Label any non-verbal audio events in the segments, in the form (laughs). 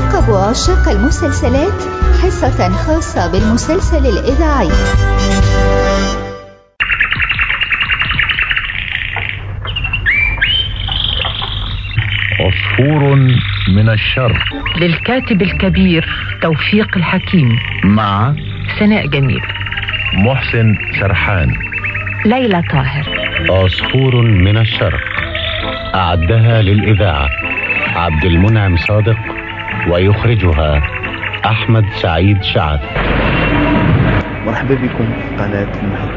ترقبوا عشاق المسلسلات حصة خاصة بالمسلسل الإذاعي. عصفور من الشرق للكاتب الكبير توفيق الحكيم. مع سناء جميل. محسن سرحان ليلى طاهر. عصفور من الشرق أعدها للإذاعة عبد المنعم صادق. ويخرجها أحمد سعيد شعث مرحبا بكم في قناة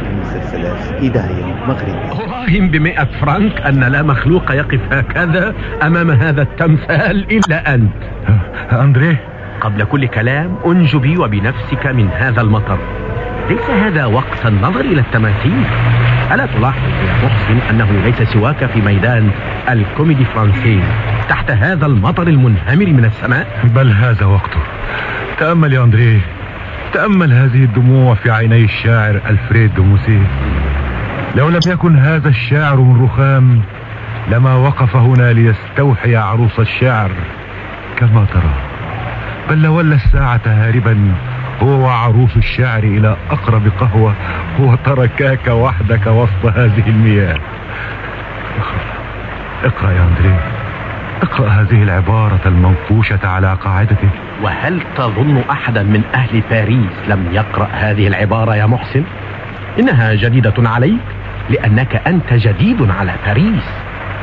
المسلسلات. إذاعية مغربية. أراهن بمئة فرنك أن لا مخلوق يقف هكذا أمام هذا التمثال إلا أنت. أندريه قبل كل كلام أنجبي وبنفسك من هذا المطر. ليس هذا وقت النظر إلى التماثيل. ألا تلاحظ يا محسن أنه ليس سواك في ميدان الكوميدي فرانسيز تحت هذا المطر المنهمر من السماء؟ بل هذا وقته تأمل يا أندريه تأمل هذه الدموع في عيني الشاعر ألفريد دوموسيه لو لم يكن هذا الشاعر من رخام لما وقف هنا ليستوحي عروس الشعر كما ترى. بل لولى الساعة هاربا هو وعروس الشعر إلى أقرب قهوة وتركاك وحدك وسط هذه المياه. اقرأ. يا أندريه اقرأ هذه العبارة المنقوشة على قاعدته وهل تظن أحدا من أهل باريس لم يقرأ هذه العبارة يا محسن؟ إنها جديدة عليك لأنك أنت جديد على باريس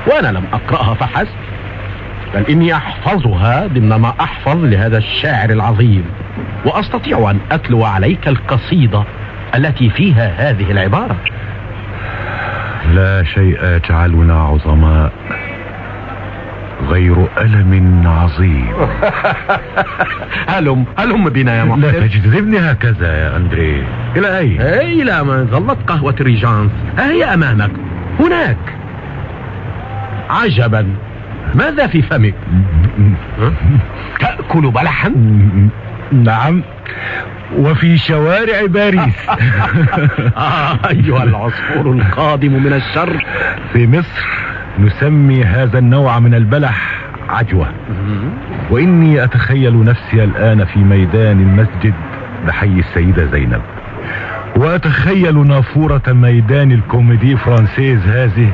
وأنا لم أقرأها فحسب بل إني أحفظها ضمن ما أحفظ لهذا الشاعر العظيم وأستطيع أن أتلو عليك القصيدة التي فيها هذه العبارة. لا شيء يجعلنا عظماء. غير ألم عظيم. (laughs) هلم هلم بنا يا لا محسن تجذبني هكذا يا أندري. إلى أين؟ إلى ما ظلت قهوة ريجانس. ها هي أمامك. هناك. عجبا. ماذا في فمك؟ (laughs) تأكل بلحا؟ نعم. وفي شوارع باريس. (laughs) آه أيها العصفور القادم من الشرق. في مصر. نسمي هذا النوع من البلح عجوة. وإني أتخيل نفسي الآن في ميدان المسجد بحي السيدة زينب. وأتخيل نافورة ميدان الكوميدي فرانسيز هذه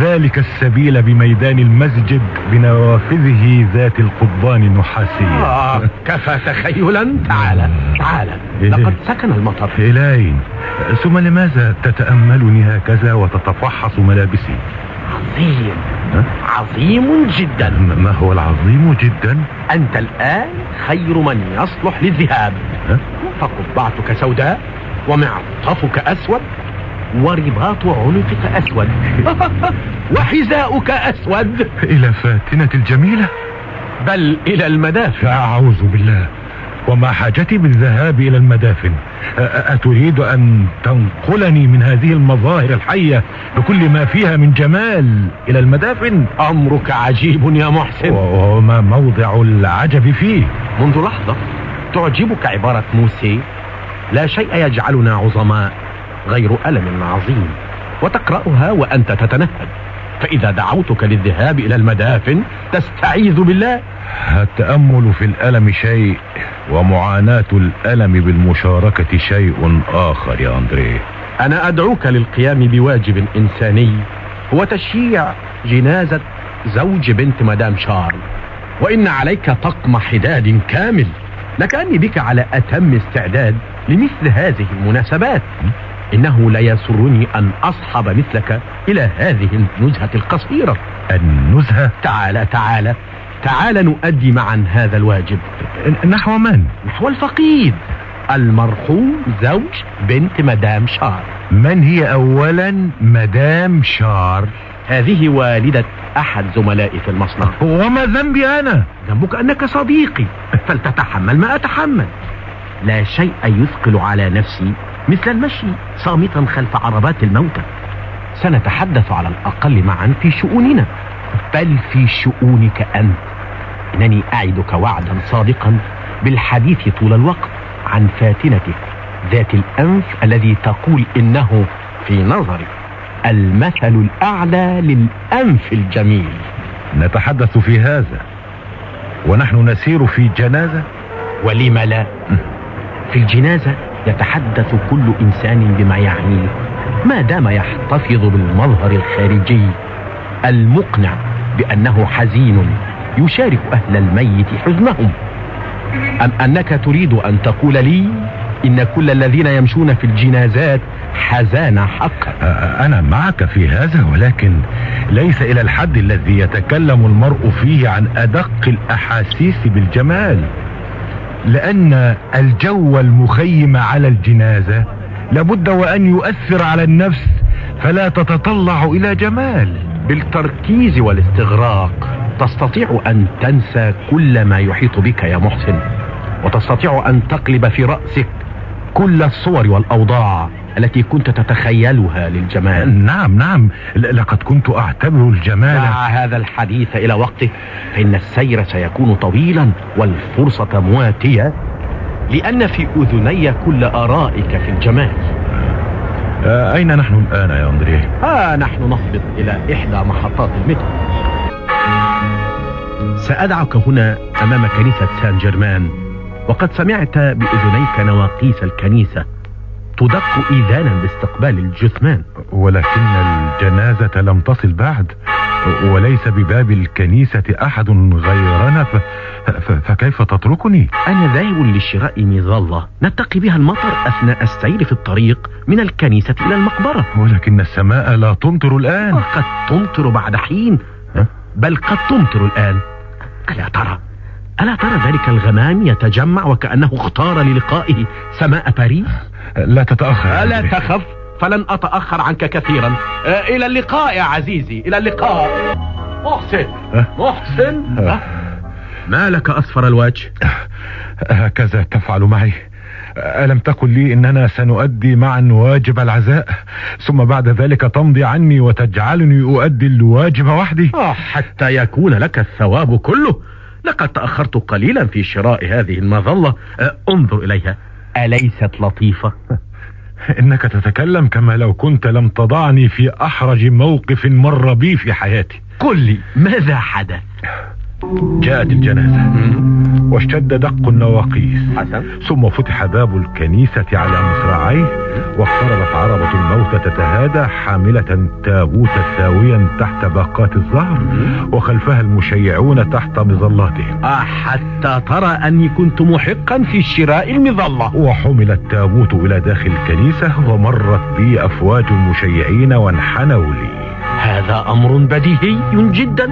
ذلك السبيل بميدان المسجد بنوافذه ذات القضبان النحاسية آه كفى تخيلا؟ تعال تعال. لقد سكن المطر. إلى أين؟ ثم لماذا تتأملني هكذا وتتفحص ملابسي؟ عظيم؟ عظيم جدا ما هو العظيم جدا؟ أنت الآن خير من يصلح للذهاب ها؟ فقبعتك سوداء ومعطفك أسود ورباط عنقك أسود (laughs) وحذاؤك أسود إلى فاتنة الجميلة؟ بل إلى المدافع أعوذ بالله وما حاجتي بالذهاب إلى المدافن. أتريد أن تنقلني من هذه المظاهر الحية بكل ما فيها من جمال إلى المدافن. أمرك عجيب يا محسن. وما موضع العجب فيه. منذ لحظة تعجبك عبارة موسي. لا شيء يجعلنا عظماء غير ألم عظيم. وتقرأها وأنت تتنهد. فإذا دعوتك للذهاب إلى المدافن تستعيذ بالله. التأمل في الألم شيء ومعاناة الألم بالمشاركة شيء آخر يا أندريه أنا أدعوك للقيام بواجب إنساني هو تشييع جنازة زوج بنت مدام شارل. وإن عليك طقم حداد كامل لكأني بك على أتم استعداد لمثل هذه المناسبات. إنه لا يسرني أن أصحب مثلك إلى هذه النزهة القصيرة. النزهة؟ تعال تعال تعال نؤدي معا هذا الواجب. نحو من؟ نحو الفقيد. المرحوم زوج بنت مدام شارل من هي أولا مدام شار؟ هذه والدة أحد زملائي في المصنع. وما ذنبي أنا؟ ذنبك أنك صديقي. فلتتحمل ما أتحمل. لا شيء يثقل على نفسي مثل المشي صامتا خلف عربات الموتى. سنتحدث على الأقل معا في شؤوننا. بل في شؤونك أنت. إنني أعدك وعدا صادقا بالحديث طول الوقت عن فاتنتك. ذات الأنف الذي تقول إنه في نظري المثل الأعلى للأنف الجميل. نتحدث في هذا. ونحن نسير في جنازة. ولم لا؟ في الجنازة؟ يتحدث كل إنسان بما يعنيه ما دام يحتفظ بالمظهر الخارجي المقنع بأنه حزين يشارك أهل الميت حزنهم. أم أنك تريد أن تقول لي إن كل الذين يمشون في الجنازات حزان حقا؟ أنا معك في هذا ولكن ليس إلى الحد الذي يتكلم المرء فيه عن أدق الأحاسيس بالجمال. لأن الجو المخيم على الجنازة لابد وأن يؤثر على النفس فلا تتطلع إلى جمال. بالتركيز والاستغراق تستطيع أن تنسى كل ما يحيط بك يا محسن وتستطيع أن تقلب في رأسك كل الصور والأوضاع. التي كنت تتخيلها للجمال. نعم نعم. لقد كنت أعتبر الجمال. دع هذا الحديث إلى وقته فإن السير سيكون طويلا والفرصة مواتية لأن في أذني كل آرائك في الجمال. آه، أين نحن الآن يا أندريه؟ ها نحن نهبط إلى إحدى محطات المترو. سأدعك هنا أمام كنيسة سان جيرمان وقد سمعت بأذنيك نواقيس الكنيسة. تدق إيذانا باستقبال الجثمان. ولكن الجنازة لم تصل بعد وليس بباب الكنيسة أحد غيرنا ف... ف... فكيف تتركني؟ أنا ذاهب لشراء مظلة نتقي بها المطر أثناء السير في الطريق من الكنيسة إلى المقبرة. ولكن السماء لا تمطر الآن. وقد تمطر بعد حين. بل قد تمطر الآن. ألا ترى؟ ألا ترى ذلك الغمام يتجمع وكأنه اختار للقائه سماء باريس؟ لا تتأخر أندريه. تخف فلن أتأخر عنك كثيرا. آه، إلى اللقاء يا عزيزي إلى اللقاء. محسن أه؟ محسن. أه. ما لك أصفر الوجه؟ هكذا تفعل معي. ألم تقل لي إننا سنؤدي معا واجب العزاء؟ ثم بعد ذلك تمضي عني وتجعلني أؤدي الواجب وحدي. آه حتى يكون لك الثواب كله. لقد تأخرت قليلا في شراء هذه المظلة. انظر إليها. أليست لطيفة؟ (laughs) إنك تتكلم كما لو كنت لم تضعني في أحرج موقف مر بي في حياتي. قل لي ماذا حدث؟ (laughs) جاءت الجنازة. واشتد دق النواقيس. حسن. ثم فتح باب الكنيسة على مصراعيه. واقتربت عربة الموتى تتهادى حاملة تابوتا ثاويا تحت باقات الزهر. وخلفها المشيعون تحت مظلاتهم. آه حتى ترى أني كنت محقا في شراء المظلة. وحمل التابوت إلى داخل الكنيسة ومرت بي أفواج المشيعين وانحنوا لي. هذا أمر بديهي جدا.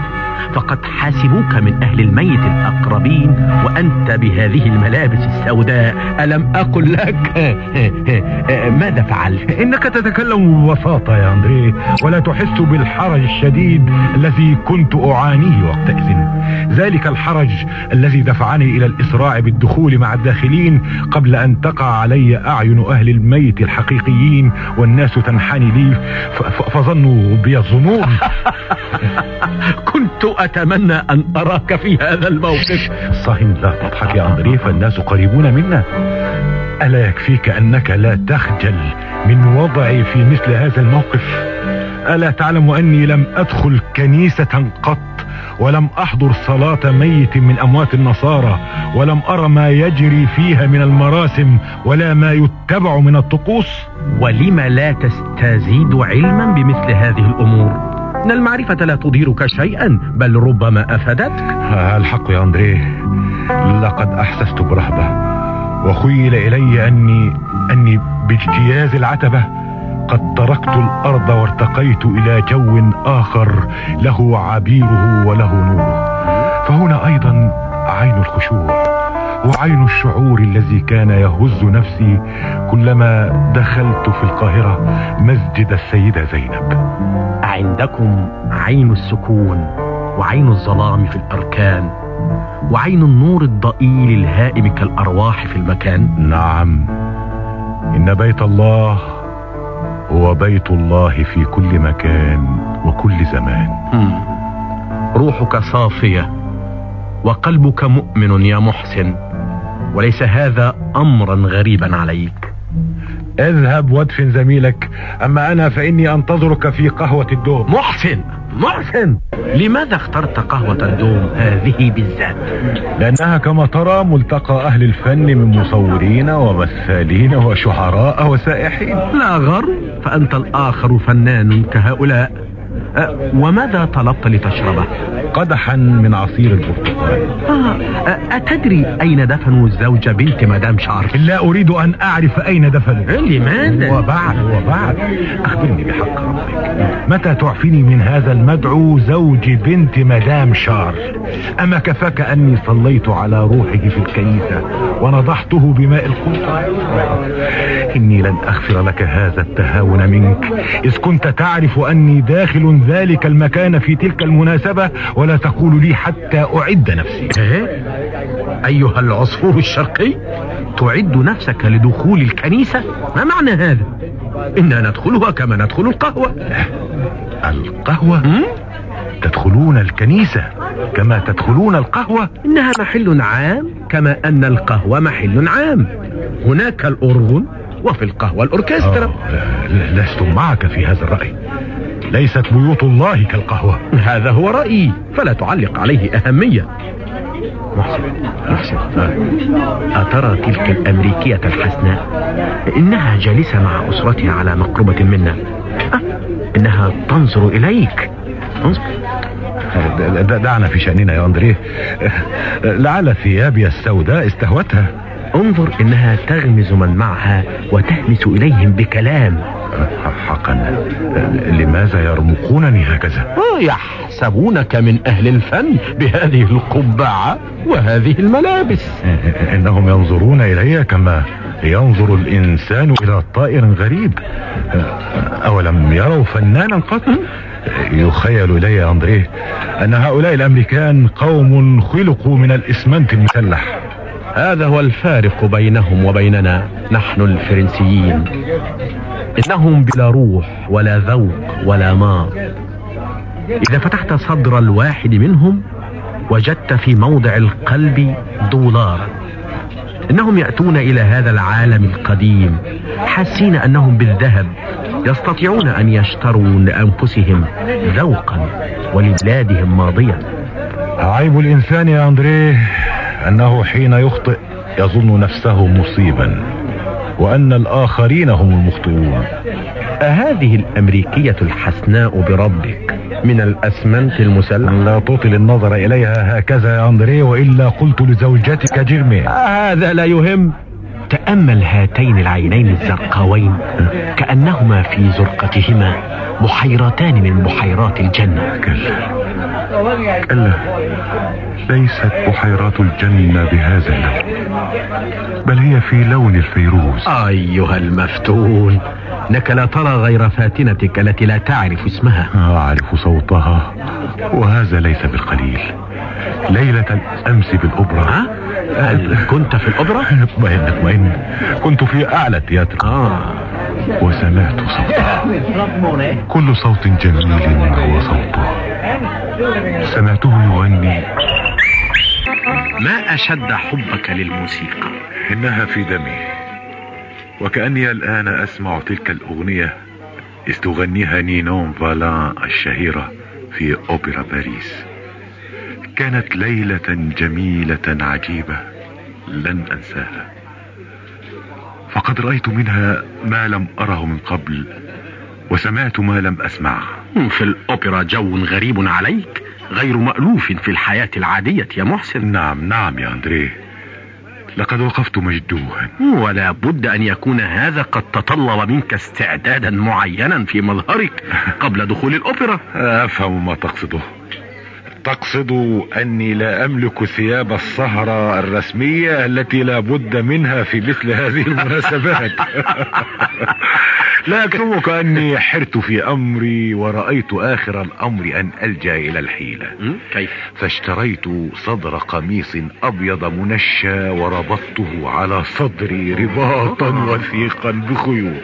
فقد حاسبوك من أهل الميت الأقربين وأنت بهذه الملابس السوداء. ألم أقل لك؟ (laughs) ماذا فعلت؟ إنك تتكلم ببساطة يا أندريه ولا تحس بالحرج الشديد الذي كنت أعانيه وقتئذ ذلك الحرج الذي دفعني إلى الإسراع بالدخول مع الداخلين قبل أن تقع علي أعين أهل الميت الحقيقيين والناس تنحني لي. فظنوا بي الظنون (laughs) كنت أتمنى أن أراك في هذا الموقف. صهن لا تضحك يا أندريه فالناس قريبون منا. ألا يكفيك أنك لا تخجل من وضعي في مثل هذا الموقف؟ ألا تعلم أني لم أدخل كنيسة قط؟ ولم أحضر صلاة ميت من أموات النصارى ولم أرى ما يجري فيها من المراسم ولا ما يتبع من الطقوس. ولم لا تستزيد علما بمثل هذه الأمور؟ إن المعرفة لا تضيرك شيئا بل ربما أفادتك. آه، الحق يا أندريه. لقد أحسست برهبة وخيل إلي أني أني باجتياز العتبة. قد تركت الأرض وارتقيت إلى جو آخر له عبيره وله نوره فهنا أيضا عين الخشوع وعين الشعور الذي كان يهز نفسي كلما دخلت في القاهرة مسجد السيدة زينب. عندكم عين السكون وعين الظلام في الأركان وعين النور الضئيل الهائم كالأرواح في المكان؟ نعم. إن بيت الله هو بيت الله في كل مكان وكل زمان. روحك صافية وقلبك مؤمن يا محسن وليس هذا أمرا غريبا عليك. اذهب وادفن زميلك أما أنا فإني أنتظرك في قهوة الدوم. محسن! محسن لماذا اخترت قهوة الدوم هذه بالذات؟ لأنها كما ترى ملتقى أهل الفن من مصورين ومثالين وشعراء وسائحين. لا غر فأنت الآخر فنان كهؤلاء. وماذا طلبت لتشربه؟ قدحا من عصير البرتقال. آه، أه، أتدري أين دفنوا زوج بنت مدام شارف لا أريد أن أعرف أين دفنوا لماذا؟ وبعد وبعد. أخبرني بحق ربك. متى تعفيني من هذا المدعو زوج بنت مدام شار أما كفاك أني صليت على روحه في الكنيسة. ونضحته بماء القرآن إني لن أغفر لك هذا التهاون منك. إذ كنت تعرف أني داخل ذلك المكان في تلك المناسبة ولا تقول لي حتى أعد نفسي. إيه؟ أيها العصفور الشرقي تعد نفسك لدخول الكنيسة؟ ما معنى هذا؟ إنا ندخلها كما ندخل القهوة. القهوة؟ تدخلون الكنيسة كما تدخلون القهوة. إنها محل عام كما أن القهوة محل عام. هناك الأرغن وفي القهوة الأوركسترا. آه، لست معك في هذا الرأي. ليست بيوت الله كالقهوة. هذا هو رأيي فلا تعلق عليه أهمية. محسن محسن أترى تلك الأمريكية الحسناء؟ إنها جالسة مع أسرتها على مقربة منا. أه إنها تنظر إليك. دعنا في شأننا يا أندريه. لعل ثيابي السوداء استهوتها. انظر إنها تغمز من معها وتهمس إليهم بكلام. حقا. لماذا يرمقونني هكذا؟ يحسبونك من أهل الفن بهذه القبعة وهذه الملابس. إنهم ينظرون إلي كما ينظر الإنسان إلى طائر غريب. أولم يروا فنانا قط؟ يخيل إلي يا أندريه أن هؤلاء الأمريكان قوم خلقوا من الإسمنت المسلح. هذا هو الفارق بينهم وبيننا نحن الفرنسيين. إنهم بلا روح ولا ذوق ولا نار إذا فتحت صدر الواحد منهم وجدت في موضع القلب دولارا إنهم يأتون إلى هذا العالم القديم حاسين أنهم بالذهب. يستطيعون أن يشتروا لأنفسهم ذوقا ولبلادهم ماضيا. عيب الإنسان يا أندريه أنه حين يخطئ يظن نفسه مصيبا وأن الآخرين هم المخطئون. أهذه الأمريكية الحسناء بربك من الأسمنت المسلح لا تطل النظر إليها هكذا يا أندريه وإلا قلت لزوجتك جرمي. هذا لا يهم. تأمل هاتين العينين الزرقاوين كأنهما في زرقتهما بحيرتان من بحيرات الجنة. كلا. كلا ليست بحيرات الجنة بهذا اللون بل هي في لون الفيروز. أيها المفتون إنك لا ترى غير فاتنتك التي لا تعرف اسمها. أعرف صوتها وهذا ليس بالقليل. ليلة الأمس بالأوبرا ها؟ هل كنت في الأوبرا؟ أطمئن أطمئن. كنت في أعلى التياترو آه. وسمعت صوتها. (laughs) كل صوت جميل هو صوته. سمعته يغني. ما أشد حبك للموسيقى. إنها في دمي. وكأني الآن أسمع تلك الأغنية. إذ تغنيها نينون فالان الشهيرة في أوبرا باريس. كانت ليلة جميلة عجيبة. لن أنساها. فقد رأيت منها ما لم أره من قبل وسمعت ما لم أسمع. في الأوبرا جو غريب عليك غير مألوف في الحياة العادية يا محسن؟ نعم نعم يا أندريه لقد وقفت مجدوها. ولا بد أن يكون هذا قد تطلب منك استعدادا معينا في مظهرك (laughs) قبل دخول الأوبرا. أفهم ما تقصده. تقصد أني لا أملك ثياب السهرة الرسمية التي لا بد منها في مثل هذه المناسبات. (laughs) لا أكتمك أني حرت في أمري ورأيت آخر الأمر أن ألجأ إلى الحيلة. كيف؟ فاشتريت صدر قميص أبيض منشى وربطته على صدري رباطا (laughs) وثيقا بخيوط.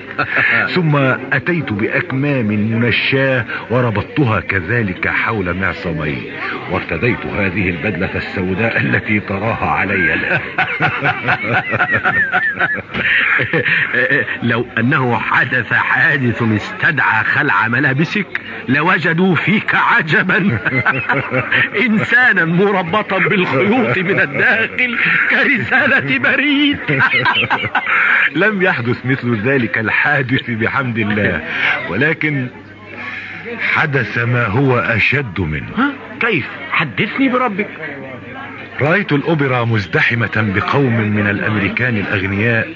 ثم أتيت بأكمام منشاة وربطتها كذلك حول معصمي. وارتديت هذه البدلة السوداء التي تراها علي. الآن (laughs) لو أنه حدث أحادث استدعى خلع ملابسك لوجدوا فيك عجبا. (laughs) إنسانا مربطا بالخيوط من الداخل كرسالة بريد. (laughs) لم يحدث مثل ذلك الحادث بحمد الله. ولكن حدث ما هو أشد منه. ها؟ كيف؟ حدثني بربك. رأيت الأوبرا مزدحمة بقوم من الأمريكان الأغنياء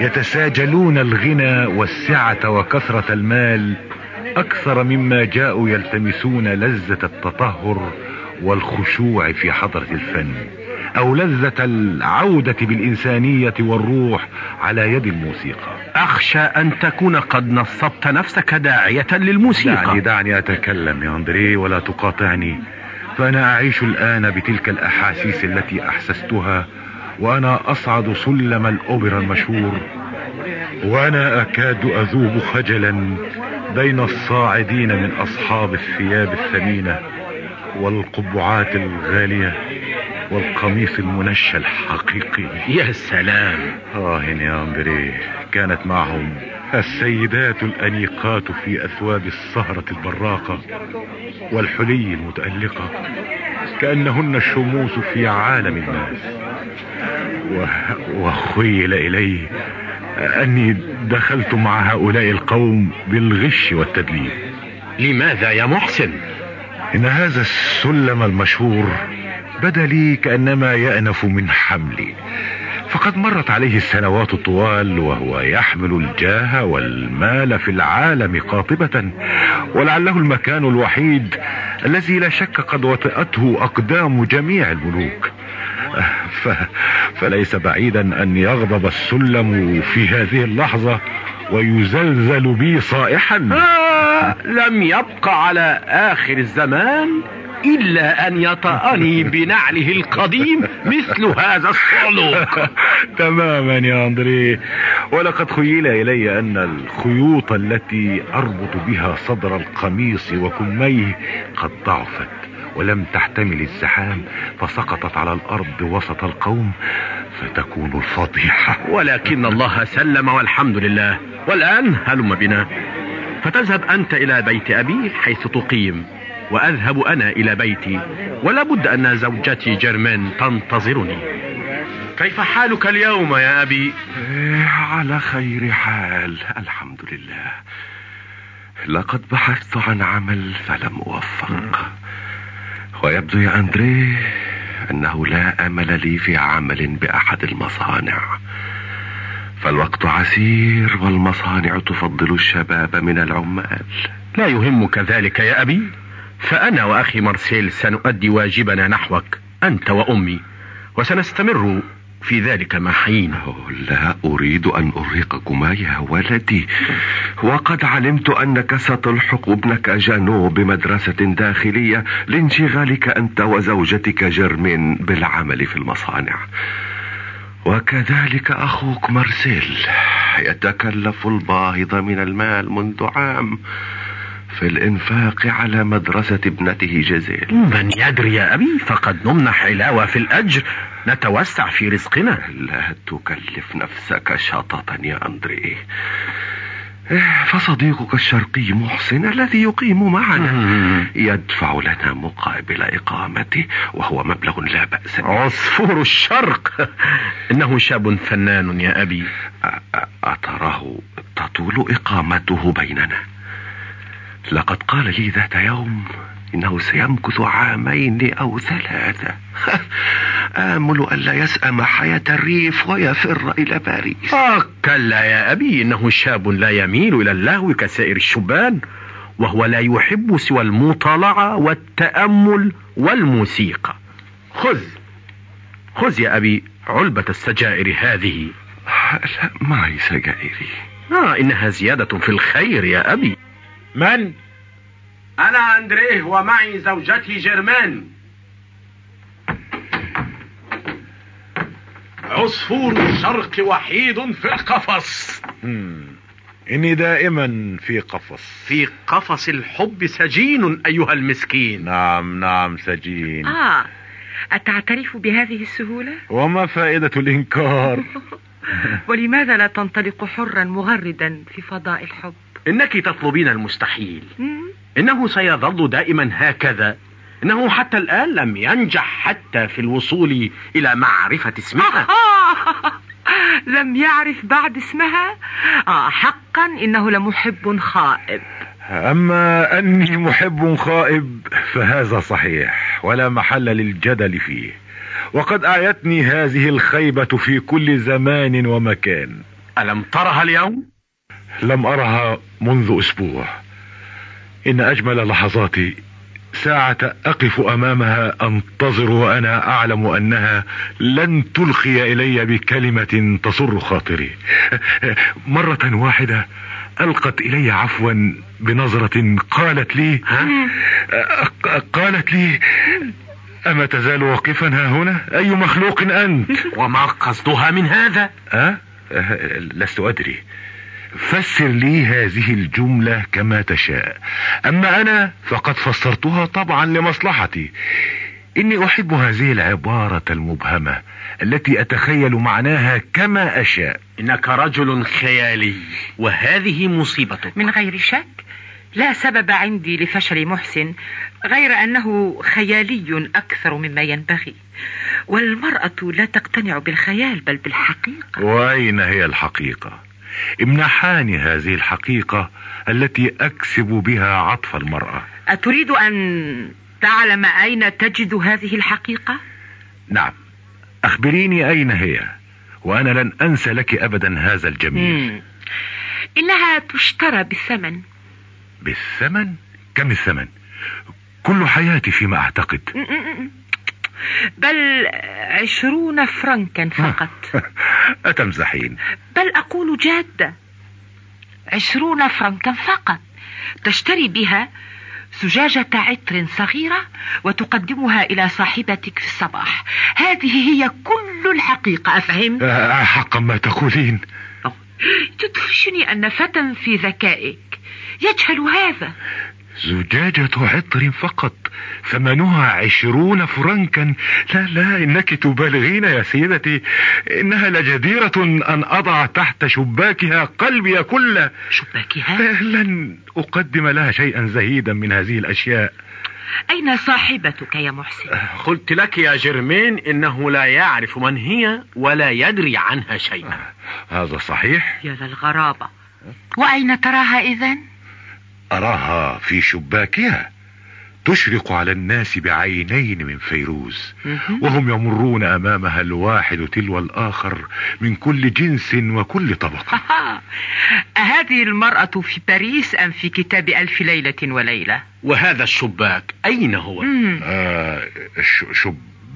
يتساجلون الغنى والسعة وكثرة المال أكثر مما جاءوا يلتمسون لذة التطهر والخشوع في حضرة الفن. أو لذة العودة بالإنسانية والروح على يد الموسيقى. أخشى أن تكون قد نصبت نفسك داعية للموسيقى. دعني دعني أتكلم يا أندري ولا تقاطعني. فأنا أعيش الآن بتلك الأحاسيس التي أحسستها وأنا أصعد سلم الأوبرا المشهور وأنا أكاد أذوب خجلا بين الصاعدين من أصحاب الثياب الثمينة والقبعات الغالية. والقميص المنشى الحقيقي. يا سلام. آه يا أندري كانت معهم السيدات الأنيقات في أثواب السهرة البراقة والحلي المتألقة. كأنهن الشموس في عالم الناس. و... وخيل إلي أني دخلت مع هؤلاء القوم بالغش والتدليل. لماذا يا محسن؟ إن هذا السلم المشهور بدا لي كأنما يأنف من حملي فقد مرت عليه السنوات الطوال وهو يحمل الجاه والمال في العالم قاطبة. ولعله المكان الوحيد الذي لا شك قد وطئته أقدام جميع الملوك. ف... فليس بعيدا أن يغضب السلم في هذه اللحظة ويزلزل بي صائحا. آه لم يبق على آخر الزمان إلا أن يطأني بنعله القديم مثل هذا الصعلوك (laughs) تماما يا أندري. ولقد خيل إلي أن الخيوط التي أربط بها صدر القميص وكميه قد ضعفت ولم تحتمل الزحام فسقطت على الأرض وسط القوم فتكون الفضيحة. (laughs) ولكن الله سلم والحمد لله. والآن هلم بنا. فتذهب أنت إلى بيت أبي حيث تقيم. وأذهب أنا إلى بيتي ولا بد أن زوجتي جيرمان تنتظرني. كيف حالك اليوم يا أبي؟ إيه على خير حال الحمد لله. لقد بحثت عن عمل فلم أوفق. ويبدو يا أندري أنه لا أمل لي في عمل بأحد المصانع. فالوقت عسير والمصانع تفضل الشباب من العمال. لا يهمك ذلك يا أبي. فأنا وأخي مارسيل سنؤدي واجبنا نحوك أنت وأمي وسنستمر في ذلك ما حين. لا أريد أن أرهقكما يا ولدي. وقد علمت أنك ستلحق ابنك جانو بمدرسة داخلية لانشغالك أنت وزوجتك جرمين بالعمل في المصانع. وكذلك أخوك مارسيل يتكلف الباهظ من المال منذ عام. في الإنفاق على مدرسة ابنته جزيل. من يدري يا أبي فقد نمنح علاوة في الأجر. نتوسع في رزقنا. لا تكلف نفسك شططا يا أندري. فصديقك الشرقي محسن الذي يقيم معنا. يدفع لنا مقابل إقامته وهو مبلغ لا بأس به. عصفور الشرق. إنه شاب فنان يا أبي. أتراه تطول إقامته بيننا؟ لقد قال لي ذات يوم إنه سيمكث عامين أو ثلاثة. (laughs) آمل ألا يسأم حياة الريف ويفر إلى باريس. آه كلا يا أبي إنه شاب لا يميل إلى اللهو كسائر الشبان وهو لا يحب سوى المطالعة والتأمل والموسيقى. خذ خذ يا أبي علبة السجائر هذه. لا معي سجائري؟ آه إنها زيادة في الخير يا أبي. من؟ أنا أندريه ومعي زوجتي جيرمان. عصفور الشرق وحيد في القفص إني دائما في قفص. في قفص الحب سجين أيها المسكين. نعم نعم سجين. آه أتعترف بهذه السهولة؟ وما فائدة الإنكار؟ (laughs) ولماذا لا تنطلق حرا مغردا في فضاء الحب؟ إنك تطلبين المستحيل؟ إنه سيظل دائما هكذا. إنه حتى الآن لم ينجح حتى في الوصول إلى معرفة اسمها. (laughs) لم يعرف بعد اسمها؟ آه حقا إنه لمحب خائب. أما أني محب خائب فهذا صحيح ولا محل للجدل فيه. وقد أعيتني هذه الخيبة في كل زمان ومكان. ألم ترها اليوم؟ لم أرها منذ أسبوع إن أجمل لحظاتي ساعة أقف أمامها أنتظر وأنا أعلم أنها لن تلقي إلي بكلمة تسر خاطري مرة واحدة ألقت إلي عفوا بنظرة قالت لي ها؟ قالت لي أما تزال واقفا ها هنا أي مخلوق أنت وما قصدها من هذا؟ أه؟ لست أدري فسر لي هذه الجملة كما تشاء. أما أنا فقد فسرتها طبعا لمصلحتي. إني أحب هذه العبارة المبهمة التي أتخيل معناها كما أشاء. إنك رجل خيالي وهذه مصيبتك. من غير شك لا سبب عندي لفشل محسن غير أنه خيالي أكثر مما ينبغي. والمرأة لا تقتنع بالخيال بل بالحقيقة. وأين هي الحقيقة؟ امنحاني هذه الحقيقة التي أكسب بها عطف المرأة. أتريد أن تعلم أين تجد هذه الحقيقة؟ نعم. أخبريني أين هي وأنا لن أنسى لك أبدا هذا الجميل. مم. إنها تشترى بالثمن. بالثمن؟ كم الثمن؟ كل حياتي فيما أعتقد. م- م- م. بل عشرون فرنكا فقط. (laughs) أتمزحين. بل أقول جادة عشرون فرنكا فقط. تشتري بها زجاجة عطر صغيرة وتقدمها إلى صاحبتك في الصباح. هذه هي كل الحقيقة أفهم؟ آه، حقا ما تقولين. تدهشني أن فتى في ذكائك. يجهل هذا. زجاجة عطر فقط ثمنها عشرون فرنكا. لا لا إنك تبالغين يا سيدتي. إنها لجديرة أن أضع تحت شباكها قلبي كله. شباكها؟ لن أقدم لها شيئا زهيدا من هذه الأشياء. أين صاحبتك يا محسن؟ قلت لك يا جرمين إنه لا يعرف من هي ولا يدري عنها شيئا. هذا صحيح. يا للغرابة وأين تراها إذن؟ أراها في شباكها تشرق على الناس بعينين من فيروز. وهم يمرون أمامها الواحد تلو الآخر من كل جنس وكل طبقة (laughs) هذه المرأة في باريس أم في كتاب ألف ليلة وليلة؟ وهذا الشباك أين هو؟ آه ش-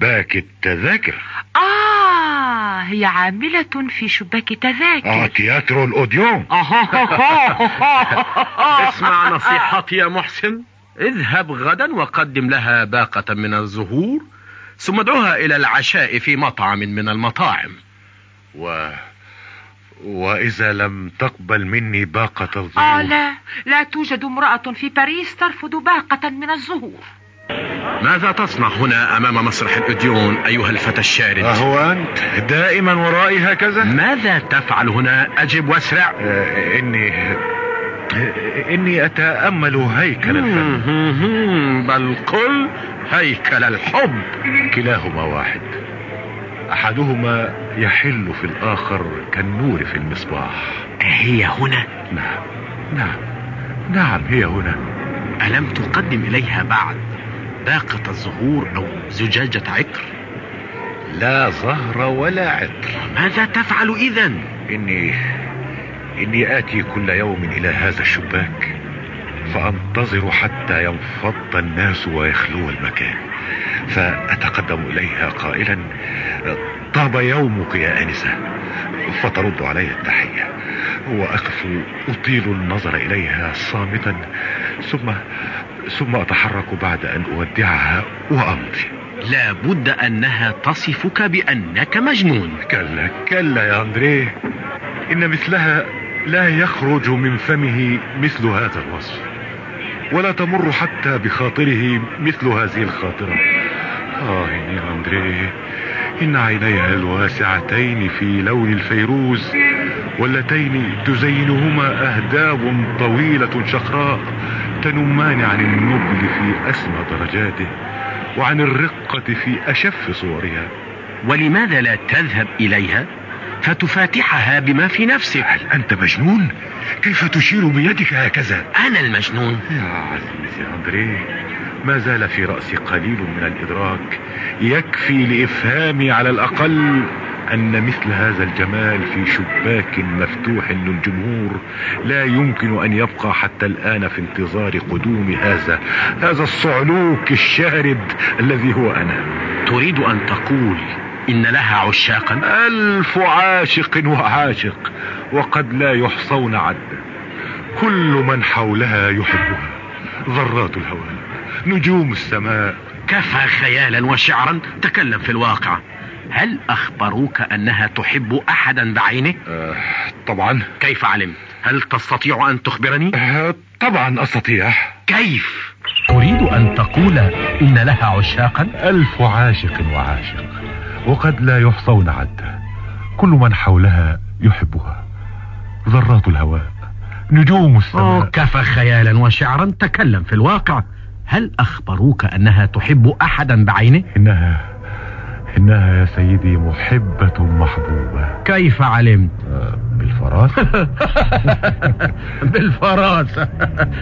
شباك التذاكر. آه هي عاملة في شباك آه تذاكر تياترو الأوديون (laughs) اسمع نصيحتي يا محسن. اذهب غدا وقدم لها باقة من الزهور ثم ادعوها إلى العشاء في مطعم من المطاعم. و... وإذا لم تقبل مني باقة آه الظهور لا. لا توجد امرأة في باريس ترفض باقة من الزهور. ماذا تصنع هنا أمام مسرح الأديون أيها الفتى الشارد؟ أهو أنت دائما ورائي هكذا؟ ماذا تفعل هنا؟ أجب واسرع. آه إني إني أتأمل هيكل الفن. بل قل هيكل الحب. كلاهما واحد. أحدهما يحل في الآخر كالنور في المصباح. هي هنا؟ نعم نعم نعم هي هنا. ألم تقدم إليها بعد؟ باقة الزهور أو زجاجة عطر؟ لا زهر ولا عطر ماذا تفعل إذا؟ إني إني آتي كل يوم إلى هذا الشباك فأنتظر حتى ينفض الناس ويخلو المكان فأتقدم إليها قائلا طاب يومك يا آنسة. فترد علي التحية وأقف أطيل النظر إليها صامتا ثم ثم أتحرك بعد أن أودعها وأمضي. لا بد أنها تصفك بأنك مجنون. كلا كلا يا أندريه. إن مثلها لا يخرج من فمه مثل هذا الوصف. ولا تمر حتى بخاطره مثل هذه الخاطرة. آه يا أندريه إن عينيها الواسعتين في لون الفيروز واللتين تزينهما أهداب طويلة شقراء تنمان عن النبل في أسمى درجاته وعن الرقة في أشف صورها. ولماذا لا تذهب إليها؟ فتفاتحها بما في نفسك هل أنت مجنون؟ كيف تشير بيدك هكذا؟ أنا المجنون يا عزيزي أندري ما زال في رأسي قليل من الإدراك يكفي لإفهامي على الأقل أن مثل هذا الجمال في شباك مفتوح للجمهور لا يمكن أن يبقى حتى الآن في انتظار قدوم هذا هذا الصعلوك الشارد الذي هو أنا تريد أن تقول إن لها عشاقا ألف عاشق وعاشق وقد لا يحصون عدا كل من حولها يحبها ذرات الهواء نجوم السماء كفى خيالا وشعرا تكلم في الواقع هل أخبروك أنها تحب أحدا بعينه؟ آه طبعا كيف علمت؟ هل تستطيع أن تخبرني؟ آه طبعا أستطيع كيف؟ تريد أن تقول إن لها عشاقا؟ ألف عاشق وعاشق وقد لا يحصون عدا كل من حولها يحبها. ذرات الهواء نجوم السماء. كفى خيالا وشعرا تكلم في الواقع. هل أخبروك أنها تحب أحدا بعينه؟ إنها إنها يا سيدي محبة محبوبة. كيف علمت؟ آه بالفراسة. (laughs) بالفراسة.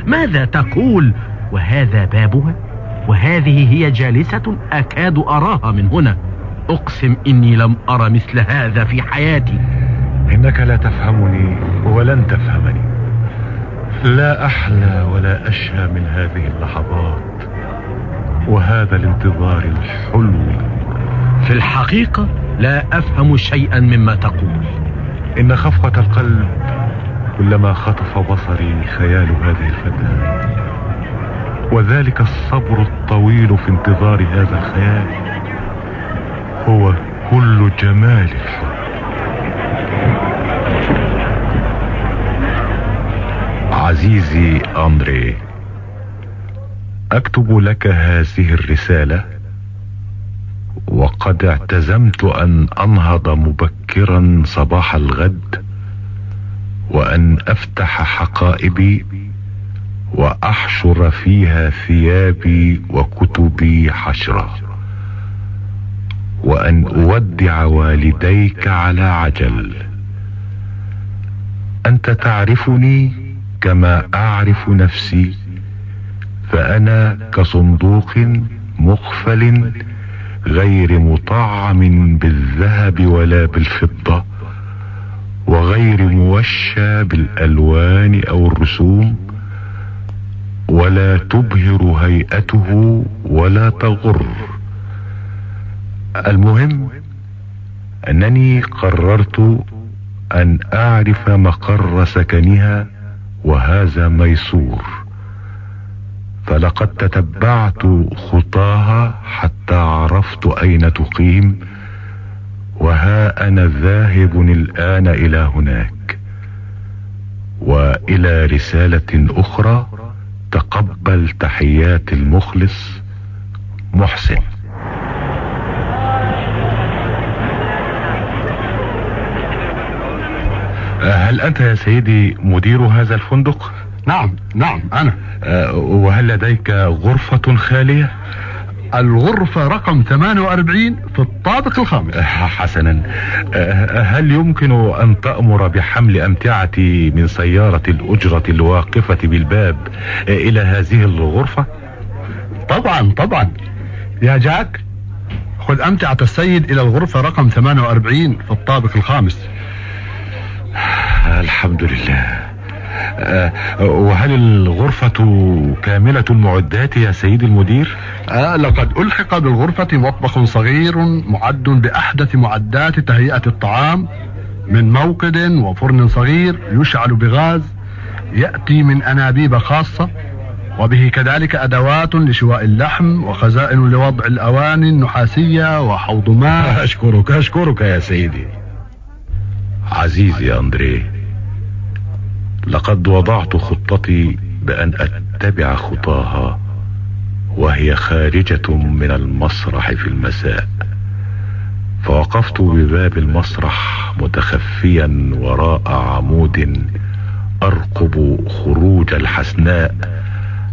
ماذا تقول؟ وهذا بابها؟ وهذه هي جالسة أكاد أراها من هنا. أقسم إني لم أرى مثل هذا في حياتي. إنك لا تفهمني ولن تفهمني. لا أحلى ولا أشهى من هذه اللحظات وهذا الانتظار الحلو. في الحقيقة لا أفهم شيئا مما تقول. إن خفقة القلب كلما خطف بصري خيال هذه الفتاة. وذلك الصبر الطويل في انتظار هذا الخيال. هو كل جمال الحب عزيزي أندري أكتب لك هذه الرسالة وقد اعتزمت أن أنهض مبكرا صباح الغد وأن أفتح حقائبي وأحشر فيها ثيابي وكتبي حشرة. وأن أودع والديك على عجل. أنت تعرفني كما أعرف نفسي فأنا كصندوق مقفل غير مطعم بالذهب ولا بالفضة وغير موشى بالألوان أو الرسوم ولا تبهر هيئته ولا تغر. المهم أنني قررت أن أعرف مقر سكنها وهذا ميسور. فلقد تتبعت خطاها حتى عرفت أين تقيم وها أنا ذاهب الآن إلى هناك. وإلى رسالة أخرى تقبل تحيات المخلص محسن. هل أنت يا سيدي مدير هذا الفندق؟ نعم نعم أنا. أه وهل لديك غرفة خالية؟ الغرفة رقم 48 في الطابق الخامس. أه حسنا. أه هل يمكن أن تأمر بحمل امتعتي من سيارة الأجرة الواقفة بالباب إلى هذه الغرفة؟ طبعا طبعا. يا جاك خذ أمتعة السيد إلى الغرفة رقم 48 في الطابق الخامس. الحمد لله. أه وهل الغرفة كاملة المعدات يا سيدي المدير؟ أه لقد ألحق بالغرفة مطبخ صغير معد بأحدث معدات تهيئة الطعام. من موقد وفرن صغير يشعل بغاز يأتي من أنابيب خاصة وبه كذلك أدوات لشواء اللحم وخزائن لوضع الأواني النحاسية وحوض ماء. (laughs) أشكرك أشكرك يا سيدي. عزيزي أندري لقد وضعت خطتي بأن أتبع خطاها وهي خارجة من المسرح في المساء. وقفت بباب المسرح متخفيا وراء عمود أرقب خروج الحسناء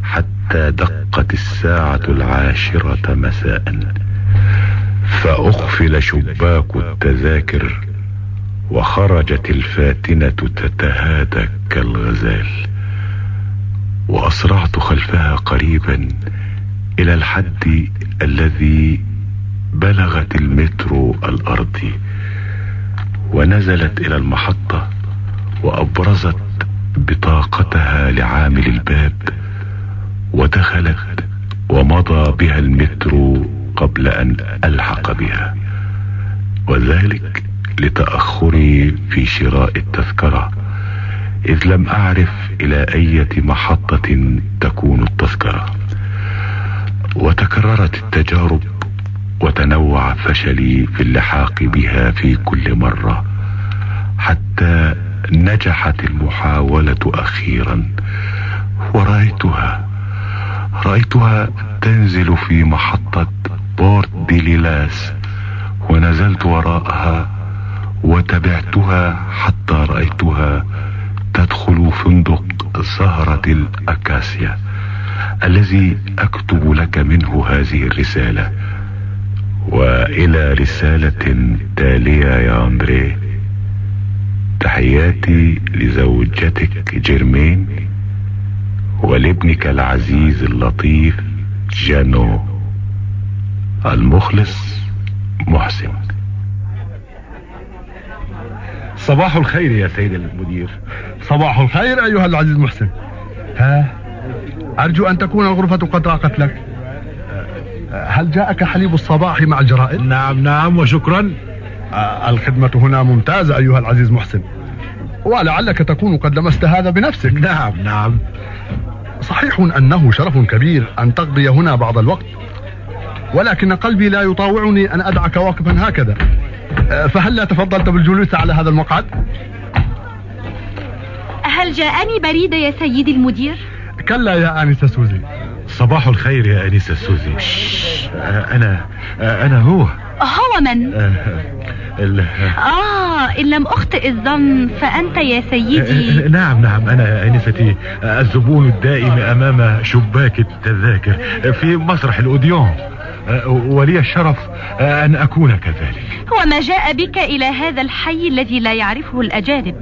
حتى دقت الساعة العاشرة مساء. فأخفل شباك التذاكر وخرجت الفاتنة تتهادى كالغزال. وأسرعت خلفها قريبا إلى الحد الذي بلغت المترو الارضي ونزلت إلى المحطة وأبرزت بطاقتها لعامل الباب. ودخلت ومضى بها المترو قبل أن ألحق بها. وذلك لتأخري في شراء التذكرة. إذ لم أعرف إلى اية محطة تكون التذكرة. وتكررت التجارب وتنوع فشلي في اللحاق بها في كل مرة حتى نجحت المحاولة أخيرا. ورأيتها رأيتها تنزل في محطة بورت دي ليلاس ونزلت وراءها وتبعتها حتى رأيتها تدخل فندق سهرة الأكاسيا الذي أكتب لك منه هذه الرسالة. وإلى رسالة تالية يا أندري. تحياتي لزوجتك جيرمين ولابنك العزيز اللطيف جانو. المخلص محسن. صباح الخير يا سيد المدير. صباح الخير أيها العزيز محسن ها؟ أرجو أن تكون الغرفة قد راقت لك. هل جاءك حليب الصباح مع الجرائد؟ نعم نعم وشكرا. آه، الخدمة هنا ممتازة أيها العزيز محسن. ولعلك تكون قد لمست هذا بنفسك. نعم نعم. صحيح أنه شرف كبير أن تقضي هنا بعض الوقت ولكن قلبي لا يطاوعني أن أدعك واقفا هكذا. آه، فهل لا تفضلت بالجلوس على هذا المقعد؟ هل جاءني بريد يا سيدي المدير؟ كلا يا آنسة سوزي. صباح الخير يا أنيسة سوزي. آه، أنا آه، أنا هو. هو من؟ آه، ال- آه. إن لم أخطئ الظن فأنت يا سيدي. نعم نعم. أنا أنستي الزبون الدائم أمام شباك التذاكر في مسرح الأوديون. ولي الشرف أن أكون كذلك. وما جاء بك إلى هذا الحي الذي لا يعرفه الأجانب.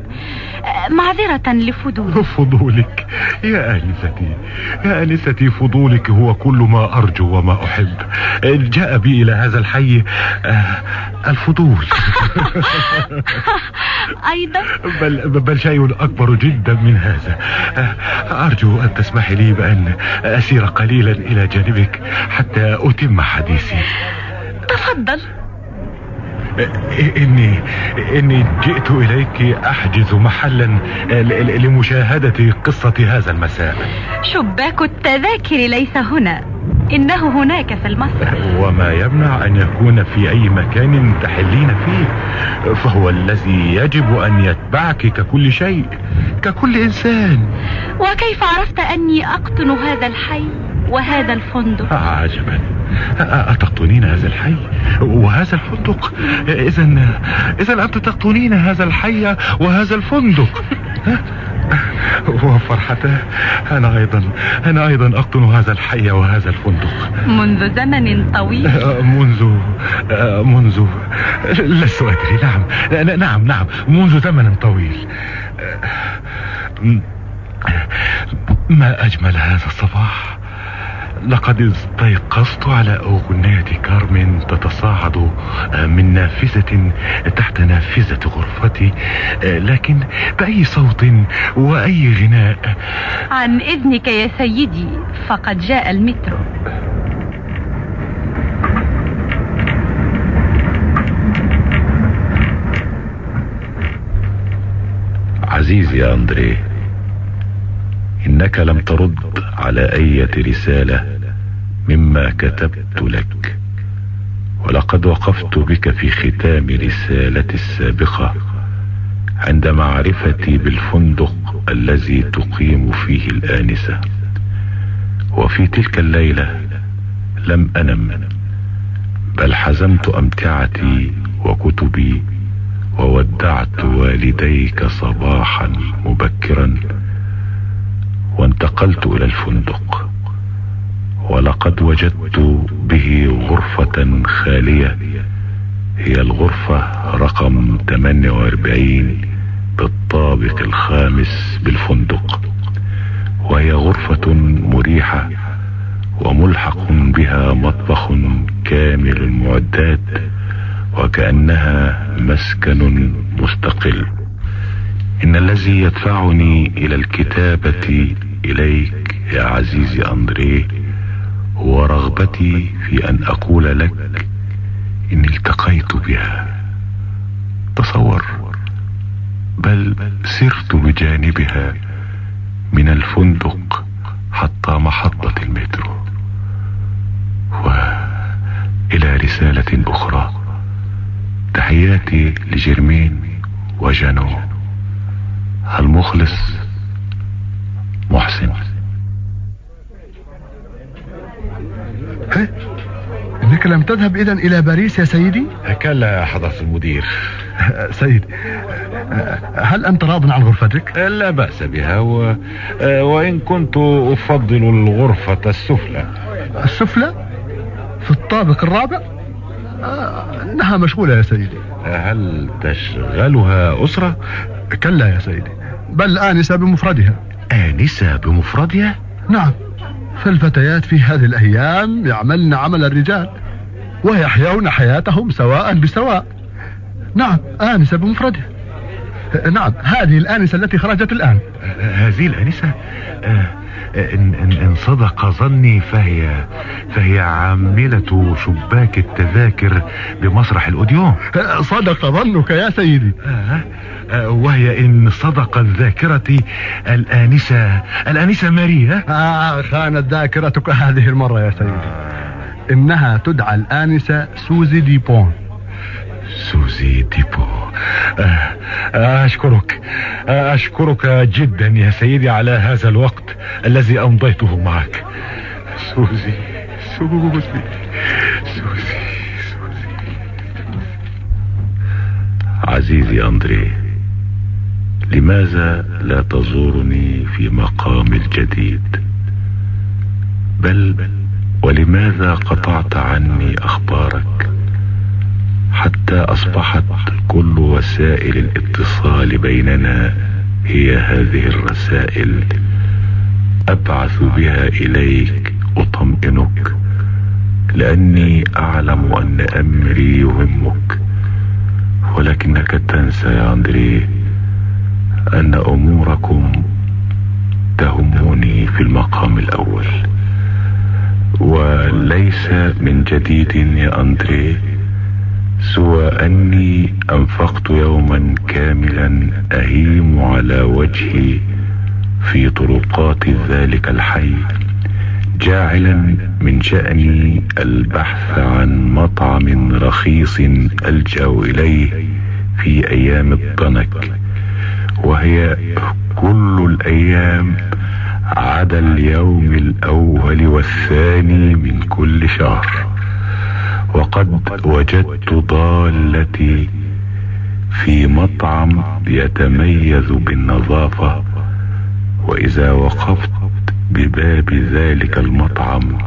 معذرة لفضولي (laughs) فضولك. يا آنستي يا آنستي فضولك هو كل ما أرجو وما أحب. جاء بي إلى هذا الحي آه، الفضول. (laughs) أيضا. بل, بل شيء أكبر جدا من هذا. آه، أرجو أن تسمحي لي بأن أسير قليلا إلى جانبك حتى أتم حديثي. تفضل. إني إني جئت إليك أحجز محلا لمشاهدة قصة هذا المساء. شباك التذاكر ليس هنا. إنه هناك في المسرح وما يمنع أن يكون في أي مكان تحلين فيه. فهو الذي يجب أن يتبعك ككل شيء ككل إنسان. وكيف عرفت أني أقطن هذا الحي؟ وهذا الفندق. عجبا. أتقطنين هذا الحي؟ وهذا الفندق. إذا إذا أنت تقطنين هذا الحي وهذا الفندق. (laughs) وفرحته أنا أيضا أنا أيضا أقطن هذا الحي وهذا الفندق. منذ زمن طويل. منذ منذ. لست أدري. نعم نعم نعم. منذ زمن طويل. ما أجمل هذا الصباح؟ لقد استيقظت على أغنية كارمن تتصاعد من نافذة تحت نافذة غرفتي لكن بأي صوت وأي غناء؟ عن إذنك يا سيدي فقد جاء المترو. عزيزي يا أندري إنك لم ترد على أي رسالة مما كتبت لك. ولقد وقفت بك في ختام رسالتي السابقة عند معرفتي بالفندق الذي تقيم فيه الآنسة. وفي تلك الليلة لم أنم بل حزمت أمتعتي وكتبي وودعت والديك صباحا مبكرا. وانتقلت إلى الفندق. ولقد وجدت به غرفة خالية. هي الغرفة رقم 48 بالطابق الخامس بالفندق. وهي غرفة مريحة وملحق بها مطبخ كامل المعدات وكأنها مسكن مستقل. إن الذي يدفعني إلى الكتابة إليك يا عزيزي أندريه هو رغبتي في أن أقول لك إني التقيت بها. تصور بل سرت بجانبها من الفندق حتى محطة المترو. وإلى رسالة أخرى. تحياتي لجرمين وجانو المخلص محسن. ها؟ إنك لم تذهب اذا إلى باريس يا سيدي؟ كلا يا حضرة المدير. (laughs) سيدي هل أنت راض عن غرفتك؟ لا بأس بها و... وإن كنت أفضل الغرفة السفلى. السفلى؟ في الطابق الرابع؟ آه، إنها مشغولة يا سيدي. هل تشغلها أسرة؟ كلا يا سيدي. بل آنسة بمفردها. آنسة بمفردها؟ نعم. فالفتيات في هذه الأيام يعملن عمل الرجال ويحيون حياتهم سواء بسواء. نعم آنسة بمفردها. نعم هذه الآنسة التي خرجت الآن. هذه الآنسة؟ آه، إن, إن, إن صدق ظني فهي فهي عاملة شباك التذاكر بمسرح الأوديون صدق ظنك يا سيدي. آه آه وهي إن صدقت ذاكرتي الآنسة الآنسة ماريا. آه خانت ذاكرتك هذه المرة يا سيدي. إنها تدعى الآنسة سوزي ديبون. سوزي ديبون. آه أشكرك. أشكرك جدا يا سيدي على هذا الوقت الذي أمضيته معك. سوزي سوزي سوزي سوزي. عزيزي أندري لماذا لا تزورني في مقام الجديد؟ بل ولماذا قطعت عني أخبارك؟ حتى أصبحت كل وسائل الاتصال بيننا هي هذه الرسائل. أبعث بها إليك أطمئنك لأني أعلم أن أمري يهمك. ولكنك تنسى يا أندري أن أموركم تهمني في المقام الأول. وليس من جديد يا أندري سوى أني أنفقت يوما كاملا أهيم على وجهي في طرقات ذلك الحي جاعلا من شأني البحث عن مطعم رخيص ألجأ إليه في أيام الضنك وهي كل الأيام عدا اليوم الأول والثاني من كل شهر. وقد وجدت ضالتي في مطعم يتميز بالنظافة وإذا وقفت بباب ذلك المطعم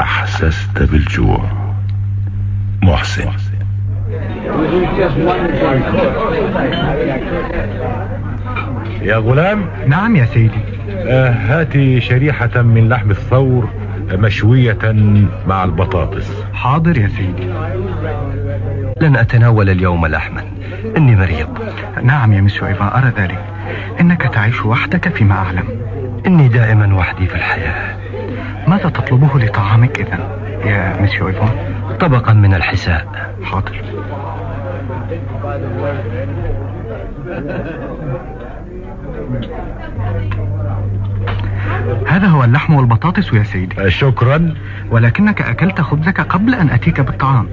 أحسست بالجوع. محسن. يا غلام؟ نعم يا سيدي. آه هاتي شريحة من لحم الثور مشوية مع البطاطس. حاضر يا سيدي. لن أتناول اليوم لحما. إني مريض. نعم يا مسيو إيفا أرى ذلك. إنك تعيش وحدك فيما أعلم. إني دائما وحدي في الحياة. ماذا تطلبه لطعامك إذا يا مسيو إيفا طبقا من الحساء. حاضر. هذا هو اللحم والبطاطس يا سيدي. شكرا. ولكنك أكلت خبزك قبل أن أتيك بالطعام.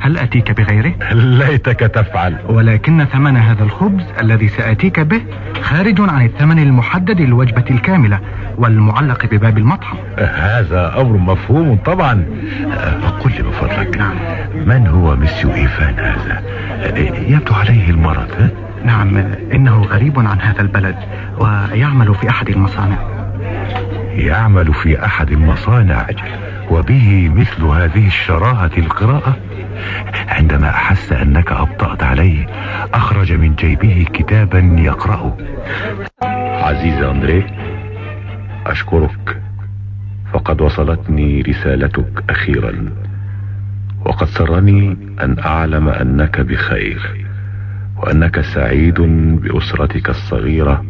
هل أتيك بغيره؟ ليتك تفعل. ولكن ثمن هذا الخبز الذي سأتيك به خارج عن الثمن المحدد للوجبة الكاملة والمعلق بباب المطعم. هذا أمر مفهوم طبعا. قل لي بفضلك نعم. من هو مسيو إيفان هذا؟ يبدو عليه المرض ها؟ نعم إنه غريب عن هذا البلد ويعمل في أحد المصانع. يعمل في أحد المصانع وبه مثل هذه الشراهة القراءة عندما أحس أنك أبطأت عليه أخرج من جيبه كتابا يقرأه. عزيز أندري أشكرك فقد وصلتني رسالتك أخيرا وقد سرني أن أعلم أنك بخير وأنك سعيد بأسرتك الصغيرة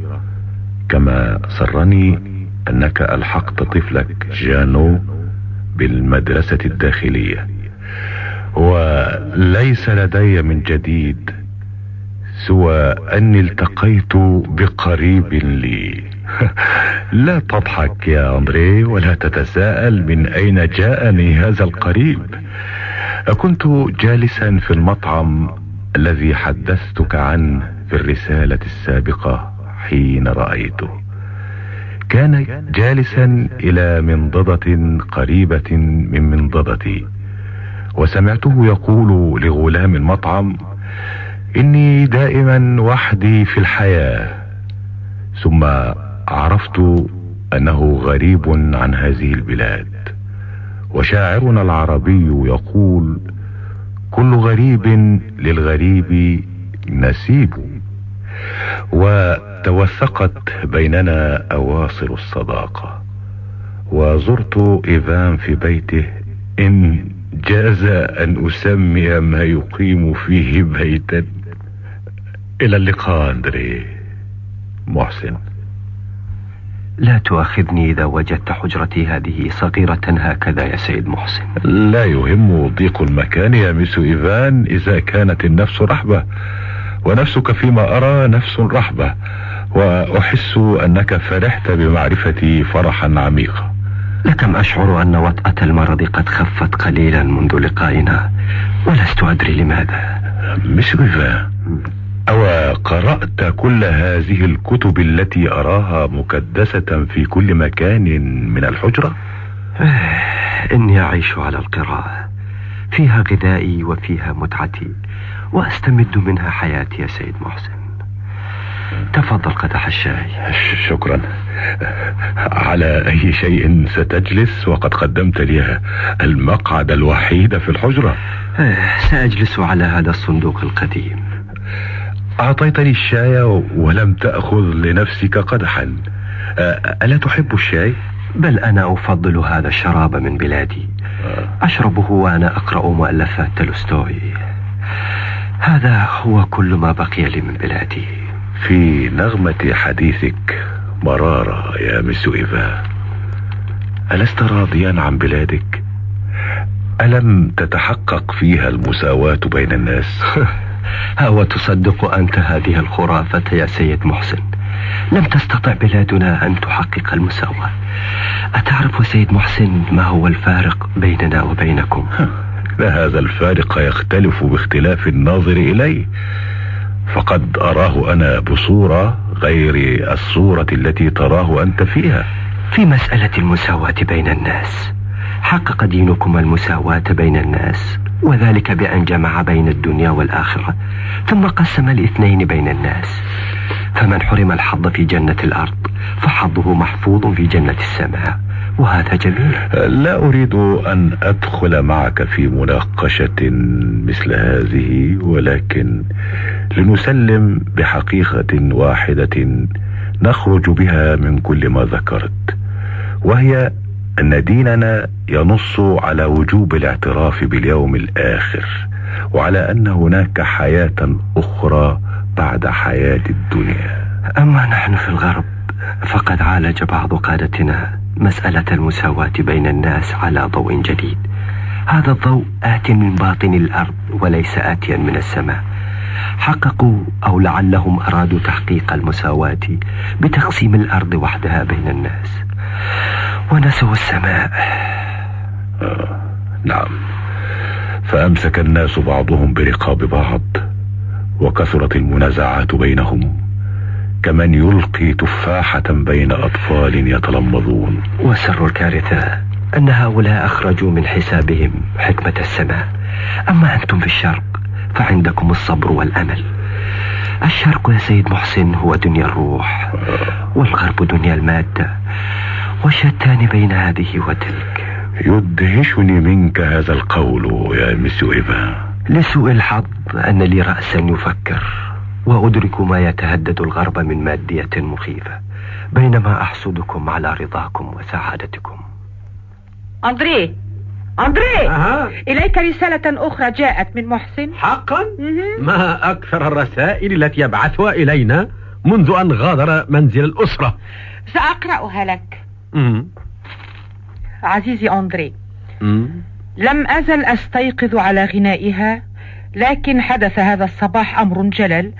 كما سرني أنك ألحقت طفلك جانو بالمدرسة الداخلية. وليس لدي من جديد سوى أني التقيت بقريب لي. (laughs) لا تضحك يا أندري ولا تتساءل من أين جاءني هذا القريب. كنت جالسا في المطعم الذي حدثتك عنه في الرسالة السابقة حين رأيته. كان جالسا إلى منضدة قريبة من منضدتي. وسمعته يقول لغلام المطعم إني دائما وحدي في الحياة. ثم عرفت أنه غريب عن هذه البلاد. وشاعرنا العربي يقول كل غريب للغريب نسيب. وتوثقت بيننا أواصر الصداقة. وزرت إيفان في بيته إن جاز أن أسمي ما يقيم فيه بيتا. إلى اللقاء أندري. محسن. لا تؤاخذني إذا وجدت حجرتي هذه صغيرة هكذا يا سيد محسن. لا يهم ضيق المكان يا مس إيفان إذا كانت النفس رحبة. ونفسك فيما أرى نفس رحبة وأحس أنك فرحت بمعرفتي فرحا عميقا. لكم أشعر أن وطأة المرض قد خفت قليلا منذ لقائنا؟ ولست أدري لماذا. مس إيفان أو قرأت كل هذه الكتب التي أراها مكدسة في كل مكان من الحجرة؟ إني أعيش على القراءة. فيها غذائي وفيها متعتي. وأستمد منها حياتي يا سيد محسن. تفضل قدح الشاي. شكرا. على أي شيء ستجلس؟ وقد قدمت لي المقعد الوحيد في الحجرة. سأجلس على هذا الصندوق القديم. أعطيتني الشاي ولم تأخذ لنفسك قدحا. ألا تحب الشاي؟ بل أنا أفضل هذا الشراب من بلادي. أشربه وأنا أقرأ مؤلفات تولستوي. هذا هو كل ما بقي لي من بلادي. في نغمة حديثك مرارة يا مس إيفا. ألست راضيا عن بلادك؟ ألم تتحقق فيها المساواة بين الناس؟ (laughs) أو تصدق أنت هذه الخرافة يا سيد محسن. لم تستطع بلادنا أن تحقق المساواة. أتعرف سيد محسن ما هو الفارق بيننا وبينكم؟ لا هذا الفارق يختلف باختلاف الناظر إليه. فقد أراه أنا بصورة غير الصورة التي تراه أنت فيها. في مسألة المساواة بين الناس حقق دينكم المساواة بين الناس وذلك بأن جمع بين الدنيا والآخرة ثم قسم الاثنين بين الناس. فمن حرم الحظ في جنة الأرض فحظه محفوظ في جنة السماء. وهذا جميل. لا أريد أن أدخل معك في مناقشة مثل هذه ولكن لنسلم بحقيقة واحدة نخرج بها من كل ما ذكرت وهي أن ديننا ينص على وجوب الاعتراف باليوم الآخر وعلى أن هناك حياة أخرى بعد حياة الدنيا. أما نحن في الغرب فقد عالج بعض قادتنا. مسألة المساواة بين الناس على ضوء جديد. هذا الضوء آت من باطن الأرض وليس آتيا من السماء. حققوا أو لعلهم أرادوا تحقيق المساواة بتقسيم الأرض وحدها بين الناس. ونسوا السماء. آه نعم. فأمسك الناس بعضهم برقاب بعض وكثرت المنازعات بينهم. كمن يلقي تفاحة بين أطفال يتلمذون. وسر الكارثة أن هؤلاء أخرجوا من حسابهم حكمة السماء. أما أنتم في الشرق فعندكم الصبر والأمل. الشرق يا سيد محسن هو دنيا الروح والغرب دنيا المادة وشتان بين هذه وتلك. يدهشني منك هذا القول يا مسيو إيفا لسوء الحظ أن لي رأسا يفكر. وأدرك ما يتهدد الغرب من مادية مخيفة بينما أحسدكم على رضاكم وسعادتكم أندري أندري أها. إليك رسالة أخرى جاءت من محسن حقا مهم. ما أكثر الرسائل التي يبعثها إلينا منذ أن غادر منزل الأسرة سأقرأها لك مم. عزيزي أندري مم. لم أزل أستيقظ على غنائها لكن حدث هذا الصباح أمر جلل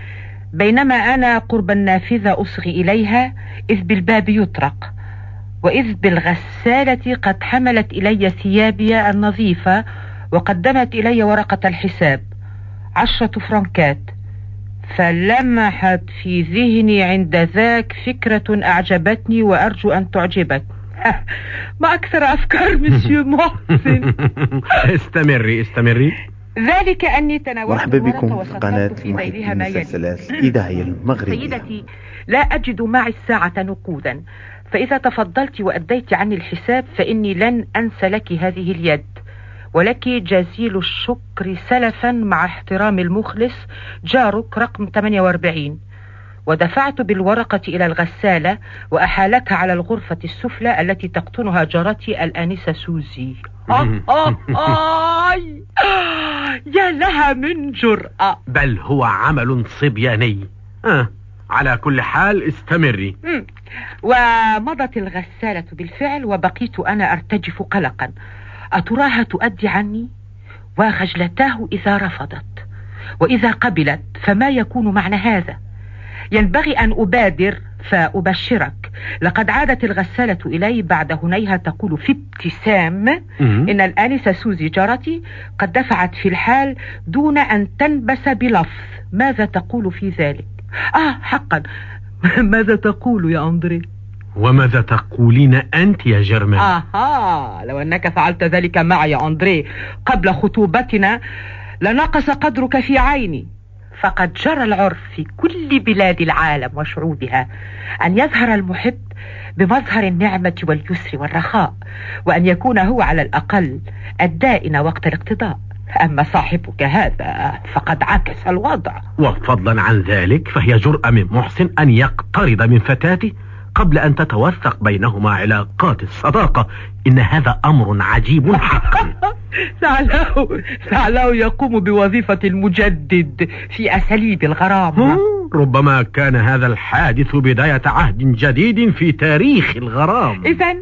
بينما أنا قرب النافذة أصغي إليها إذ بالباب يطرق وإذ بالغسالة قد حملت إلي ثيابي النظيفة وقدمت إلي ورقة الحساب عشرة فرنكات فلمحت في ذهني عند ذاك فكرة أعجبتني وأرجو أن تعجبك. ما أكثر أفكار (laughs) مسيو محسن استمري استمري. ذلك أني تناولت مرحبا بكم في قناة في ذيلها ما يلي. الإذاعية (laughs) المغربية. سيدتي لا أجد معي الساعة نقودا. فإذا تفضلت وأديت عني الحساب فإني لن أنسى لك هذه اليد. ولك جزيل الشكر سلفا مع احترام المخلص جارك رقم 48 ودفعت بالورقة إلى الغسالة وأحالتها على الغرفة السفلى التي تقطنها جارتي الآنسة سوزي. (laughs) آه آه آي. يا لها من جرأة. بل هو عمل صبياني. آه. على كل حال استمري. ومضت الغسالة بالفعل وبقيت أنا أرتجف قلقا. أتراها تؤدي عني؟ وخجلتاه إذا رفضت. وإذا قبلت فما يكون معنى هذا؟ ينبغي أن أبادر فأبشرك. لقد عادت الغسالة إلي بعد هنيها تقول في ابتسام. إن الآنسة سوزي جارتي قد دفعت في الحال دون أن تنبس بلفظ. ماذا تقول في ذلك؟ آه حقا. (laughs) ماذا تقول يا أندري؟ وماذا تقولين أنت يا جرمان؟ آها لو أنك فعلت ذلك معي يا أندري قبل خطوبتنا لنقص قدرك في عيني. فقد جرى العرف في كل بلاد العالم وشعوبها أن يظهر المحب بمظهر النعمة واليسر والرخاء وأن يكون هو على الأقل الدائن وقت الاقتضاء. أما صاحبك هذا فقد عكس الوضع. وفضلا عن ذلك فهي جرأة من محسن أن يقترض من فتاته قبل أن تتوثق بينهما علاقات الصداقة. إن هذا أمر عجيب حقا. (laughs) لعله لعله يقوم بوظيفة المجدد في أساليب الغرام. ربما كان هذا الحادث بداية عهد جديد في تاريخ الغرام. إذا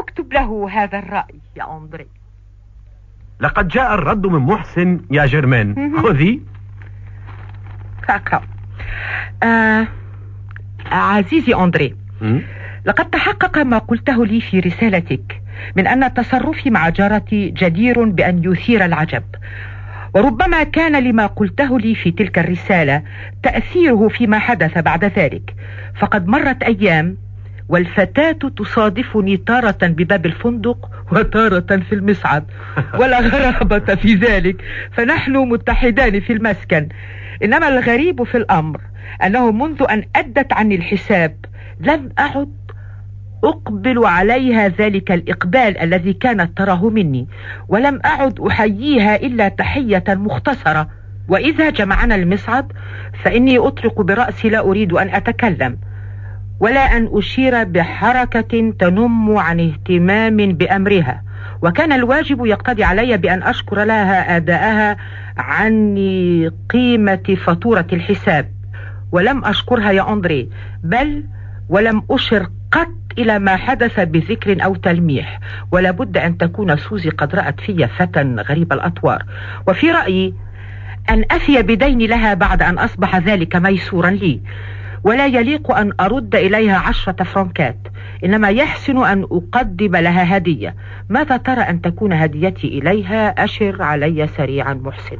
اكتب له هذا الرأي يا أندري. لقد جاء الرد من محسن يا جرمان. خذي. أقرأ آه عزيزي أندري لقد تحقق ما قلته لي في رسالتك من أن تصرفي مع جارتي جدير بأن يثير العجب. وربما كان لما قلته لي في تلك الرسالة تأثيره فيما حدث بعد ذلك. فقد مرت أيام والفتاة تصادفني تارة بباب الفندق وتارة في المصعد (laughs) ولا غرابة في ذلك. فنحن متحدان في المسكن. إنما الغريب في الأمر أنه منذ أن أدت عني الحساب لم أعد أقبل عليها ذلك الإقبال الذي كانت تراه مني ولم أعد أحييها إلا تحية مختصرة. وإذا جمعنا المصعد فإني أطلق برأسي لا أريد أن أتكلم ولا أن أشير بحركة تنم عن اهتمام بأمرها. وكان الواجب يقتضي علي بأن أشكر لها آداءها عني قيمة فاتورة الحساب. ولم أشكرها يا أندري بل ولم أشر قط إلى ما حدث بذكر أو تلميح. ولا بد أن تكون سوزي قد رأت في فتى غريب الأطوار. وفي رأيي أن أفي بدين لها بعد أن أصبح ذلك ميسورا لي. ولا يليق أن أرد إليها عشرة فرنكات. إنما يحسن أن أقدم لها هدية. ماذا ترى أن تكون هديتي إليها؟ أشر علي سريعا محسن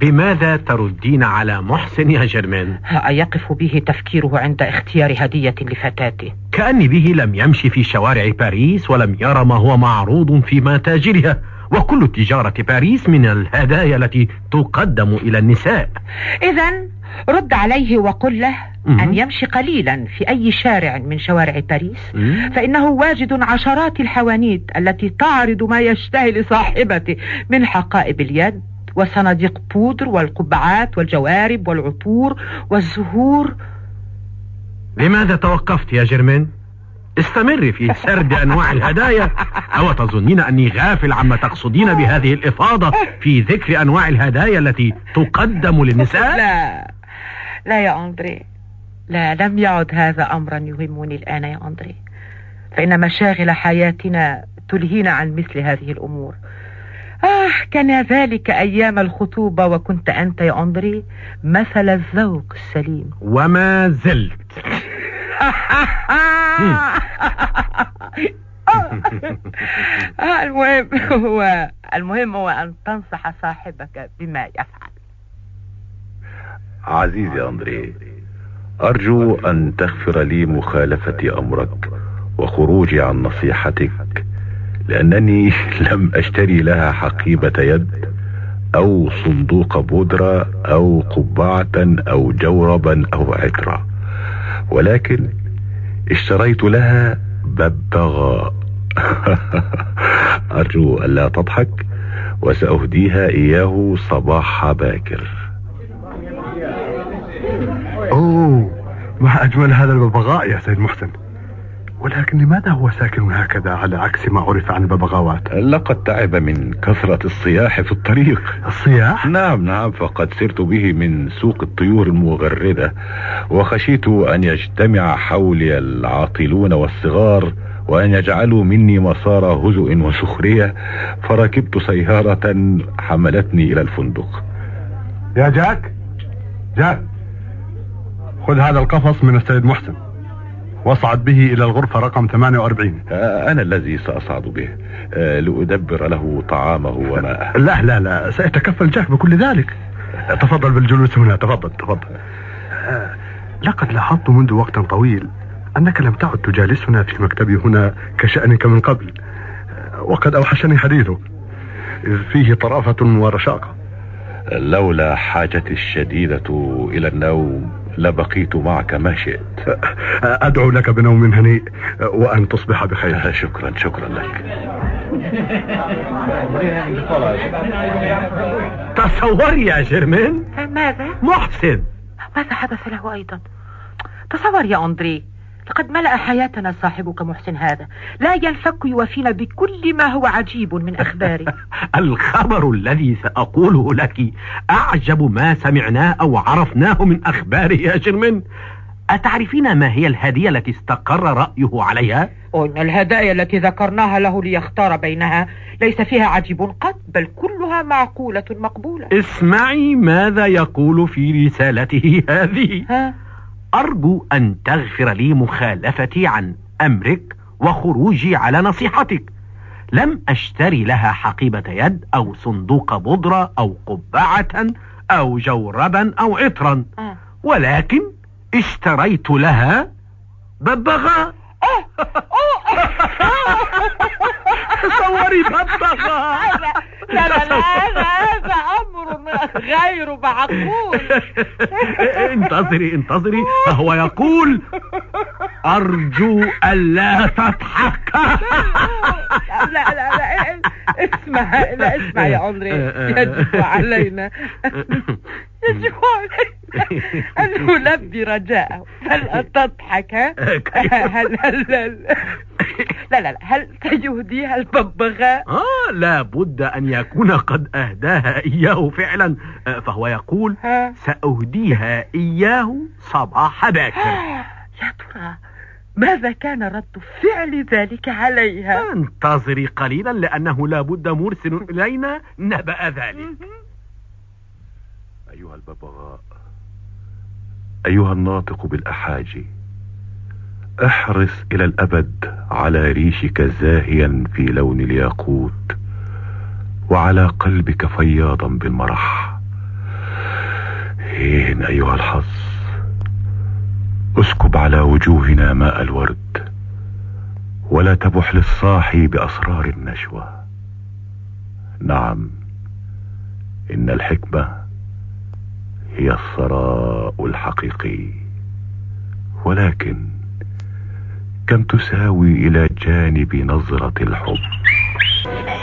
بماذا تردين على محسن يا جرمين أيقف به تفكيره عند اختيار هدية لفتاته. كأني به لم يمشي في شوارع باريس ولم يرى ما هو معروض في متاجرها. وكل تجارة باريس من الهدايا التي تقدم إلى النساء. إذا رد عليه وقل له أن يمشي قليلا في أي شارع من شوارع باريس فإنه واجد عشرات الحوانيت التي تعرض ما يشتهي لصاحبته من حقائب اليد وصناديق بودر والقبعات والجوارب والعطور والزهور. لماذا توقفت يا جيرمين استمري في سرد أنواع الهدايا أو تظنين أني غافل عما تقصدين بهذه الإفاضة في ذكر أنواع الهدايا التي تقدم للنساء؟ لا لا يا أندري. لا لم يعد هذا أمرا يهمني الآن يا أندري. فإن مشاغل حياتنا تلهينا عن مثل هذه الأمور. آه كان ذلك أيام الخطوبة وكنت أنت يا أندري مثل الذوق السليم. وما زلت. (laughs) المهم هو المهم هو أن تنصح صاحبك بما يفعل. عزيزي أندري أرجو أن تغفر لي مخالفة أمرك وخروجي عن نصيحتك لأنني (laughs) لم أشتري لها حقيبة يد أو صندوق بودرة أو قبعة أو جوربا أو عطرة. ولكن اشتريت لها ببغاء (laughs) أرجو ألا تضحك وسأهديها إياه صباح باكر. أوه ما أجمل هذا الببغاء يا سيد محسن. ولكن لماذا هو ساكن هكذا على عكس ما عرف عن الببغاوات لقد تعب من كثرة الصياح في الطريق. الصياح؟ نعم نعم فقد سرت به من سوق الطيور المغردة وخشيت أن يجتمع حولي العاطلون والصغار وأن يجعلوا مني مسار هزء وسخرية فركبت سيارة حملتني إلى الفندق. يا جاك؟ جاك خذ هذا القفص من السيد محسن. واصعد به إلى الغرفة رقم 48 أنا الذي سأصعد به. لأدبر له طعامه وماءه (laughs) لا لا لا سيتكفل جاك بكل ذلك. تفضل بالجلوس هنا تفضل تفضل. لقد لاحظت منذ وقت طويل أنك لم تعد تجالسنا في مكتبي هنا كشأنك من قبل. وقد أوحشني حديثك. فيه طرافة ورشاقة. لولا حاجتي الشديدة إلى النوم لبقيت معك ما شئت. أدعو لك بنوم هنيء وأن تصبح بخير. شكرا شكرا لك. تصوري يا جيرمين. ماذا؟ محسن. ماذا حدث له أيضا؟ تصور يا أندري. لقد ملأ حياتنا صاحبك محسن هذا. لا ينفك يوفينا بكل ما هو عجيب من أخباره (laughs) الخبر الذي سأقوله لك أعجب ما سمعناه أو عرفناه من أخباره يا جرمن أتعرفين ما هي الهدية التي استقر رأيه عليها؟ إن الهدايا التي ذكرناها له ليختار بينها ليس فيها عجيب قط بل كلها معقولة مقبولة. اسمعي ماذا يقول في رسالته هذه. ها؟ أرجو أن تغفر لي مخالفتي عن أمرك وخروجي على نصيحتك. لم أشتري لها حقيبة يد أو صندوق بودرة أو قبعة أو جوربا أو عطرا. ولكن اشتريت لها ببغاء. (laughs) تصوري ببغاء لا لا لا هذا هذا أمر غير معقول. انتظري انتظري. فهو يقول أرجو ألا تضحك. لا لا لا اسمع لا اسمع يا عمري. يجب علينا. يجب علينا أن نلبي رجاءه. هل تضحك؟ هل هل هل لا لا لا. هل سيهديها الببغاء؟ آه لابد أن يكون قد أهداها إياه فعلا. فهو يقول سأهديها إياه صباح باكر يا ترى ماذا كان رد فعل ذلك عليها؟ انتظري قليلا لأنه لابد مرسل إلينا نبأ ذلك. أيها الببغاء أيها الناطق بالأحاجي أحرص إلى الأبد على ريشك زاهيا في لون الياقوت وعلى قلبك فياضا بالمرح. هين أيها الحظ. أسكب على وجوهنا ماء الورد ولا تبح للصاحي بأسرار النشوة. نعم إن الحكمة هي الثراء الحقيقي. ولكن كم تساوي إلى جانب نظرة الحب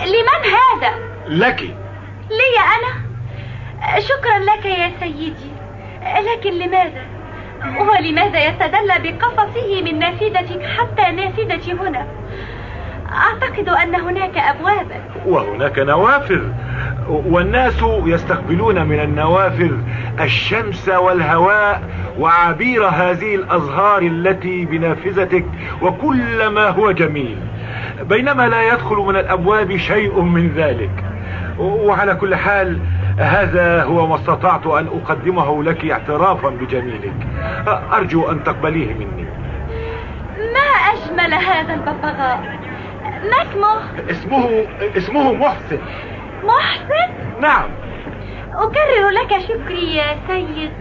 لمن هذا؟ لك لي أنا؟ شكرا لك يا سيدي لكن لماذا؟ ولماذا يتدلى بقفصه من نافذتك حتى نافذتي هنا؟ أعتقد أن هناك أبوابا وهناك نوافذ. والناس يستقبلون من النوافذ الشمس والهواء وعبير هذه الأزهار التي بنافذتك وكل ما هو جميل. بينما لا يدخل من الأبواب شيء من ذلك. وعلى كل حال هذا هو ما استطعت أن أقدمه لك اعترافا بجميلك. أرجو أن تقبليه مني. ما أجمل هذا الببغاء ما اسمه؟ اسمه اسمه محسن. محسن؟ نعم. أكرر لك شكري يا سيد.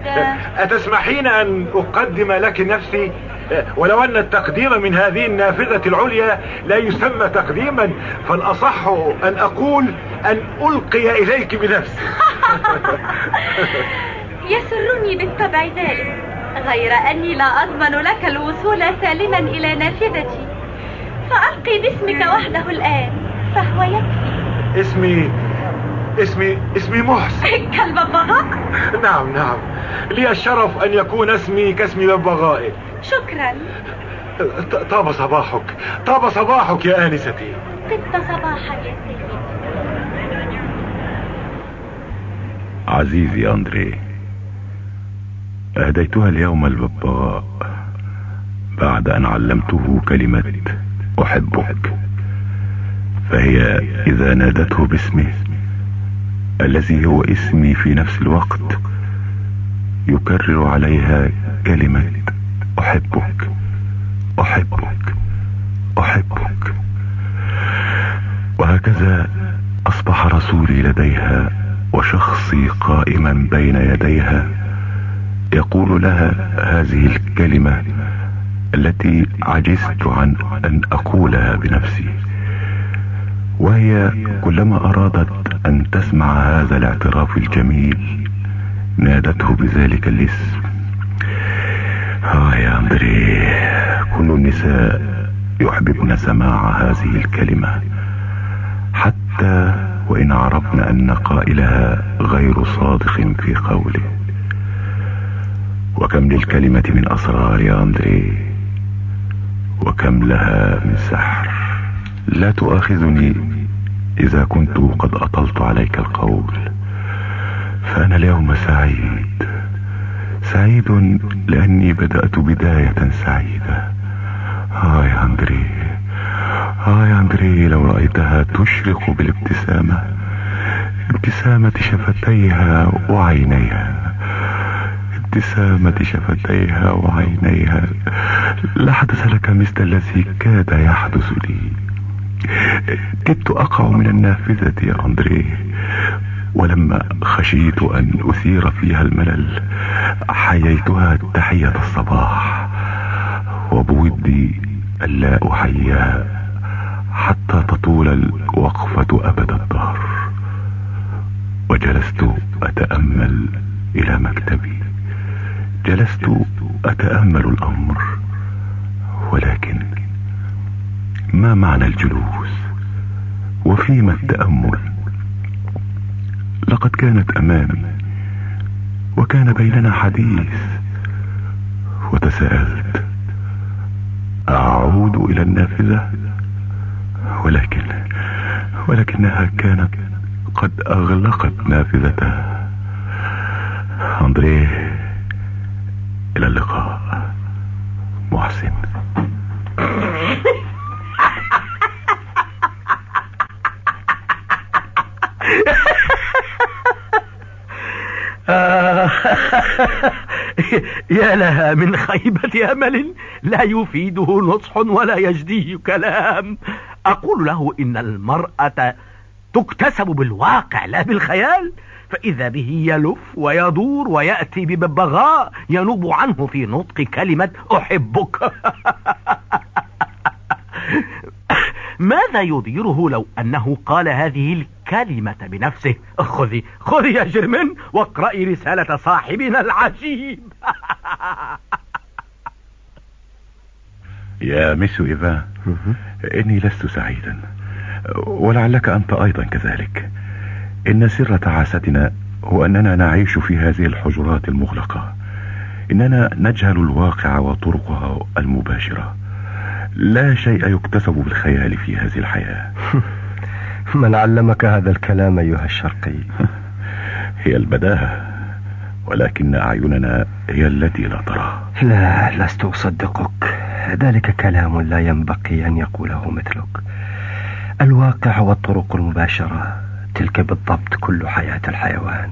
أتسمحين أن أقدم لك نفسي؟ ولو أن التقديم من هذه النافذة العليا لا يسمى تقديما فالأصح أن أقول أن ألقي إليك بنفسي. (laughs) يسرني بالطبع ذلك غير أني لا أضمن لك الوصول سالما إلى نافذتي. فألقي باسمك وحده الآن فهو يكفي. اسمي اسمي اسمي محسن. (laughs) كالببغاء نعم نعم. لي الشرف أن يكون اسمي كاسم ببغائك شكرا. طاب صباحك. طاب صباحك يا آنستي. طبت صباحا يا سيدي. عزيزي أندري أهديتها اليوم الببغاء بعد أن علمته كلمة أحبك. فهي إذا نادته باسمه الذي هو اسمي في نفس الوقت يكرر عليها كلمة أحبك. أحبك. أحبك. وهكذا أصبح رسولي لديها وشخصي قائما بين يديها. يقول لها هذه الكلمة التي عجزت عن أن أقولها بنفسي. وهي كلما أرادت أن تسمع هذا الاعتراف الجميل نادته بذلك الاسم. آه يا أندري كل النساء يحببن سماع هذه الكلمة حتى وإن عرفن أن قائلها غير صادق في قوله. وكم للكلمة من أسرار يا أندري وكم لها من سحر. لا تؤاخذني إذا كنت قد أطلت عليك القول. فأنا اليوم سعيد. سعيد لأني بدأت بداية سعيدة. يا أندري يا أندري لو رأيتها تشرق بالابتسامة. ابتسامة شفتيها وعينيها. ابتسامة شفتيها وعينيها. لحدث لك مثل الذي كاد يحدث لي. كدت أقع من النافذة يا أندري ولما خشيت أن أثير فيها الملل حييتها تحية الصباح. وبودي ألا أحييها حتى تطول الوقفة أبد الدهر. وجلست أتأمل إلى مكتبي. جلست أتأمل الأمر ولكن ما معنى الجلوس؟ وفيما التأمل؟ لقد كانت أمامي وكان بيننا حديث وتساءلت أعود إلى النافذة؟ ولكن ولكنها كانت قد أغلقت نافذتها. أندريه إلى اللقاء. محسن. (laughs) يا لها من خيبة أمل لا يفيده نصح ولا يجديه كلام. أقول له إن المرأة تكتسب بالواقع لا بالخيال. فإذا به يلف ويدور ويأتي بببغاء ينوب عنه في نطق كلمة أحبك. (laughs) ماذا يضيره لو أنه قال هذه الكلمة بنفسه؟ خذي خذي يا جرمن واقرأي رسالة صاحبنا العجيب. (laughs) يا ميسو إيفان إني لست سعيدا ولعلك أنت أيضا كذلك. إن سر تعاستنا هو أننا نعيش في هذه الحجرات المغلقة. إننا نجهل الواقع وطرقها المباشرة. لا شيء يكتسب بالخيال في هذه الحياة. (laughs) من علمك هذا الكلام أيها الشرقي؟ (laughs) هي البداهة ولكن أعيننا هي التي لا ترى. لا لست أصدقك. ذلك كلام لا ينبغي أن يقوله مثلك. الواقع والطرق المباشرة تلك بالضبط كل حياة الحيوان.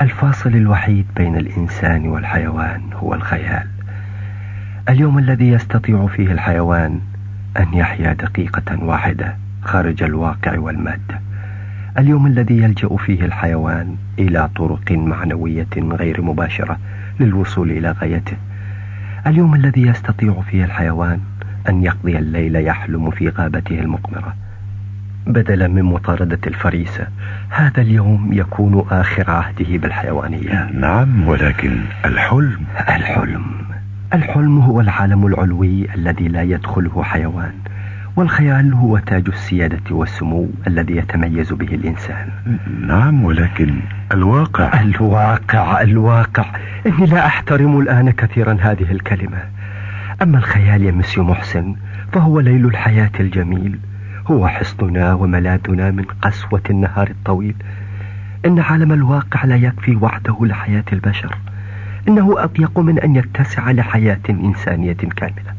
الفاصل الوحيد بين الإنسان والحيوان هو الخيال. اليوم الذي يستطيع فيه الحيوان أن يحيا دقيقة واحدة خارج الواقع والمادة اليوم الذي يلجأ فيه الحيوان إلى طرق معنوية غير مباشرة للوصول إلى غايته. اليوم الذي يستطيع فيه الحيوان أن يقضي الليل يحلم في غابته المقمرة. بدلا من مطاردة الفريسة هذا اليوم يكون آخر عهده بالحيوانية. نعم ولكن الحلم. الحلم. الحلم هو العالم العلوي الذي لا يدخله حيوان والخيال هو تاج السيادة والسمو الذي يتميز به الإنسان. نعم ولكن الواقع. الواقع الواقع. إني لا أحترم الآن كثيرا هذه الكلمة. أما الخيال يا مسيو محسن فهو ليل الحياة الجميل. هو حصننا وملاذنا من قسوة النهار الطويل. إن عالم الواقع لا يكفي وحده لحياة البشر. إنه أضيق من أن يتسع لحياة إنسانية كاملة.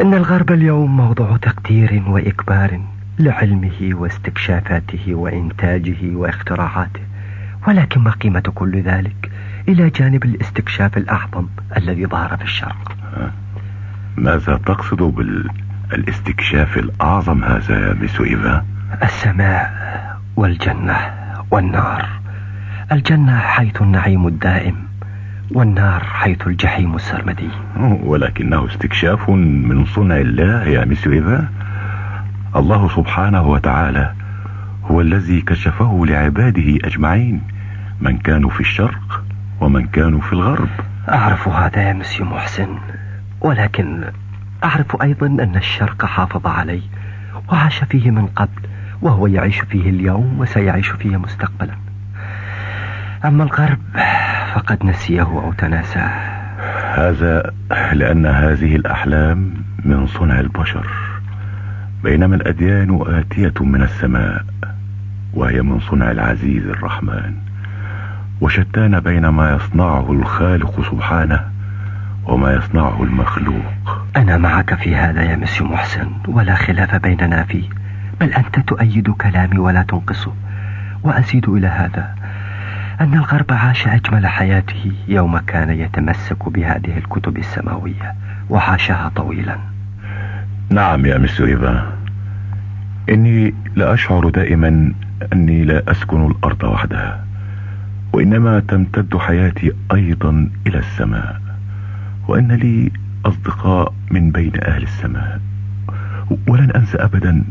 إن الغرب اليوم موضوع تقدير وإكبار لعلمه واستكشافاته وإنتاجه واختراعاته. ولكن ما قيمة كل ذلك إلى جانب الاستكشاف الأعظم الذي ظهر في الشرق؟ ماذا تقصد بالاستكشاف الأعظم هذا يا مسيو إيفان السماء والجنة والنار. الجنة حيث النعيم الدائم والنار حيث الجحيم السرمدي. ولكنه استكشاف من صنع الله يا مسيو إيفان الله سبحانه وتعالى هو الذي كشفه لعباده أجمعين من كانوا في الشرق ومن كانوا في الغرب. أعرف هذا يا مسيو محسن ولكن أعرف أيضا أن الشرق حافظ عليه وعاش فيه من قبل وهو يعيش فيه اليوم وسيعيش فيه مستقبلا. أما الغرب فقد نسيه أو تناساه. هذا لأن هذه الأحلام من صنع البشر بينما الأديان آتية من السماء وهي من صنع العزيز الرحمن. وشتان بين ما يصنعه الخالق سبحانه وما يصنعه المخلوق. أنا معك في هذا يا مسيو محسن ولا خلاف بيننا فيه بل أنت تؤيد كلامي ولا تنقصه. وأزيد إلى هذا أن الغرب عاش أجمل حياته يوم كان يتمسك بهذه الكتب السماوية وعاشها طويلا. نعم يا مستر إيفان. إني لا أشعر دائما أني لا أسكن الأرض وحدها وإنما تمتد حياتي أيضا إلى السماء وأن لي أصدقاء من بين أهل السماء. ولن أنسى أبدا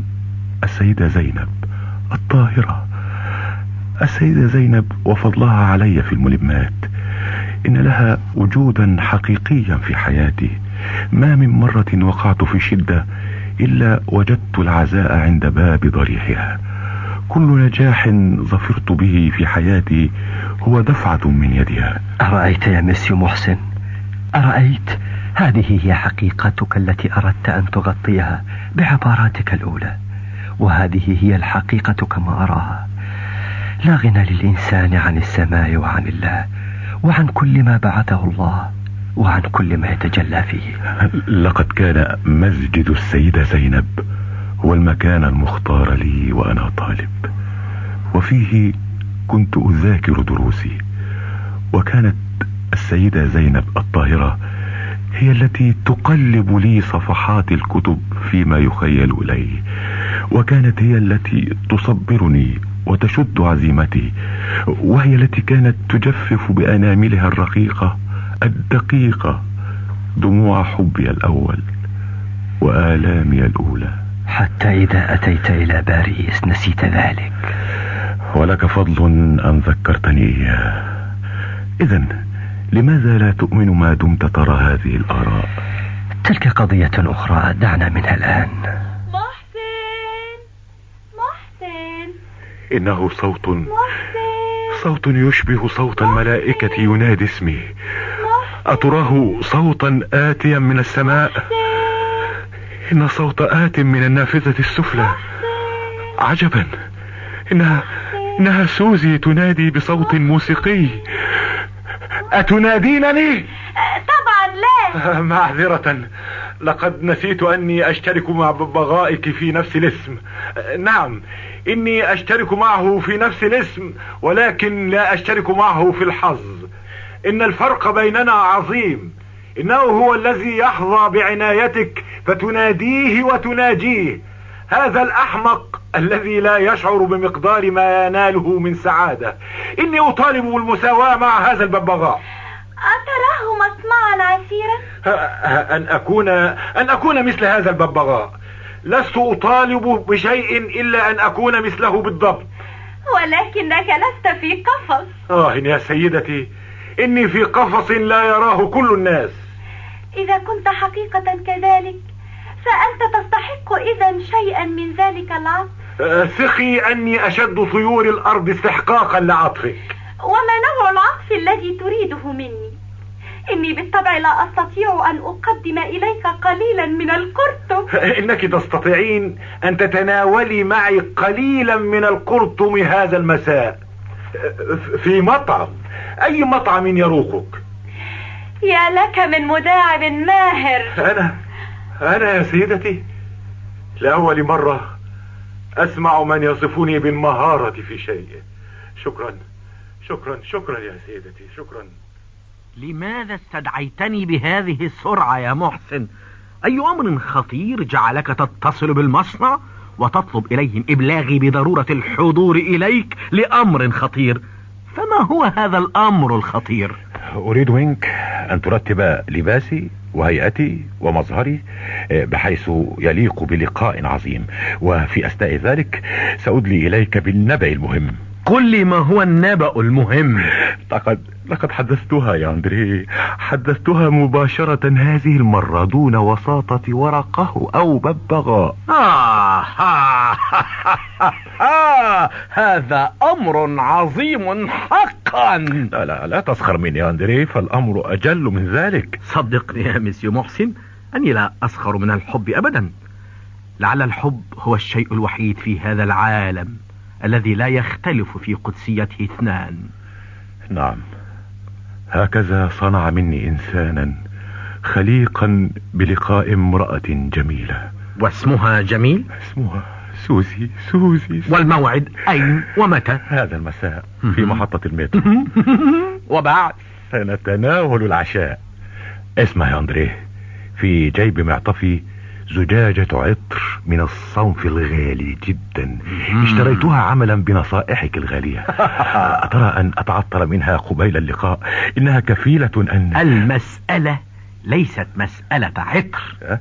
السيدة زينب الطاهرة. السيدة زينب وفضلها علي في الملمات. إن لها وجودا حقيقيا في حياتي. ما من مرة وقعت في شدة إلا وجدت العزاء عند باب ضريحها. كل نجاح ظفرت به في حياتي هو دفعة من يدها. أرأيت يا مسيو محسن؟ أرأيت؟ هذه هي حقيقتك التي أردت أن تغطيها بعباراتك الأولى وهذه هي الحقيقة كما أراها. لا غنى للإنسان عن السماء وعن الله وعن كل ما بعثه الله وعن كل ما يتجلى فيه. لقد كان مسجد السيدة زينب هو المكان المختار لي وأنا طالب وفيه كنت أذاكر دروسي وكانت السيدة زينب الطاهرة هي التي تقلب لي صفحات الكتب فيما يخيل إلي وكانت هي التي تصبرني وتشد عزيمتي وهي التي كانت تجفف بأناملها الرقيقة الدقيقة دموع حبي الأول وآلامي الأولى. حتى إذا أتيت إلى باريس نسيت ذلك. ولك فضل أن ذكرتني. إياه إذا لماذا لا تؤمن ما دمت ترى هذه الآراء؟ تلك قضية أخرى دعنا منها الآن. محسن! محسن! إنه صوت. محسن! صوت يشبه صوت الملائكة ينادي اسمي أتراه صوتا آتيا من السماء؟ إن صوت آت من النافذة السفلى. عجبا. إنها إنها سوزي تنادي بصوت موسيقي. أتنادينني؟ طبعا لا. (laughs) معذرة. لقد نسيت أني أشترك مع ببغائك في نفس الاسم. نعم إني أشترك معه في نفس الاسم ولكن لا أشترك معه في الحظ. إن الفرق بيننا عظيم. إنه هو الذي يحظى بعنايتك فتناديه وتناجيه. هذا الأحمق الذي لا يشعر بمقدار ما يناله من سعادة. إني أطالب بالمساواة مع هذا الببغاء أتراه مطمعا عسيرا؟ أن أكون أن أكون مثل هذا الببغاء لست أطالب بشيء إلا أن أكون مثله بالضبط. ولكنك لست في قفص. آه يا سيدتي إني في قفص لا يراه كل الناس. إذا كنت حقيقة كذلك فأنت تستحق إذا شيئا من ذلك العطف ثقي أني أشد طيور الأرض استحقاقا لعطفك. وما نوع العطف الذي تريده مني؟ إني بالطبع لا أستطيع أن أقدم إليك قليلا من القرطم. إنك تستطيعين أن تتناولي معي قليلا من القرطم هذا المساء. في مطعم. أي مطعم يروقك؟ يا لك من مداعب ماهر. أنا أنا يا سيدتي لأول مرة أسمع من يصفني بالمهارة في شيء. شكرا شكرا شكرا يا سيدتي شكرا. لماذا استدعيتني بهذه السرعة يا محسن؟ أي أمر خطير جعلك تتصل بالمصنع وتطلب إليهم إبلاغي بضرورة الحضور إليك لأمر خطير؟ فما هو هذا الأمر الخطير؟ أريد منك أن ترتب لباسي وهيئتي ومظهري آه، بحيث يليق بلقاء عظيم. وفي أثناء ذلك سأدلي إليك بالنبأ المهم. قل لي ما هو النبأ المهم. لقد لقد حدثتها يا أندري. حدثتها مباشرة هذه المرة دون وساطة ورقه أو ببغاء. آه آه آه آه هذا أمر عظيم حقا. لا لا لا تسخر مني يا أندري فالأمر أجل من ذلك. صدقني يا مسيو محسن أني لا أسخر من الحب أبدا. لعل الحب هو الشيء الوحيد في هذا العالم. الذي لا يختلف في قدسيته اثنان. نعم. هكذا صنع مني إنسانا خليقا بلقاء امرأة جميلة. واسمها جميل؟ اسمها سوزي سوزي والموعد أين ومتى؟ هذا المساء في محطة المترو. وبعد؟ سنتناول العشاء. اسمع يا أندريه في جيب معطفي زجاجة عطر من الصنف الغالي جدا. اشتريتها عملا بنصائحك الغالية. (laughs) أترى أن أتعطر منها قبيل اللقاء؟ إنها كفيلة أن المسألة ليست مسألة عطر. أه؟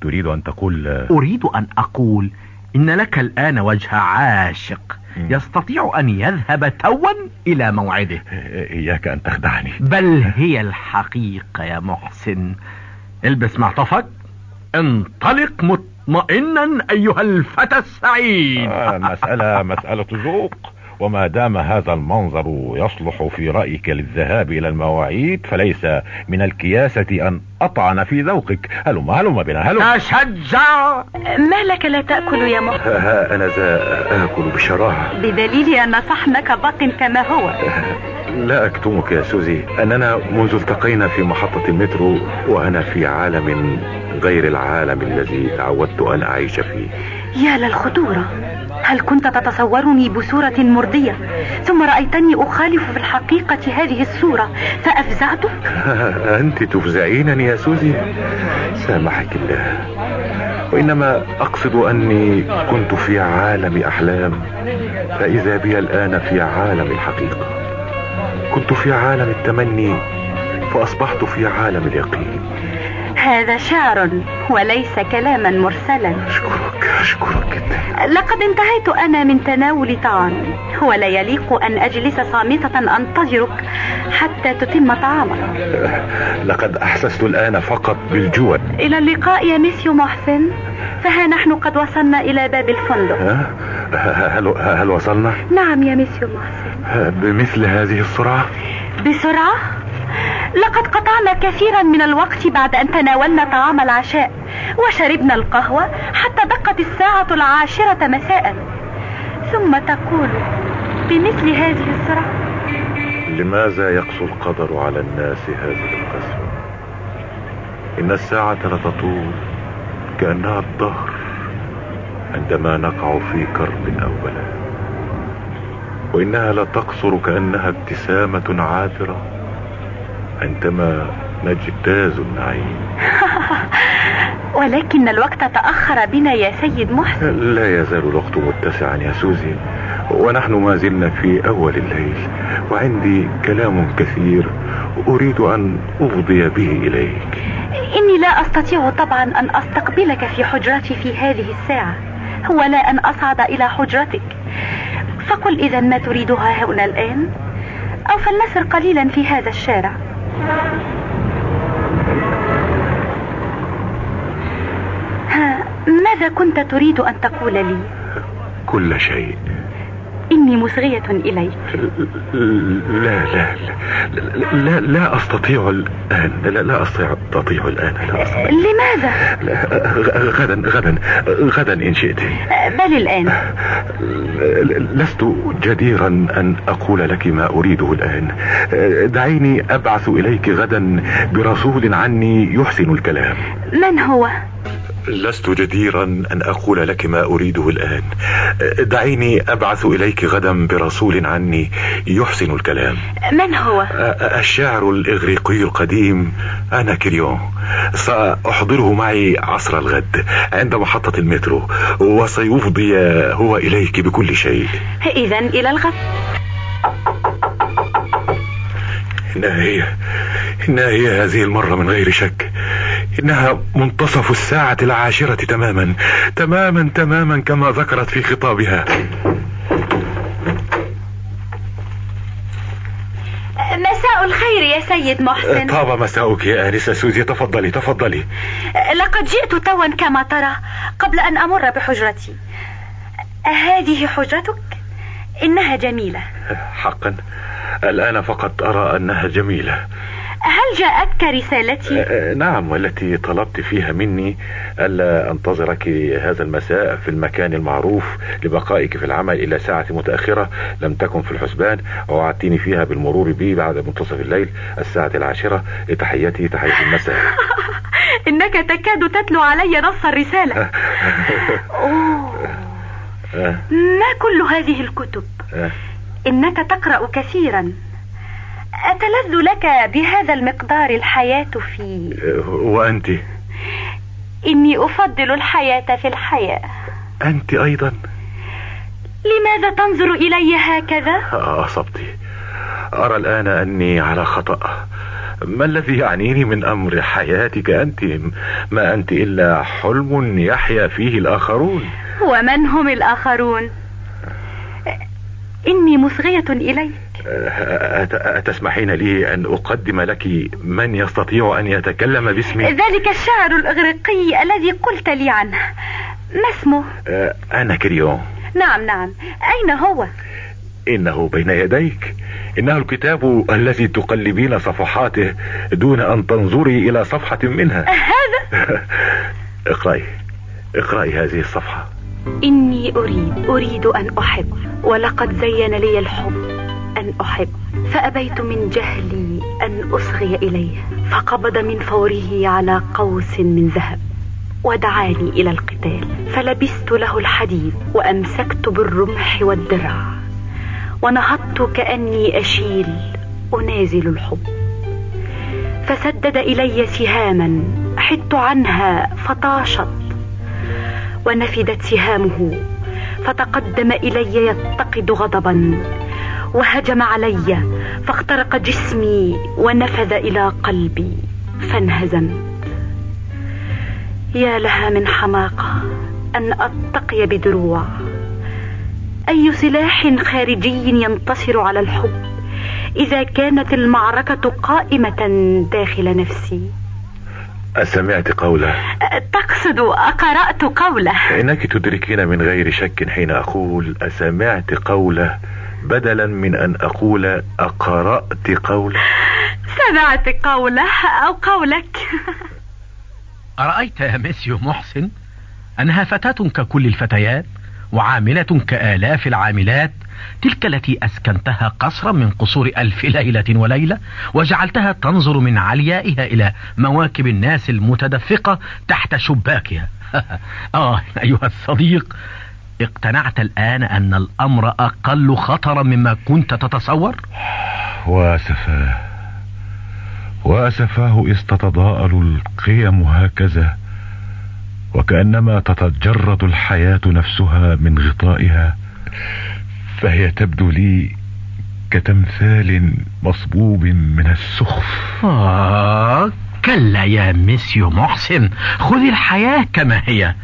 تريد أن تقول أريد أن أقول إن لك الآن وجه عاشق. يستطيع أن يذهب توا إلى موعده. إياك أن تخدعني. بل هي الحقيقة يا محسن. البس معطفك. انطلق مطمئنا أيها الفتى السعيد. آه، المسألة مسألة ذوق. وما دام هذا المنظر يصلح في رأيك للذهاب إلى المواعيد فليس من الكياسة أن أطعن في ذوقك. هلم هلم بنا هلم. أشجع ما لك لا تأكل يا محسن ها أنا ذا آكل بشراهة. بدليل أن صحنك باق كما هو. (laughs) لا أكتمك يا سوزي. أننا منذ التقينا في محطة المترو وأنا في عالم غير العالم الذي تعودت أن أعيش فيه. يا للخطورة. هل كنت تتصورني بصورة مرضية؟ ثم رأيتني أخالف في الحقيقة هذه الصورة. فأفزعتك؟ (laughs) أنت تفزعينني يا سوزي. سامحك الله. وإنما أقصد أني كنت في عالم أحلام. فإذا بي الآن في عالم الحقيقة. كنت في عالم التمني فأصبحت في عالم اليقين. هذا شعر وليس كلاما مرسلا أشكرك أشكرك جدا لقد انتهيت أنا من تناول طعامي ولا يليق أن أجلس صامتة أنتظرك حتى تتم طعامك لقد أحسست الآن فقط بالجوع إلى اللقاء يا ميسيو محسن فها نحن قد وصلنا إلى باب الفندق؟ هل, هل وصلنا؟ نعم يا ميسيو محسن بمثل هذه السرعة؟ بسرعة؟ لقد قطعنا كثيرا من الوقت بعد أن تناولنا طعام العشاء وشربنا القهوة حتى دقت الساعة العاشرة مساء. ثم تقول بمثل هذه السرعة لماذا يقسو القدر على الناس هذه القسوة؟ إن الساعة لتطول كأنها الدهر عندما نقع في كرب أو بلاء وإنها لتقصر كأنها ابتسامة عاثرة عندما نجتاز النعيم. (laughs) ولكن الوقت تأخر بنا يا سيد محسن. لا يزال الوقت متسعا يا سوزي. ونحن ما زلنا في أول الليل. وعندي كلام كثير أريد أن أفضي به إليك. إني لا أستطيع طبعا أن أستقبلك في حجرتي في هذه الساعة. ولا أن أصعد إلى حجرتك. فقل إذا ما تريدها هنا الآن؟ أو فلنسر قليلا في هذا الشارع. ماذا كنت تريد أن تقول لي؟ كل شيء. إني مصغية إليك. لا لا لا لا, لا أستطيع الآن لا, لا أستطيع الآن لا لماذا؟ لا غدا غدا غدا إن شئت. بل الآن. لست جديرا أن أقول لك ما أريده الآن. دعيني أبعث إليك غدا برسول عني يحسن الكلام. من هو؟ لست جديرا أن أقول لك ما أريده الآن. دعيني أبعث إليك غدا برسول عني يحسن الكلام. من هو؟ الشاعر الإغريقي القديم أنا كريون سأحضره معي عصر الغد عند محطة المترو وسيفضي هو إليك بكل شيء. إذا إلى الغد. إنها هي إنها هي هذه المرة من غير شك. إنها منتصف الساعة العاشرة تماما تماما تماما كما ذكرت في خطابها. مساء الخير يا سيد محسن. طاب مساؤك يا آنسة سوزي. تفضلي تفضلي. لقد جئت توا كما ترى قبل أن أمر بحجرتي. هذه حجرتك؟ إنها جميلة. حقا. الآن فقط أرى أنها جميلة. هل جاءتك رسالتي؟ نعم والتي طلبت فيها مني ألا أنتظرك هذا المساء في المكان المعروف لبقائك في العمل إلى ساعة متأخرة. لم تكن في الحسبان ووعدتني فيها بالمرور بي بعد منتصف الليل الساعة العاشرة. لتحيتي تحية المساء. (laughs) إنك تكاد تتلو علي نص الرسالة. (laughs) أوه. ما كل هذه الكتب؟ إنك تقرأ كثيرا. أتلذ لك بهذا المقدار الحياة في وأنت؟ إني أفضل الحياة في الحياة. أنت أيضا؟ لماذا تنظر إلي هكذا؟ أصبت. أرى الآن أني على خطأ. ما الذي يعنيني من أمر حياتك أنت؟ ما أنت إلا حلم يحيا فيه الآخرون. ومن هم الآخرون؟ إني مصغية إليك. أتسمحين لي أن أقدم لك من يستطيع أن يتكلم باسمي؟ ذلك الشاعر الإغريقي الذي قلت لي عنه. ما اسمه؟ أنا كريون نعم نعم. أين هو؟ إنه بين يديك. إنه الكتاب الذي تقلبين صفحاته دون أن تنظري إلى صفحة منها. هذا؟ (laughs) اقرأي. اقرأي هذه الصفحة. إني أريد أريد أن أحب ولقد زين لي الحب أن أحب. فأبيت من جهلي أن أصغي إليه فقبض من فوره على قوس من ذهب ودعاني إلى القتال. فلبست له الحديد وأمسكت بالرمح والدرع ونهضت كأني أشيل أنازل الحب. فسدد إلي سهاما حدت عنها فطاشت ونفدت سهامه فتقدم إلي يتقد غضبا. وهجم علي فاخترق جسمي ونفذ إلى قلبي فانهزمت يا لها من حماقة أن أتقي بدروع. أي سلاح خارجي ينتصر على الحب؟ إذا كانت المعركة قائمة داخل نفسي. أسمعت قوله؟ تقصد أقرأت قوله. إنك تدركين من غير شك حين أقول أسمعت قوله بدلا من أن أقول أقرأت قوله. سمعت قوله أو قولك. (laughs) أرأيت يا مسيو محسن أنها فتاة ككل الفتيات وعاملة كآلاف العاملات تلك التي أسكنتها قصرا من قصور ألف ليلة وليلة وجعلتها تنظر من عليائها إلى مواكب الناس المتدفقة تحت شباكها. (laughs) آه أيها الصديق اقتنعت الآن أن الأمر أقل خطرا مما كنت تتصور؟ وأسفاه. وأسفاه إذ تتضاءل القيم هكذا وكأنما تتجرد الحياة نفسها من غطائها. فهي تبدو لي كتمثال مصبوب من السخف. آه كلا يا ميسيو محسن خذ الحياة كما هي.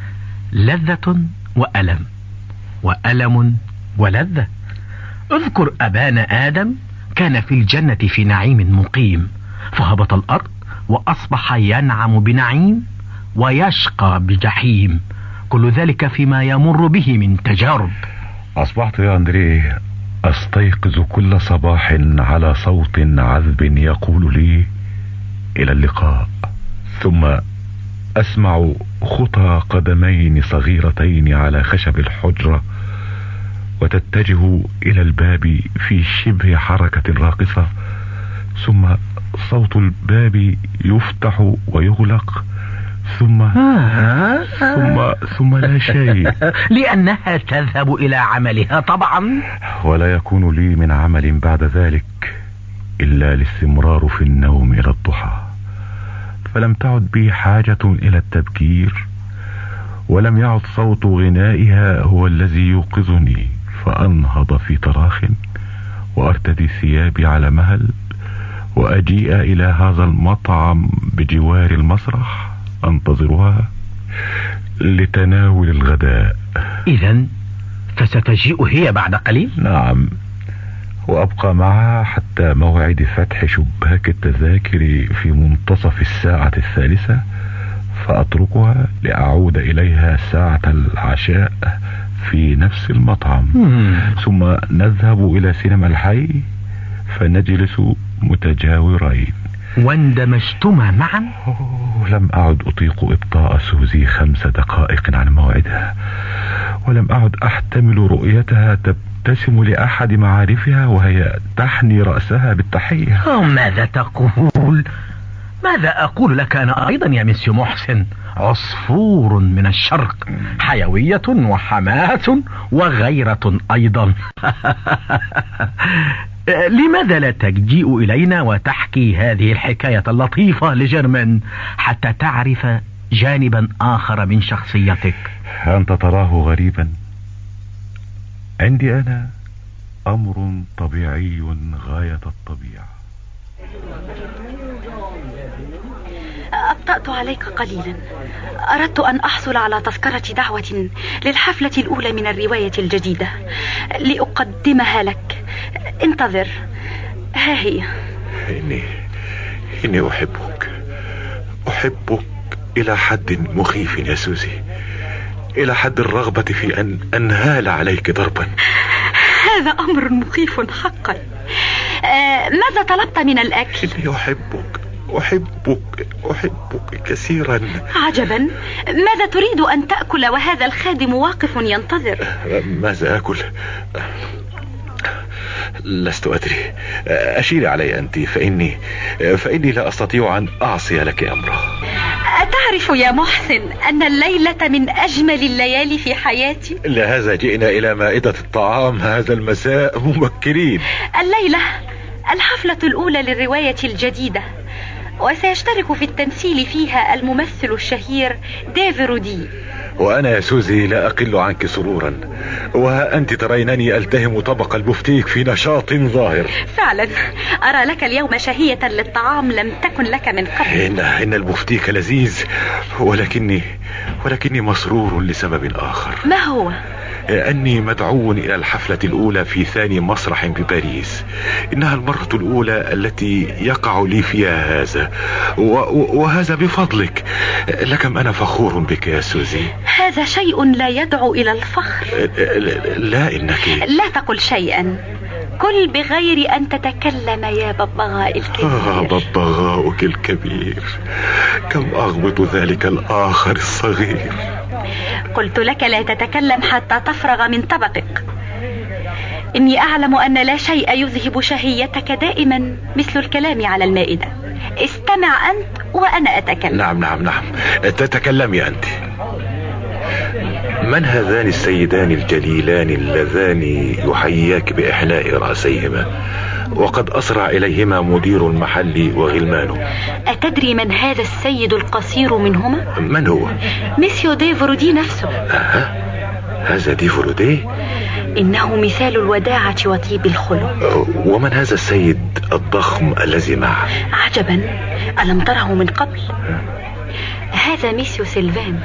لذة وألم. وألم ولذة. اذكر أبانا آدم كان في الجنة في نعيم مقيم. فهبط الأرض وأصبح ينعم بنعيم ويشقى بجحيم. كل ذلك فيما يمر به من تجارب. أصبحت يا أندريه أستيقظ كل صباح على صوت عذب يقول لي إلى اللقاء ثم أسمع خطى قدمين صغيرتين على خشب الحجرة وتتجه إلى الباب في شبه حركة راقصة ثم صوت الباب يفتح ويغلق ثم آه. ثم ثم لا شيء. (laughs) لأنها تذهب إلى عملها طبعا. ولا يكون لي من عمل بعد ذلك إلا الاستمرار في النوم إلى الضحى. فلم تعد بي حاجة إلى التبكير ولم يعد صوت غنائها هو الذي يوقظني فأنهض في تراخ وأرتدي ثيابي على مهل وأجيء إلى هذا المطعم بجوار المسرح. أنتظرها لتناول الغداء. إذا فستجيء هي بعد قليل؟ نعم. وأبقى معها حتى موعد فتح شباك التذاكر في منتصف الساعة الثالثة فأتركها لأعود إليها ساعة العشاء في نفس المطعم. ثم نذهب إلى سينما الحي فنجلس متجاورين. واندمجتما معا. لم أعد أطيق إبطاء سوزي خمس دقائق عن موعدها. ولم أعد أحتمل رؤيتها تبتسم لأحد معارفها وهي تحني رأسها بالتحية. ماذا تقول؟ ماذا أقول لك أنا أيضا يا مسيو محسن؟ عصفور من الشرق حيوية وحماة وغيرة أيضا. (laughs) لماذا لا تجيء إلينا وتحكي هذه الحكاية اللطيفة لجيرمان حتى تعرف جانبا آخر من شخصيتك؟ أنت تراه غريبا. عندي أنا أمر طبيعي غاية الطبيعة. أبطأت عليك قليلا. أردت أن أحصل على تذكرة دعوة للحفلة الأولى من الرواية الجديدة. لأقدمها لك. انتظر. ها هي. إني إني أحبك. أحبك إلى حد مخيف يا سوزي إلى حد الرغبة في أن أنهال عليك ضربا. هذا أمر مخيف حقا. آه ماذا طلبت من الأكل؟ إني أحبك. أحبك أحبك كثيرا. عجبا. ماذا تريد أن تأكل وهذا الخادم واقف ينتظر؟ ماذا أكل؟ لست أدري. أشيري علي أنت فإني فإني لا أستطيع أن أعصي لك أمره أتعرف يا محسن أن الليلة من أجمل الليالي في حياتي؟ لهذا جئنا إلى مائدة الطعام. هذا المساء مبكرين. الليلة الحفلة الأولى للرواية الجديدة. وسيشترك في التمثيل فيها الممثل الشهير ديفيرودي وأنا يا سوزي لا أقل عنك سرورا. وها أنت ترينني ألتهم طبق البفتيك في نشاط ظاهر. فعلا. أرى لك اليوم شهية للطعام لم تكن لك من قبل. إن, إن البفتيك لذيذ ولكني ولكني مسرور لسبب آخر. ما هو؟ أني مدعو إلى الحفلة الأولى في ثاني مسرح بباريس. إنها المرة الأولى التي يقع لي فيها هذا. وهذا بفضلك. لكم أنا فخور بك يا سوزي. هذا شيء لا يدعو إلى الفخر. لا إنك لا تقل شيئا. كل بغير أن تتكلم يا ببغاء الكبير. آه ببغاؤك الكبير. كم أغبط ذلك الآخر الصغير. قلت لك لا تتكلم حتى تفرغ من طبقك. إني أعلم أن لا شيء يذهب شهيتك دائما مثل الكلام على المائدة. استمع أنت وأنا أتكلم. نعم نعم نعم. تتكلمي أنت. من هذان السيدان الجليلان اللذان يحيياك بإحناء رأسيهما وقد أسرع إليهما مدير المحل وغلمانه أتدري من هذا السيد القصير منهما؟ من هو؟ ميسيو ديفرودي نفسه أه. هذا ديفرودي؟ إنه مثال الوداعة وطيب الخلق ومن هذا السيد الضخم الذي معه؟ عجبا ألم تره من قبل؟ هذا ميسيو سيلفان.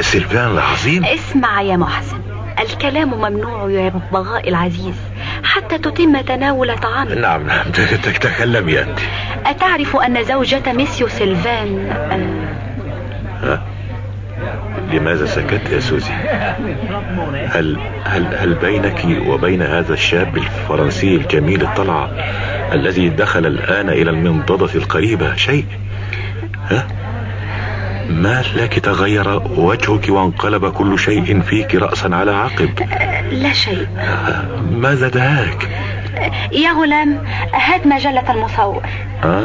سيلفان العظيم؟ اسمع يا محسن. الكلام ممنوع يا ببغائي العزيز. حتى تتم تناول طعامك نعم نعم. (laughs) تكلمي أنت. أتعرف أن زوجة ميسيو سيلفان ها؟ لماذا سكت يا سوزي؟ هل, هل, هل بينك وبين هذا الشاب الفرنسي الجميل الطلعة الذي دخل الآن إلى المنضدة القريبة شيء؟ ها؟ ما لك تغير وجهك وانقلب كل شيء فيك رأسا على عقب؟ لا شيء. ماذا دهاك يا غلام هات مجلة المصور. آه.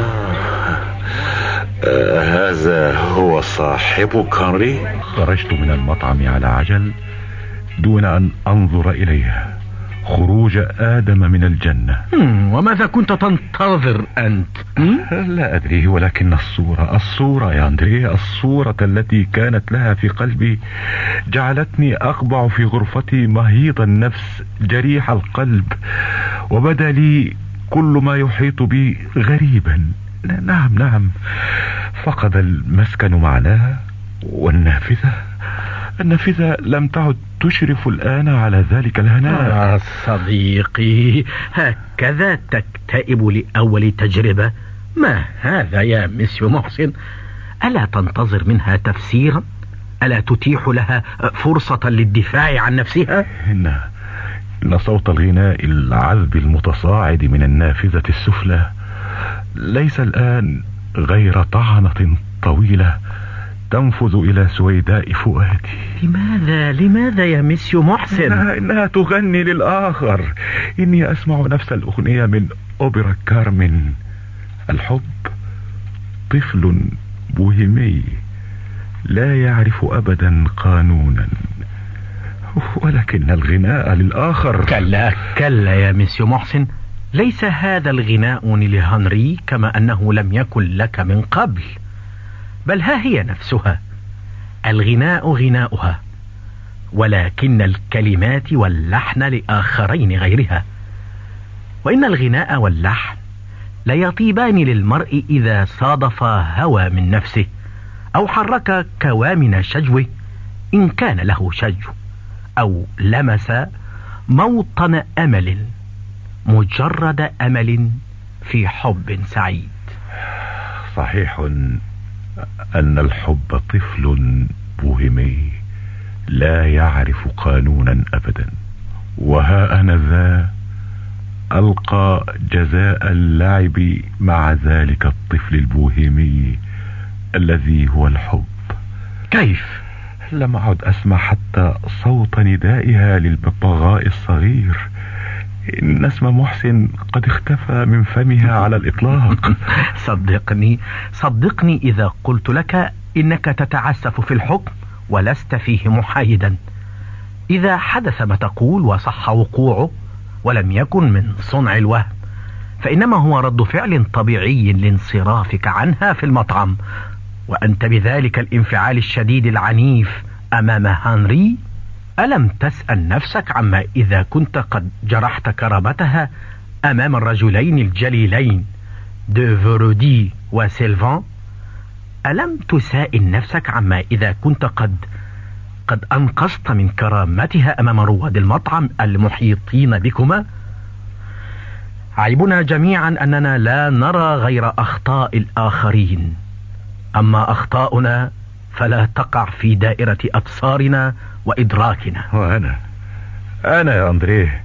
آه هذا هو صاحبك هنري خرجت من المطعم على عجل دون أن أنظر إليها. خروج آدم من الجنة. وماذا كنت تنتظر أنت؟ لا أدري ولكن الصورة الصورة يا أندري الصورة التي كانت لها في قلبي جعلتني أقبع في غرفتي مهيض النفس جريح القلب وبدأ لي كل ما يحيط بي غريبا. نعم نعم. فقد المسكن معناها والنافذة. النافذة لم تعد تشرف الآن على ذلك الهناء. آه صديقي هكذا تكتئب لأول تجربة. ما هذا يا مسيو محسن؟ ألا تنتظر منها تفسيرا؟ ألا تتيح لها فرصة للدفاع عن نفسها؟ إن, إن صوت الغناء العذب المتصاعد من النافذة السفلى ليس الآن غير طعنة طويلة تنفذ إلى سويداء فؤادي. لماذا لماذا يا ميسيو محسن؟ إنها, إنها تغني للآخر. إني أسمع نفس الأغنية من أوبرا كارمن. الحب طفل بوهيمي لا يعرف أبدا قانونا. ولكن الغناء للآخر. كلا كلا يا ميسيو محسن. ليس هذا الغناء لهنري كما أنه لم يكن لك من قبل. بل ها هي نفسها. الغناء غناؤها ولكن الكلمات واللحن لآخرين غيرها. وإن الغناء واللحن ليطيبان للمرء إذا صادف هوى من نفسه أو حرك كوامن شجوه إن كان له شجو أو لمس موطن أمل مجرد أمل في حب سعيد. صحيح. أن الحب طفل بوهمي لا يعرف قانونا أبدا. وها أنا ذا ألقى جزاء اللعب مع ذلك الطفل البوهيمي الذي هو الحب. كيف؟ لم أعد أسمع حتى صوت ندائها للببغاء الصغير. إن اسم محسن قد اختفى من فمها على الإطلاق. (laughs) صدقني صدقني إذا قلت لك إنك تتعسف في الحكم ولست فيه محايدا. إذا حدث ما تقول وصح وقوعه ولم يكن من صنع الوهم فإنما هو رد فعل طبيعي لانصرافك عنها في المطعم. وأنت بذلك الانفعال الشديد العنيف أمام هنري ألم تسأل نفسك عما إذا كنت قد جرحت كرامتها أمام الرجلين الجليلين؟ دو فورودي وسيلفان ألم تسائل نفسك عما إذا كنت قد قد أنقصت من كرامتها أمام رواد المطعم المحيطين بكما؟ عيبنا جميعا أننا لا نرى غير أخطاء الآخرين. أما أخطاؤنا فلا تقع في دائرة أبصارنا وإدراكنا. وأنا؟ أنا يا أندريه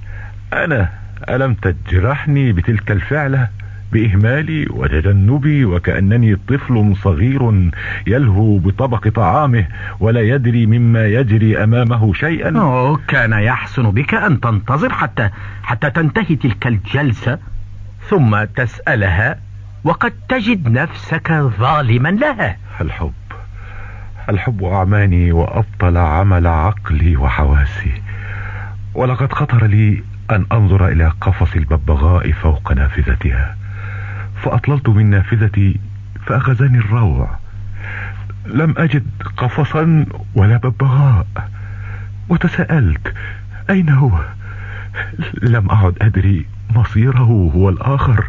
أنا ألم تجرحني بتلك الفعلة بإهمالي وتجنبي وكأنني طفل صغير يلهو بطبق طعامه ولا يدري مما يجري أمامه شيئا. أوه كان يحسن بك أن تنتظر حتى حتى تنتهي تلك الجلسة ثم تسألها وقد تجد نفسك ظالما لها. الحب. الحب أعماني وأبطل عمل عقلي وحواسي. ولقد خطر لي أن أنظر إلى قفص الببغاء فوق نافذتها. فأطللت من نافذتي فأخذني الروع. لم أجد قفصا ولا ببغاء. وتساءلت أين هو؟ لم أعد أدري مصيره هو الآخر.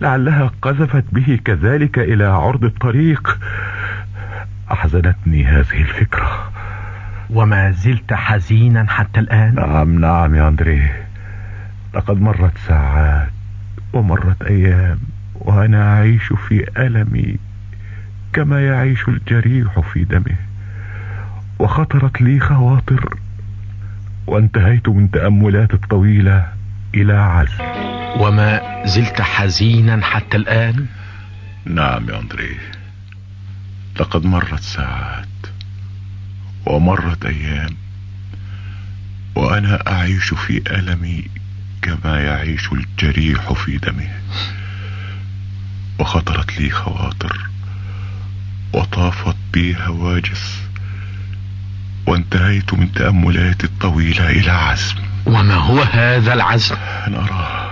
لعلها قذفت به كذلك إلى عرض الطريق. أحزنتني هذه الفكرة. وما زلت حزينا حتى الآن؟ نعم نعم يا أندريه لقد مرت ساعات ومرت أيام وأنا أعيش في ألمي كما يعيش الجريح في دمه وخطرت لي خواطر وانتهيت من تأملات الطويلة إلى عزم. وما زلت حزينا حتى الآن؟ نعم يا أندريه لقد مرت ساعات ومرت أيام وأنا أعيش في ألمي كما يعيش الجريح في دمه وخطرت لي خواطر وطافت بي هواجس وانتهيت من تأملاتي الطويلة إلى عزم. وما هو هذا العزم؟ أن أرى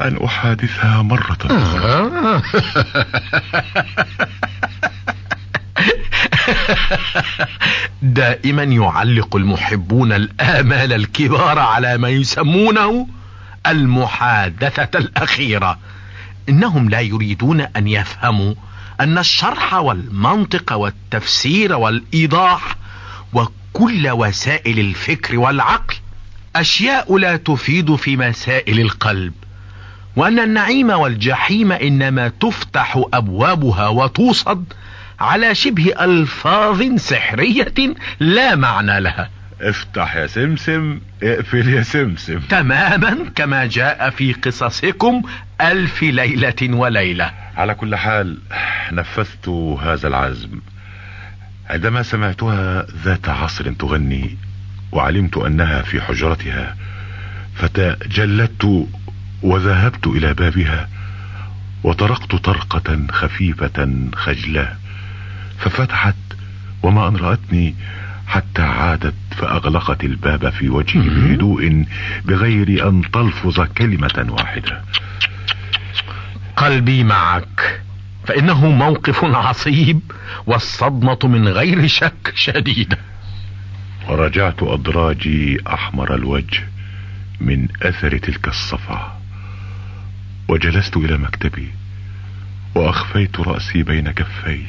أن أحادثها مرة أخرى. (laughs) (laughs) دائما يعلق المحبون الآمال الكبار على ما يسمونه المحادثة الأخيرة. إنهم لا يريدون أن يفهموا أن الشرح والمنطق والتفسير والإيضاح وكل وسائل الفكر والعقل أشياء لا تفيد في مسائل القلب. وأن النعيم والجحيم إنما تفتح أبوابها وتوصد على شبه ألفاظ سحرية لا معنى لها. افتح يا سمسم اقفل يا سمسم. تماما كما جاء في قصصكم ألف ليلة وليلة. على كل حال نفذت هذا العزم. عندما سمعتها ذات عصر تغني وعلمت أنها في حجرتها فتجلدت وذهبت إلى بابها وطرقت طرقة خفيفة خجلة ففتحت وما أن رأتني حتى عادت فأغلقت الباب في وجهي بهدوء بغير أن تلفظ كلمة واحدة. قلبي معك فإنه موقف عصيب والصدمة من غير شك شديدة. ورجعت أدراجي أحمر الوجه من أثر تلك الصفعة وجلست إلى مكتبي وأخفيت رأسي بين كفي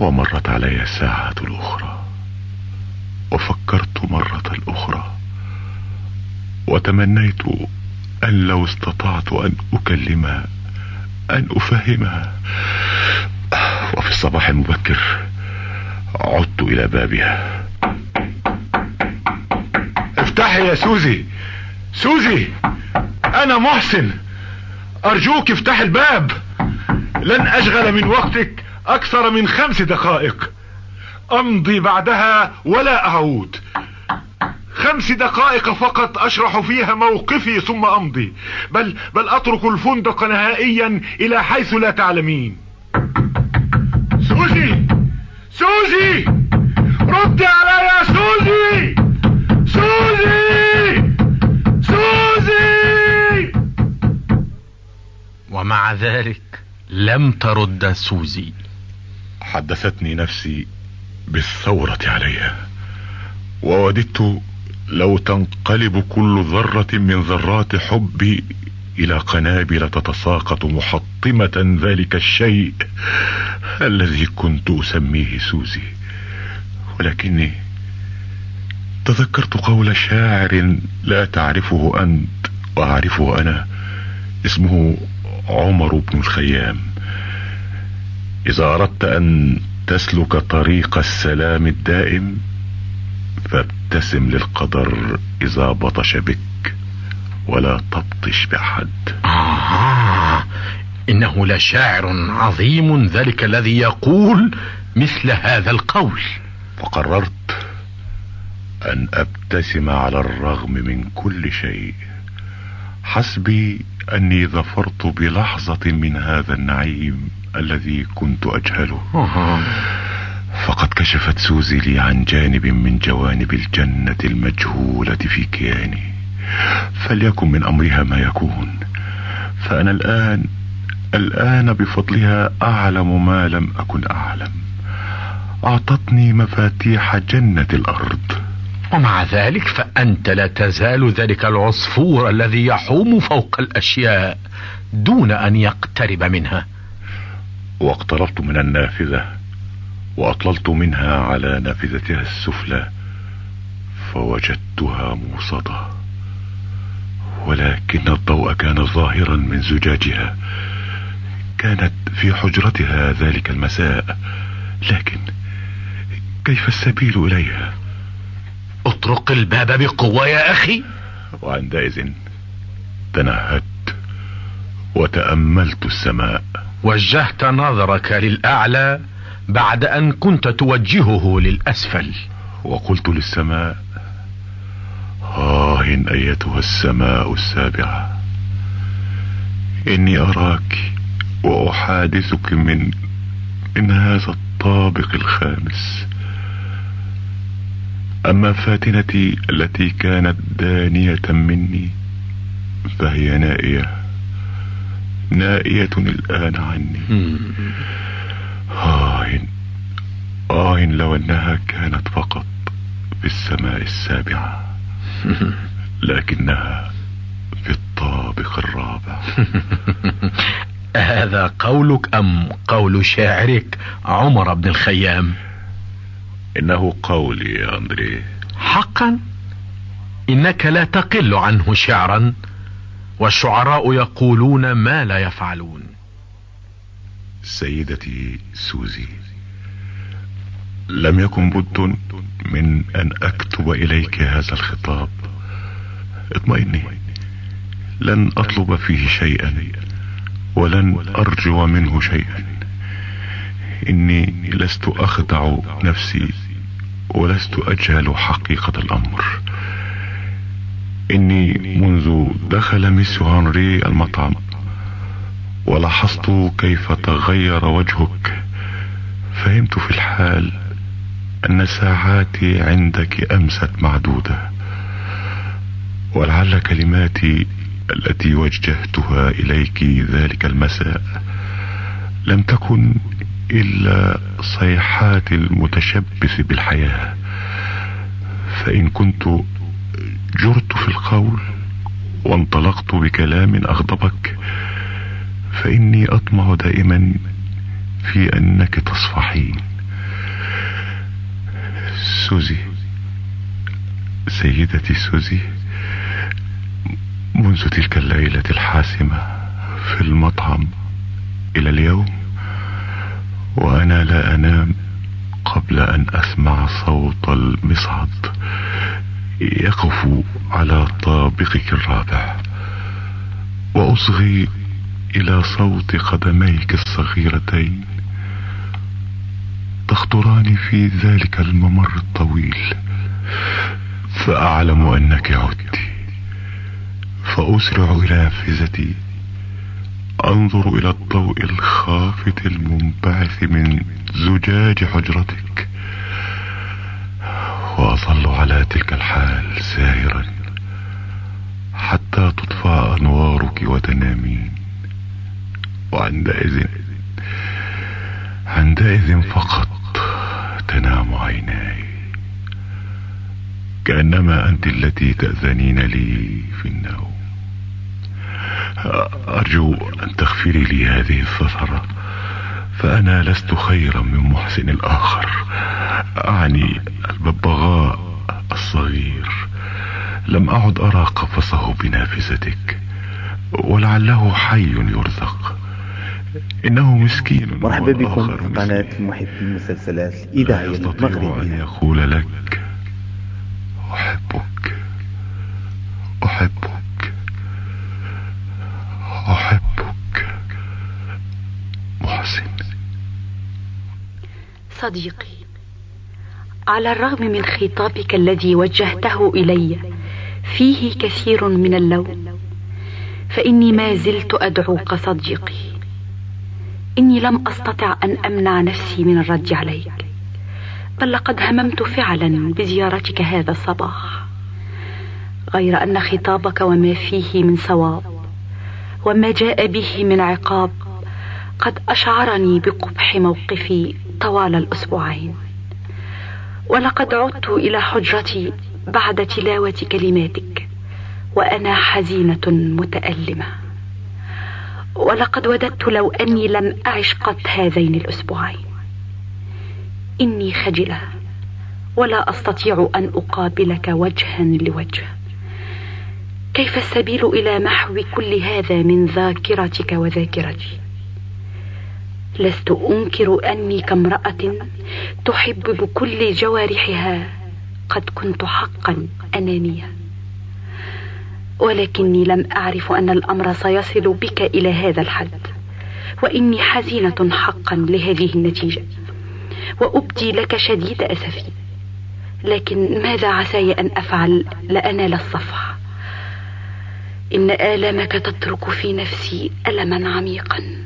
ومرت علي الساعة الأخرى وفكرت مرة أخرى وتمنيت أن لو استطعت أن أكلمها أن أفهمها وفي الصباح المبكر عدت إلى بابها. افتحي يا سوزي. سوزي! أنا محسن. أرجوك افتح الباب. لن أشغل من وقتك أكثر من خمس دقائق. أمضي بعدها ولا أعود. خمس دقائق فقط أشرح فيها موقفي ثم أمضي. بل, بل أترك الفندق نهائيا إلى حيث لا تعلمين. سوزي! سوزي! ردي علي يا سوزي! سوزي! ومع ذلك لم ترد سوزي. حدثتني نفسي بالثورة عليها ووددت لو تنقلب كل ذرة من ذرات حبي إلى قنابل تتساقط محطمة ذلك الشيء الذي كنت أسميه سوزي. ولكني تذكرت قول شاعر لا تعرفه أنت وأعرفه أنا اسمه عمر بن الخيام. إذا أردت أن تسلك طريق السلام الدائم فابتسم للقدر إذا بطش بك ولا تبطش بأحد. آه إنه لشاعر عظيم ذلك الذي يقول مثل هذا القول. فقررت أن أبتسم على الرغم من كل شيء. حسبي أني ظفرت بلحظة من هذا النعيم الذي كنت أجهله. فقد كشفت سوزي لي عن جانب من جوانب الجنة المجهولة في كياني. فليكن من أمرها ما يكون. فأنا الآن الآن بفضلها أعلم ما لم أكن أعلم. أعطتني مفاتيح جنة الأرض. ومع ذلك فأنت لا تزال ذلك العصفور الذي يحوم فوق الأشياء دون أن يقترب منها. واقتربت من النافذة وأطللت منها على نافذتها السفلى فوجدتها موصدة ولكن الضوء كان ظاهرا من زجاجها. كانت في حجرتها ذلك المساء لكن كيف السبيل إليها؟ أطرق الباب بقوة يا أخي. وعندئذ تنهدت وتأملت السماء. وجهت نظرك للأعلى بعد أن كنت توجهه للأسفل. وقلت للسماء آه أيتها السماء السابعة إني أراك وأحادثك من من هذا الطابق الخامس. أما فاتنتي التي كانت دانية مني فهي نائية. نائية الآن عني. آه آه لو أنها كانت فقط في السماء السابعة لكنها في الطابق الرابع. (laughs) هذا قولك أم قول شاعرك عمر بن الخيام؟ إنه قولي يا أندري. حقا؟ إنك لا تقل عنه شعرا والشعراء يقولون ما لا يفعلون. سيدتي سوزي لم يكن بد من أن أكتب إليك هذا الخطاب. اطمئني لن أطلب فيه شيئا ولن أرجو منه شيئا. إني لست أخدع نفسي ولست أجهل حقيقة الأمر. إني منذ دخل ميس هنري المطعم ولاحظت كيف تغير وجهك. فهمت في الحال أن ساعاتي عندك أمست معدودة ولعل كلماتي التي وجهتها إليك ذلك المساء لم تكن إلا صيحات المتشبث بالحياة. فإن كنت جرت في القول وانطلقت بكلام أغضبك فإني أطمع دائما في أنك تصفحين سوزي سيدتي سوزي منذ تلك الليلة الحاسمة في المطعم إلى اليوم. وأنا لا أنام قبل أن أسمع صوت المصعد. يقف على طابقك الرابع. وأصغي إلى صوت قدميك الصغيرتين. تخطران في ذلك الممر الطويل. فأعلم أنك عدت. فأسرع إلى نافذتي أنظر إلى الضوء الخافت المنبعث من زجاج حجرتك. وأظل على تلك الحال ساهرا حتى تطفى أنوارك وتنامين. وعندئذ عندئذ فقط تنام عيناي. كأنما أنت التي تأذنين لي في النوم. أرجو أن تغفري لي هذه الثغرة فأنا لست خيرا من محسن الآخر. أعني الببغاء الصغير. لم أعد أرى قفصه بنافذتك ولعله حي يرزق. إنه مسكين مرحبا بكم في قناة محب المسلسلات الإذاعية المغربية. أن يقول لك أحبك. أحبك. أحبك محسن. صديقي على الرغم من خطابك الذي وجهته إلي فيه كثير من اللوم. فإني ما زلت أدعوك صديقي. إني لم أستطع أن أمنع نفسي من الرد عليك. بل لقد هممت فعلا بزيارتك هذا الصباح. غير أن خطابك وما فيه من صواب وما جاء به من عقاب. قد أشعرني بقبح موقفي طوال الأسبوعين. ولقد عدت إلى حجرتي بعد تلاوة كلماتك وأنا حزينة متألمة. ولقد وددت لو أني لم أعش قط هذين الأسبوعين. إني خجلة ولا أستطيع أن أقابلك وجها لوجه. كيف السبيل إلى محو كل هذا من ذاكرتك وذاكرتي؟ لست أنكر أني كامرأة تحب بكل جوارحها قد كنت حقا أنانية. ولكني لم أعرف أن الأمر سيصل بك إلى هذا الحد وإني حزينة حقا لهذه النتيجة وأبدي لك شديد أسفي. لكن ماذا عساي أن أفعل؟ لأنال الصفح. إن آلامك تترك في نفسي ألما عميقا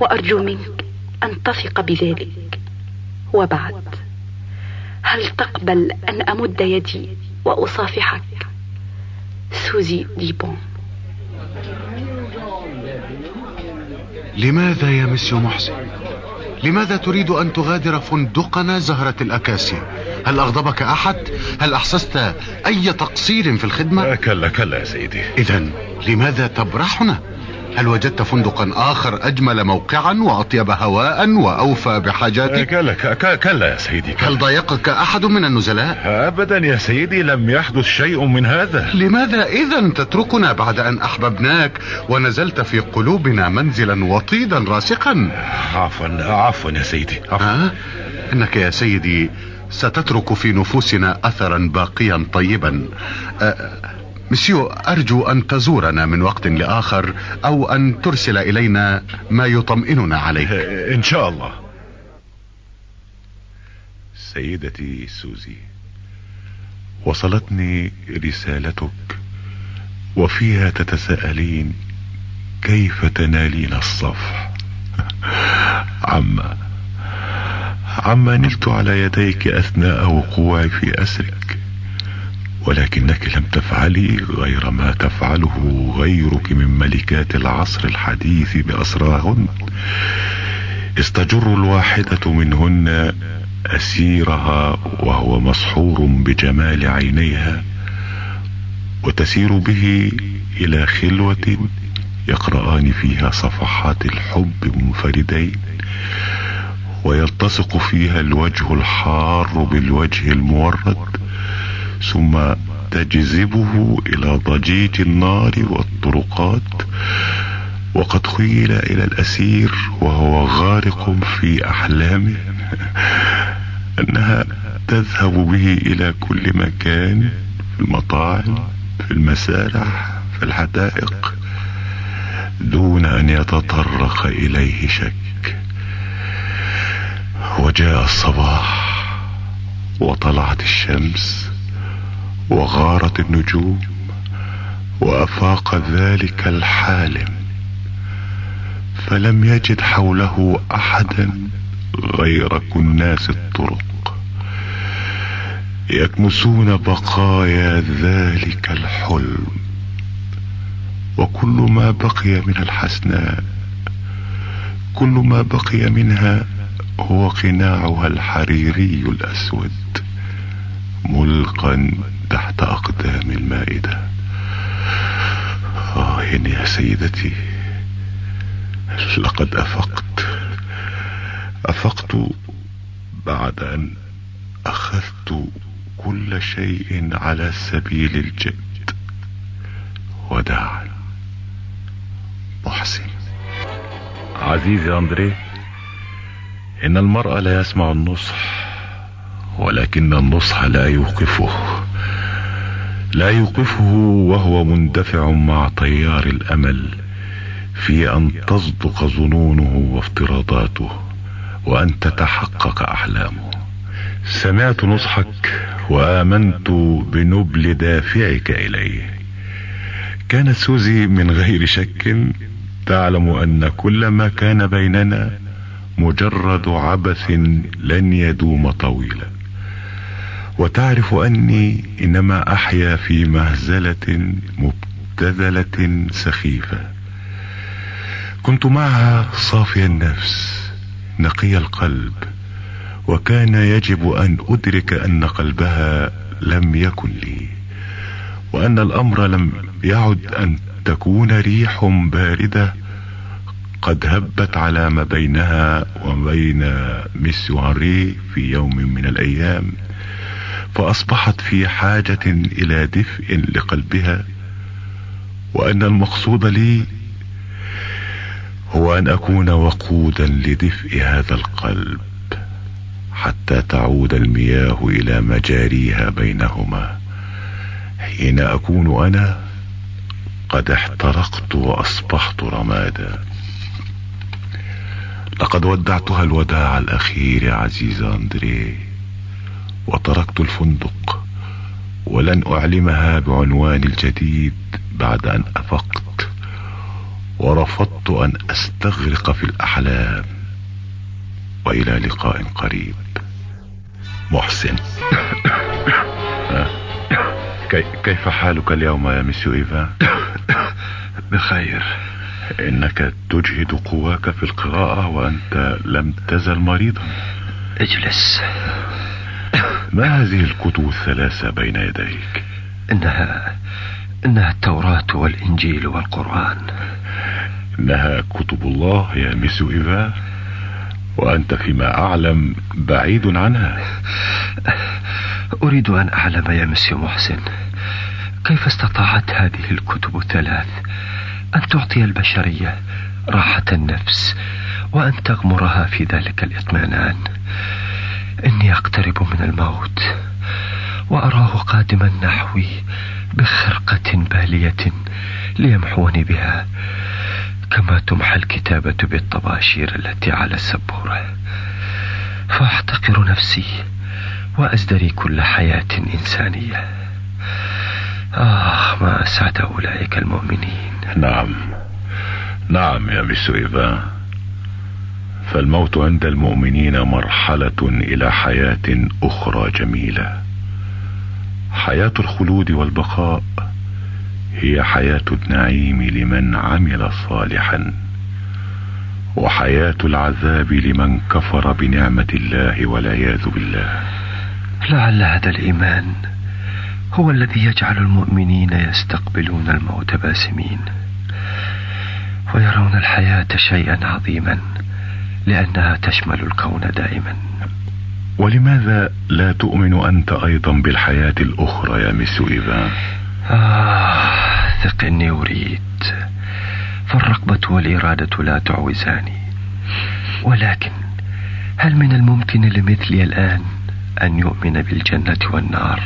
وأرجو منك أن تثق بذلك. وبعد هل تقبل أن أمد يدي وأصافحك؟ سوزي ديبون. لماذا يا مسيو محسن؟ لماذا تريد أن تغادر فندقنا زهرة الأكاسيا هل أغضبك أحد؟ هل أحسست أي تقصير في الخدمة؟ كلا كلا يا سيدي. إذا لماذا تبرحنا؟ هل وجدت فندقا آخر أجمل موقعا وأطيب هواء وأوفى بحاجاتك كلا كلا يا سيدي كلا. هل ضايقك أحد من النزلاء أبدا يا سيدي لم يحدث شيء من هذا لماذا إذا تتركنا بعد أن أحببناك ونزلت في قلوبنا منزلا وطيدا راسخا عفوا عفوا يا سيدي عفوا. ها؟ إنك يا سيدي ستترك في نفوسنا أثرا باقيا طيبا أه مسيو أرجو أن تزورنا من وقت لآخر أو أن ترسل إلينا ما يطمئننا عليك. (laughs) إن شاء الله. سيدتي سوزي وصلتني رسالتك وفيها تتساءلين كيف تنالين الصفح؟ (laughs) عما عما نلت على يديك أثناء وقوعي في أسرك. ولكنك لم تفعلي غير ما تفعله غيرك من ملكات العصر الحديث بأسراهن استجر الواحدة منهن أسيرها وهو مسحور بجمال عينيها وتسير به إلى خلوة يقرآن فيها صفحات الحب منفردين ويلتصق فيها الوجه الحار بالوجه المورد. ثم تجذبه إلى ضجيج النار والطرقات وقد خيل إلى الأسير وهو غارق في أحلامه أنها تذهب به إلى كل مكان في المطاعم في المسارح في الحدائق دون أن يتطرق إليه شك. وجاء الصباح وطلعت الشمس. وغارت النجوم وأفاق ذلك الحالم فلم يجد حوله أحدا غير كناس الطرق. يكنسون بقايا ذلك الحلم وكل ما بقي من الحسناء كل ما بقي منها هو قناعها الحريري الأسود ملقا تحت أقدام المائدة. آه يا سيدتي لقد أفقت. أفقت بعد أن أخذت كل شيء على سبيل الجد. وداعا. محسن. عزيزي أندري إن المرء لا يسمع النصح. ولكن النصح لا يوقفه. لا يوقفه وهو مندفع مع تيار الأمل في أن تصدق ظنونه وافتراضاته وأن تتحقق أحلامه. سمعت نصحك وآمنت بنبل دافعك إليه. كانت سوزي من غير شك تعلم أن كل ما كان بيننا مجرد عبث لن يدوم طويلا. وتعرف أني إنما أحيا في مهزلة مبتذلة سخيفة. كنت معها صافي النفس نقي القلب وكان يجب أن أدرك أن قلبها لم يكن لي وأن الأمر لم يعد أن تكون ريح باردة قد هبت على ما بينها وبين ميس هنري في يوم من الأيام. فاصبحت في حاجة إلى دفء لقلبها وأن المقصود لي هو أن أكون وقودا لدفء هذا القلب حتى تعود المياه إلى مجاريها بينهما. حين أكون أنا قد احترقت وأصبحت رمادا. لقد ودعتها الوداع الأخير يا عزيز اندري وتركت الفندق ولن أعلمها بعنواني الجديد بعد أن أفقت ورفضت أن أستغرق في الأحلام وإلى لقاء قريب. محسن. (coughs) كيف حالك اليوم يا مسيو إيفان؟ (coughs) بخير. إنك تجهد قواك في القراءة وأنت لم تزل مريضا. اجلس. ما هذه الكتب الثلاثة بين يديك؟ إنها إنها التوراة والإنجيل والقرآن. إنها كتب الله يا مسيو ايفان وأنت فيما أعلم بعيد عنها. أريد أن أعلم يا مسيو محسن كيف استطاعت هذه الكتب الثلاث؟ أن تعطي البشرية راحة النفس وأن تغمرها في ذلك الإطمئنان. إني أقترب من الموت وأراه قادما نحوي بخرقة بالية ليمحوني بها كما تمحى الكتابة بالطباشير التي على السبورة. فأحتقر نفسي وأزدري كل حياة إنسانية. آه ما أسعد أولئك المؤمنين. نعم. نعم يا مسو إيفان. فالموت عند المؤمنين مرحلة إلى حياة أخرى جميلة. حياة الخلود والبقاء هي حياة النعيم لمن عمل صالحا وحياة العذاب لمن كفر بنعمة الله والعياذ بالله. لعل هذا الإيمان هو الذي يجعل المؤمنين يستقبلون الموت باسمين ويرون الحياة شيئا عظيما. لأنها تشمل الكون دائما. ولماذا لا تؤمن أنت أيضا بالحياة الأخرى يا ميسو إيفان آه ثق إني أريد. فالرغبة والإرادة لا تعوزاني. ولكن هل من الممكن لمثلي الآن أن يؤمن بالجنة والنار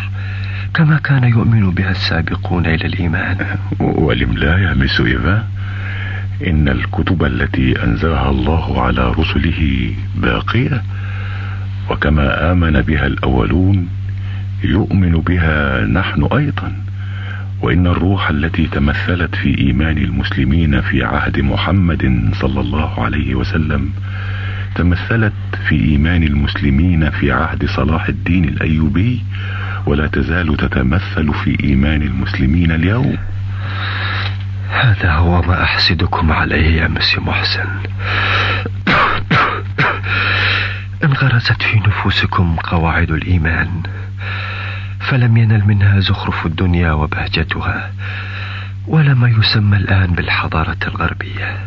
كما كان يؤمن بها السابقون إلى الإيمان؟ (laughs) ولم لا يا ميسو إيفان إن الكتب التي أنزلها الله على رسله باقية وكما آمن بها الأولون يؤمن بها نحن أيضا. وإن الروح التي تمثلت في إيمان المسلمين في عهد محمد صلى الله عليه وسلم تمثلت في إيمان المسلمين في عهد صلاح الدين الأيوبي ولا تزال تتمثل في إيمان المسلمين اليوم. هذا هو ما أحسدكم عليه يا مسي محسن. انغرست في نفوسكم قواعد الإيمان فلم ينل منها زخرف الدنيا وبهجتها ولا ما يسمى الآن بالحضارة الغربية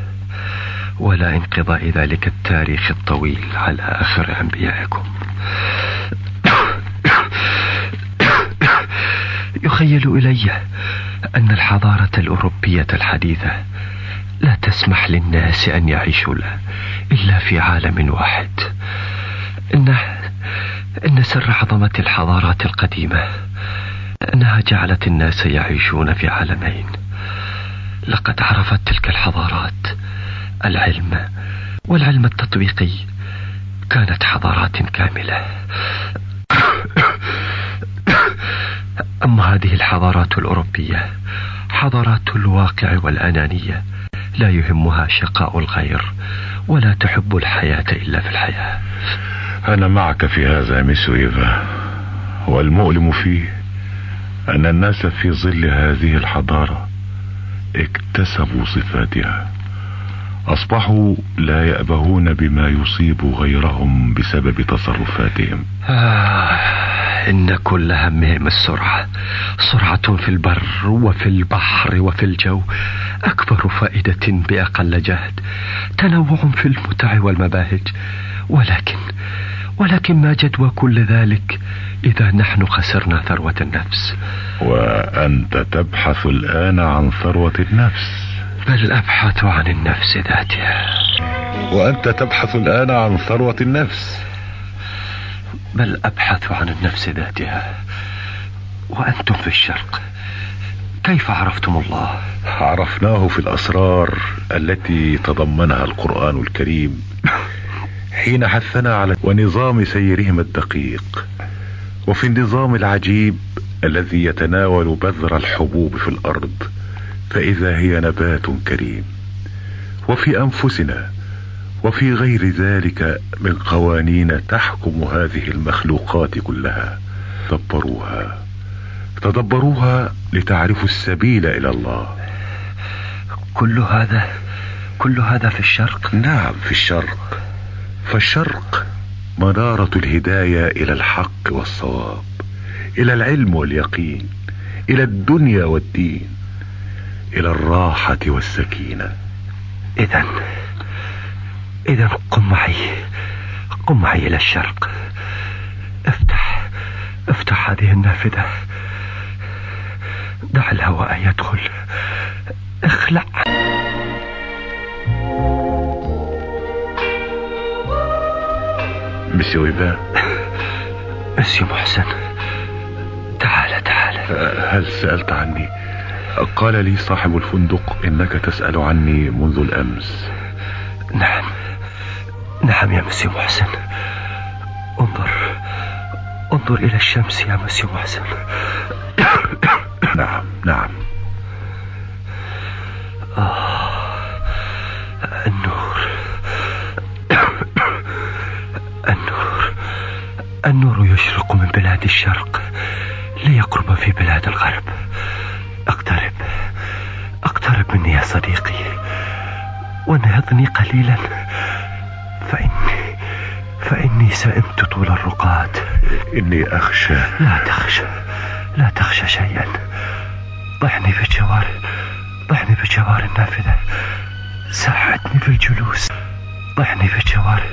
ولا انقضاء ذلك التاريخ الطويل على آخر أنبيائكم. يخيل إلي أن الحضارة الأوروبية الحديثة لا تسمح للناس أن يعيشوا إلا في عالم واحد. إن إن سر عظمة الحضارات القديمة أنها جعلت الناس يعيشون في عالمين. لقد عرفت تلك الحضارات العلم والعلم التطبيقي كانت حضارات كاملة. (coughs) أما هذه الحضارات الأوروبية حضارات الواقع والأنانية لا يهمها شقاء الغير ولا تحب الحياة إلا في الحياة. أنا معك في هذا ميسو إيفا. والمؤلم فيه أن الناس في ظل هذه الحضارة اكتسبوا صفاتها. أصبحوا لا يأبهون بما يصيب غيرهم بسبب تصرفاتهم. آه إن كل همهم السرعة. سرعة في البر وفي البحر وفي الجو. أكبر فائدة بأقل جهد. تنوع في المتع والمباهج. ولكن ولكن ما جدوى كل ذلك إذا نحن خسرنا ثروة النفس. وأنت تبحث الآن عن ثروة النفس. بل أبحث عن النفس ذاتها. وأنت تبحث الآن عن ثروة النفس. بل أبحث عن النفس ذاتها. وأنتم في الشرق. كيف عرفتم الله؟ عرفناه في الأسرار التي تضمنها القرآن الكريم. حين حثنا على ونظام سيرهم الدقيق. وفي النظام العجيب الذي يتناول بذر الحبوب في الأرض. فإذا هي نبات كريم. وفي أنفسنا وفي غير ذلك من قوانين تحكم هذه المخلوقات كلها. تدبروها. تدبروها لتعرفوا السبيل إلى الله. كل هذا كل هذا في الشرق؟ نعم في الشرق. فالشرق منارة الهداية إلى الحق والصواب إلى العلم واليقين إلى الدنيا والدين. إلى الراحة والسكينة. إذا إذا قم معي. قم معي إلى الشرق. افتح افتح هذه النافذة. دع الهواء يدخل. اخلع. مسيو إيفان مسيو محسن تعال تعال. هل سألت عني؟ قال لي صاحب الفندق إنك تسأل عني منذ الأمس. نعم. نعم يا مسيو محسن. انظر. انظر إلى الشمس يا مسيو محسن. (coughs) نعم نعم. آه النور. (coughs) النور. النور يشرق من بلاد الشرق ليقرب في بلاد الغرب. أقترب. اقترب مني يا صديقي. ونهضني قليلا. فإني فإني سئمت طول الرقاد. إني أخشى. لا تخشى. لا تخشى شيئا. ضعني بجوار ضعني بجوار النافذة. ساعدني في الجلوس. ضعني بجوار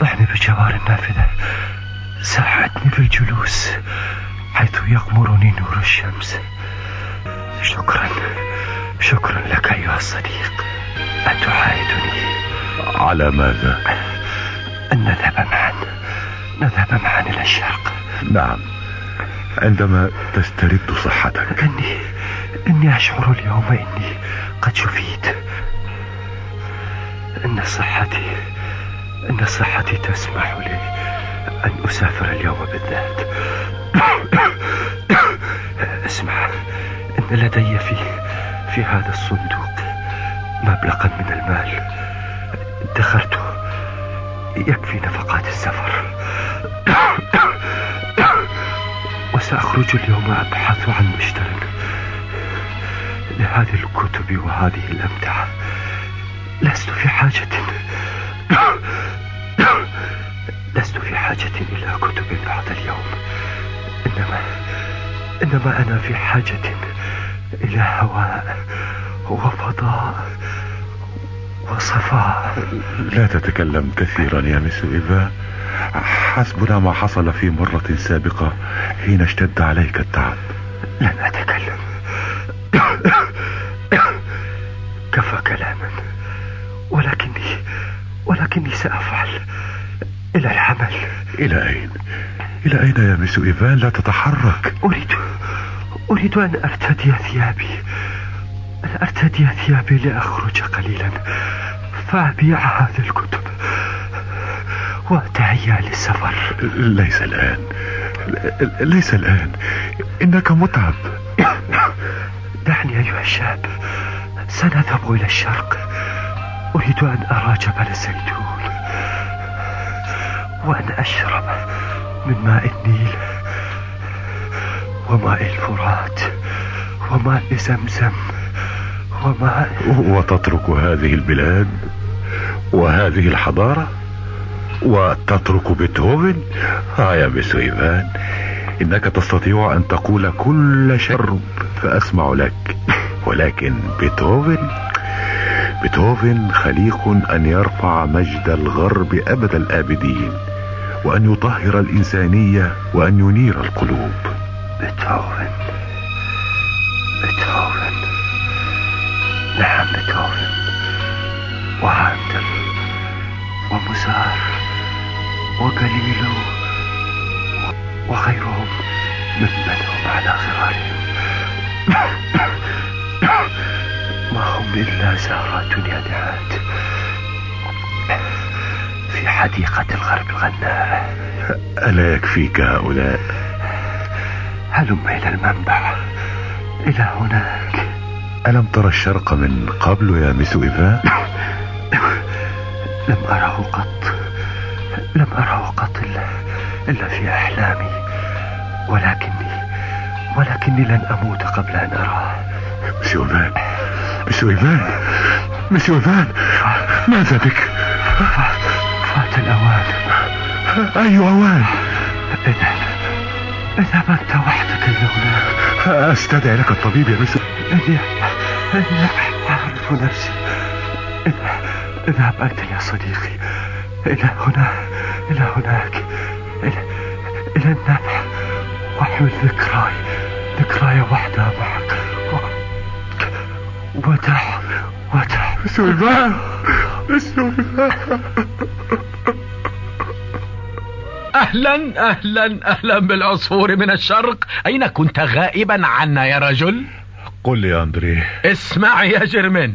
ضعني بجوار النافذة. ساعدني في الجلوس. حيث يغمرني نور الشمس. شكرا. شكرا لك أيها الصديق. أتعاهدني على ماذا؟ أن نذهب معا. نذهب معا إلى الشرق. نعم. عندما تسترد صحتك. إني إني أشعر اليوم إني قد شفيت. إن صحتي إن صحتي تسمح لي أن أسافر اليوم بالذات. (coughs) اسمع. إن لدي في في هذا الصندوق مبلغا من المال. ادخرته يكفي نفقات السفر. (coughs) وسأخرج اليوم أبحث عن مشتري لهذه الكتب وهذه الأمتعة. لست في حاجة. (coughs) لست في حاجة إلى كتب بعد اليوم. إنما إنما أنا في حاجة إلى هواء وفضاء وصفاء. لا تتكلم كثيرا يا مس إيفا. حسبنا ما حصل في مرة سابقة حين اشتد عليك التعب. لن أتكلم. كفى كلاما. ولكني ولكني سأفعل إلى العمل. إلى أين؟ إلى أين يا مس إيفان؟ لا تتحرك. أريد أريد أن أرتدي ثيابي. أن أرتدي ثيابي لأخرج قليلا. فأبيع هذه الكتب. وأتهيأ للسفر. ليس الآن. ليس الآن. إنك متعب. دعني أيها الشاب. سنذهب إلى الشرق. أريد أن أرى جبل الزيتون وأن أشرب. من ماء النيل وماء الفرات وماء زمزم وماء وتترك هذه البلاد وهذه الحضارة وتترك بيتهوفن؟ ها يا مس إيفان إنك تستطيع أن تقول كل شر فأسمع لك. ولكن بيتهوفن بيتهوفن خليق أن يرفع مجد الغرب أبد الآبدين. وأن يطهر الإنسانية وأن ينير القلوب. بيتهوفن. بيتهوفن. نعم بيتهوفن. وهاندل ومزار. وقليلو وغيرهم ممن هم على غرارهم. ما هم إلا زهرات يانعات في حديقة الغرب الغناء. ألا يكفيك هؤلاء؟ هلم إلى المنبع. إلى هناك. ألم ترى الشرق من قبل يا مس إيفان لم أره قط. لم أره قط إلا, إلا في أحلامي. ولكني ولكني لن أموت قبل أن أراه مسيو إيفان. مسيو إيفان. مسيو إيفان. ماذا بك؟ فات الأوان. أي أوان؟ اذهب اذهب أنت وحدك إلى هناك أستدعي لك الطبيب يا مسيو إني إني أعرف نفسي. اذهب أنت يا صديقي. إلى هنا إلى هناك. إلى, إلى النبع واحمل ذكراي ذكراي وحدها معك. و... ودع ودع سلمان سلمان أهلا أهلا أهلا بالعصفور من الشرق. أين كنت غائبا عنا يا رجل؟ قل لي يا أندري. اسمع يا جرمن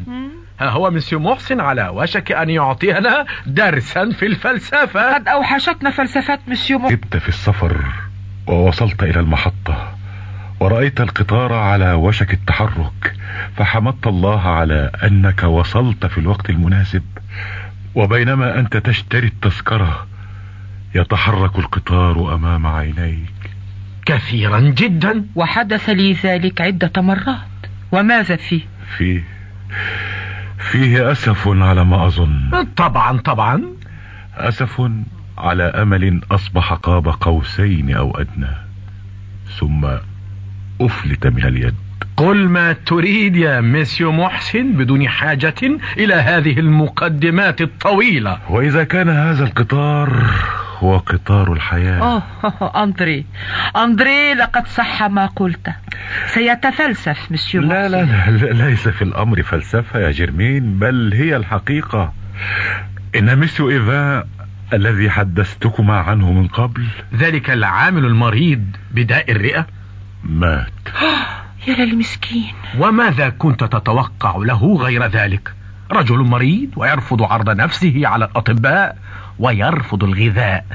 ها هو مسيو محسن على وشك أن يعطينا درسا في الفلسفة. قد أوحشتنا فلسفة مسيو محسن كنت في السفر ووصلت إلى المحطة. ورأيت القطار على وشك التحرك فحمدت الله على أنك وصلت في الوقت المناسب وبينما أنت تشتري التذكرة يتحرك القطار أمام عينيك. كثيرا جدا. وحدث لي ذلك عدة مرات. وماذا فيه؟ فيه فيه أسف على ما أظن. طبعا طبعا. أسف على أمل أصبح قاب قوسين أو أدنى ثم أفلت من اليد. قل ما تريد يا ميسيو محسن بدون حاجة إلى هذه المقدمات الطويلة. وإذا كان هذا القطار هو قطار الحياة. أوه أندري. أندري لقد صح ما قلت. سيتفلسف مسيو لا, لا لا لا ليس في الأمر فلسفة يا جرمين بل هي الحقيقة. إن مسيو إيفا الذي حدثتكما عنه من قبل. ذلك العامل المريض بداء الرئة. مات. (gasps) يا للمسكين. وماذا كنت تتوقع له غير ذلك؟ رجل مريض ويرفض عرض نفسه على الأطباء ويرفض الغذاء.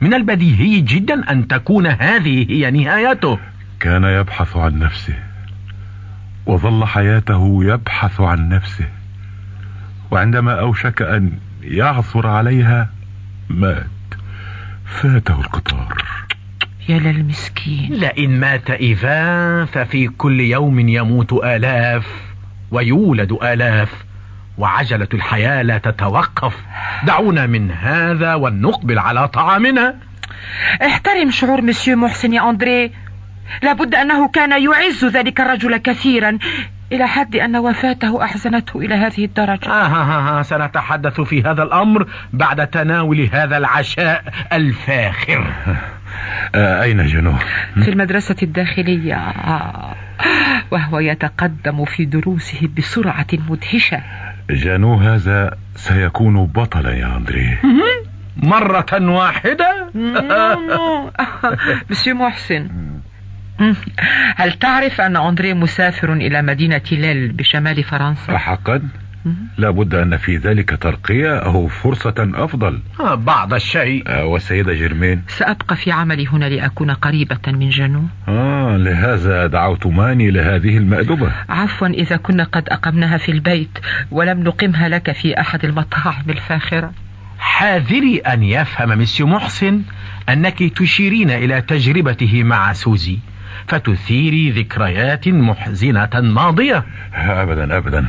من البديهي جدا أن تكون هذه هي نهايته. كان يبحث عن نفسه. وظل حياته يبحث عن نفسه. وعندما أوشك أن يعثر عليها مات. فاته القطار. يا للمسكين. لئن مات إيفان ففي كل يوم يموت آلاف ويولد آلاف وعجلة الحياة لا تتوقف. دعونا من هذا ولنقبل على طعامنا. احترم شعور مسيو محسن يا أندري. لابد أنه كان يعز ذلك الرجل كثيرا. إلى حد أن وفاته أحزنته إلى هذه الدرجة. آه آه آه سنتحدث في هذا الأمر بعد تناول هذا العشاء الفاخر. آه أين جنو؟ في المدرسة الداخلية. آه وهو يتقدم في دروسه بسرعة مدهشة. جانو هذا سيكون بطلا يا أندري. مرة واحدة؟ مسيو (laughs) (laughs) محسن. هل تعرف أن أندري مسافر إلى مدينة ليل بشمال فرنسا؟ حقا؟ لابد أن في ذلك ترقية. أو فرصة أفضل. آه بعض الشيء. آه والسيدة جيرمين. سأبقى في عملي هنا لأكون قريبة من جنو آه لهذا دعوتماني لهذه المأدبة. عفوا إذا كنا قد أقمناها في البيت ولم نقمها لك في أحد المطاعم الفاخرة. حاذري أن يفهم مسيو محسن أنك تشيرين إلى تجربته مع سوزي. فتثيري ذكريات محزنة ماضية. أبدا أبدا.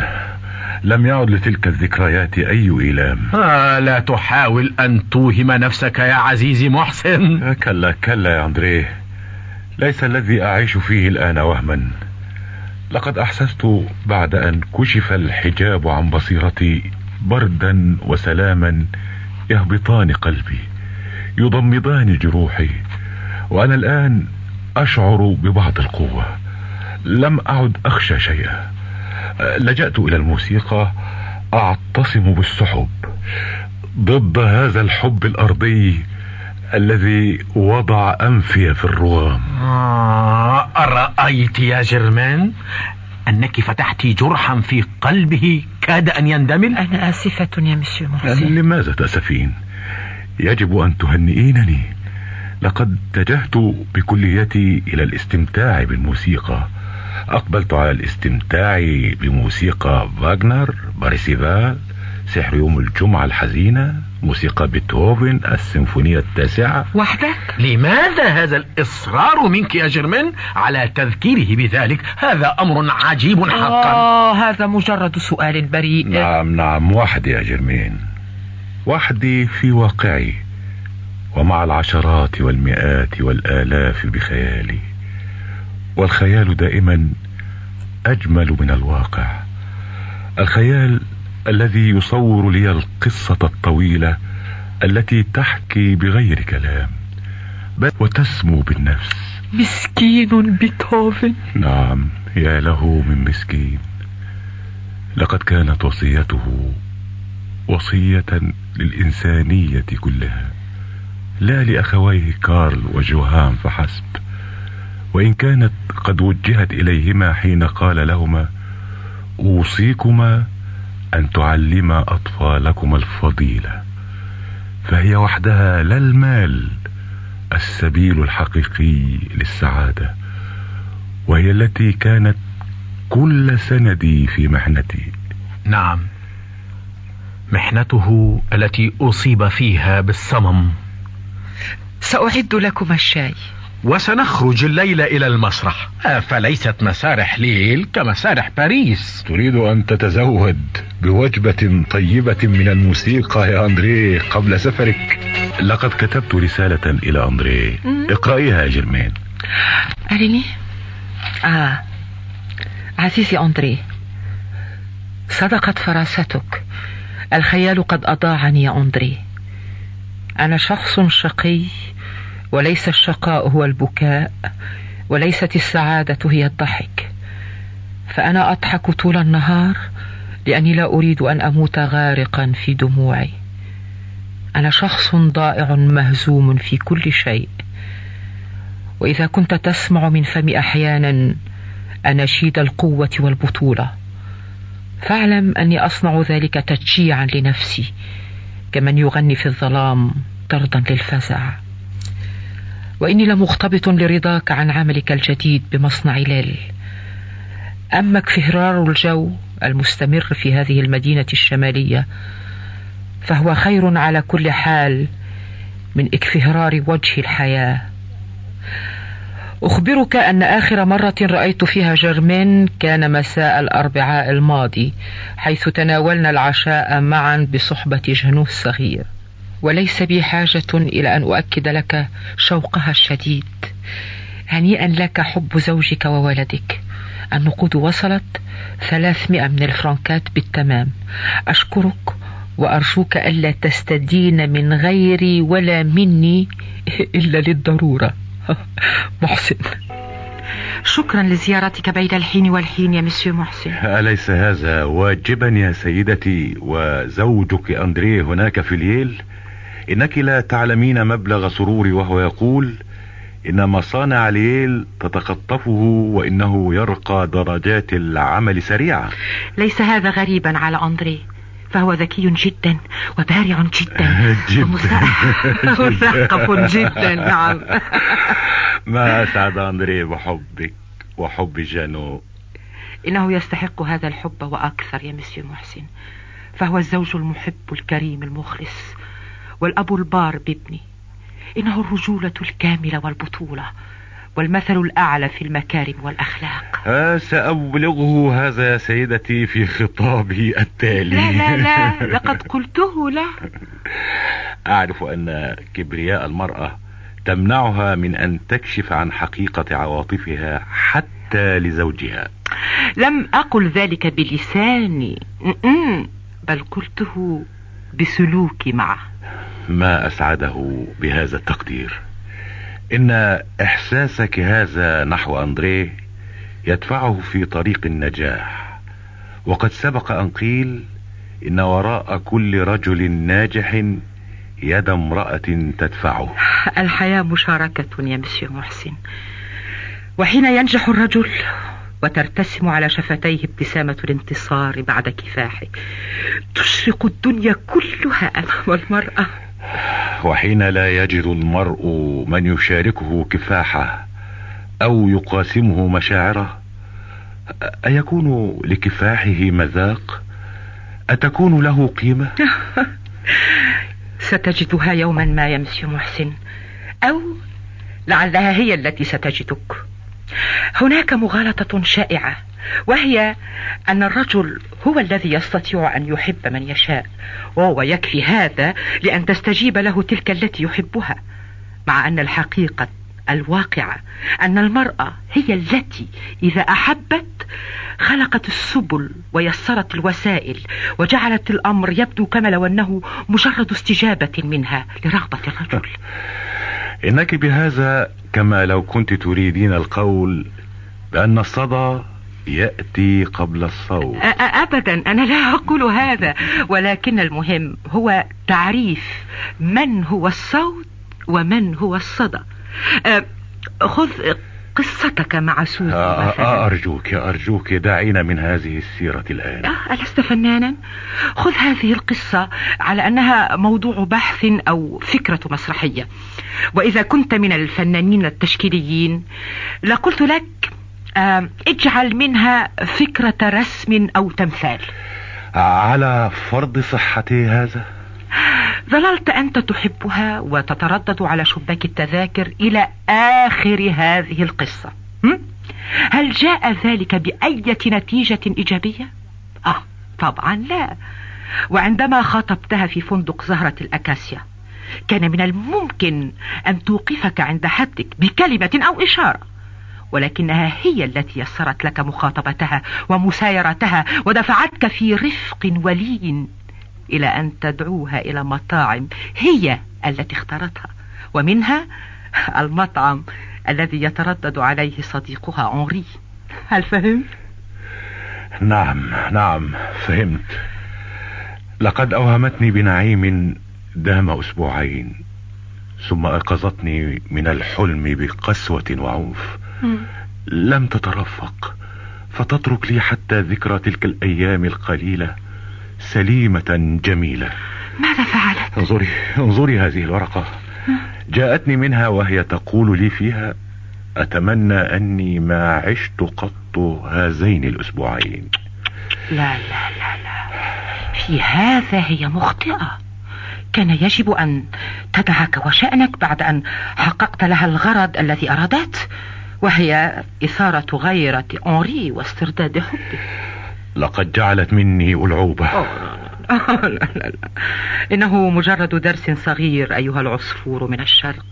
لم يعد لتلك الذكريات أي إيلام. آه لا تحاول أن توهم نفسك يا عزيزي محسن. كلا كلا يا أندريه. ليس الذي أعيش فيه الآن وهما. لقد أحسست بعد أن كشف الحجاب عن بصيرتي بردا وسلاما يهبطان قلبي يضمضان جروحي وأنا الآن أشعر ببعض القوة. لم أعد أخشى شيئا. لجأت إلى الموسيقى. أعتصم بالسحب. ضد هذا الحب الأرضي الذي وضع أنفي في الرغام آه أرأيت يا جرمان أنك فتحت جرحا في قلبه كاد أن يندمل؟ أنا آسفة يا مسيو محسن لماذا تأسفين؟ يجب أن تهنئينني. لقد اتجهت بكليتي إلى الاستمتاع بالموسيقى. أقبلت على الاستمتاع بموسيقى فاغنر باريسيفال سحر يوم الجمعة الحزينة موسيقى بيتهوفن السيمفونية التاسعة. وحدك؟ لماذا هذا الإصرار منك يا جرمين على تذكيره بذلك؟ هذا أمر عجيب حقا. آه هذا مجرد سؤال بريء. نعم نعم وحدي يا جرمين وحدي في واقعي. ومع العشرات والمئات والآلاف بخيالي والخيال دائما أجمل من الواقع. الخيال الذي يصور لي القصة الطويلة التي تحكي بغير كلام بل وتسمو بالنفس. مسكين بيتهوفن نعم يا له من مسكين. لقد كانت وصيته وصية للإنسانية كلها. لا لأخويه كارل وجوهان فحسب وإن كانت قد وجهت إليهما حين قال لهما أوصيكما أن تعلما أطفالكما الفضيلة. فهي وحدها لا المال السبيل الحقيقي للسعادة وهي التي كانت كل سندي في محنتي. نعم محنته التي أصيب فيها بالصمم. سأعد لكم الشاي. وسنخرج الليلة إلى المسرح. فليست مسارح ليل كمسارح باريس؟ تريد أن تتزود بوجبة طيبة من الموسيقى يا أندري قبل سفرك. لقد كتبت رسالة إلى أندري. اقرأيها يا جرمين أريني؟ آه. عزيزي أندري صدقت فراستك. الخيال قد أضاعني يا أندري. أنا شخص شقي وليس الشقاء هو البكاء وليست السعادة هي الضحك. فأنا أضحك طول النهار لأني لا أريد أن أموت غارقا في دموعي. أنا شخص ضائع مهزوم في كل شيء. وإذا كنت تسمع من فمي أحيانا أناشيد القوة والبطولة فاعلم أني أصنع ذلك تشجيعا لنفسي كمن يغني في الظلام. طردا للفزع. وإني لمغتبط لرضاك عن عملك الجديد بمصنع ليل. أما اكفهرار الجو المستمر في هذه المدينة الشمالية فهو خير على كل حال من اكفهرار وجه الحياة. أخبرك أن آخر مرة رأيت فيها جرمين كان مساء الأربعاء الماضي حيث تناولنا العشاء معا بصحبة جنوس صغير. وليس بي حاجة إلى أن أؤكد لك شوقها الشديد. هنيئا لك حب زوجك وولدك. النقود وصلت ثلاثمائة من الفرنكات بالتمام. أشكرك وأرجوك ألا تستدين من غيري ولا مني إلا للضرورة. (laughs) محسن. شكرا لزيارتك بين الحين والحين يا مسيو محسن. أليس هذا واجبا يا سيدتي وزوجك أندريه هناك في الييل؟ إنك لا تعلمين مبلغ سروري وهو يقول إن مصانع الييل تتخطفه وإنه يرقى درجات العمل سريعا ليس هذا غريبا على أندريه فهو ذكي جدا وبارع جدا. (laughs) جدا. (laughs) مثقف جدا نعم. (laughs) ما أسعد أندريه بحبك وحب جانو إنه يستحق هذا الحب وأكثر يا مسيو محسن فهو الزوج المحب الكريم المخلص. والأب البار بابني. إنه الرجولة الكاملة والبطولة والمثل الأعلى في المكارم والأخلاق. آه سأبلغه هذا يا سيدتي في خطابي التالي. لا لا لا (laughs) لقد قلته له. أعرف أن كبرياء المرأة تمنعها من أن تكشف عن حقيقة عواطفها حتى لزوجها. لم أقل ذلك بلساني. بل قلته بسلوكي معه. ما أسعده بهذا التقدير. إن إحساسك هذا نحو أندريه يدفعه في طريق النجاح. وقد سبق أن قيل إن وراء كل رجل ناجح يد امرأة تدفعه. الحياة مشاركة يا مسيو محسن. وحين ينجح الرجل وترتسم على شفتيه ابتسامة الانتصار بعد كفاحه تشرق الدنيا كلها أمام المرأة. وحين لا يجد المرء من يشاركه كفاحة أو يقاسمه مشاعره أيكون لكفاحه مذاق؟ أتكون له قيمة؟ (laughs) ستجدها يوما ما يا مسيو محسن أو لعلها هي التي ستجدك. هناك مغالطة شائعة وهي أن الرجل هو الذي يستطيع أن يحب من يشاء وهو يكفي هذا لأن تستجيب له تلك التي يحبها مع أن الحقيقة الواقعة أن المرأة هي التي إذا أحبت خلقت السبل ويسرت الوسائل وجعلت الأمر يبدو كما لو أنه مجرد استجابة منها لرغبة الرجل. إنك بهذا كما لو كنت تريدين القول بأن الصدى يأتي قبل الصوت. أبدا أنا لا أقول هذا ولكن المهم هو تعريف من هو الصوت ومن هو الصدى. خذ قصتك مع سوزي مثلا أرجوك أرجوك دعينا من هذه السيرة الآن. أه ألست فنانا؟ خذ هذه القصة على أنها موضوع بحث أو فكرة مسرحية. وإذا كنت من الفنانين التشكيليين لقلت لك اجعل منها فكرة رسم أو تمثال. على فرض صحة هذا؟ ظللت أنت تحبها وتتردد على شباك التذاكر إلى آخر هذه القصة. هل جاء ذلك بأية نتيجة إيجابية؟ آه طبعا لا. وعندما خاطبتها في فندق زهرة الأكاسيا كان من الممكن أن توقفك عند حدك بكلمة أو إشارة. ولكنها هي التي يسرت لك مخاطبتها ومسايرتها ودفعتك في رفق ولين إلى أن تدعوها إلى مطاعم هي التي اختارتها. ومنها المطعم الذي يتردد عليه صديقها أنري هل فهمت؟ نعم نعم فهمت. لقد أوهمتني بنعيم دام أسبوعين ثم أيقظتني من الحلم بقسوة وعنف. لم تترفق فتترك لي حتى ذكرى تلك الأيام القليلة سليمة جميلة. ماذا فعلت؟ انظري انظري هذه الورقة. جاءتني منها وهي تقول لي فيها أتمنى أني ما عشت قط هذين الأسبوعين. لا لا لا لا. في هذا هي مخطئة. كان يجب أن تدعك وشأنك بعد أن حققت لها الغرض الذي أرادته وهي إثارة غيرة أنري واسترداد حبه. لقد جعلت مني ألعوبة. لا لا لا إنه مجرد درس صغير أيها العصفور من الشرق.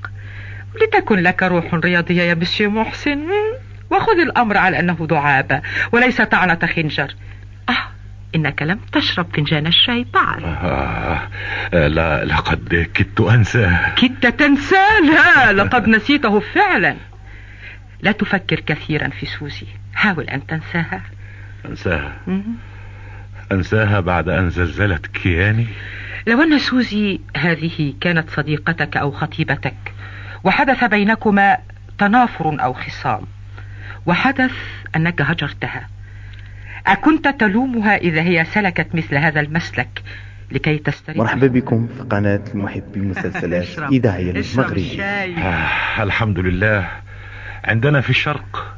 لتكن لك روح رياضية يا مسيو محسن. وخذ الأمر على أنه دعابة وليس طعنة خنجر. آه إنك لم تشرب فنجان الشاي بعد آه لا لقد كدت أنساه. كدت تنساه؟ لا (laughs) لقد نسيته فعلا. لا تفكر كثيرا في سوزي. حاول أن تنساها. أنساها. أنساها بعد أن زلزلت كياني؟ لو أن سوزي هذه كانت صديقتك أو خطيبتك. وحدث بينكما تنافر أو خصام. وحدث أنك هجرتها. أكنت تلومها إذا هي سلكت مثل هذا المسلك لكي تستريح. مرحبا بكم في قناة المحبي المسلسلات (laughs) إذاعية المغربية. آه الحمد لله. عندنا في الشرق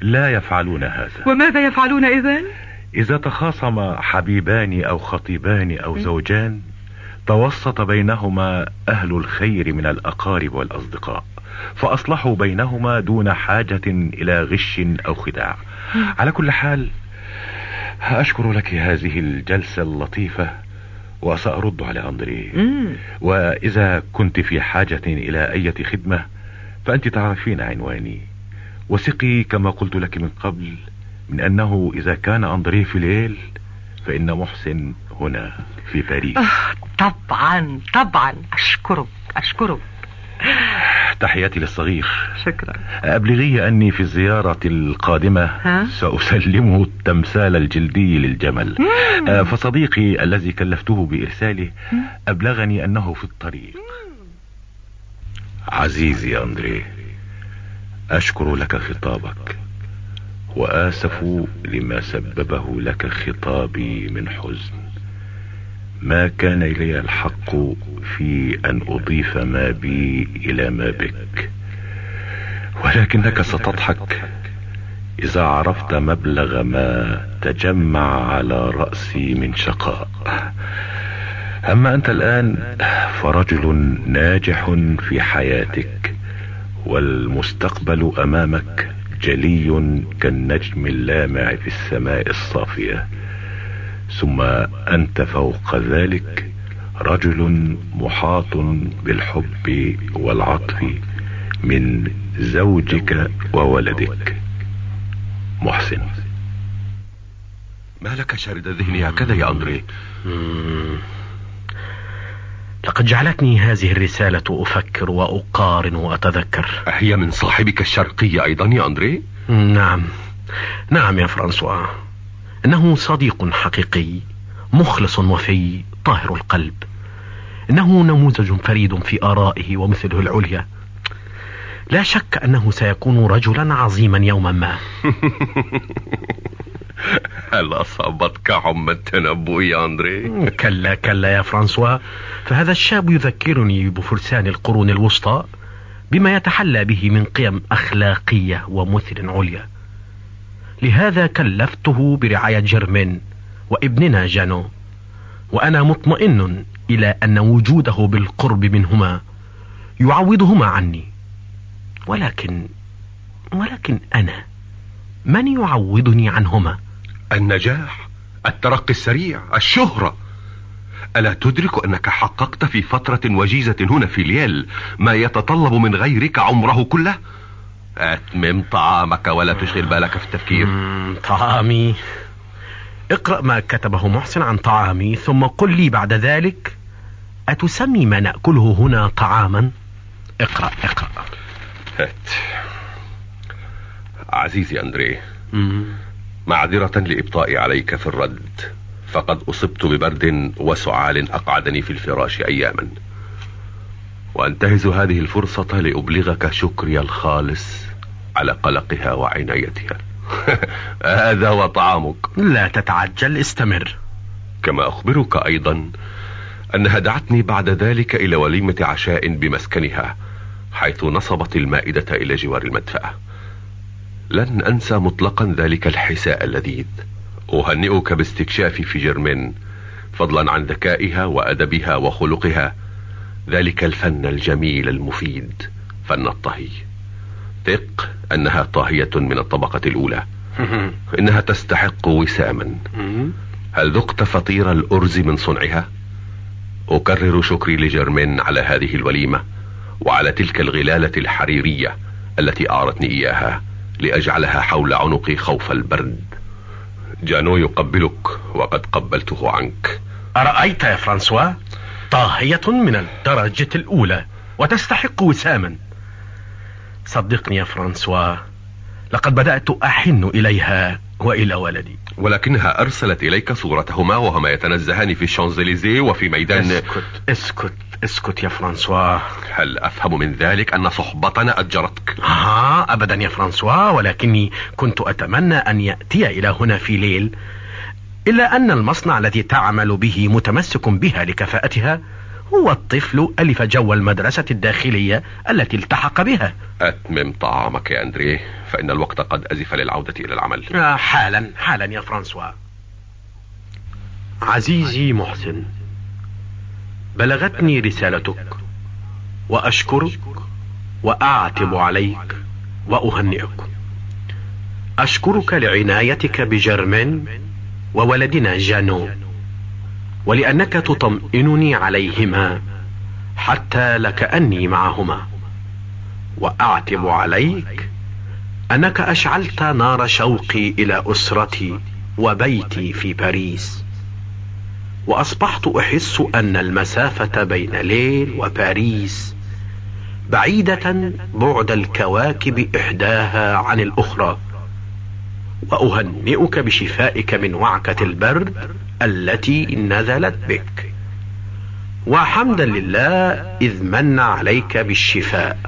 لا يفعلون هذا. وماذا يفعلون إذن؟ إذا تخاصم حبيبان أو خطيبان أو زوجان توسط بينهما أهل الخير من الأقارب والأصدقاء فأصلحوا بينهما دون حاجة إلى غش أو خداع. على كل حال أشكر لك هذه الجلسة اللطيفة وسأرد على أندري وإذا كنت في حاجة إلى أي خدمة فأنت تعرفين عنواني. وثقي كما قلت لك من قبل من أنه إذا كان أندري في الليل فإن محسن هنا في باريس. آه طبعا طبعا. أشكرك أشكرك. تحياتي للصغير. شكرا. أبلغي أني في الزيارة القادمة ها؟ سأسلمه التمثال الجلدي للجمل. آه، فصديقي الذي كلفته بإرساله أبلغني أنه في الطريق. عزيزي أندري أشكر لك خطابك. وآسف لما سببه لك خطابي من حزن. ما كان لي الحق في أن أضيف ما بي إلى ما بك. ولكنك ستضحك. إذا عرفت مبلغ ما تجمع على رأسي من شقاء. أما أنت الآن فرجل ناجح في حياتك. والمستقبل أمامك جلي كالنجم اللامع في السماء الصافية. ثم أنت فوق ذلك رجل محاط بالحب والعطف من زوجك وولدك. محسن. ما لك شارد ذهني هكذا يا أندري؟ لقد جعلتني هذه الرسالة أفكر وأقارن وأتذكر. هي من صاحبك الشرقي أيضا يا أندري؟ نعم. نعم يا فرانسوا. إنه صديق حقيقي مخلص وفي طاهر القلب. إنه نموذج فريد في آرائه ومثله العليا. لا شك أنه سيكون رجلا عظيما يوما ما. (laughs) (laughs) هل أصابتك حمى التنبؤ يا أندري؟ كلا كلا يا فرانسوا. فهذا الشاب يذكرني بفرسان القرون الوسطى بما يتحلى به من قيم أخلاقية ومثل عليا. لهذا كلفته برعاية جيرمين وابننا جانو وأنا مطمئن إلى أن وجوده بالقرب منهما يعوضهما عني. ولكن ولكن أنا من يعوضني عنهما؟ النجاح الترقي السريع الشهرة. ألا تدرك أنك حققت في فترة وجيزة هنا في ليال ما يتطلب من غيرك عمره كله؟ أتمم طعامك ولا تشغل بالك في التفكير. طعامي. اقرأ ما كتبه محسن عن طعامي ثم قل لي بعد ذلك أتسمي ما نأكله هنا طعاما؟ اقرأ اقرأ. هات. عزيزي أندري معذرة لإبطائي عليك في الرد. فقد أصبت ببرد وسعال أقعدني في الفراش أياما. وأنتهز هذه الفرصة لأبلغك شكري الخالص على قلقها وعنايتها. (laughs) هذا وطعامك. لا تتعجل استمر. كما أخبرك أيضا أنها دعتني بعد ذلك إلى وليمة عشاء بمسكنها حيث نصبت المائدة إلى جوار المدفأة. لن أنسى مطلقا ذلك الحساء اللذيذ. أهنئك باستكشافي في جرمين فضلا عن ذكائها وأدبها وخلقها. ذلك الفن الجميل المفيد فن الطهي. ثق أنها طاهية من الطبقة الأولى. (laughs) إنها تستحق وساما. هل ذقت فطير الأرز من صنعها؟ أكرر شكري لجرمين على هذه الوليمة وعلى تلك الغلالة الحريرية التي أعرتني إياها. لأجعلها حول عنقي خوف البرد. جانو يقبلك وقد قبلته عنك. أرأيت يا فرانسوا؟ طاهية من الدرجة الأولى وتستحق وساما. صدقني يا فرانسوا لقد بدأت أحن إليها وإلى ولدي. ولكنها أرسلت إليك صورتهما وهما يتنزهان في الشانزليزيه وفي ميدان اسكت اسكت اسكت يا فرانسوا هل أفهم من ذلك أن صحبتنا أجرتك؟ آه أبدا يا فرانسوا ولكني كنت أتمنى أن يأتي إلى هنا في ليل إلا أن المصنع الذي تعمل به متمسك بها لكفاءتها هو الطفل ألف جو المدرسة الداخلية التي التحق بها. أتمم طعامك يا أندريه فإن الوقت قد أزف للعودة إلى العمل. آه حالا حالا يا فرانسوا. عزيزي محسن بلغتني رسالتك وأشكرك وأعتب عليك وأهنئك. أشكرك لعنايتك بجرمين وولدنا جانو. ولأنك تطمئنني عليهما حتى لكأني معهما. وأعتب عليك أنك أشعلت نار شوقي إلى أسرتي وبيتي في باريس. وأصبحت أحس أن المسافة بين ليل وباريس بعيدة بعد الكواكب إحداها عن الأخرى. وأهنئك بشفائك من وعكة البرد التي نزلت بك. وحمدا لله إذ من عليك بالشفاء.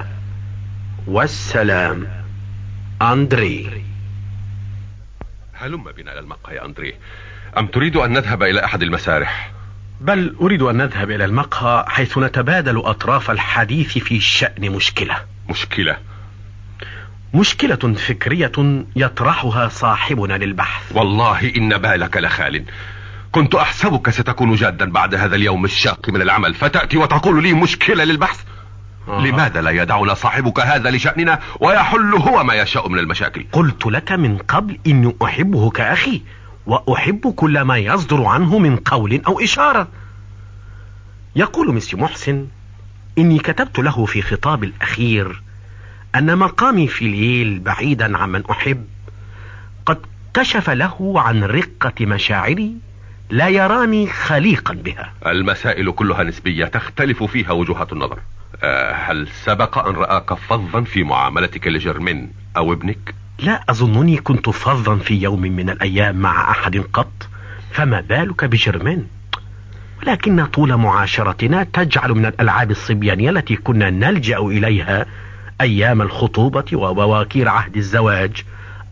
والسلام أندري. هلم بنا إلى المقهى يا أندري. أم تريد أن نذهب إلى أحد المسارح؟ بل أريد أن نذهب إلى المقهى حيث نتبادل أطراف الحديث في شأن مشكلة. مشكلة. مشكلة فكرية يطرحها صاحبنا للبحث. والله إن بالك لخال. كنت أحسبك ستكون جادا بعد هذا اليوم الشاق من العمل فتأتي وتقول لي مشكلة للبحث؟ آه. لماذا لا يدعنا صاحبك هذا لشأننا ويحل هو ما يشاء من المشاكل؟ قلت لك من قبل إني أحبه كأخي وأحب كل ما يصدر عنه من قول أو إشارة. يقول مسيو محسن إني كتبت له في خطاب الأخير أن مقامي في الليل بعيدا عمن أحب قد كشف له عن رقة مشاعري لا يراني خليقا بها. المسائل كلها نسبية تختلف فيها وجهات النظر. أه هل سبق أن رآك فظا في معاملتك لجرمين أو ابنك؟ لا أظنني كنت فظا في يوم من الأيام مع أحد قط. فما بالك بجرمين ولكن طول معاشرتنا تجعل من الألعاب الصبيانية التي كنا نلجأ إليها أيام الخطوبة وبواكير عهد الزواج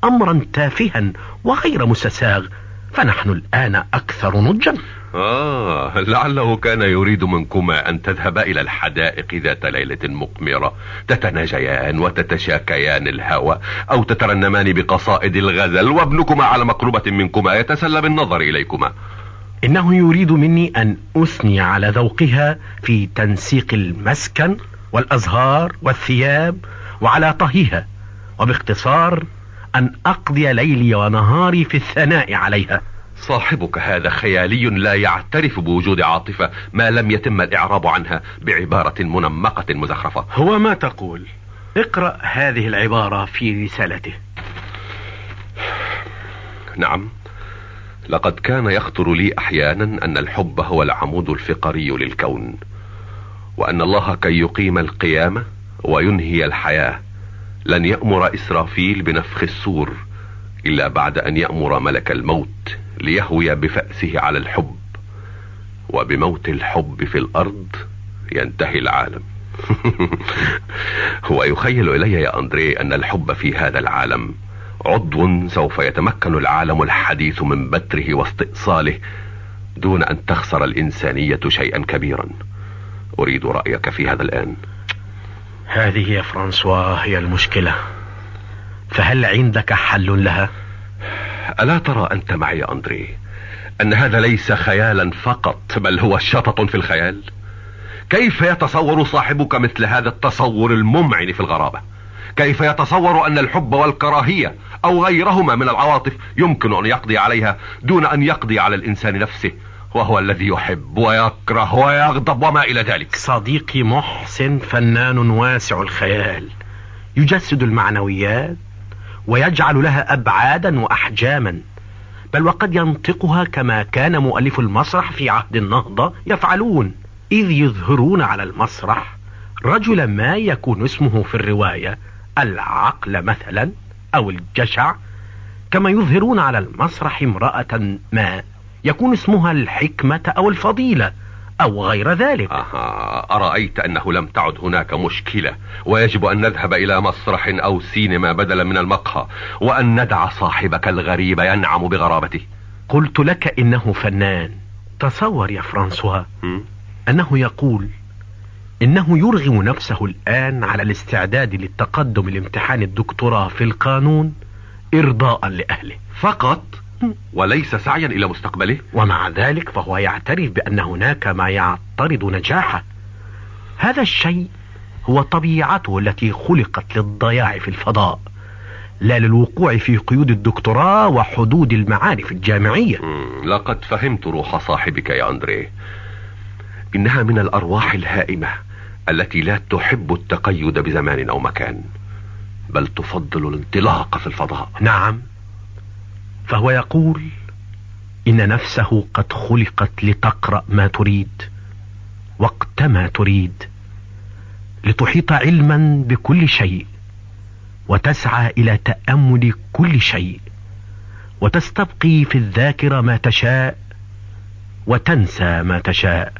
أمرا تافها وغير مستساغ فنحن الآن أكثر نضجا. آه لعله كان يريد منكما أن تذهبا إلى الحدائق ذات ليلة مقمرة تتناجيان وتتشاكيان الهوى أو تترنمان بقصائد الغزل وابنكما على مقربة منكما يتسلى بالنظر إليكما. إنه يريد مني أن أثني على ذوقها في تنسيق المسكن والأزهار والثياب وعلى طهيها وباختصار أن أقضي ليلي ونهاري في الثناء عليها. صاحبك هذا خيالي لا يعترف بوجود عاطفة ما لم يتم الإعراب عنها بعبارة منمقة مزخرفة. هو ما تقول. اقرأ هذه العبارة في رسالته. نعم. لقد كان يخطر لي أحيانا أن الحب هو العمود الفقري للكون وأن الله كي يقيم القيامة وينهي الحياة. لن يأمر إسرافيل بنفخ السور إلا بعد أن يأمر ملك الموت ليهوي بفأسه على الحب وبموت الحب في الأرض ينتهي العالم. (laughs) هو يخيل إلي يا أندري أن الحب في هذا العالم عضو سوف يتمكن العالم الحديث من بتره واستئصاله دون أن تخسر الإنسانية شيئا كبيرا. أريد رأيك في هذا الآن. هذه يا فرانسوا هي المشكلة. فهل عندك حل لها؟ ألا ترى أنت معي يا أندري أن هذا ليس خيالا فقط بل هو شطط في الخيال؟ كيف يتصور صاحبك مثل هذا التصور الممعن في الغرابة؟ كيف يتصور أن الحب والكراهية أو غيرهما من العواطف يمكن أن يقضي عليها دون أن يقضي على الإنسان نفسه؟ وهو الذي يحب ويكره ويغضب وما إلى ذلك. صديقي محسن فنان واسع الخيال يجسد المعنويات ويجعل لها أبعادا وأحجاما بل وقد ينطقها كما كان مؤلف المسرح في عهد النهضة يفعلون إذ يظهرون على المسرح رجلا ما يكون اسمه في الرواية العقل مثلا أو الجشع كما يظهرون على المسرح امرأة ما يكون اسمها الحكمة أو الفضيلة أو غير ذلك. أها أرأيت أنه لم تعد هناك مشكلة ويجب أن نذهب إلى مسرح أو سينما بدلا من المقهى وأن ندع صاحبك الغريب ينعم بغرابته. قلت لك إنه فنان. تصور يا فرانسوا أنه يقول إنه يرغم نفسه الآن على الاستعداد للتقدم لامتحان الدكتوراه في القانون إرضاء لأهله. فقط؟ وليس سعيا إلى مستقبله. ومع ذلك فهو يعترف بأن هناك ما يعترض نجاحه. هذا الشيء هو طبيعته التي خلقت للضياع في الفضاء لا للوقوع في قيود الدكتوراه وحدود المعارف الجامعية. لقد فهمت روح صاحبك يا أندري. إنها من الأرواح الهائمة التي لا تحب التقيد بزمان أو مكان بل تفضل الانطلاق في الفضاء. نعم. فهو يقول إن نفسه قد خلقت لتقرأ ما تريد وقت ما تريد لتحيط علما بكل شيء وتسعى إلى تأمل كل شيء وتستبقي في الذاكرة ما تشاء وتنسى ما تشاء.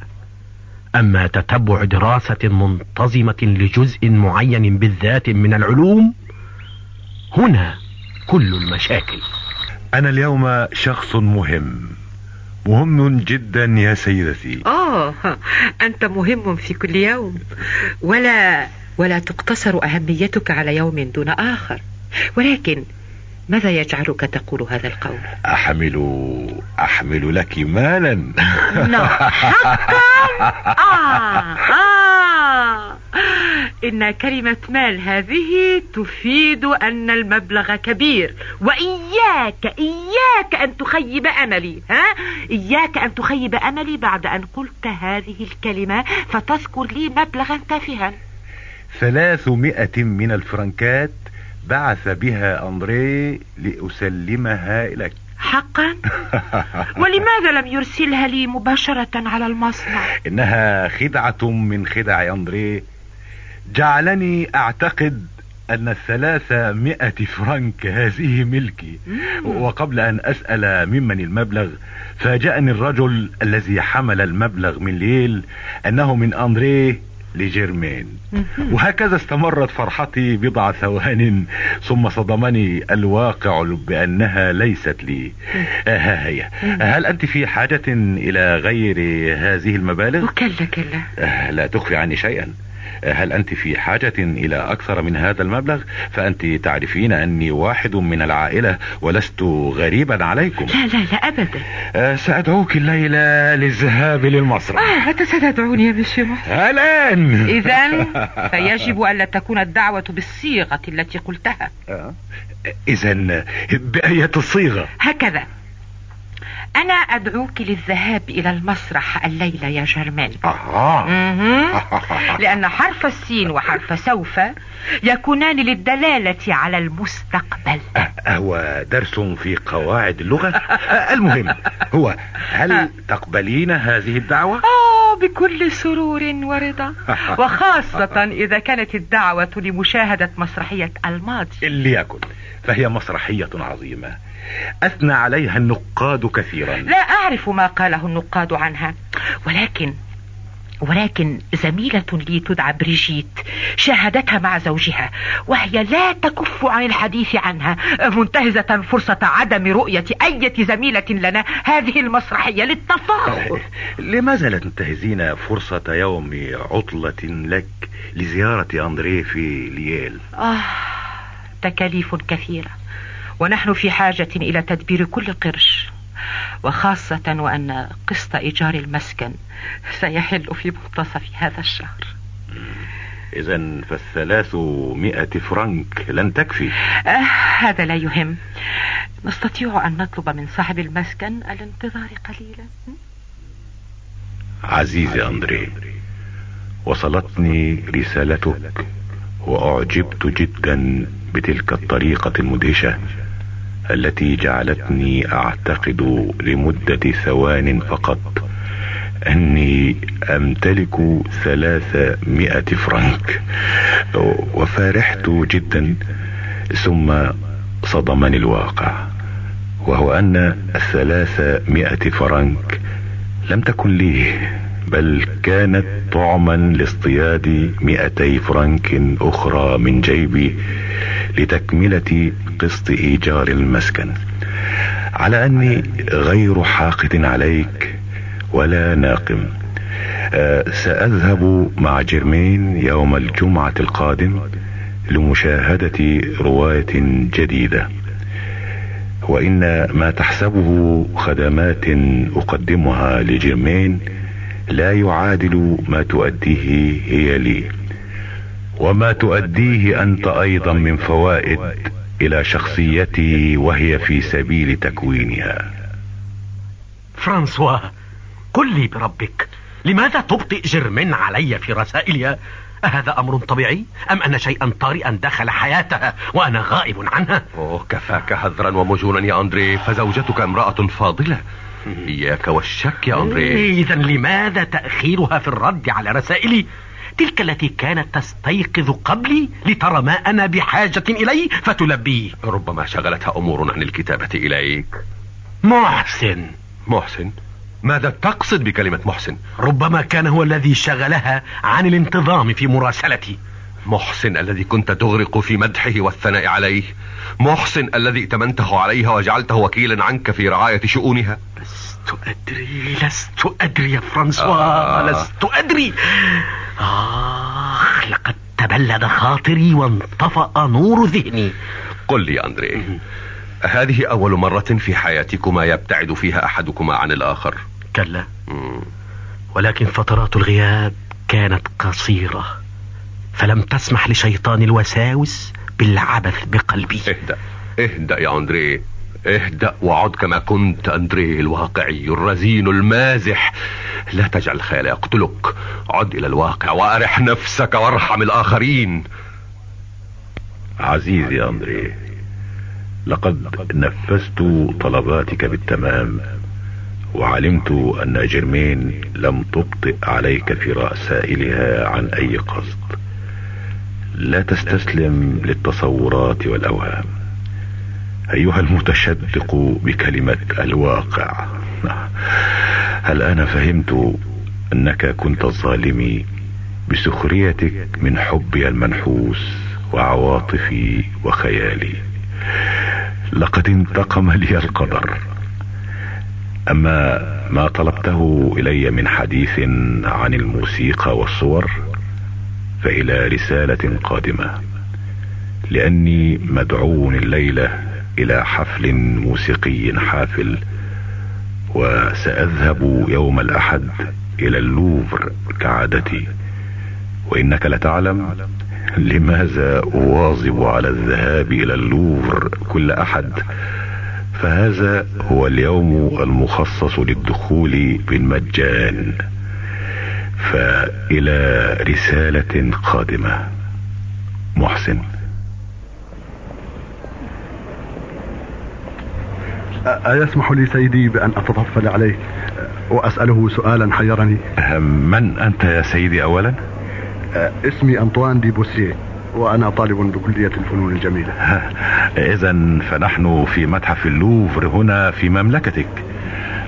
أما تتبع دراسة منتظمة لجزء معين بالذات من العلوم هنا كل المشاكل. أنا اليوم شخص مهم. مهم جدا يا سيدتي. آه أنت مهم في كل يوم. ولا ولا تقتصر أهميتك على يوم دون آخر. ولكن ماذا يجعلك تقول هذا القول؟ أحمل أحمل لك مالا. نعم. حقا. (laughs) آه آه. إن كلمة مال هذه تفيد أن المبلغ كبير. وإياك إياك أن تخيب أملي ها؟ إياك أن تخيب أملي بعد أن قلت هذه الكلمة فتذكر لي مبلغا تافها. ثلاثمائة من الفرنكات بعث بها أندري لأسلمها إليك حقا؟ (laughs) ولماذا لم يرسلها لي مباشرة على المصنع؟ إنها خدعة من خدع أندري جعلني أعتقد أن الثلاثمائة فرنك هذه ملكي. وقبل أن أسأل ممن المبلغ فاجأني الرجل الذي حمل المبلغ من ليل أنه من أندري لجيرمين. وهكذا استمرت فرحتي بضع ثوان ثم صدمني الواقع بأنها ليست لي. ها هي. هل أنت في حاجة إلى غير هذه المبالغ؟ كلا كلا لا تخفي عني شيئا. هل أنت في حاجة إلى أكثر من هذا المبلغ؟ فأنت تعرفين أني واحد من العائلة ولست غريبا عليكم. لا لا لا أبدا. سأدعوك الليلة للذهاب للمسرح آه متى ستدعوني يا مسيو الآن. إذا (laughs) فيجب ألا تكون الدعوة بالصيغة التي قلتها. إذا بأية الصيغة؟ هكذا. أنا أدعوك للذهاب إلى المسرح الليلة يا جرمان. آه. (laughs) لأن حرف السين وحرف سوف يكونان للدلالة على المستقبل. هو درس في قواعد اللغة؟ المهم هو هل تقبلين هذه الدعوة؟ آه بكل سرور ورضا. (laughs) وخاصة إذا كانت الدعوة لمشاهدة مسرحية الماضي. ليكن فهي مسرحية عظيمة. أثنى عليها النقاد كثيرا. لا أعرف ما قاله النقاد عنها. ولكن ولكن زميلة لي تدعى بريجيت. شاهدتها مع زوجها وهي لا تكف عن الحديث عنها. منتهزة فرصة عدم رؤية أي زميلة لنا. هذه المسرحية للتفاخر. لماذا لا تنتهزين فرصة يوم عطلة لك لزيارة أندريه في لييل؟ آه تكاليف كثيرة. ونحن في حاجة إلى تدبير كل قرش وخاصة وأن قسط إيجار المسكن سيحل في منتصف هذا الشهر. إذا فالثلاثمائة فرنك لن تكفي. آه هذا لا يهم. نستطيع أن نطلب من صاحب المسكن الانتظار قليلا. عزيزي أندري وصلتني رسالتك وأعجبت جدا بتلك الطريقة المدهشة. التي جعلتني أعتقد لمدة ثوان فقط أني أمتلك ثلاثمائة فرنك. وفارحت جدا ثم صدمني الواقع وهو أن الثلاثمائة فرنك لم تكن لي بل كانت طعما لاصطياد مئتي فرنك أخرى من جيبي لتكملة قسط إيجار المسكن. على أني غير حاقد عليك ولا ناقم. أه سأذهب مع جيرمين يوم الجمعة القادم لمشاهدة رواية جديدة. وإن ما تحسبه خدمات أقدمها لجيرمين لا يعادل ما تؤديه هي لي. وما تؤديه أنت أيضا من فوائد إلى شخصيتي وهي في سبيل تكوينها. فرانسوا قل لي بربك لماذا تبطئ جرمين علي في رسائلها أهذا أمر طبيعي؟ أم أن شيئا طارئا دخل حياتها وأنا غائب عنها؟ أوه كفاك هذرا ومجونا يا أندري فزوجتك امرأة فاضلة. إياك والشك يا أندري. إذا لماذا تأخيرها في الرد على رسائلي؟ تلك التي كانت تستيقظ قبلي لترى ما أنا بحاجة إليه فتلبيه ربما شغلتها أمور عن الكتابة إليك. محسن. محسن؟ ماذا تقصد بكلمة محسن؟ ربما كان هو الذي شغلها عن الانتظام في مراسلتي. محسن الذي كنت تغرق في مدحه والثناء عليه. محسن الذي ائتمنته عليها وجعلته وكيلا عنك في رعاية شؤونها. لست أدري لست أدري يا فرانسوا آه. لست أدري. آخ لقد تبلد خاطري وانطفأ نور ذهني. قل لي أندري هذه أول مرة في حياتكما يبتعد فيها أحدكما عن الآخر؟ كلا. ولكن فترات الغياب كانت قصيرة فلم تسمح لشيطان الوساوس بالعبث بقلبي. اهدأ اهدأ يا أندري. اهدأ وعد كما كنت أندري الواقعي الرزين المازح. لا تجعل الخيال يقتلك. عد إلى الواقع وأرح نفسك وارحم الآخرين. عزيزي يا أندري لقد نفذت طلباتك بالتمام وعلمت أن جيرمين لم تبطئ عليك في رسائلها عن أي قصد. لا تستسلم للتصورات والأوهام. أيها المتشدق بكلمة الواقع. هل أنا فهمت أنك كنت الظالم بسخريتك من حبي المنحوس وعواطفي وخيالي؟ لقد انتقم لي القدر. أما ما طلبته إلي من حديث عن الموسيقى والصور فإلى رسالة قادمة. لأني مدعو الليلة إلى حفل موسيقي حافل وسأذهب يوم الأحد إلى اللوفر كعادتي. وإنك لتعلم لماذا أواظب على الذهاب إلى اللوفر كل أحد. فهذا هو اليوم المخصص للدخول بالمجان فإلى رسالة قادمة. محسن. أيسمح لي سيدي بأن أتطفل عليه وأسأله سؤالا حيرني من أنت يا سيدي أولا؟ اسمي أنطوان دي بوسيه وأنا طالب بكلية الفنون الجميلة. إذا فنحن في متحف اللوفر هنا في مملكتك.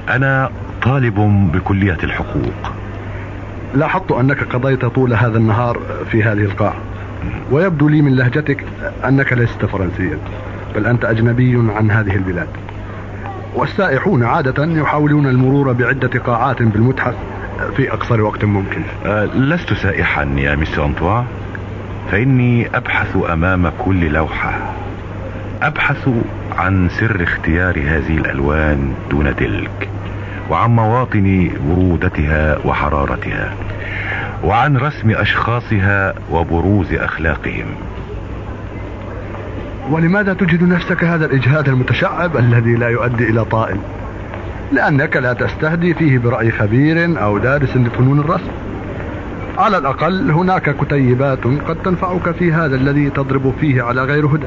أنا طالب بكلية الحقوق. لاحظت أنك قضيت طول هذا النهار في هذه القاعة. ويبدو لي من لهجتك أنك لست فرنسيا بل أنت أجنبي عن هذه البلاد. والسائحون عادة يحاولون المرور بعدة قاعات بالمتحف في أقصر وقت ممكن. أه لست سائحا يا مستر أنطوان فإني أبحث أمام كل لوحة. أبحث عن سر اختيار هذه الألوان دون تلك وعن مواطن برودتها وحرارتها وعن رسم أشخاصها وبروز أخلاقهم. ولماذا تجد نفسك هذا الإجهاد المتشعب الذي لا يؤدي إلى طائل؟ لأنك لا تستهدي فيه برأي خبير أو دارس لفنون الرسم. على الأقل هناك كتيبات قد تنفعك في هذا الذي تضرب فيه على غير هدى.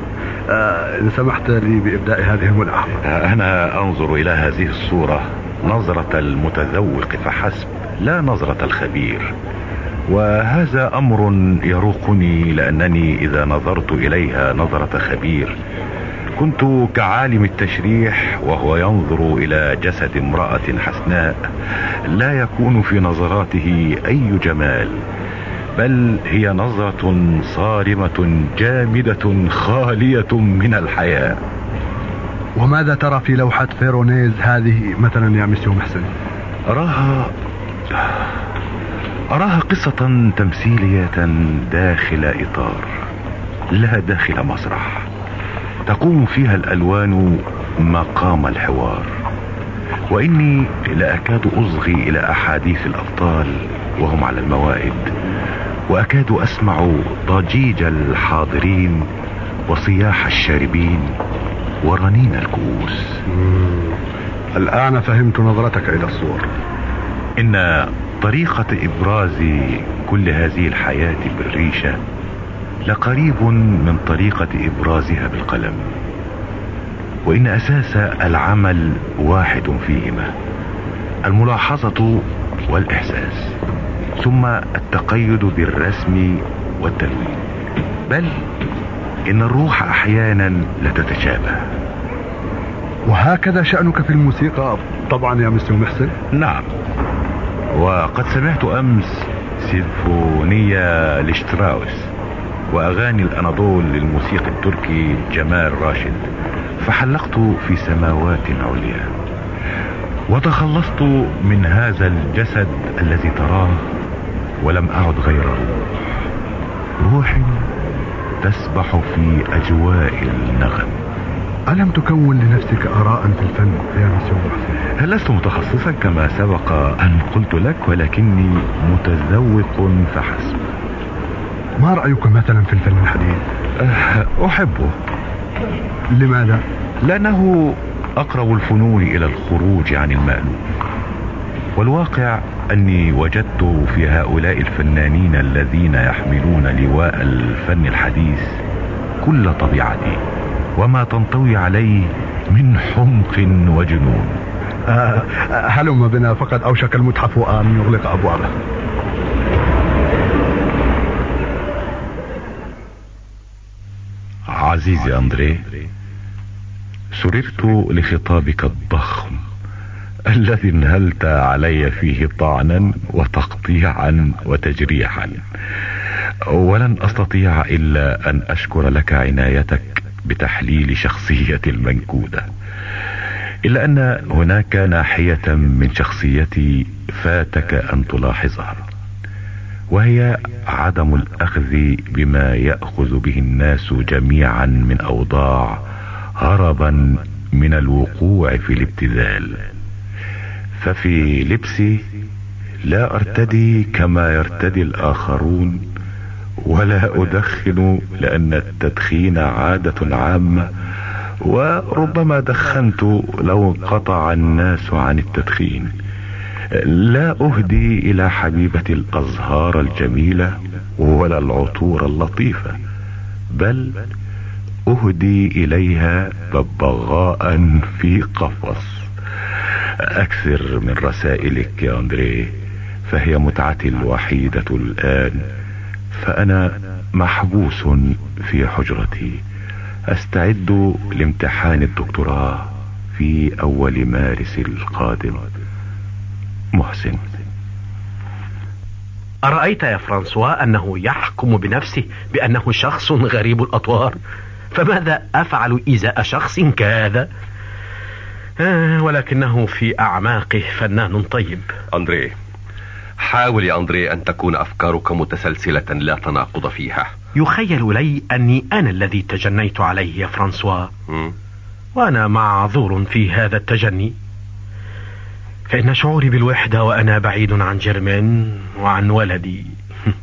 آه إن سمحت لي بإبداء هذه الملاحظة آه أنا أنظر إلى هذه الصورة نظرة المتذوق فحسب لا نظرة الخبير. وهذا أمر يروقني لأنني إذا نظرت إليها نظرة خبير. كنت كعالم التشريح وهو ينظر إلى جسد امرأة حسناء لا يكون في نظراته أي جمال بل هي نظرة صارمة جامدة خالية من الحياة. وماذا ترى في لوحة فيرونيز هذه مثلا يا مسيو محسن؟ أراها أراها قصة تمثيلية داخل إطار لا داخل مسرح. تقوم فيها الألوان مقام الحوار. وإني لأكاد أصغي إلى أحاديث الأبطال وهم على الموائد. وأكاد أسمع ضجيج الحاضرين وصياح الشاربين ورنين الكؤوس. الآن فهمت نظرتك إلى الصور. إن طريقة إبراز كل هذه الحياة بالريشة لقريب من طريقة إبرازها بالقلم وإن أساس العمل واحد فيهما الملاحظة والإحساس ثم التقيد بالرسم والتلوين. بل إن الروح أحيانا لتتشابه وهكذا شأنك في الموسيقى طبعا يا مستر محسن؟ نعم. وقد سمعت أمس سيمفونية لشتراوس وأغاني الأناضول للموسيقى التركي جمال راشد فحلقت في سماوات عليا. وتخلصت من هذا الجسد الذي تراه ولم أعد غير روح روح تسبح في أجواء النغم. ألم تكون لنفسك آراء في الفن يا مسيو محسن؟ لست متخصصا كما سبق أن قلت لك ولكني متذوق فحسب. ما رأيك مثلا في الفن الحديث؟ أحبه. لماذا؟ لأنه أقرب الفنون إلى الخروج عن المألوف. والواقع أني وجدت في هؤلاء الفنانين الذين يحملون لواء الفن الحديث كل طبيعتي وما تنطوي عليه من حمق وجنون. آه هلم بنا فقد أوشك المتحف أن يغلق أبوابه. عزيزي أندري سررت لخطابك الضخم الذي انهلت علي فيه طعنا وتقطيعا وتجريحا. ولن أستطيع إلا أن أشكر لك عنايتك بتحليل شخصيتي المنكودة. إلا أن هناك ناحية من شخصيتي فاتك أن تلاحظها وهي عدم الأخذ بما يأخذ به الناس جميعا من أوضاع هربا من الوقوع في الابتذال. ففي لبسي لا أرتدي كما يرتدي الآخرون ولا أدخن لأن التدخين عادة عامة وربما دخنت لو انقطع الناس عن التدخين. لا أهدي إلى حبيبتي الأزهار الجميلة ولا العطور اللطيفة بل أهدي إليها ببغاء في قفص. أكثر من رسائلك يا اندري فهي متعتي الوحيدة الآن. فأنا محبوس في حجرتي. أستعد لامتحان الدكتوراه في أول مارس القادم. محسن. أرأيت يا فرانسوا أنه يحكم بنفسه بأنه شخص غريب الأطوار؟ فماذا أفعل إزاء شخص كهذا آه ولكنه في أعماقه فنان طيب. أندري حاول يا أندري أن تكون أفكارك متسلسلة لا تناقض فيها. يخيل لي أني أنا الذي تجنيت عليه يا فرانسوا. م? وأنا معذور في هذا التجني. فإن شعوري بالوحدة وأنا بعيد عن جيرمين وعن ولدي. (laughs)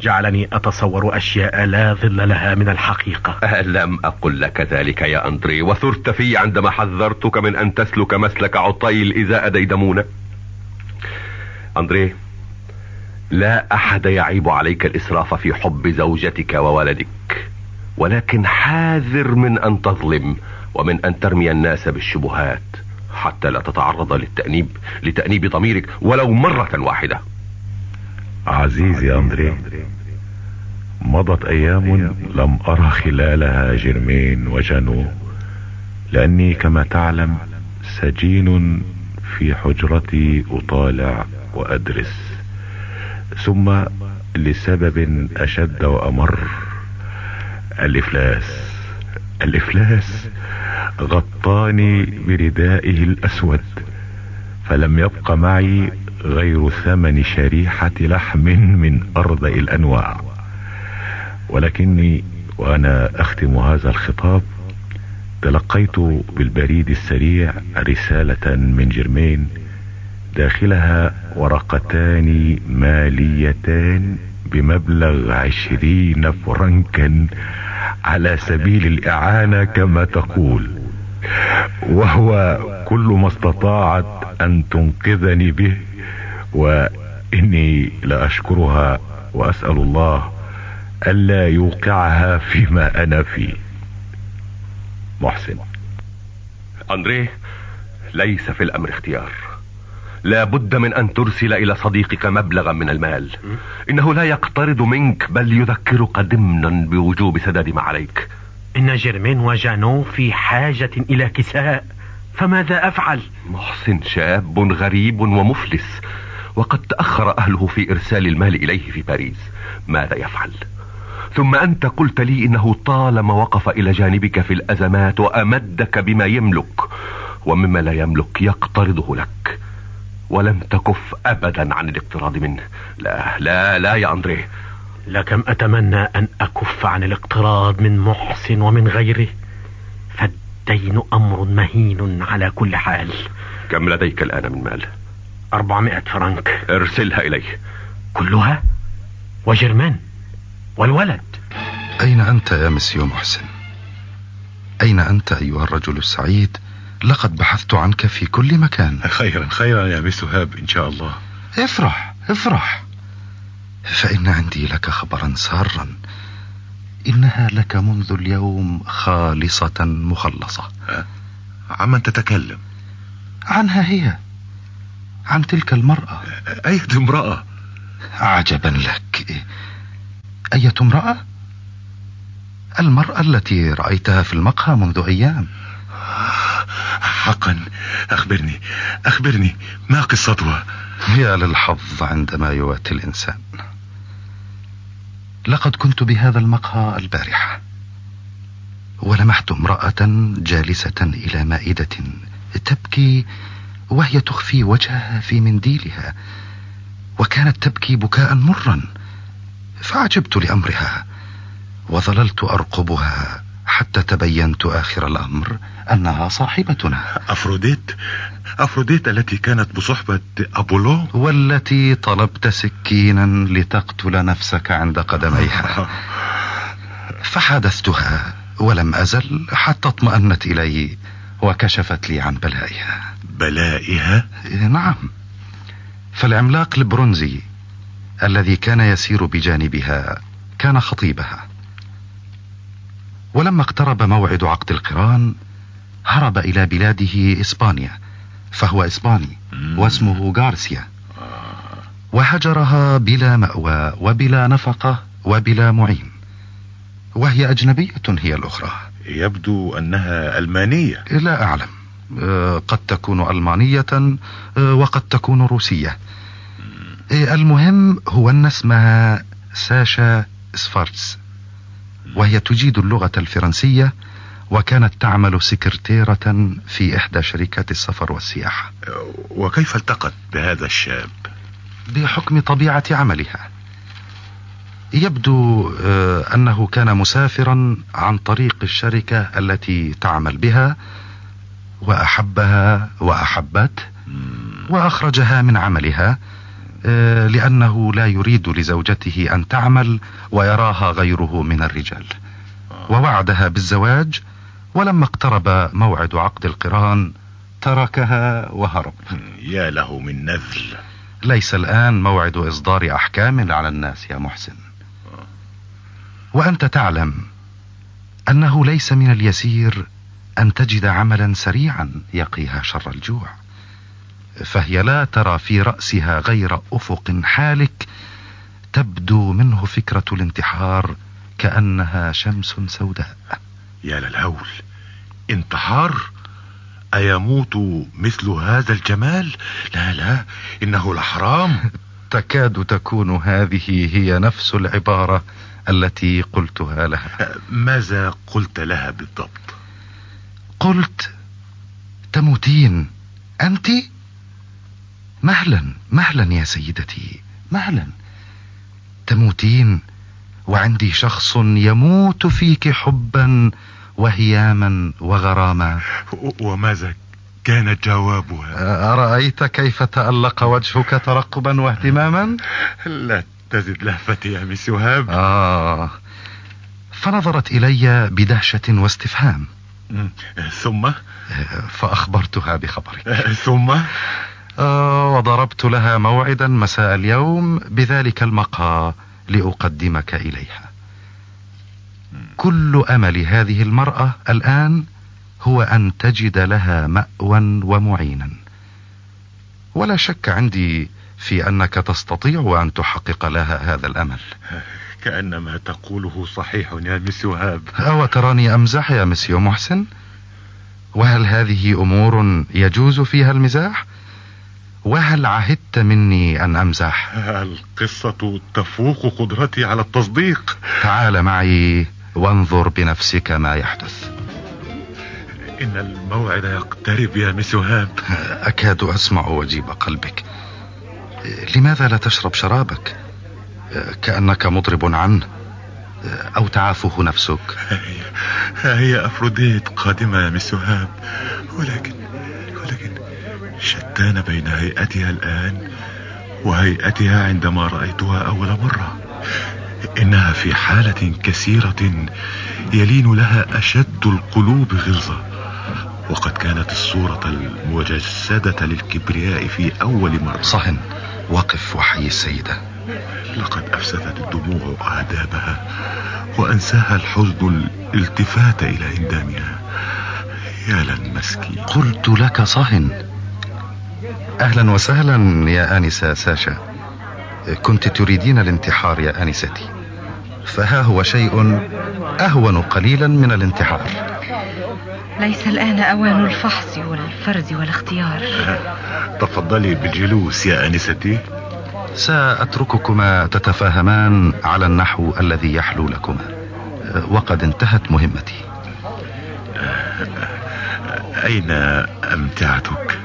جعلني أتصور أشياء لا ظل لها من الحقيقة. لم أقل لك ذلك يا أندري؟ وثرت في عندما حذرتك من أن تسلك مسلك عطيل إذا أديدمونك أندري لا أحد يعيب عليك الإسراف في حب زوجتك وولدك ولكن حاذر من أن تظلم ومن أن ترمي الناس بالشبهات حتى لا تتعرض للتأنيب لتأنيب ضميرك ولو مرة واحدة. عزيزي أندري مضت أيام لم أرى خلالها جرمين وجنو لأني كما تعلم سجين في حجرتي أطالع وأدرس. ثم لسبب أشد وأمر. الإفلاس. الإفلاس غطاني بردائه الأسود فلم يبق معي غير ثمن شريحة لحم من أردأ الأنواع. ولكني وأنا أختم هذا الخطاب تلقيت بالبريد السريع رسالة من جرمين داخلها ورقتان ماليتان بمبلغ عشرين فرنكا على سبيل الإعانة كما تقول. وهو كل ما استطاعت أن تنقذني به وإني لأشكرها وأسأل الله ألا يوقعها فيما أنا فيه. محسن. أندري ليس في الأمر اختيار. لا بد من أن ترسل إلى صديقك مبلغا من المال إنه لا يقترض منك بل يذكرك ضمنا بوجوب سداد ما عليك إن جيرمين وجانو في حاجة إلى كساء فماذا أفعل؟ محسن شاب غريب ومفلس وقد تأخر أهله في إرسال المال إليه في باريس ماذا يفعل؟ ثم أنت قلت لي إنه طالما وقف إلى جانبك في الأزمات وأمدك بما يملك ومما لا يملك يقترضه لك ولم تكف أبدا عن الاقتراض منه لا لا لا يا أندري لكم أتمنى أن أكف عن الاقتراض من محسن ومن غيره فالدين أمر مهين على كل حال كم لديك الآن من مال؟ أربعمائة فرنك ارسلها إليه كلها؟ وجرمان والولد أين أنت يا مسيو محسن؟ أين أنت أيها الرجل السعيد؟ لقد بحثت عنك في كل مكان. خيرا خيرا يا مس هاب إن شاء الله. افرح افرح. فإن عندي لك خبرا سارا إنها لك منذ اليوم خالصة مخلصة. عمن تتكلم؟ عنها هي. عن تلك المرأة. أية امرأة؟ عجبا لك. أية امرأة؟ المرأة التي رأيتها في المقهى منذ أيام. حقا أخبرني أخبرني ما قصتها؟ يا للحظ عندما يواتي الإنسان. لقد كنت بهذا المقهى البارحة. ولمحت امرأة جالسة إلى مائدة تبكي وهي تخفي وجهها في منديلها وكانت تبكي بكاء مرا فعجبت لأمرها وظللت أرقبها حتى تبينت آخر الأمر أنها صاحبتنا. أفروديت أفروديت التي كانت بصحبة أبولو؟ والتي طلبت سكينا لتقتل نفسك عند قدميها. (laughs) فحادثتها ولم أزل حتى اطمأنت إلي وكشفت لي عن بلائها. بلائها؟ نعم. فالعملاق البرونزي الذي كان يسير بجانبها كان خطيبها. ولما اقترب موعد عقد القران هرب إلى بلاده إسبانيا فهو إسباني واسمه غارسيا. وهجرها بلا مأوى وبلا نفقة وبلا معين. وهي أجنبية هي الأخرى. يبدو أنها ألمانية. لا أعلم. قد تكون ألمانية وقد تكون روسية. إيه، المهم هو أن اسمها ساشا سفارتس. وهي تجيد اللغة الفرنسية وكانت تعمل سكرتيرة في إحدى شركات السفر والسياحة. وكيف التقت بهذا الشاب؟ بحكم طبيعة عملها. يبدو آه، أنه كان مسافرا عن طريق الشركة التي تعمل بها وأحبها وأحبته وأخرجها من عملها. لأنه لا يريد لزوجته أن تعمل ويراها غيره من الرجال. ووعدها بالزواج ولما اقترب موعد عقد القران تركها وهرب. يا له من نذل. ليس الآن موعد إصدار أحكام على الناس يا محسن. وأنت تعلم أنه ليس من اليسير أن تجد عملا سريعا يقيها شر الجوع. فهي لا ترى في رأسها غير أفق حالك تبدو منه فكرة الانتحار كأنها شمس سوداء. يا للهول انتحار؟ أيموت مثل هذا الجمال؟ لا لا إنه لحرام. (laughs) تكاد تكون هذه هي نفس العبارة التي قلتها لها. (laughs) ماذا قلت لها بالضبط؟ قلت تموتين أنت؟ مهلا مهلا يا سيدتي مهلا. تموتين وعندي شخص يموت فيك حبا وهياما وغراما. وماذا كان جوابها؟ أرأيت كيف تألق وجهك ترقبا واهتماما؟ لا تزد لهفتي يا مس وهاب آه. فنظرت إلي بدهشة واستفهام. ثم؟ فأخبرتها بخبرك. ثم؟ وضربت لها موعدا مساء اليوم بذلك المقهى لأقدمك إليها. كل أمل هذه المرأة الآن هو أن تجد لها مأوى ومعينا. ولا شك عندي في أنك تستطيع أن تحقق لها هذا الأمل. كأن ما تقوله صحيح يا مس وهاب. أو تراني أمزح يا مسيو محسن؟ وهل هذه أمور يجوز فيها المزاح؟ وهل عهدت مني أن أمزح؟ القصة تفوق قدرتي على التصديق. تعال معي وانظر بنفسك ما يحدث. إن الموعد يقترب يا مس وهاب. أكاد أسمع وجيب قلبك. لماذا لا تشرب شرابك؟ كأنك مضرب عنه. أو تعافه نفسك. ها هي أفروديت قادمة يا مس ولكن ولكن شتان بين هيئتها الآن وهيئتها عندما رأيتها أول مرة. إنها في حالة كثيرة يلين لها أشد القلوب غلظة. وقد كانت الصورة المجسدة للكبرياء في أول مرة. صهن وقف وحي السيدة. لقد أفسدت الدموع آدابها وأنساها الحزن الالتفات إلى إندامها. يا للمسكين قلت لك صهن. أهلا وسهلا يا آنسة ساشا. كنت تريدين الانتحار يا آنستي. فها هو شيء أهون قليلا من الانتحار. ليس الآن أوان الفحص والفرز والاختيار. تفضلي بالجلوس يا آنستي. سأترككما تتفاهمان على النحو الذي يحلو لكما. وقد انتهت مهمتي. أين أمتعتك؟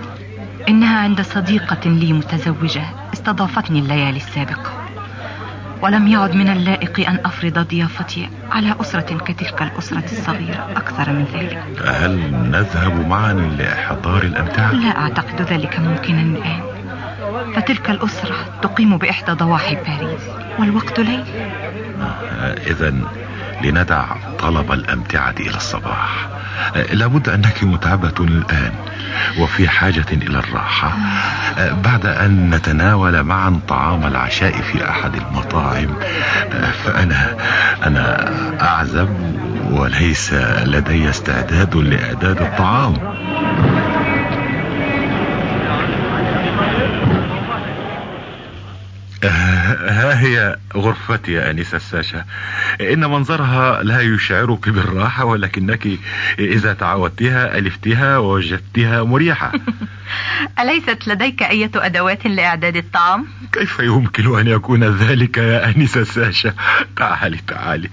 إنها عند صديقة لي متزوجة استضافتني الليالي السابقة. ولم يعد من اللائق أن أفرض ضيافتي على أسرة كتلك الأسرة الصغيرة أكثر من ذلك. هل نذهب معا لإحضار الأمتعة؟ لا أعتقد ذلك ممكنا الآن. فتلك الأسرة تقيم بإحدى ضواحي باريس والوقت ليل. إذا لندع طلب الأمتعة إلى الصباح. لابد أنك متعبة الآن وفي حاجة إلى الراحة. بعد أن نتناول معا طعام العشاء في أحد المطاعم فأنا أنا أعزب وليس لدي استعداد لإعداد الطعام. ها هي غرفتي يا أنسة الساشا إن منظرها لا يشعرك بالراحة ولكنك إذا تعودتها ألفتها ووجدتها مريحة. (laughs) أليست لديك أية أدوات لإعداد الطعام؟ كيف يمكن أن يكون ذلك يا أنسة ساشا؟ تعالي تعالي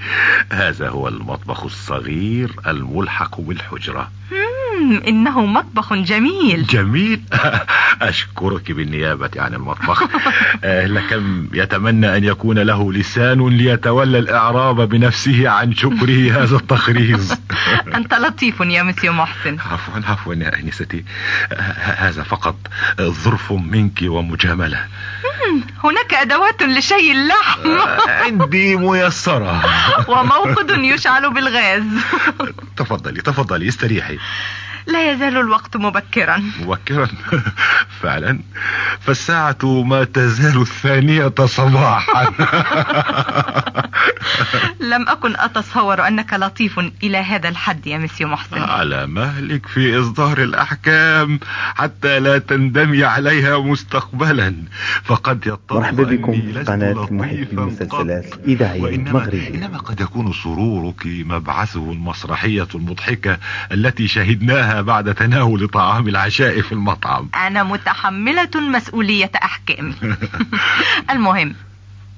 هذا هو المطبخ الصغير الملحق بالحجرة. إنه مطبخ جميل. جميل. (laughs) أشكرك بالنيابة عن المطبخ. (laughs) آه، لكم يتمنى أن يكون له لسان ليتولى الإعراب بنفسه عن شكره (laughs) هذا التخريز. أنت لطيف يا مسيو محسن. عفوا عفوا يا أنستي. هذا فقط ظرف منك ومجاملة. هناك أدوات لشيء اللحم. آه، عندي ميسرة. وموقد يشعل بالغاز. تفضلي تفضلي استريحي. لا يزال الوقت مبكرا. مبكرا. (laughs) فعلا. فالساعة ما تزال الثانية صباحا. (laughs) لم أكن أتصور أنك لطيف إلى هذا الحد يا مسيو محسن. على مهلك في إصدار الأحكام حتى لا تندمي عليها مستقبلا. فقد يتضح مرحبا بكم في قناة محب المسلسلات. إذاعية مغربية. إنما قد يكون سرورك مبعثه المسرحية المضحكة التي شهدناها بعد تناول طعام العشاء في المطعم. (laughs) أنا متحملة مسؤولية أحكامي (laughs) المهم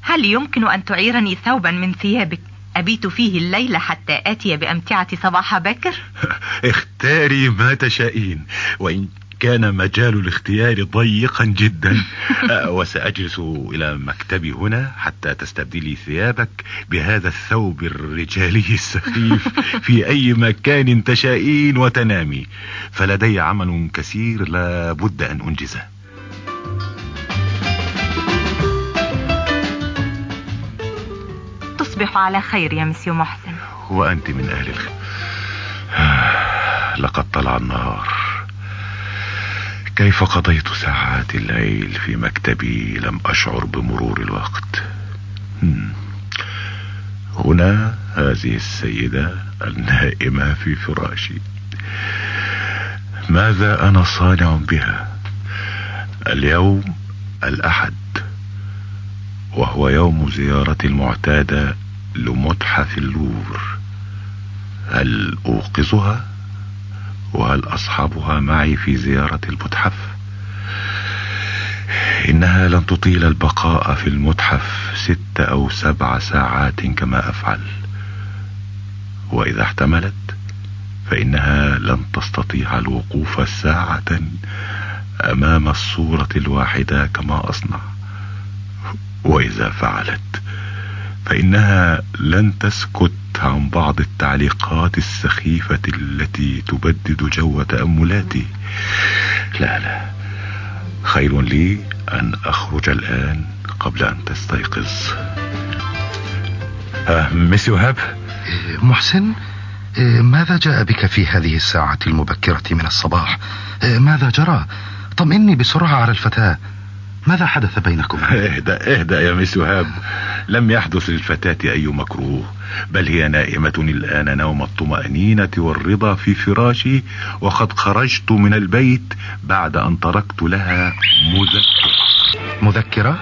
هل يمكن أن تعيرني ثوبا من ثيابك؟ أبيت فيه الليلة حتى آتي بأمتعة صباح باكر (laughs) اختاري ما تشائين وإن كان مجال الاختيار ضيقا جدا. (laughs) وسأجلس إلى مكتبي هنا حتى تستبدلي ثيابك بهذا الثوب الرجالي السخيف. (laughs) في أي مكان تشائين وتنامي. فلدي عمل كثير لا بد أن أنجزه. تصبح على خير يا مسيو محسن. وأنت من أهل الخير لقد طلع النهار. كيف قضيت ساعات الليل في مكتبي لم أشعر بمرور الوقت؟ هنا هذه السيدة النائمة في فراشي. ماذا أنا صانع بها؟ اليوم الأحد وهو يوم زيارتي المعتادة لمتحف اللوفر. هل أوقظها؟ وهل أصحابها معي في زيارة المتحف؟ إنها لن تطيل البقاء في المتحف ست أو سبع ساعات كما أفعل. وإذا احتملت فإنها لن تستطيع الوقوف ساعة أمام الصورة الواحدة كما أصنع. وإذا فعلت فإنها لن تسكت عن بعض التعليقات السخيفة التي تبدد جو تأملاتي لا لا. خير لي أن أخرج الآن قبل أن تستيقظ. آه مسيو هاب محسن ماذا جاء بك في هذه الساعة المبكرة من الصباح؟ ماذا جرى؟ طمئني بسرعة على الفتاة. ماذا حدث بينكم اهدأ اهدأ يا مس وهاب لم يحدث للفتاة أي مكروه بل هي نائمة الآن نوم الطمأنينة والرضا في فراشي وقد خرجت من البيت بعد أن تركت لها مذكرة مذكرة؟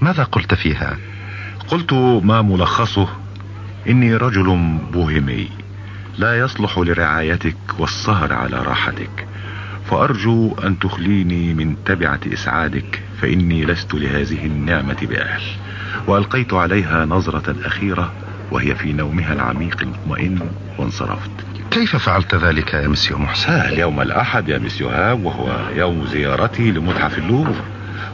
ماذا قلت فيها؟ قلت ما ملخصه إني رجل بوهيمي لا يصلح لرعايتك والسهر على راحتك فأرجو أن تخليني من تبعة إسعادك فإني لست لهذه النعمة بأهل. وألقيت عليها نظرة أخيرة وهي في نومها العميق المطمئن وانصرفت. كيف فعلت ذلك يا مسيو محسن؟ اليوم الأحد يا مسيو هاب وهو يوم زيارتي لمتحف اللوفر.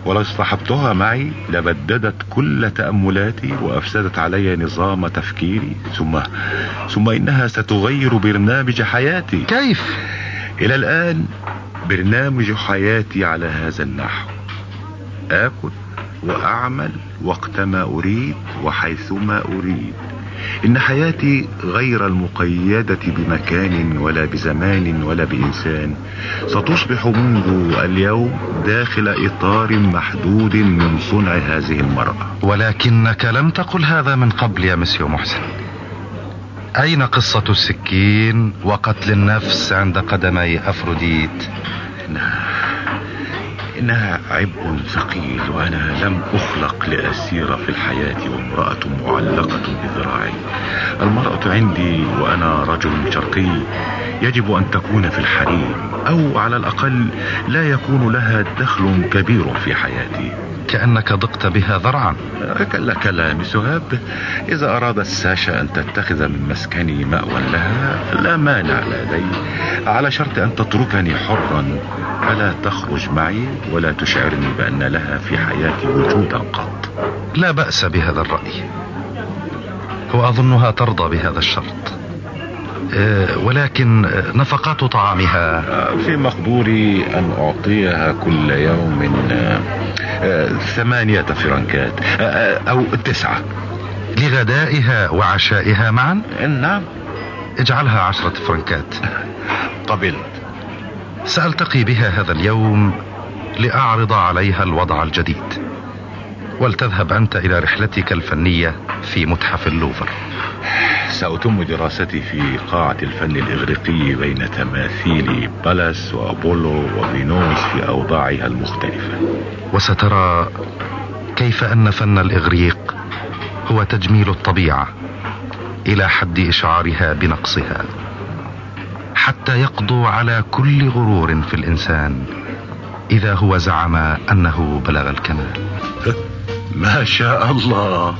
ولو اصطحبتها معي لبددت كل تأملاتي وأفسدت علي نظام تفكيري. ثم ثم إنها ستغير برنامج حياتي. كيف؟ إلى الآن برنامج حياتي على هذا النحو. آكل وأعمل وقتما أريد وحيثما أريد. إن حياتي غير المقيدة بمكان ولا بزمان ولا بإنسان. ستصبح منذ اليوم داخل إطار محدود من صنع هذه المرأة. ولكنك لم تقل هذا من قبل يا مسيو محسن. أين قصة السكين وقتل النفس عند قدمي أفروديت؟ إنها عبء ثقيل وأنا لم أخلق لأسير في الحياة وامرأة معلقة بذراعي. المرأة عندي وأنا رجل شرقي يجب أن تكون في الحريم أو على الأقل لا يكون لها دخل كبير في حياتي. كأنك ضقت بها ذرعا. كلا كلا مس هاب إذا أرادت ساشا أن تتخذ من مسكني مأوى لها لا مانع لدي. على شرط أن تتركني حرا فلا تخرج معي ولا تشعرني بأن لها في حياتي وجودا قط. لا بأس بهذا الرأي. وأظنها ترضى بهذا الشرط. ولكن نفقات طعامها. في مقدوري أن أعطيها كل يوم ثمانية فرنكات أو تسعة. لغدائها وعشائها معا؟ نعم. اجعلها عشرة فرنكات. (laughs) قبلت سألتقي بها هذا اليوم لأعرض عليها الوضع الجديد. ولتذهب أنت إلى رحلتك الفنية في متحف اللوفر. سأتم دراستي في قاعة الفن الإغريقي بين تماثيل بالاس وأبولو وفينوس في أوضاعها المختلفة. وسترى كيف أن فن الإغريق هو تجميل الطبيعة إلى حد إشعارها بنقصها. حتى يقضوا على كل غرور في الإنسان إذا هو زعم أنه بلغ الكمال. ما شاء الله.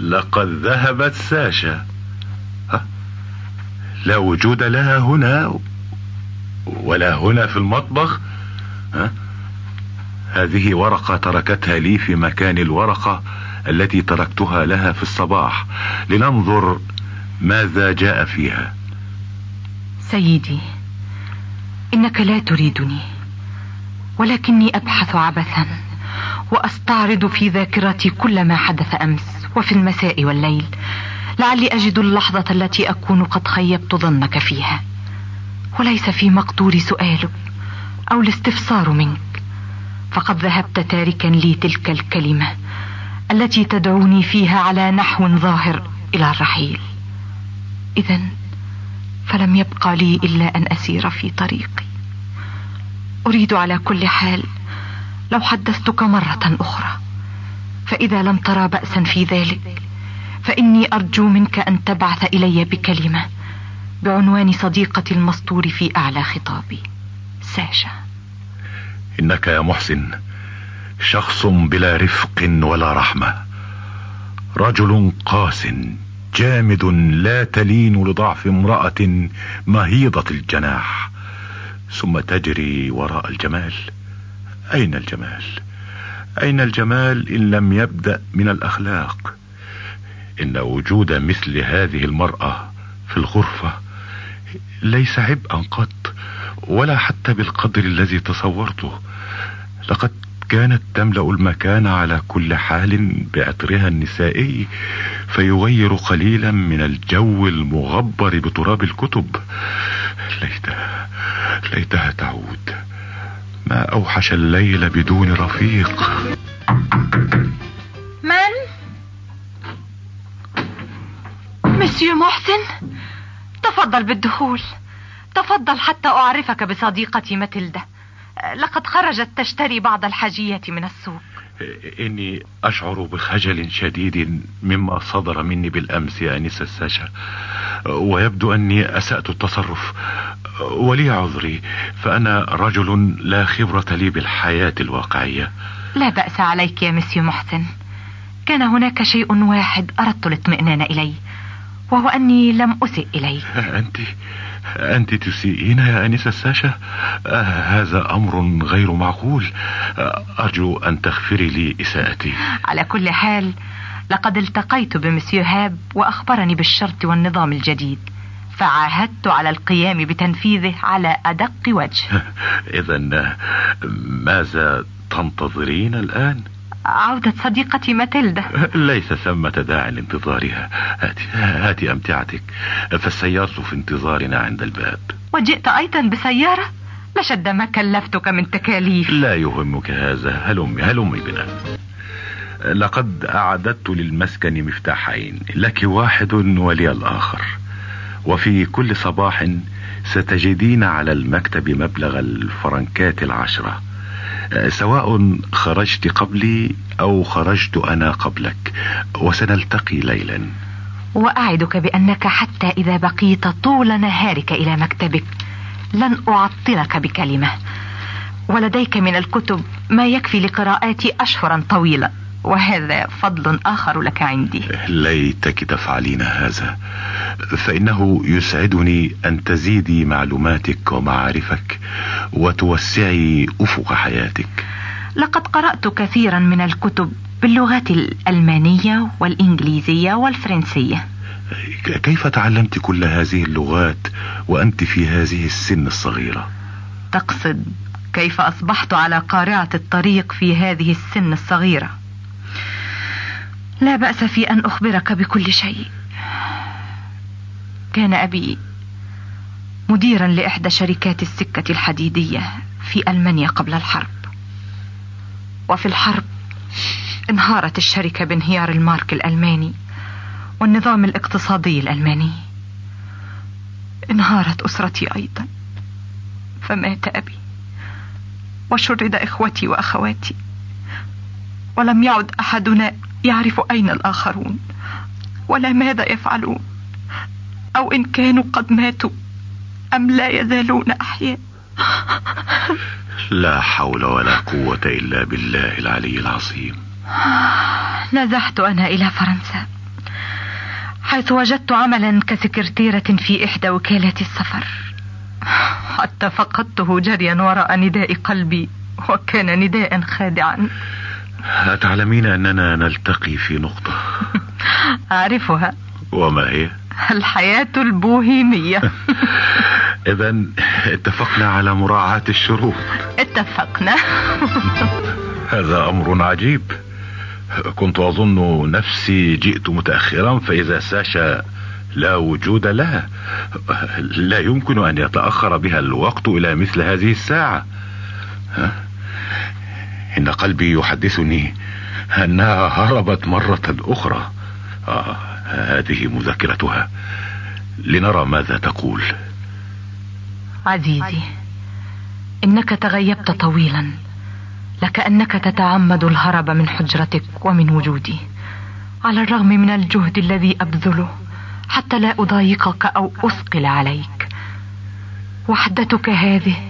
لقد ذهبت ساشا. لا وجود لها هنا ولا هنا في المطبخ. ها؟ هذه ورقة تركتها لي في مكان الورقة التي تركتها لها في الصباح. لننظر ماذا جاء فيها. سيدي إنك لا تريدني ولكني أبحث عبثا. وأستعرض في ذاكرتي كل ما حدث أمس وفي المساء والليل. لعلي أجد اللحظة التي أكون قد خيبت ظنك فيها. وليس في مقدوري سؤالك أو الاستفسار منك. فقد ذهبت تاركا لي تلك الكلمة التي تدعوني فيها على نحو ظاهر إلى الرحيل. اذا فلم يبقى لي إلا أن أسير في طريقي. أريد على كل حال لو حدثتك مرة أخرى. فإذا لم ترى بأسا في ذلك فإني أرجو منك أن تبعث إلي بكلمة بعنوان صديقتي المسطور في أعلى خطابي. ساشا. إنك يا محسن شخص بلا رفق ولا رحمة. رجل قاس جامد لا تلين لضعف امرأة مهيضة الجناح ثم تجري وراء الجمال. أين الجمال؟ أين الجمال إن لم يبدأ من الأخلاق؟ إن وجود مثل هذه المرأة في الغرفة ليس عبئا قط ولا حتى بالقدر الذي تصورته. لقد كانت تملأ المكان على كل حال بعطرها النسائي فيغير قليلا من الجو المغبر بتراب الكتب. ليتها ليتها تعود. ما أوحش الليل بدون رفيق؟ من؟ مسيو محسن تفضل بالدخول. تفضل حتى أعرفك بصديقتي ماتيلدا. لقد خرجت تشتري بعض الحاجيات من السوق. إني أشعر بخجل شديد مما صدر مني بالأمس يا أنسة ساشا ويبدو أني أسأت التصرف. ولي عذري فأنا رجل لا خبرة لي بالحياة الواقعية. لا بأس عليك يا مسيو محسن. كان هناك شيء واحد أردت الاطمئنان إليه. وهو أني لم أسئ إليه. (laughs) أنت أنت تسيئين يا أنسة ساشا آه هذا أمر غير معقول. آه أرجو أن تغفري لي إساءتي. على كل حال لقد التقيت بمسيو هاب وأخبرني بالشرط والنظام الجديد. فعاهدت على القيام بتنفيذه على أدق وجه. (laughs) إذا ماذا تنتظرين الآن؟ عودة صديقتي ماتيلدا. (laughs) ليس ثمة داع لانتظارها. هاتي هاتي أمتعتك. فالسيارة في انتظارنا عند الباب. وجئت أيضا بسيارة؟ لشد ما كلفتك من تكاليف. لا يهمك هذا. هلمي هلمي بنا لقد أعددت للمسكن مفتاحين لك واحد ولي الآخر. وفي كل صباح ستجدين على المكتب مبلغ الفرنكات العشرة. سواء خرجت قبلي أو خرجت أنا قبلك وسنلتقي ليلا. وأعدك بأنك حتى إذا بقيت طول نهارك إلى مكتبك لن أعطلك بكلمة. ولديك من الكتب ما يكفي لقراءاتي أشهرا طويلة وهذا فضل آخر لك عندي. ليتك تفعلين هذا فإنه يسعدني أن تزيدي معلوماتك ومعارفك وتوسعي أفق حياتك. لقد قرأت كثيرا من الكتب باللغات الألمانية والإنجليزية والفرنسية. كيف تعلمت كل هذه اللغات وأنت في هذه السن الصغيرة؟ تقصد كيف أصبحت على قارعة الطريق في هذه السن الصغيرة. لا بأس في أن أخبرك بكل شيء. كان أبي مديرا لإحدى شركات السكة الحديدية في ألمانيا قبل الحرب. وفي الحرب انهارت الشركة بانهيار المارك الألماني والنظام الاقتصادي الألماني. انهارت أسرتي أيضا. فمات أبي وشرد إخوتي وأخواتي. ولم يعد أحدنا يعرف أين الآخرون ولا ماذا يفعلون أو إن كانوا قد ماتوا أم لا يزالون أحياء؟ لا حول ولا قوة إلا بالله العلي العظيم. نزحت أنا إلى فرنسا حيث وجدت عملا كسكرتيرة في إحدى وكالات السفر. حتى فقدته جريا وراء نداء قلبي وكان نداء خادعا. أتعلمين أننا نلتقي في نقطة؟ (laughs) أعرفها. وما هي؟ الحياة البوهيمية. (laughs) إذا اتفقنا على مراعاة الشروط. اتفقنا. (laughs) هذا أمر عجيب. كنت أظن نفسي جئت متأخرا فإذا ساشا لا وجود لها لا يمكن أن يتأخر بها الوقت إلى مثل هذه الساعة. إن قلبي يحدثني أنها هربت مرة أخرى. آه هذه مذاكرتها. لنرى ماذا تقول. عزيزي إنك تغيبت طويلا. لكأنك تتعمد الهرب من حجرتك ومن وجودي. على الرغم من الجهد الذي أبذله حتى لا أضايقك أو أثقل عليك. وحدتك هذه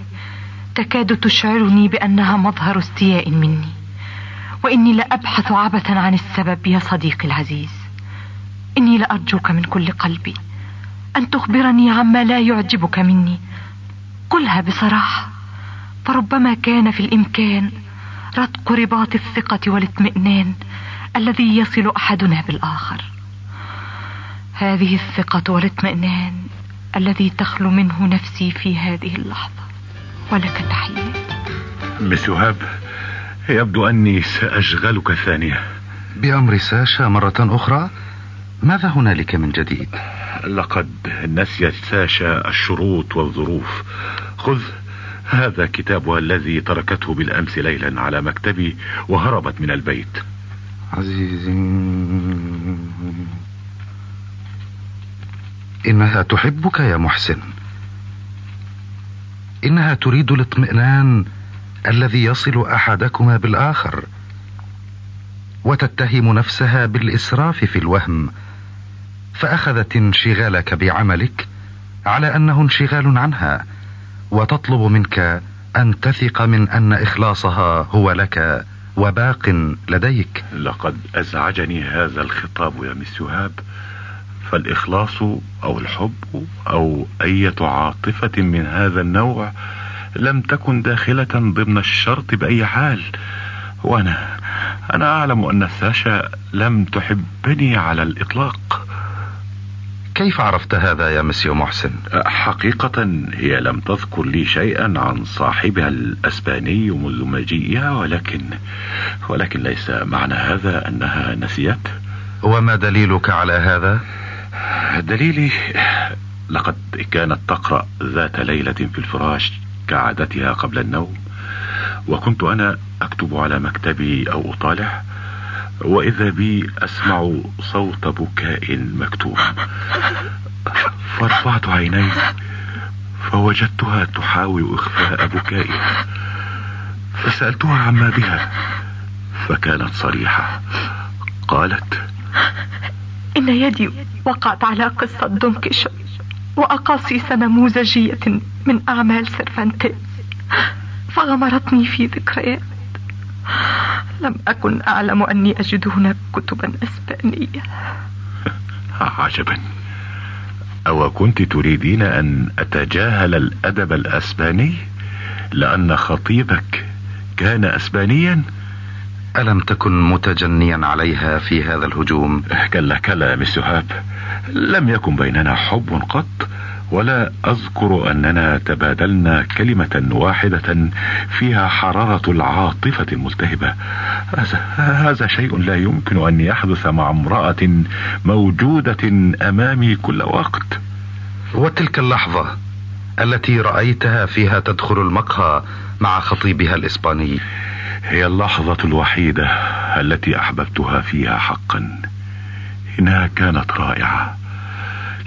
تكاد تشعرني بأنها مظهر استياء مني وإني لأبحث عبثا عن السبب يا صديقي العزيز. إني لأرجوك من كل قلبي أن تخبرني عما لا يعجبك مني. قلها بصراحة فربما كان في الإمكان رتق رباط الثقة والاطمئنان الذي يصل أحدنا بالآخر. هذه الثقة والاطمئنان الذي تخلو منه نفسي في هذه اللحظة. ولك تحياتي مسوهاب يبدو أني سأشغلك ثانية. بأمر ساشا مرة أخرى ماذا هنالك من جديد؟ لقد نسيت ساشا الشروط والظروف. خذ هذا كتابها الذي تركته بالأمس ليلا على مكتبي وهربت من البيت. عزيزي. إنها تحبك يا محسن. إنها تريد الاطمئنان الذي يصل أحدكما بالآخر وتتهم نفسها بالإسراف في الوهم فأخذت انشغالك بعملك على أنه انشغال عنها وتطلب منك أن تثق من أن إخلاصها هو لك وباق لديك. لقد أزعجني هذا الخطاب يا مسيهاب فالإخلاص أو الحب أو أية عاطفة من هذا النوع لم تكن داخلة ضمن الشرط بأي حال. وأنا أنا أعلم أن ساشا لم تحبني على الإطلاق. كيف عرفت هذا يا مسيو محسن؟ حقيقة هي لم تذكر لي شيئا عن صاحبها الأسباني منذ مجيئها ولكن ولكن ليس معنى هذا أنها نسيت. وما دليلك على هذا؟ دليلي لقد كانت تقرأ ذات ليلة في الفراش كعادتها قبل النوم وكنت أنا أكتب على مكتبي أو أطالع وإذا بي أسمع صوت بكاء مكتوم فرفعت عيني فوجدتها تحاول إخفاء بكائها فسألتها عما بها فكانت صريحة. قالت إن يدي وقعت على قصة دون كيشوت وأقاصيص نموذجية من أعمال سيرفانتيز فغمرتني في ذكريات. لم أكن أعلم أني أجد هناك كتبا أسبانية. (laughs) عجبا. أو كنت تريدين أن أتجاهل الأدب الأسباني؟ لأن خطيبك كان أسبانيا؟ ألم تكن متجنيا عليها في هذا الهجوم؟ كلا كلا مس هاب لم يكن بيننا حب قط ولا أذكر أننا تبادلنا كلمة واحدة فيها حرارة العاطفة الملتهبة. هذا شيء لا يمكن أن يحدث مع امرأة موجودة أمامي كل وقت. وتلك اللحظة التي رأيتها فيها تدخل المقهى مع خطيبها الإسباني. هي اللحظة الوحيدة التي أحببتها فيها حقا. إنها كانت رائعة.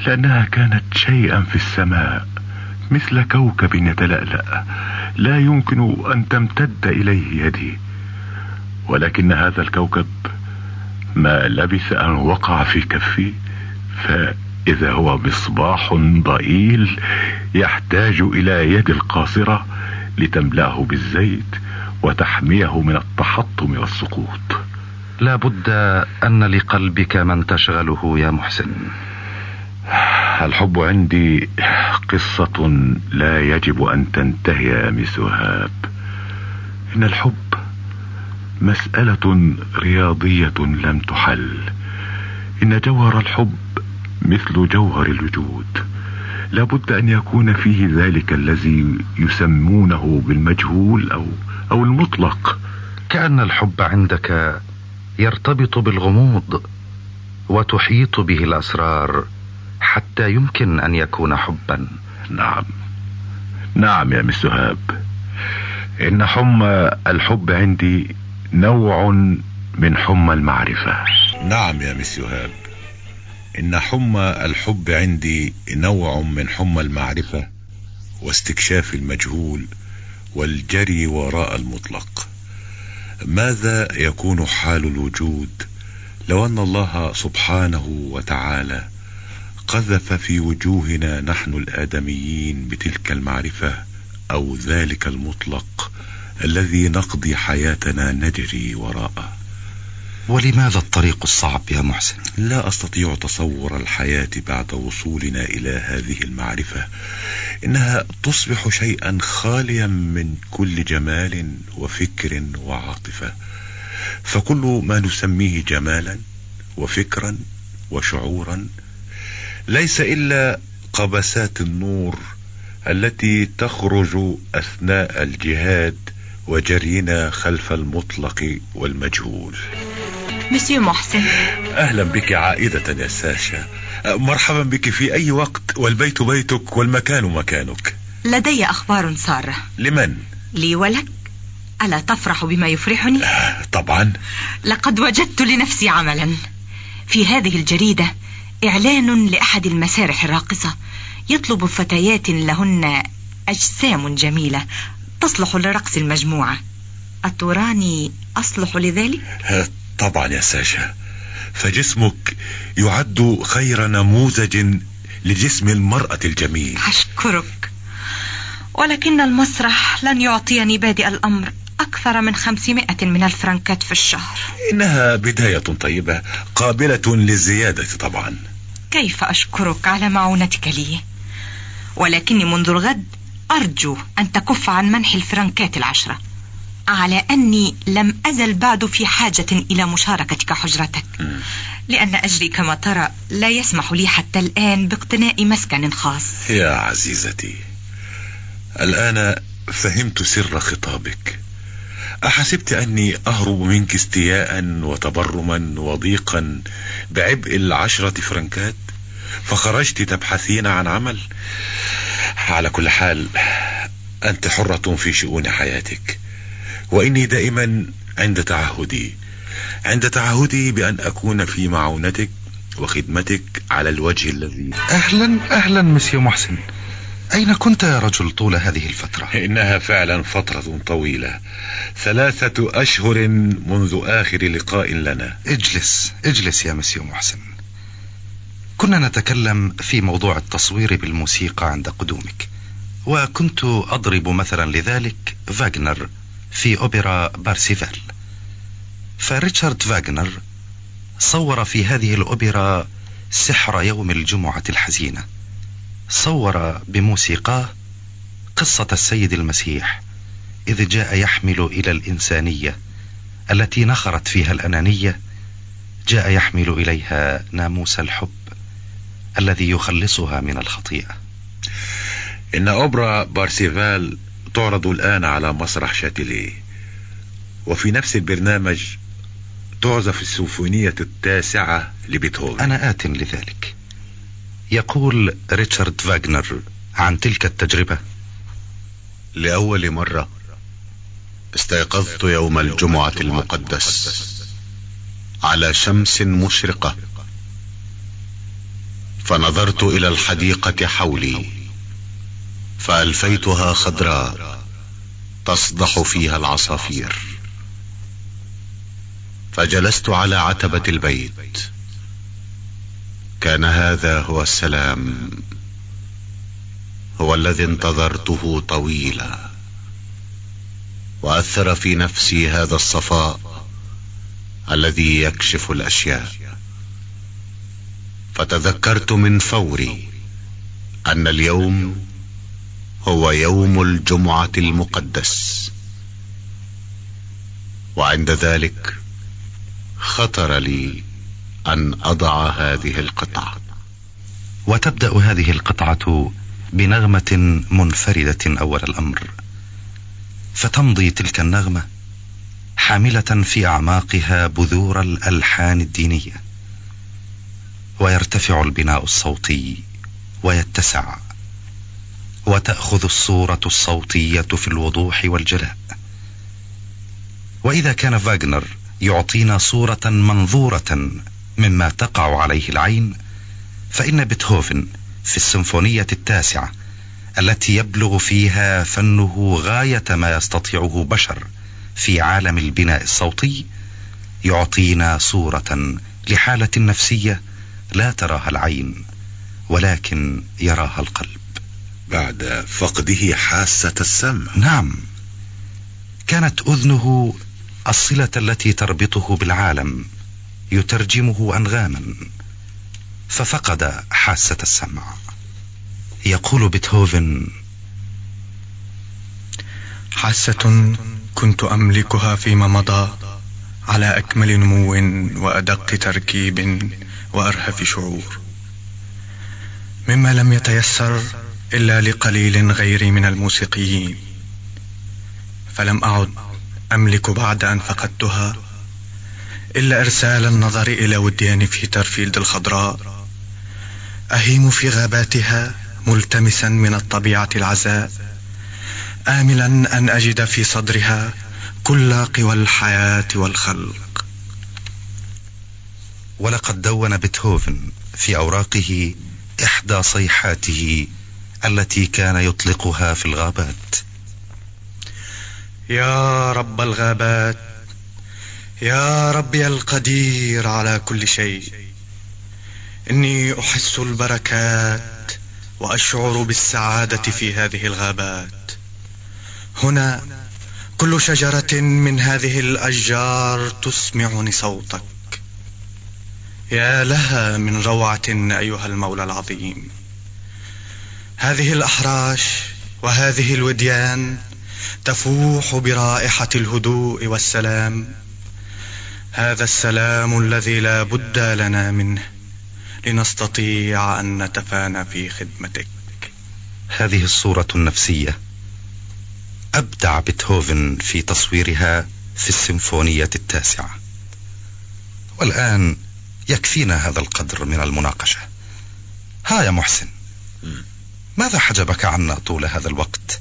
لأنها كانت شيئا في السماء مثل كوكب يتلألأ. لا يمكن أن تمتد إليه يدي. ولكن هذا الكوكب ما لبث أن وقع في كفي فإذا هو مصباح ضئيل يحتاج إلى يد القاصرة لتملأه بالزيت. وتحميه من التحطم والسقوط. لا بد أن لقلبك من تشغله يا محسن. الحب عندي قصة لا يجب أن تنتهي يا مس وهاب. إن الحب مسألة رياضية لم تحل. إن جوهر الحب مثل جوهر الوجود. لابد أن يكون فيه ذلك الذي يسمونه بالمجهول أو أو المطلق كأن الحب عندك يرتبط بالغموض وتحيط به الأسرار حتى يمكن أن يكون حبا. نعم. نعم يا مس هاب. إن حمى الحب عندي نوع من حمى المعرفة. نعم يا مس يهاب إن حمى الحب عندي نوع من حمى المعرفة واستكشاف المجهول والجري وراء المطلق. ماذا يكون حال الوجود لو أن الله سبحانه وتعالى قذف في وجوهنا نحن الآدميين بتلك المعرفة أو ذلك المطلق الذي نقضي حياتنا نجري وراءه؟ ولماذا الطريق الصعب يا محسن؟ لا أستطيع تصور الحياة بعد وصولنا إلى هذه المعرفة. إنها تصبح شيئا خاليا من كل جمال وفكر وعاطفة. فكل ما نسميه جمالا وفكرا وشعورا ليس إلا قبسات النور التي تخرج أثناء الجهاد وجرينا خلف المطلق والمجهول. مسيو محسن أهلا بك عائدة يا ساشا. مرحبا بك في أي وقت؟ والبيت بيتك والمكان مكانك. لدي أخبار سارة. لمن؟ لي ولك. ألا تفرح بما يفرحني؟ طبعا. لقد وجدت لنفسي عملا. في هذه الجريدة إعلان لأحد المسارح الراقصة. يطلب فتيات لهن أجسام جميلة. تصلح لرقص المجموعة. أتراني أصلح لذلك؟ طبعا يا ساشا. فجسمك يعد خير نموذج لجسم المرأة الجميل. أشكرك. ولكن المسرح لن يعطيني بادئ الأمر أكثر من خمسمائة من الفرنكات في الشهر. إنها بداية طيبة قابلة للزيادة طبعا. كيف أشكرك على معونتك لي؟ ولكني منذ الغد أرجو أن تكف عن منح الفرنكات العشرة. على أني لم أزل بعد في حاجة إلى مشاركتك حجرتك. لأن أجري كما ترى لا يسمح لي حتى الآن باقتناء مسكن خاص. يا عزيزتي الآن فهمت سر خطابك. أحسبت أني أهرب منك استياء وتبرما وضيقا بعبء العشرة فرنكات؟ فخرجت تبحثين عن عمل. على كل حال أنت حرة في شؤون حياتك. وإني دائما عند تعهدي. عند تعهدي بأن أكون في معونتك وخدمتك على الوجه الذي. أهلا أهلا مسيو محسن. أين كنت يا رجل طول هذه الفترة؟ إنها فعلا فترة طويلة. ثلاثة أشهر منذ آخر لقاء لنا. اجلس اجلس يا مسيو محسن. كنا نتكلم في موضوع التصوير بالموسيقى عند قدومك وكنت أضرب مثلا لذلك فاغنر في أوبرا بارسيفال فريتشارد فاغنر صور في هذه الأوبرا سحر يوم الجمعة الحزينة. صور بموسيقاه قصة السيد المسيح إذ جاء يحمل إلى الإنسانية التي نخرت فيها الأنانية جاء يحمل إليها ناموس الحب. الذي يخلصها من الخطيئة. إن أوبرا بارسيفال تعرض الآن على مسرح شاتيليه وفي نفس البرنامج تعزف السيمفونية التاسعة لبيتهوفن. أنا آت لذلك. يقول ريتشارد فاغنر عن تلك التجربة. لأول مرة استيقظت يوم الجمعة المقدس على شمس مشرقة. فنظرت إلى الحديقة حولي فألفيتها خضراء تصدح فيها العصافير. فجلست على عتبة البيت. كان هذا هو السلام هو الذي انتظرته طويلا. وأثر في نفسي هذا الصفاء الذي يكشف الأشياء. فتذكرت من فوري أن اليوم هو يوم الجمعة المقدس. وعند ذلك خطر لي أن أضع هذه القطعة. وتبدأ هذه القطعة بنغمة منفردة أول الأمر. فتمضي تلك النغمة حاملة في أعماقها بذور الألحان الدينية. ويرتفع البناء الصوتي ويتسع وتأخذ الصورة الصوتية في الوضوح والجلاء. وإذا كان فاغنر يعطينا صورة منظورة مما تقع عليه العين فإن بيتهوفن في السيمفونية التاسعة التي يبلغ فيها فنه غاية ما يستطيعه بشر في عالم البناء الصوتي يعطينا صورة لحالة نفسية لا تراها العين ولكن يراها القلب. بعد فقده حاسة السمع. نعم كانت أذنه الصلة التي تربطه بالعالم يترجمه أنغاما ففقد حاسة السمع. يقول بيتهوفن حاسة كنت أملكها فيما مضى على أكمل نمو وأدق تركيب. وأرهف شعور. مما لم يتيسر إلا لقليل غيري من الموسيقيين. فلم أعد أملك بعد أن فقدتها إلا إرسال النظر إلى وديان في ترفيلد الخضراء. أهيم في غاباتها ملتمسا من الطبيعة العزاء آملا أن أجد في صدرها كل قوى الحياة والخلق. ولقد دون بيتهوفن في أوراقه إحدى صيحاته التي كان يطلقها في الغابات. يا رب الغابات يا ربي القدير على كل شيء. إني أحس البركات وأشعر بالسعادة في هذه الغابات. هنا كل شجرة من هذه الأشجار تسمعني صوتك. يا لها من روعة أيها المولى العظيم. هذه الأحراش وهذه الوديان تفوح برائحة الهدوء والسلام. هذا السلام الذي لا بد لنا منه لنستطيع أن نتفانى في خدمتك. هذه الصورة النفسية أبدع بيتهوفن في تصويرها في السيمفونية التاسعة. والآن يكفينا هذا القدر من المناقشة. ها يا محسن. ماذا حجبك عنا طول هذا الوقت؟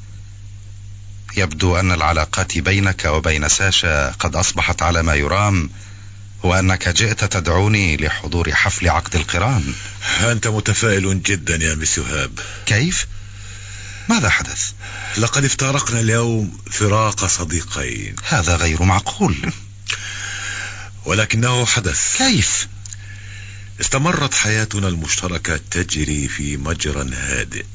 يبدو أن العلاقات بينك وبين ساشا قد أصبحت على ما يرام وأنك جئت تدعوني لحضور حفل عقد القران. أنت متفائل جدا يا مسيو هاب كيف؟ ماذا حدث؟ لقد افترقنا اليوم فراق صديقين. هذا غير معقول. ولكنه حدث. كيف؟ استمرت حياتنا المشتركة تجري في مجرى هادئ.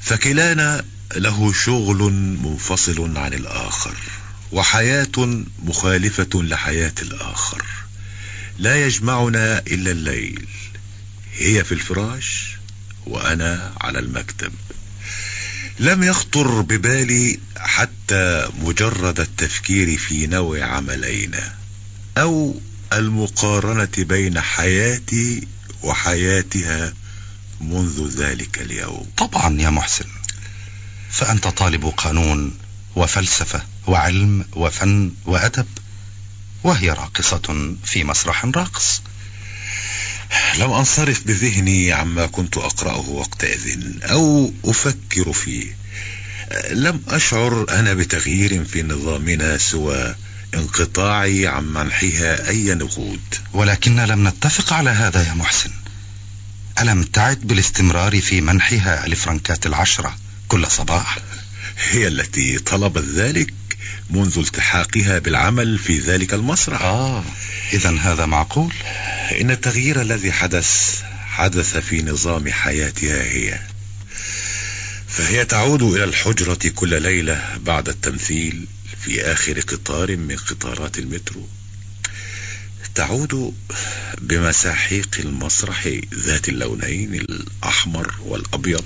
فكلانا له شغل منفصل عن الآخر وحياة مخالفة لحياة الآخر. لا يجمعنا إلا الليل. هي في الفراش وأنا على المكتب. لم يخطر ببالي حتى مجرد التفكير في نوع عملينا أو المقارنة بين حياتي وحياتها منذ ذلك اليوم. طبعا يا محسن فأنت طالب قانون وفلسفة وعلم وفن وأدب وهي راقصة في مسرح راقص. لم أنصرف بذهني عما كنت أقرأه وقتئذ أو أفكر فيه لم أشعر أنا بتغيير في نظامنا سوى انقطاعي عن منحها أي نقود. ولكن لم نتفق على هذا يا محسن. ألم تعد بالاستمرار في منحها الفرنكات العشرة كل صباح؟ هي التي طلبت ذلك منذ التحاقها بالعمل في ذلك المسرح. آه إذا هذا معقول. إن التغيير الذي حدث حدث في نظام حياتها هي. فهي تعود إلى الحجرة كل ليلة بعد التمثيل. في آخر قطار من قطارات المترو. تعود بمساحيق المسرح ذات اللونين الأحمر والأبيض.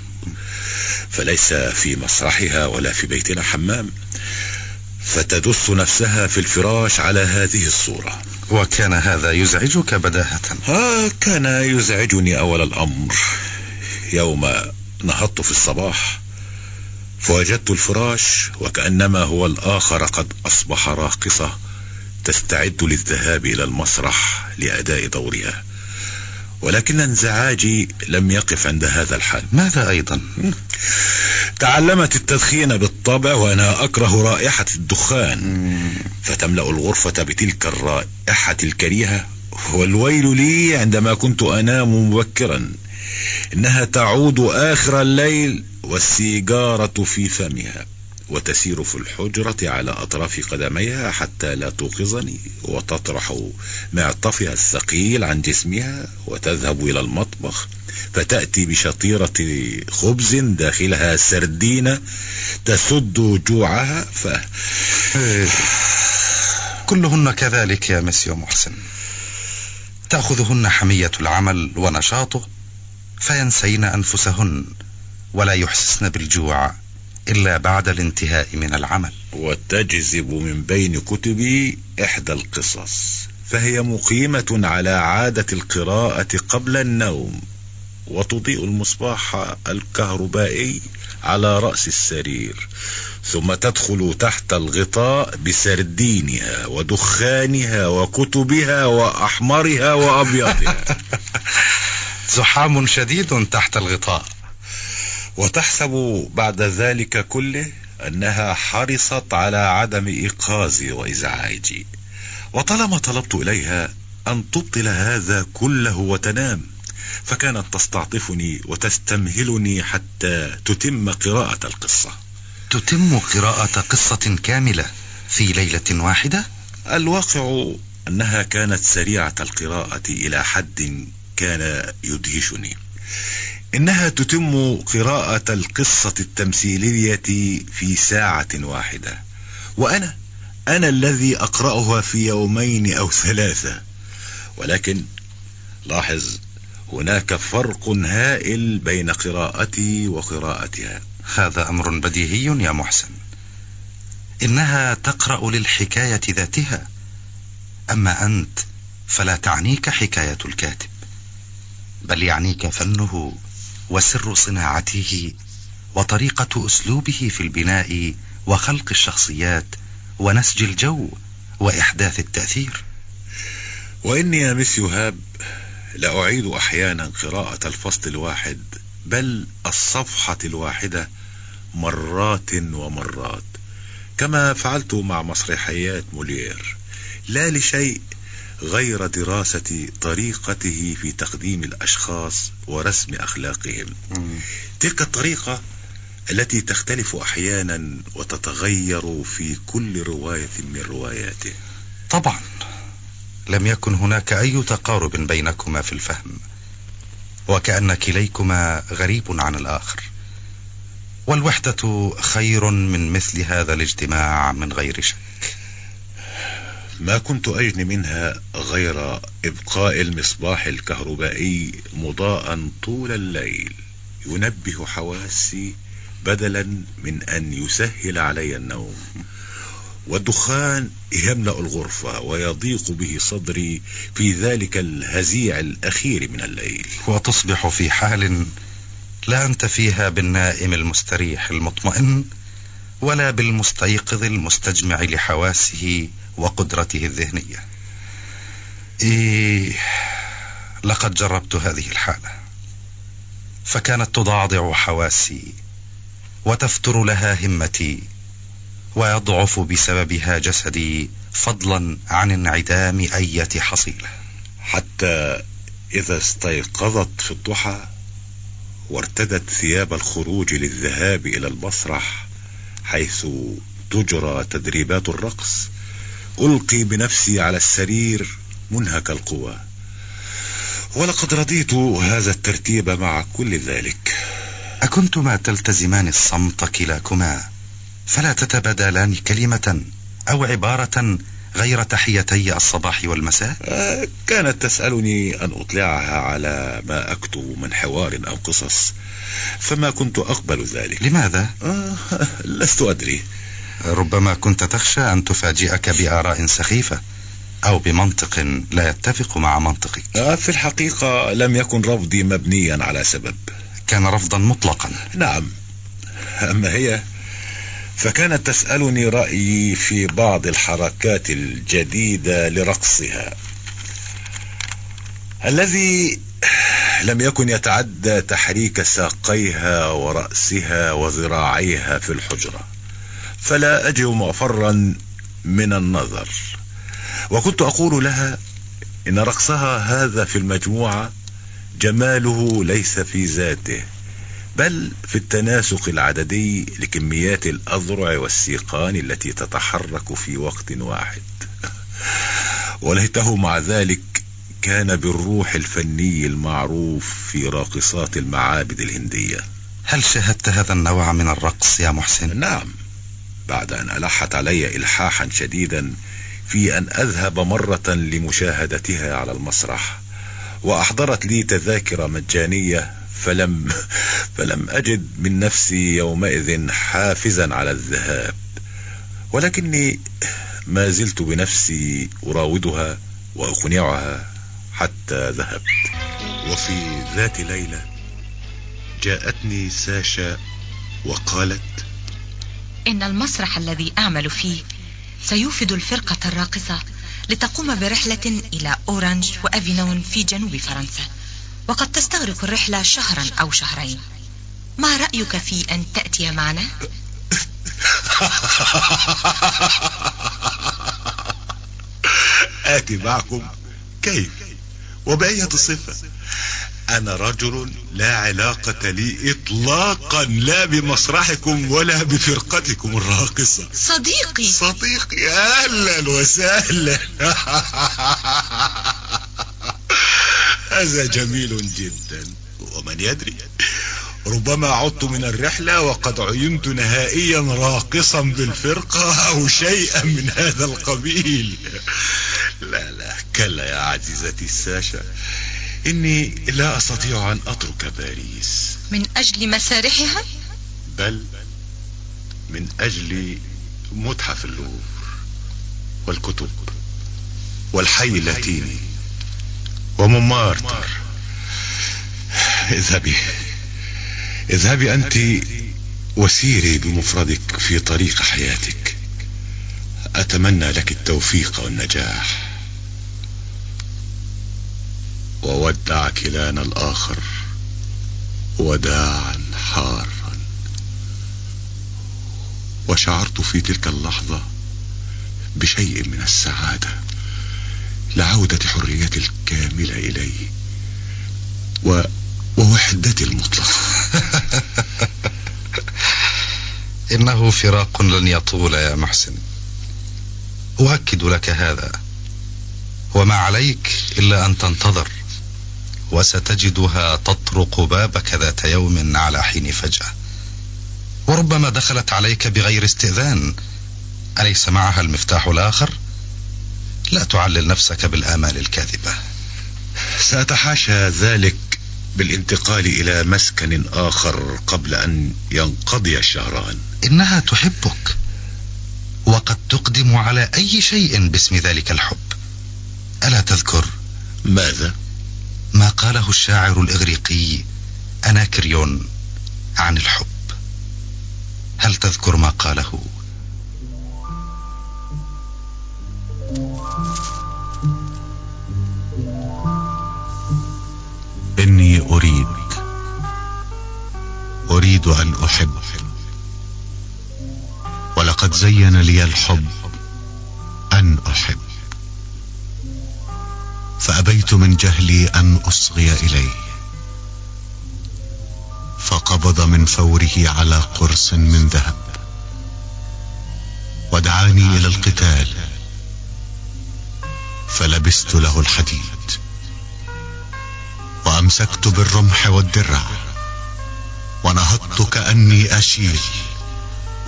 فليس في مسرحها ولا في بيتنا حمام. فتدس نفسها في الفراش على هذه الصورة. وكان هذا يزعجك بداهة؟ آه كان يزعجني أول الأمر. يوم نهضت في الصباح فوجدت الفراش وكأنما هو الآخر قد أصبح راقصة تستعد للذهاب إلى المسرح لأداء دورها. ولكن انزعاجي لم يقف عند هذا الحد ماذا أيضا؟ تعلمت التدخين بالطبع وأنا أكره رائحة الدخان. فتملأ الغرفة بتلك الرائحة الكريهة. والويل لي عندما كنت أنام مبكرا. إنها تعود آخر الليل. والسيجارة في فمها وتسير في الحجرة على أطراف قدميها حتى لا توقظني وتطرح معطفها الثقيل عن جسمها وتذهب إلى المطبخ فتأتي بشطيرة خبز داخلها سردينة تسد جوعها ف... (sighs) كلهن كذلك يا مسيو محسن تأخذهن حمية العمل ونشاطه فينسين أنفسهن. ولا يحسسن بالجوع إلا بعد الانتهاء من العمل. وتجذب من بين كتبي إحدى القصص فهي مقيمة على عادة القراءة قبل النوم وتضيء المصباح الكهربائي على رأس السرير ثم تدخل تحت الغطاء بسردينها ودخانها وكتبها وأحمرها وأبيضها. (laughs) زحام شديد تحت الغطاء. وتحسب بعد ذلك كله أنها حرصت على عدم إيقاظي وإزعاجي وطالما طلبت إليها أن تبطل هذا كله وتنام فكانت تستعطفني وتستمهلني حتى تتم قراءة القصة. تتم قراءة قصة كاملة في ليلة واحدة؟ الواقع أنها كانت سريعة القراءة إلى حد كان يدهشني. إنها تتم قراءة القصة التمثيلية في ساعة واحدة. وأنا أنا الذي أقرأها في يومين أو ثلاثة. ولكن لاحظ هناك فرق هائل بين قراءتي وقراءتها. هذا أمر بديهي يا محسن. إنها تقرأ للحكاية ذاتها. أما أنت فلا تعنيك حكاية الكاتب. بل يعنيك فنه. وسر صناعته وطريقة أسلوبه في البناء وخلق الشخصيات ونسج الجو وإحداث التأثير. وإني يا مس يهاب لأعيد أحيانا قراءة الفصل الواحد بل الصفحة الواحدة مرات ومرات كما فعلت مع مسرحيات مولير لا لشيء غير دراسة طريقته في تقديم الأشخاص ورسم أخلاقهم. تلك الطريقة التي تختلف أحيانا وتتغير في كل رواية من رواياته. طبعا لم يكن هناك أي تقارب بينكما في الفهم وكأن كليكما غريب عن الآخر. والوحدة خير من مثل هذا الاجتماع من غير شك. ما كنت أجني منها غير إبقاء المصباح الكهربائي مضاء طول الليل ينبه حواسي بدلا من أن يسهل علي النوم. والدخان يملأ الغرفة ويضيق به صدري في ذلك الهزيع الأخير من الليل. وتصبح في حال لا أنت فيها بالنائم المستريح المطمئن. ولا بالمستيقظ المستجمع لحواسه وقدرته الذهنية. إيه لقد جربت هذه الحالة. فكانت تضعضع حواسي وتفتر لها همتي ويضعف بسببها جسدي فضلا عن انعدام أية حصيلة. حتى إذا استيقظت في الضحى وارتدت ثياب الخروج للذهاب إلى المسرح حيث تجرى تدريبات الرقص ألقي بنفسي على السرير منهك القوى. ولقد رضيت هذا الترتيب مع كل ذلك. أكنتما تلتزمان الصمت كلاكما فلا تتبادلان كلمة أو عبارة غير تحيتي الصباح والمساء؟ آه كانت تسألني أن أطلعها على ما أكتب من حوار أو قصص. فما كنت أقبل ذلك. لماذا؟ آه لست أدري. ربما كنت تخشى أن تفاجئك بآراء سخيفة أو بمنطق لا يتفق مع منطقك. آه في الحقيقة لم يكن رفضي مبنيا على سبب. كان رفضا مطلقا. نعم. أما هي فكانت تسألني رأيي في بعض الحركات الجديدة لرقصها. الذي لم يكن يتعدى تحريك ساقيها ورأسها وذراعيها في الحجرة فلا أجد مفرا من النظر. وكنت أقول لها إن رقصها هذا في المجموعة جماله ليس في ذاته بل في التناسق العددي لكميات الأذرع والسيقان التي تتحرك في وقت واحد. (laughs) وليته مع ذلك كان بالروح الفني المعروف في راقصات المعابد الهندية. هل شاهدت هذا النوع من الرقص يا محسن؟ نعم. بعد أن ألحت علي إلحاحا شديدا في أن أذهب مرة لمشاهدتها على المسرح وأحضرت لي تذاكر مجانية فلم فلم أجد من نفسي يومئذ حافزا على الذهاب. ولكني ما زلت بنفسي أراودها وأقنعها. حتى ذهبت. وفي ذات ليلة جاءتني ساشا وقالت إن المسرح الذي أعمل فيه سيوفد الفرقة الراقصة لتقوم برحلة إلى أورانج وأفينون في جنوب فرنسا وقد تستغرق الرحلة شهرا أو شهرين. ما رأيك في أن تأتي معنا؟ (laughs) آتي معكم كيف؟ وبأية صفة؟ أنا رجل لا علاقة لي إطلاقا لا بمسرحكم ولا بفرقتكم الراقصة. صديقي. صديقي أهلا وسهلا. (laughs) هذا جميل جدا ومن يدري. ربما عدت من الرحلة وقد عينت نهائيا راقصا بالفرقة أو شيئا من هذا القبيل. لا لا كلا يا عزيزتي الساشا إني لا أستطيع أن أترك باريس. من أجل مسارحها؟ بل من أجل متحف اللوفر والكتب والحي اللاتيني وممارتر. اذهبي. اذهبي أنت وسيري بمفردك في طريق حياتك. أتمنى لك التوفيق والنجاح. وودع كلانا الآخر وداعا حارا. وشعرت في تلك اللحظة بشيء من السعادة لعودة حريتي الكاملة إليه. و... ووحدتي المطلقة (laughs) إنه فراق لن يطول يا محسن. أؤكد لك هذا. وما عليك إلا أن تنتظر. وستجدها تطرق بابك ذات يوم على حين فجأة. وربما دخلت عليك بغير استئذان. أليس معها المفتاح الآخر؟ لا تعلل نفسك بالآمال الكاذبة. سأتحاشى ذلك بالانتقال إلى مسكن آخر قبل أن ينقضي الشهران إنها تحبك وقد تقدم على أي شيء باسم ذلك الحب. ألا تذكر؟ ماذا؟ ما قاله الشاعر الإغريقي أناكريون عن الحب. هل تذكر ما قاله؟ إني أريد. أريد أن أحب. ولقد زين لي الحب أن أحب. فأبيت من جهلي أن أصغي إليه. فقبض من فوره على قرص من ذهب. ودعاني إلى القتال. فلبست له الحديد. وأمسكت بالرمح والدرع ونهضت كأني أشيل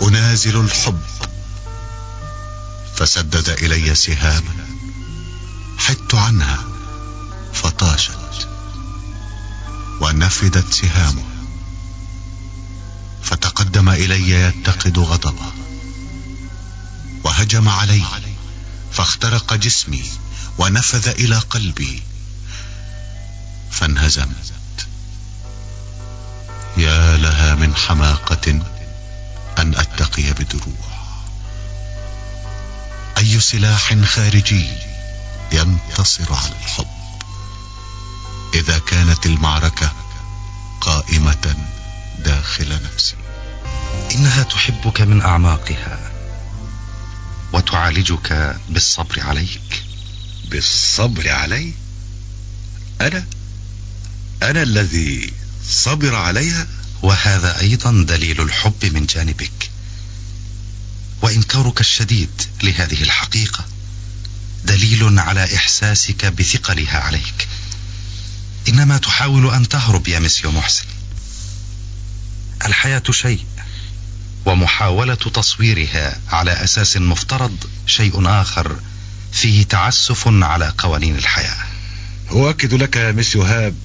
أنازل الحب فسدد إلي سهاما حدت عنها فطاشت ونفدت سهامه فتقدم إلي يتقد غضبه وهجم علي فاخترق جسمي ونفذ إلى قلبي فانهزمت. يا لها من حماقة أن أتقي بدروع. أي سلاح خارجي ينتصر على الحب. إذا كانت المعركة قائمة داخل نفسي. إنها تحبك من أعماقها وتعالجك بالصبر عليك. بالصبر علي؟ أنا؟ أنا الذي صبر عليها وهذا أيضا دليل الحب من جانبك. وإنكارك الشديد لهذه الحقيقة دليل على إحساسك بثقلها عليك. إنما تحاول أن تهرب يا مسيو محسن. الحياة شيء ومحاولة تصويرها على أساس مفترض شيء آخر فيه تعسف على قوانين الحياة. أؤكد لك يا مسيو هاب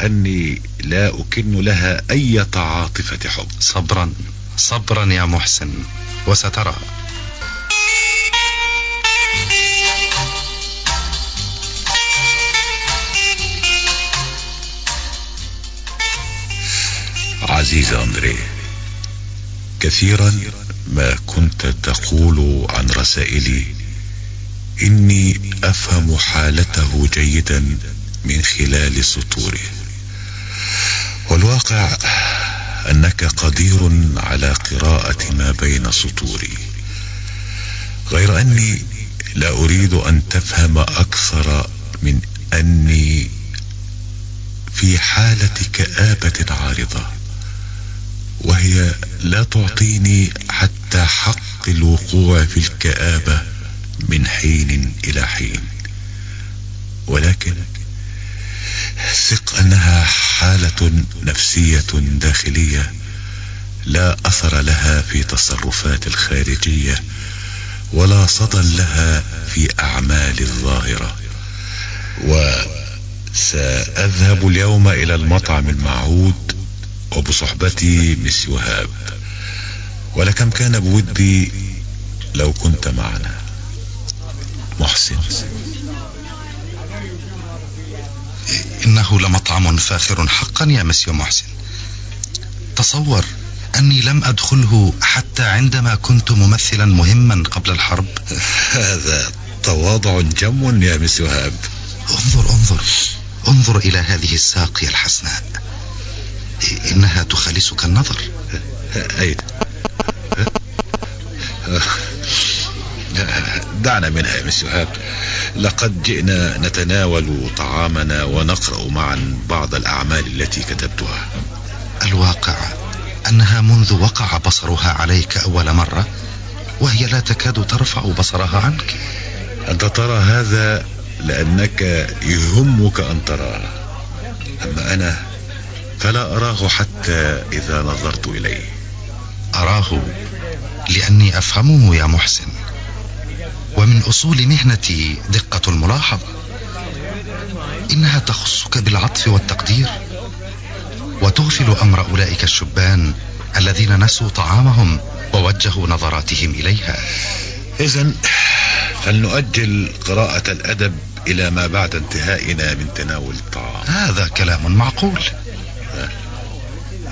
أني لا أكن لها أي عاطفة حب. صبرا. صبرا يا محسن. وسترى. عزيز أندري كثيرا ما كنت تقول عن رسائلي. إني أفهم حالته جيدا من خلال سطوره والواقع أنك قدير على قراءة ما بين سطوري. غير أني لا أريد أن تفهم أكثر من أني في حالة كآبة عارضة وهي لا تعطيني حتى حق الوقوع في الكآبة من حين إلى حين. ولكن ثق أنها حالة نفسية داخلية لا أثر لها في تصرفات الخارجية ولا صدى لها في أعمال الظاهرة. وسأذهب اليوم إلى المطعم المعهود وبصحبتي مس وهاب. ولكم كان بودي لو كنت معنا. محسن. إنه لمطعم فاخر حقا يا مسيو محسن. تصور أني لم أدخله حتى عندما كنت ممثلا مهما قبل الحرب. هذا تواضع جم يا مسيو هاب. انظر انظر انظر إلى هذه الساقية الحسناء. إنها تخلصك النظر. دعنا منها يا هاب لقد جئنا نتناول طعامنا ونقرأ معا بعض الأعمال التي كتبتها. الواقع لأنها منذ وقع بصرها عليك أول مرة وهي لا تكاد ترفع بصرها عنك. أنت ترى هذا لأنك يهمك أن تراه أما أنا فلا أراه حتى إذا نظرت إليه. أراه لأني أفهمه يا محسن. ومن أصول مهنتي دقة الملاحظة إنها تخصك بالعطف والتقدير وتغفل أمر أولئك الشبان الذين نسوا طعامهم ووجهوا نظراتهم إليها. إذا فلنؤجل قراءة الأدب إلى ما بعد انتهائنا من تناول الطعام. هذا كلام معقول.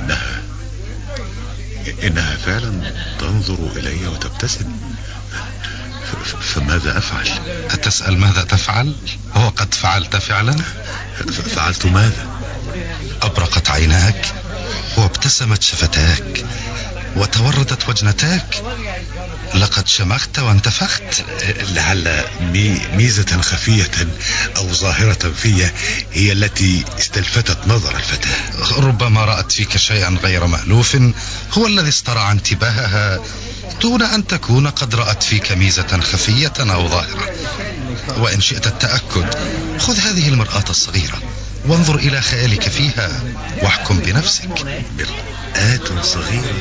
إنها إنها فعلا تنظر إلي وتبتسم. فماذا أفعل؟ أتسأل ماذا تفعل؟ وقد فعلت فعلا؟ فعلت ماذا؟ أبرقت عيناك وابتسمت شفتاك. وتوردت وجنتاك. لقد شمخت وانتفخت. لعل مي ميزة خفية أو ظاهرة في هي التي استلفتت نظر الفتاة. ربما رأت فيك شيئا غير مألوف. هو الذي استرعى انتباهها دون أن تكون قد رأت فيك ميزة خفية أو ظاهرة. وإن شئت التأكد خذ هذه المرآة الصغيرة. وانظر إلى خيالك فيها واحكم بنفسك. مرآة صغيرة.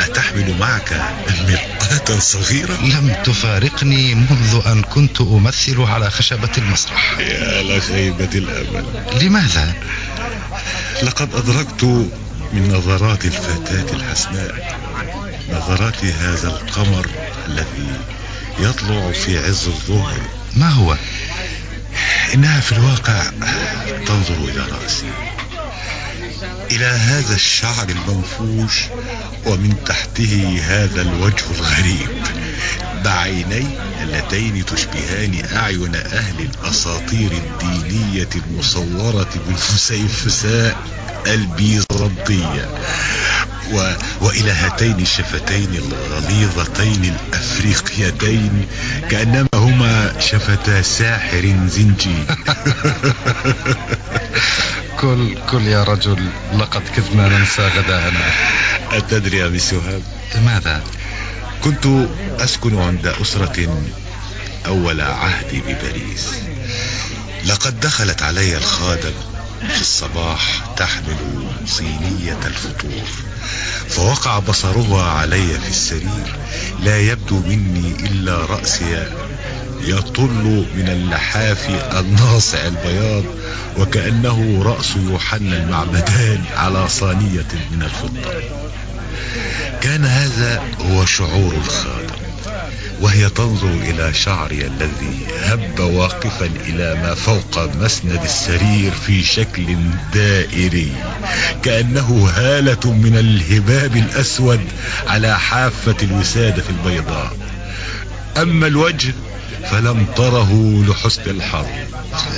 أتحمل معك مرآة صغيرة؟ لم تفارقني منذ أن كنت أمثل على خشبة المسرح. يا لخيبة الأمل. لماذا؟ لقد أدركت من نظرات الفتاة الحسناء نظرات هذا القمر الذي يطلع في عز الظهر. ما هو؟ إنها في الواقع تنظر إلى رأسي إلى هذا الشعر المنفوش ومن تحته هذا الوجه الغريب. بعيني اللتين تشبهان أعين أهل الأساطير الدينية المصورة بالفسيفساء البيزنطية. و... وإلى هاتين الشفتين الغليظتين الأفريقيتين كأنما هما شفتا ساحر زنجي (laughs) كل كل يا رجل لقد كدنا ننسى غداءنا. أتدري يا مسوهاب ماذا كنت أسكن عند أسرة أول عهدي بباريس. لقد دخلت علي الخادم في الصباح تحمل صينية الفطور فوقع بصرها علي في السرير. لا يبدو مني إلا رأسي يطل من اللحاف الناصع البياض وكأنه رأس يوحنا المعبدان على صينية من الفضة. كان هذا هو شعور الخادم وهي تنظر إلى شعري الذي هب واقفا إلى ما فوق مسند السرير في شكل دائري كأنه هالة من الهباب الأسود على حافة الوسادة البيضاء. أما الوجه فلم تره لحسن الحظ.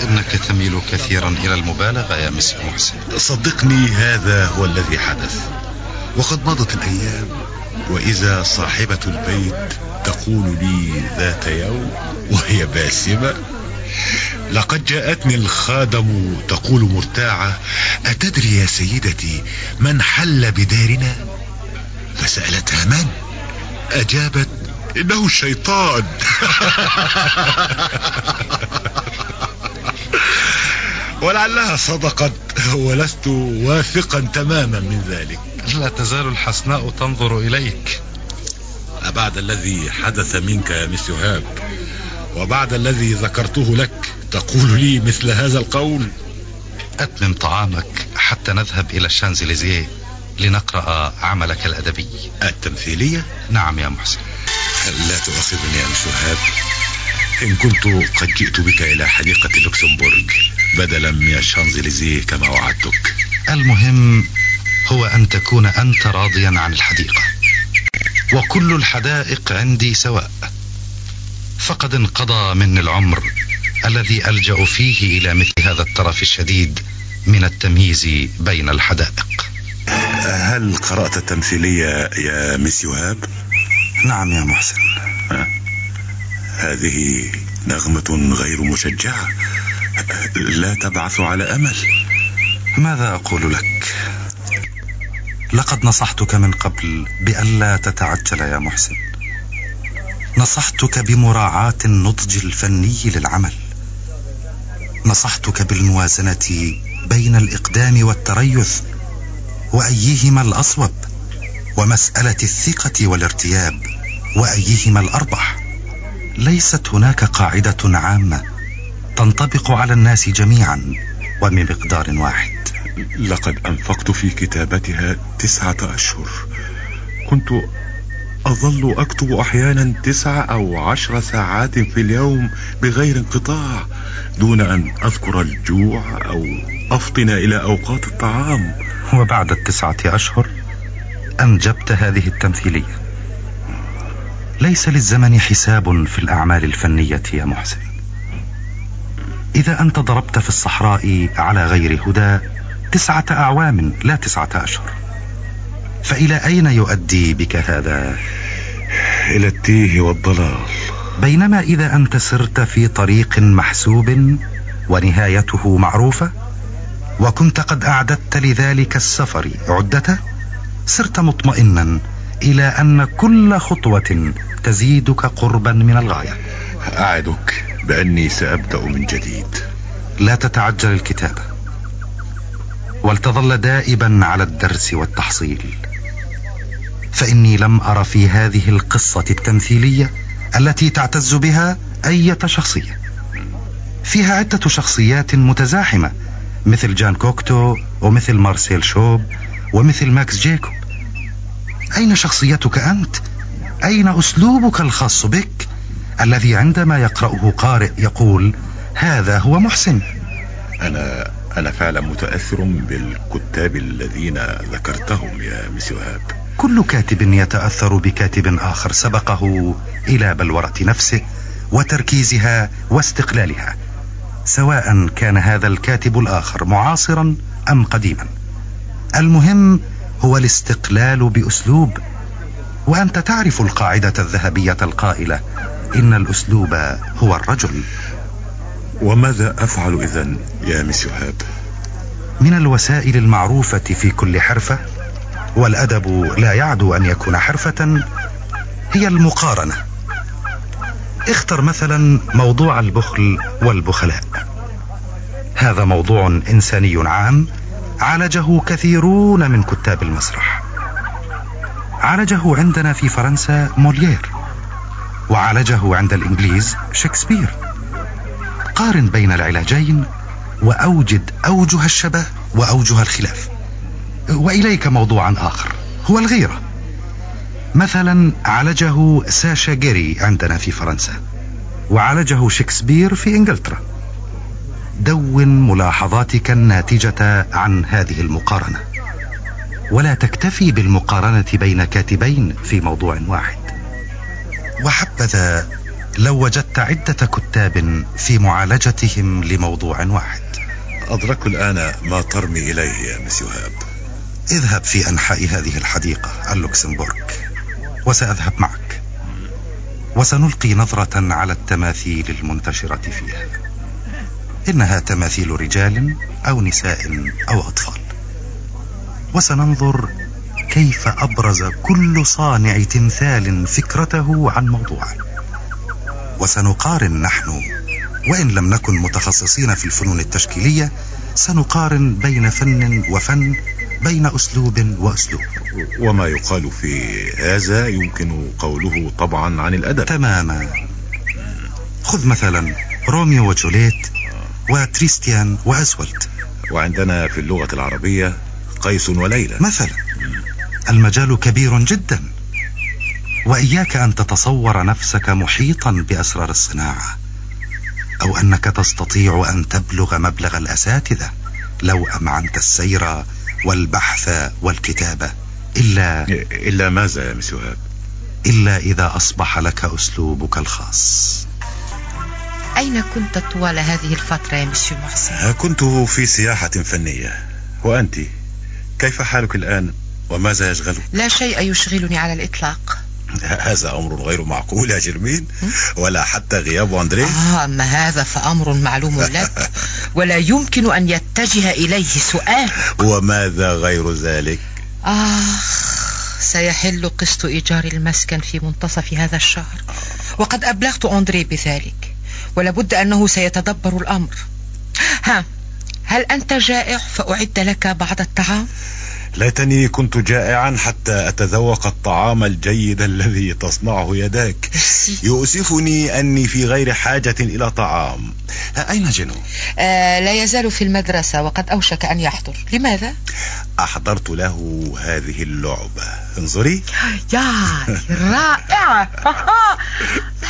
إنك تميل كثيرا إلى المبالغة يا مس محسن. صدقني هذا هو الذي حدث. وقد مضت الأيام وإذا صاحبة البيت تقول لي ذات يوم وهي باسمة لقد جاءتني الخادم تقول مرتاعة أتدري يا سيدتي من حل بدارنا؟ فسألتها من؟ أجابت إنه الشيطان. (laughs) (laughs) ولعلها صدقت ولست واثقا تماما من ذلك. لا تزال الحسناء تنظر إليك. أبعد الذي حدث منك يا مس يهاب وبعد الذي ذكرته لك تقول لي مثل هذا القول. أتمم طعامك حتى نذهب إلى الشانزليزيه لنقرأ عملك الأدبي. التمثيلية؟ نعم يا محسن. لا تؤاخذني يا مس يهاب إن كنت قد جئت بك إلى حديقة لوكسمبورغ بدلا من الشانزليزيه كما وعدتك. المهم هو أن تكون أنت راضيا عن الحديقة. وكل الحدائق عندي سواء. فقد انقضى مني العمر الذي ألجأ فيه إلى مثل هذا الترف الشديد من التمييز بين الحدائق. هل قرأت التمثيلية يا مس يهاب؟ نعم يا محسن. هذه نغمة غير مشجعة. لا تبعث على أمل. ماذا أقول لك؟ لقد نصحتك من قبل بألا تتعجل يا محسن. نصحتك بمراعاة النضج الفني للعمل. نصحتك بالموازنة بين الإقدام والتريث وأيهما الأصوب ومسألة الثقة والارتياب وأيهما الأربح ليست هناك قاعدة عامة تنطبق على الناس جميعا وبمقدار واحد. لقد أنفقت في كتابتها تسعة أشهر. كنت أظل أكتب أحيانا تسع أو عشر ساعات في اليوم بغير انقطاع دون أن أذكر الجوع أو أفطن إلى أوقات الطعام. وبعد التسعة أشهر أنجبت هذه التمثيلية. ليس للزمن حساب في الأعمال الفنية يا محسن. إذا أنت ضربت في الصحراء على غير هدى تسعة أعوام لا تسعة أشهر. فإلى أين يؤدي بك هذا؟ إلى التيه والضلال. بينما إذا أنت سرت في طريق محسوب ونهايته معروفة وكنت قد أعددت لذلك السفر عدته سرت مطمئنا إلى أن كل خطوة تزيدك قربا من الغاية. أعدك بأني سأبدأ من جديد. لا تتعجل الكتابة. ولتظل دائبا على الدرس والتحصيل. فإني لم أر في هذه القصة التمثيلية التي تعتز بها أية شخصية. فيها عدة شخصيات متزاحمة مثل جان كوكتو ومثل مارسيل شوب ومثل ماكس جيكوب. أين شخصيتك أنت؟ أين أسلوبك الخاص بك؟ الذي عندما يقرأه قارئ يقول هذا هو محسن أنا أنا فعلا متأثر بالكتاب الذين ذكرتهم يا مسيوهاب كل كاتب يتأثر بكاتب آخر سبقه إلى بلورة نفسه وتركيزها واستقلالها سواء كان هذا الكاتب الآخر معاصرا أم قديما المهم هو الاستقلال بأسلوب. وأنت تعرف القاعدة الذهبية القائلة إن الأسلوب هو الرجل. وماذا أفعل إذا يا مسيوهاب من الوسائل المعروفة في كل حرفة والأدب لا يعدو أن يكون حرفة هي المقارنة. اختر مثلا موضوع البخل والبخلاء. هذا موضوع إنساني عام عالجه كثيرون من كتاب المسرح. عالجه عندنا في فرنسا موليير وعالجه عند الإنجليز شكسبير. قارن بين العلاجين وأوجد أوجه الشبه وأوجه الخلاف. وإليك موضوعا آخر هو الغيرة. مثلا عالجه ساشا جيري عندنا في فرنسا وعالجه شكسبير في إنجلترا. دون ملاحظاتك الناتجة عن هذه المقارنة. ولا تكتفي بالمقارنة بين كاتبين في موضوع واحد. وحبذا لو وجدت عدة كتاب في معالجتهم لموضوع واحد. أدرك الآن ما ترمي إليه يا مسيوهاب اذهب في أنحاء هذه الحديقة اللوكسمبورغ وسأذهب معك. وسنلقي نظرة على التماثيل المنتشرة فيها. إنها تماثيل رجال أو نساء أو أطفال. وسننظر كيف أبرز كل صانع تمثال فكرته عن موضوعه وسنقارن نحن وإن لم نكن متخصصين في الفنون التشكيلية سنقارن بين فن وفن بين أسلوب وأسلوب. وما يقال في هذا يمكن قوله طبعا عن الأدب. تماما. خذ مثلا روميو وجوليت وتريستيان وأسولت وعندنا في اللغة العربية قيس وليلى. مثلا المجال كبير جدا. وإياك أن تتصور نفسك محيطا بأسرار الصناعة أو أنك تستطيع أن تبلغ مبلغ الأساتذة لو أمعنت السير والبحث والكتابة. إلا إلا ماذا يا مسوهاب إلا إذا أصبح لك أسلوبك الخاص. أين كنت طوال هذه الفترة يا مسيو محسن؟ كنت في سياحة فنية. وأنت؟ كيف حالك الآن؟ وماذا يشغلك؟ لا شيء يشغلني على الإطلاق. (laughs) هذا أمر غير معقول يا جرمين ولا حتى غياب أندريه آه أما هذا فأمر معلوم (laughs) لك. ولا يمكن أن يتجه إليه سؤال. وماذا غير ذلك؟ آخ سيحل قسط إيجار المسكن في منتصف هذا الشهر. وقد أبلغت أندري بذلك. ولابد أنه سيتدبر الأمر ها هل أنت جائع فأعد لك بعض الطعام؟ ليتني كنت جائعا حتى أتذوق الطعام الجيد الذي تصنعه يداك. يؤسفني أني في غير حاجة إلى طعام. أين جنو؟ آه لا يزال في المدرسة وقد أوشك أن يحضر. لماذا؟ أحضرت له هذه اللعبة. انظري. يا رائعة.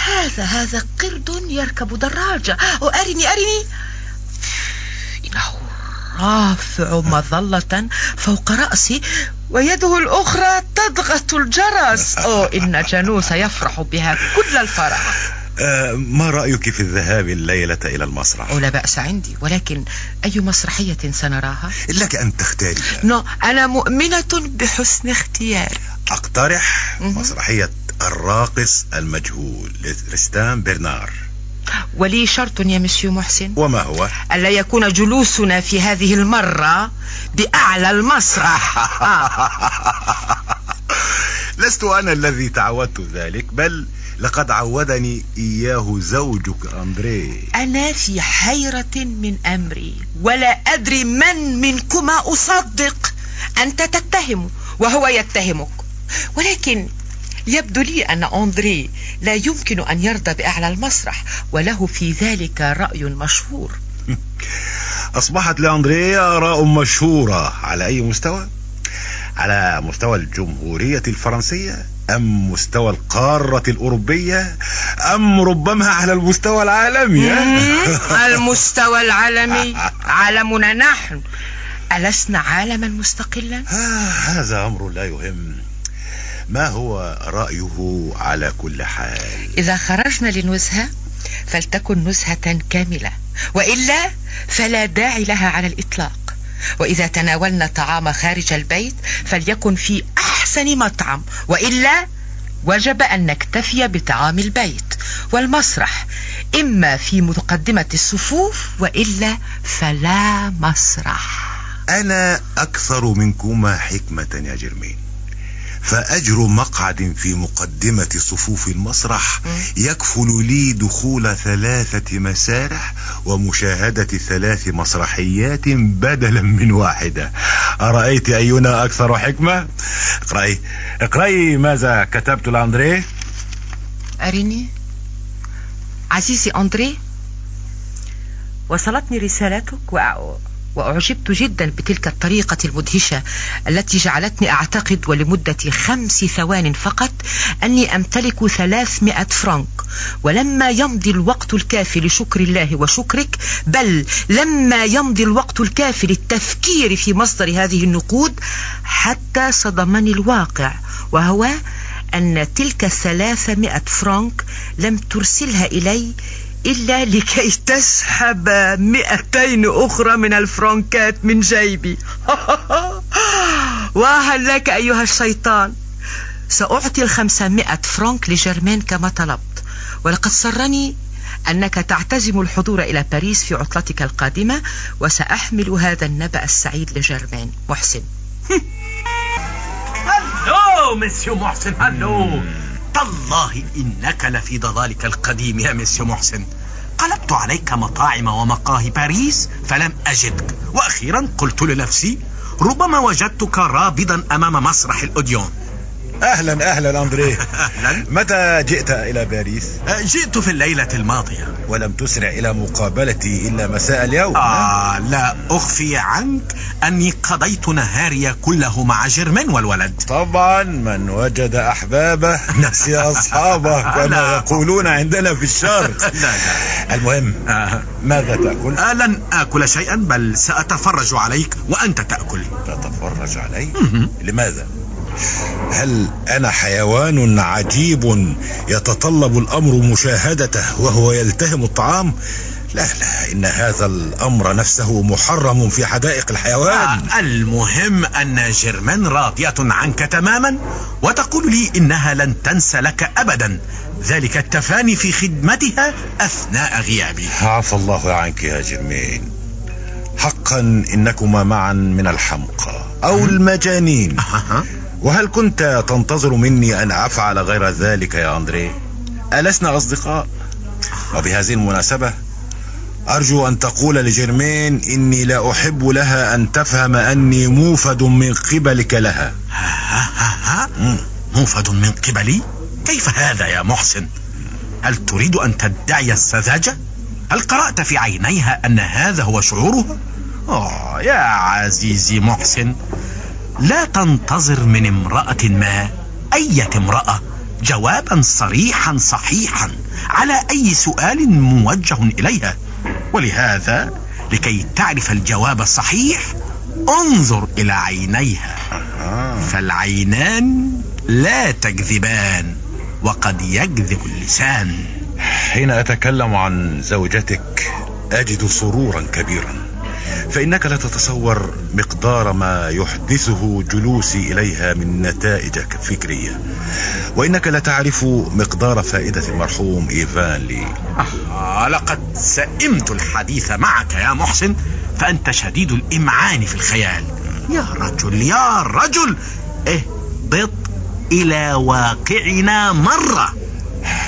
هذا هذا قرد يركب دراجة. وأرني أرني. إنه رافع مظلة فوق رأسي ويده الأخرى تضغط الجرس. (laughs) أوه إن جنو سيفرح بها كل الفرح. آه ما رأيك في الذهاب الليلة إلى المسرح؟ لا بأس عندي ولكن أي مسرحية سنراها؟ لك أن تختاري. نو أنا مؤمنة بحسن اختيار أقترح مسرحية الراقص المجهول لرستان برنار. ولي شرط يا مسيو محسن؟ وما هو؟ ألا يكون جلوسنا في هذه المرة بأعلى المسرح (laughs) لست أنا الذي تعودت ذلك بل لقد عودني إياه زوجك أندري. أنا في حيرة من أمري ولا أدري من منكما أصدق. أنت تتهم وهو يتهمك. ولكن يبدو لي أن أندري لا يمكن أن يرضى بأعلى المسرح وله في ذلك رأي مشهور. (laughs) أصبحت لأندري آراء مشهورة على أي مستوى؟ على مستوى الجمهورية الفرنسية؟ أم مستوى القارة الأوروبية؟ أم ربما على المستوى العالمي؟ (laughs) المستوى العالمي. (laughs) عالمنا نحن. ألسنا عالما مستقلا؟ هذا أمر لا يهم. ما هو رأيه على كل حال؟ إذا خرجنا لنزهة فلتكن نزهة كاملة. وإلا فلا داعي لها على الإطلاق. وإذا تناولنا طعام خارج البيت فليكن في أحسن مطعم. وإلا وجب أن نكتفي بطعام البيت والمسرح إما في مقدمة الصفوف وإلا فلا مسرح. أنا أكثر منكما حكمة يا جرمين. فأجر مقعد في مقدمة صفوف المسرح يكفل لي دخول ثلاثة مسارح ومشاهدة ثلاث مسرحيات بدلا من واحدة. أرأيت أينا أكثر حكمة؟ اقرأي. اقرأي ماذا كتبت لأندري؟ أريني. عزيزي أندري. وصلتني رسالتك وأ... وأعجبت جدا بتلك الطريقة المدهشة التي جعلتني أعتقد ولمدة خمس ثوان فقط أني أمتلك ثلاثمائة فرنك. ولما يمضي الوقت الكافي لشكر الله وشكرك بل لما يمضي الوقت الكافي للتفكير في مصدر هذه النقود حتى صدمني الواقع وهو أن تلك الثلاثمائة فرنك لم ترسلها إلي إلا لكي تسحب مئتين أخرى من الفرنكات من جيبي. (laughs) وهل لك أيها الشيطان؟ سأعطي الخمسمائة فرنك لجرمين كما طلبت. ولقد سرني أنك تعتزم الحضور إلى باريس في عطلتك القادمة وسأحمل هذا النبأ السعيد لجرمين محسن. هلو مسيو محسن هلو. تالله إنك لفي ضلالك القديم يا مسيو محسن. قلبت عليك مطاعم ومقاهي باريس فلم أجدك. وأخيرا قلت لنفسي ربما وجدتك رابضا أمام مسرح الأوديون. أهلا أهلا أندري. (laughs) أهلا. متى جئت إلى باريس؟ جئت في الليلة الماضية. ولم تسرع إلى مقابلتي إلا مساء اليوم. آه لا أخفي عنك أني قضيت نهاري كله مع جيرمين والولد. طبعا من وجد أحبابه (laughs) نسي أصحابه (laughs) كما يقولون عندنا في الشرق. لا لا. المهم آه. ماذا تأكل؟ آه لن آكل شيئا بل سأتفرج عليك وأنت تأكل. تتفرج علي؟ لماذا؟ هل أنا حيوان عجيب يتطلب الأمر مشاهدته وهو يلتهم الطعام؟ لا لا إن هذا الأمر نفسه محرم في حدائق الحيوان. المهم أن جيرمان راضية عنك تماما وتقول لي إنها لن تنسى لك ابدا. ذلك التفاني في خدمتها أثناء غيابي. عفى الله عنك يا جرمين حقا إنكما معا من الحمقى أو المجانين. وهل كنت تنتظر مني أن أفعل غير ذلك يا أندري؟ ألسنا أصدقاء؟ وبهذه المناسبة أرجو أن تقول لجيرمين إني لا أحب لها أن تفهم أني موفد من قبلك لها. ها ها ها موفد من قبلي؟ كيف هذا يا محسن؟ هل تريد أن تدعي السذاجة؟ هل قرأت في عينيها أن هذا هو شعورها؟ أوه يا عزيزي محسن لا تنتظر من امرأة ما أية امرأة جوابا صريحا صحيحا على أي سؤال موجه إليها. ولهذا لكي تعرف الجواب الصحيح انظر إلى عينيها. فالعينان لا تكذبان وقد يكذب اللسان. حين أتكلم عن زوجتك أجد سرورا كبيرا. فإنك لا تتصور مقدار ما يحدثه جلوسي إليها من نتائج فكرية. وإنك لا تعرف مقدار فائدة المرحوم إيفان لي. آه لقد سئمت الحديث معك يا محسن فأنت شديد الإمعان في الخيال. يا رجل يا رجل! اهبط إلى واقعنا مرة.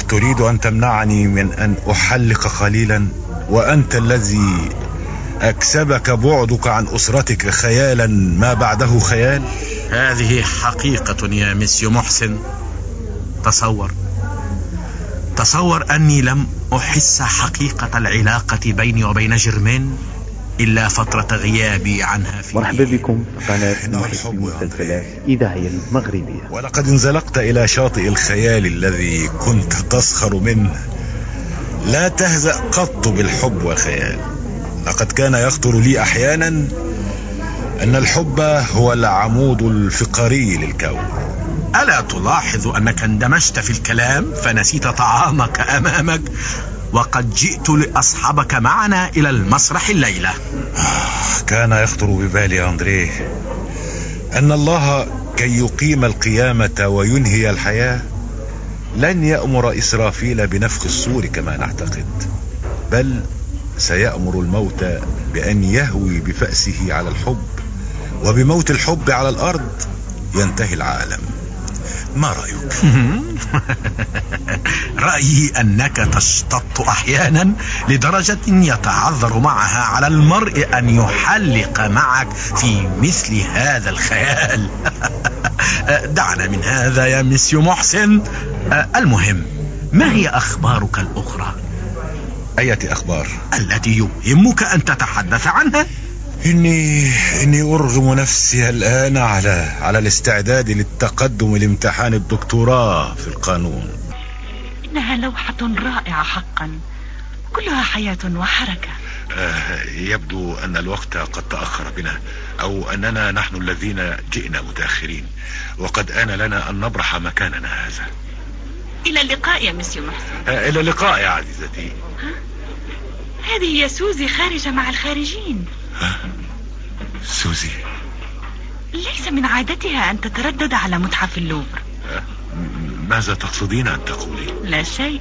تريد أن تمنعني من أن أحلق قليلا وأنت الذي أكسبك بعدك عن أسرتك خيالا. ما بعده خيال؟ هذه حقيقة يا مسيو محسن. تصور. تصور أني لم أحس حقيقة العلاقة بيني وبين جيرمين إلا فترة غيابي عنها في مرحبا بكم في قناة محب المسلسلات إذاعية المغربية. ولقد انزلقت إلى شاطئ الخيال الذي كنت تسخر منه. لا تهزأ قط بالحب والخيال. لقد كان يخطر لي أحيانا أن الحب هو العمود الفقري للكون. ألا تلاحظ أنك اندمجت في الكلام فنسيت طعامك أمامك وقد جئت لأصحبك معنا إلى المسرح الليلة. كان يخطر ببالي أندريه أن الله كي يقيم القيامة وينهي الحياة لن يأمر إسرافيل بنفخ الصور كما نعتقد بل سيأمر الموت بأن يهوي بفأسه على الحب وبموت الحب على الأرض ينتهي العالم ما رأيك؟ (laughs) رأيي أنك تشتط أحيانا لدرجة يتعذر معها على المرء أن يحلق معك في مثل هذا الخيال (laughs) دعنا من هذا يا مسيو محسن المهم ما هي أخبارك الأخرى؟ أية أخبار؟ التي يهمك أن تتحدث عنها إني إني أرغم نفسي الآن على على الاستعداد للتقدم لامتحان الدكتوراه في القانون. إنها لوحة رائعة حقا. كلها حياة وحركة. آه يبدو أن الوقت قد تأخر بنا أو أننا نحن الذين جئنا متأخرين وقد آن لنا أن نبرح مكاننا هذا. إلى اللقاء يا مسيو محسن. آه إلى اللقاء يا عزيزتي. ها؟ هذه هي سوزي خارجة مع الخارجين. ها؟ سوزي. ليس من عادتها أن تتردد على متحف اللوفر. ماذا تقصدين أن تقولي؟ لا شيء.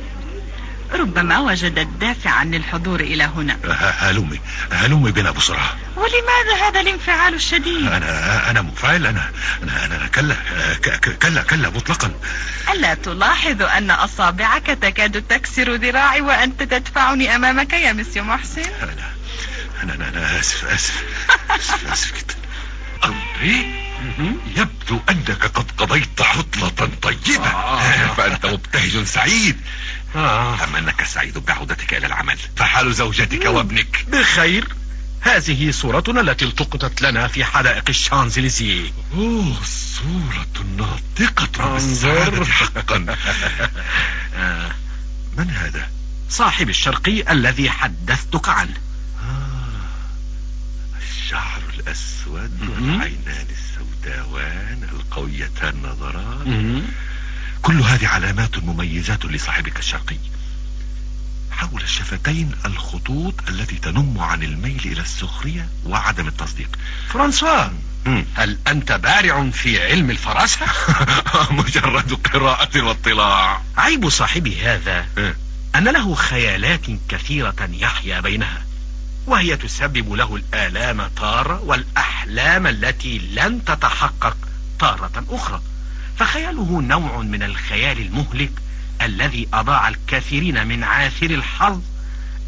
ربما وجدت دافعا للحضور إلى هنا. هلمي هلمي بنا بسرعة. ولماذا هذا الانفعال الشديد؟ أنا أنا منفعل. أنا أنا, أنا كلا كلا كلا مطلقا. ألا تلاحظ أن أصابعك تكاد تكسر ذراعي وأنت تدفعني أمامك يا مسيو محسن؟ أنا أنا أنا, أنا آسف آسف. آسف, آسف جدا. أندري يبدو أنك قد قضيت عطلة طيبة. آه. فأنت مبتهج سعيد. آه. أم أنك سعيد بعودتك إلى العمل؟ فحال زوجتك وابنك. بخير. هذه صورتنا التي التقطت لنا في حدائق الشانزليزيه أوه صورة ناطقة بالسعادة حقا. (laughs) آه. من هذا؟ صاحب الشرقي الذي حدثتك عنه. الشعر الأسود والعينان السوداوان القويتان النظرات كل هذه علامات مميزات لصاحبك الشرقي. حول الشفتين الخطوط التي تنم عن الميل إلى السخرية وعدم التصديق. فرانسوا هل أنت بارع في علم الفراسة؟ (laughs) مجرد قراءة واطلاع. عيب صاحبي هذا أن له خيالات كثيرة يحيا بينها وهي تسبب له الآلام تارة والأحلام التي لن تتحقق تارة أخرى. فخياله نوع من الخيال المهلك الذي أضاع الكثيرين من عاثر الحظ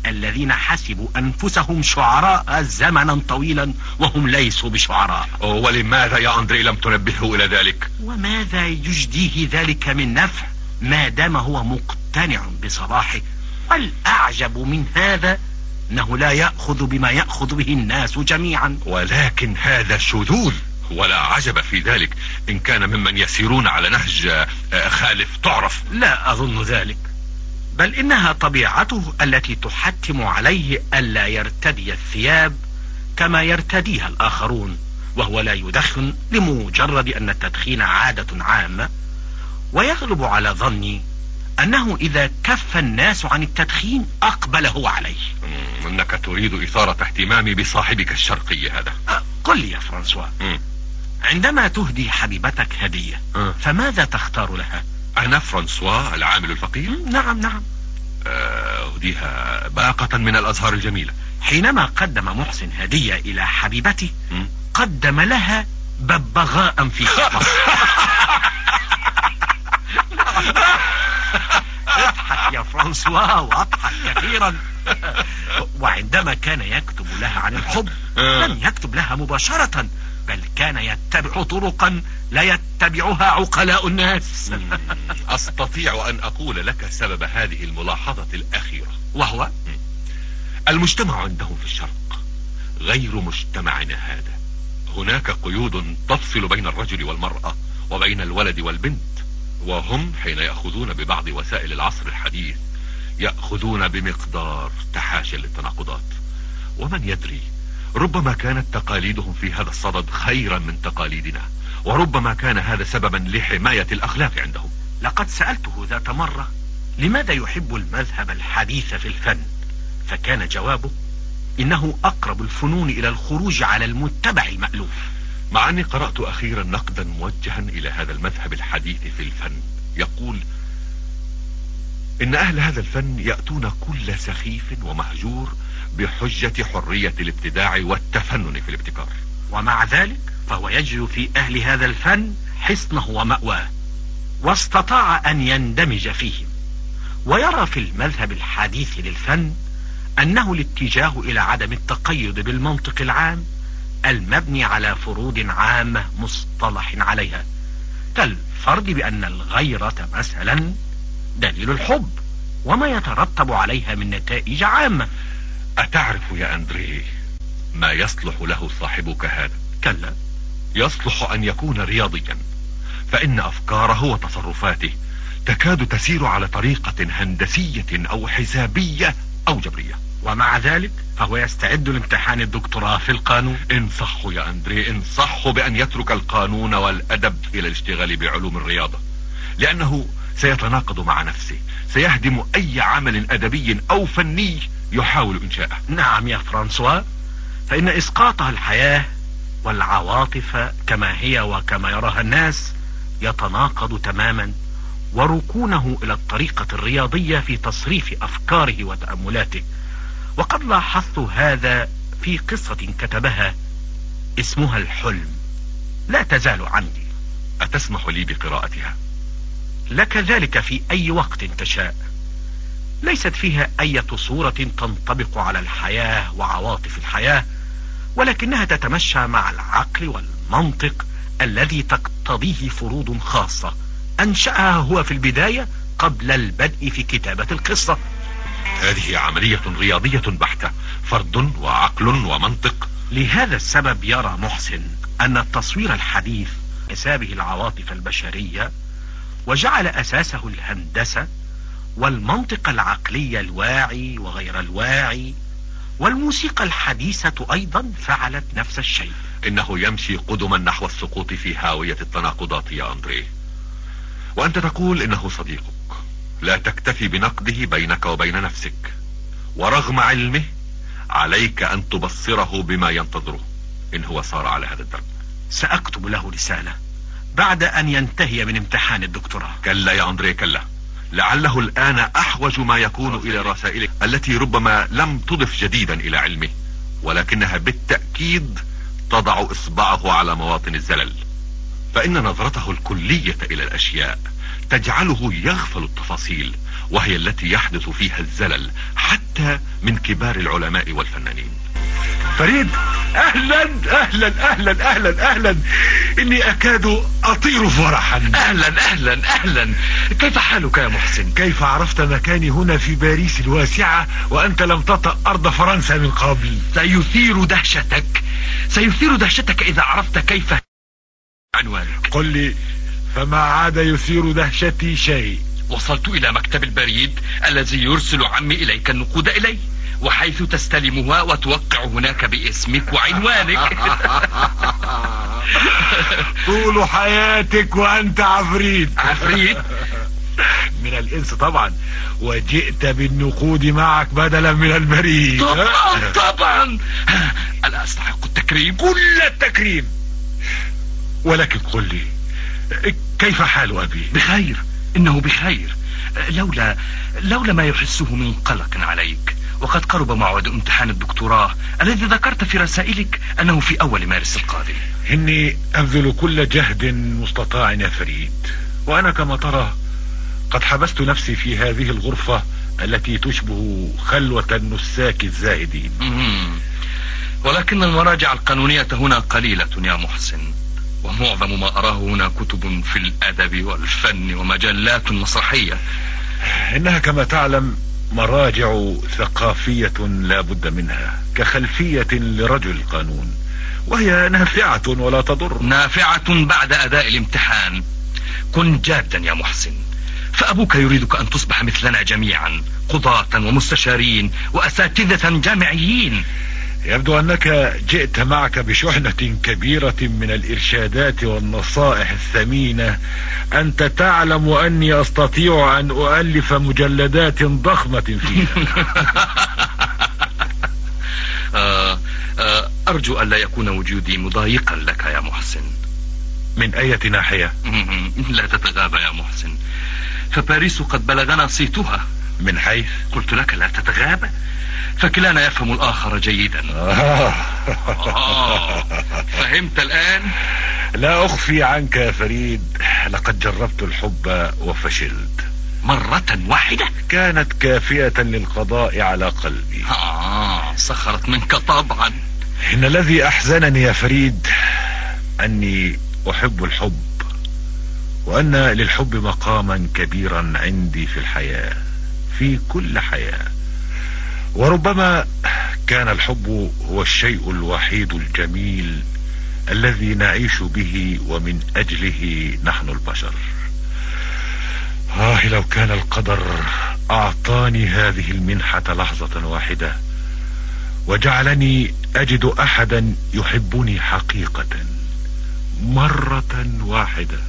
الذين حسبوا أنفسهم شعراء زمنا طويلا وهم ليسوا بشعراء. ولماذا يا أندري لم تنبهه إلى ذلك؟ وماذا يجديه ذلك من نفع؟ ما دام هو مقتنع بصلاحه والأعجب من هذا أنه لا يأخذ بما يأخذ به الناس جميعا. ولكن هذا شذوذ. ولا عجب في ذلك. إن كان ممن يسيرون على نهج آه، خالف تعرف. لا أظن ذلك بل إنها طبيعته التي تحتم عليه ألا يرتدي الثياب كما يرتديها الآخرون وهو لا يدخن لمجرد أن التدخين عادة عامة. ويغلب على ظني أنه إذا كف الناس عن التدخين أقبل هو عليه. أنك تريد إثارة اهتمامي بصاحبك الشرقي هذا. أه قل لي يا فرانسوا. عندما تهدي حبيبتك هدية أه. فماذا تختار لها؟ أنا فرانسوا العامل الفقير. نعم نعم. أهديها باقة من الأزهار الجميلة. حينما قدم محسن هدية إلى حبيبته قدم لها ببغاء في (laughs) اضحك يا فرانسوا واضحك كثيرا. وعندما كان يكتب لها عن الحب لم يكتب لها مباشرة. بل كان يتبع طرقا لا يتبعها عقلاء الناس. (laughs) أستطيع أن أقول لك سبب هذه الملاحظة الأخيرة. وهو؟ المجتمع عندهم في الشرق غير مجتمعنا هذا. هناك قيود تفصل بين الرجل والمرأة وبين الولد والبنت وهم حين يأخذون ببعض وسائل العصر الحديث يأخذون بمقدار تحاشى للتناقضات ومن يدري ربما كانت تقاليدهم في هذا الصدد خيرا من تقاليدنا وربما كان هذا سببا لحماية الأخلاق عندهم. لقد سألته ذات مرة لماذا يحب المذهب الحديث في الفن؟ فكان جوابه إنه أقرب الفنون إلى الخروج على المتبع المألوف. مع أني قرأت أخيرا نقدا موجها إلى هذا المذهب الحديث في الفن. يقول إن أهل هذا الفن يأتون كل سخيف ومهجور بحجة حرية الابتداع والتفنن في الابتكار. ومع ذلك فهو يجد في أهل هذا الفن حصنه ومأواه واستطاع أن يندمج فيهم. ويرى في المذهب الحديث للفن أنه الاتجاه إلى عدم التقيد بالمنطق العام المبني على فروض عامة مصطلح عليها. كالفرض بأن الغيرة مثلا دليل الحب وما يترتب عليها من نتائج عامة. أتعرف يا أندري ما يصلح له صاحبك هذا؟ كلا. يصلح أن يكون رياضيا. فإن أفكاره وتصرفاته تكاد تسير على طريقة هندسية أو حسابية أو جبرية. ومع ذلك فهو يستعد لامتحان الدكتوراه في القانون. انصح يا أندري انصح بأن يترك القانون والأدب إلى الاشتغال بعلوم الرياضة. لأنه سيتناقض مع نفسه. سيهدم أي عمل أدبي أو فني يحاول إنشاءه. نعم يا فرانسوا. فإن إسقاطها الحياة والعواطف كما هي وكما يراها الناس يتناقض تماما وركونه إلى الطريقة الرياضية في تصريف أفكاره وتأملاته. وقد لاحظت هذا في قصة كتبها اسمها الحلم. لا تزال عندي. أتسمح لي بقراءتها؟ لك ذلك في أي وقت تشاء. ليست فيها أي صورة تنطبق على الحياة وعواطف الحياة ولكنها تتمشى مع العقل والمنطق الذي تقتضيه فروض خاصة أنشأها هو في البداية قبل البدء في كتابة القصة. هذه عملية رياضية بحتة فرد وعقل ومنطق. لهذا السبب يرى محسن أن التصوير الحديث حسابه العواطف البشرية وجعل أساسه الهندسة والمنطق العقلي الواعي وغير الواعي والموسيقى الحديثة أيضا فعلت نفس الشيء. إنه يمشي قدما نحو السقوط في هاوية التناقضات يا أندري. وأنت تقول إنه صديقك. لا تكتفي بنقده بينك وبين نفسك. ورغم علمه عليك أن تبصره بما ينتظره. إن هو صار على هذا الدرب. سأكتب له رسالة. بعد أن ينتهي من امتحان الدكتوراه. كلا يا أندري كلا. لعله الآن أحوج ما يكون إلى رسائلك التي ربما لم تضف جديدا إلى علمه ولكنها بالتأكيد تضع إصبعه على مواطن الزلل. فإن نظرته الكلية إلى الأشياء تجعله يغفل التفاصيل وهي التي يحدث فيها الزلل حتى من كبار العلماء والفنانين. فريد أهلا أهلا أهلا أهلا أهلا. إني أكاد أطير فرحا. أهلا أهلا أهلا. كيف حالك يا محسن؟ كيف عرفت مكاني هنا في باريس الواسعة وأنت لم تطأ أرض فرنسا من قبل؟ سيثير دهشتك. سيثير دهشتك إذا عرفت كيف. عنوانك قل لي فما عاد يثير دهشتي شيء؟ وصلت إلى مكتب البريد الذي يرسل عمي إليك النقود الي وحيث تستلمها وتوقع هناك باسمك وعنوانك. (laughs) طول حياتك وأنت عفريت. عفريت؟ من الإنس طبعا. وجئت بالنقود معك بدلا من البريد. طبعا (laughs) طبعا. ألا أستحق التكريم؟ كل التكريم. ولكن قل لي كيف حال أبي؟ بخير. إنه بخير. لولا لولا ما يحسه من قلق عليك. وقد قرب موعد امتحان الدكتوراه. الذي ذكرت في رسائلك أنه في أول مارس القادم. إني أبذل كل جهد مستطاع يا فريد. وأنا كما ترى قد حبست نفسي في هذه الغرفة التي تشبه خلوة النساك الزاهدين ولكن المراجع القانونية هنا قليلة يا محسن. ومعظم ما أراه هنا كتب في الأدب والفن ومجلات مسرحية إنها كما تعلم مراجع ثقافية لا بد منها كخلفية لرجل القانون وهي نافعة ولا تضر. نافعة بعد أداء الامتحان. كن جادا يا محسن. فأبوك يريدك أن تصبح مثلنا جميعا قضاة ومستشارين وأساتذة جامعيين. يبدو أنك جئت معك بشحنة كبيرة من الإرشادات والنصائح الثمينة. أنت تعلم أني أستطيع أن أؤلف مجلدات ضخمة فيها. (laughs) (laughs) آه آه أرجو ألا يكون وجودي مضايقا لك يا محسن. من أية ناحية؟ (laughs) لا تتغابى يا محسن. فباريس قد بلغنا صيتها. من حيث قلت لك لا تتغابى فكلانا يفهم الآخر جيدا. آه. آه. (laughs) فهمت الآن؟ لا أخفي عنك يا فريد لقد جربت الحب وفشلت. مرة واحدة؟ كانت كافية للقضاء على قلبي. آه سخرت منك طبعا. إن الذي أحزنني يا فريد أني أحب الحب وأن للحب مقاما كبيرا عندي في الحياة. في كل حياة. وربما كان الحب هو الشيء الوحيد الجميل الذي نعيش به ومن أجله نحن البشر. آه لو كان القدر أعطاني هذه المنحة لحظة واحدة وجعلني أجد أحدا يحبني حقيقة مرة واحدة.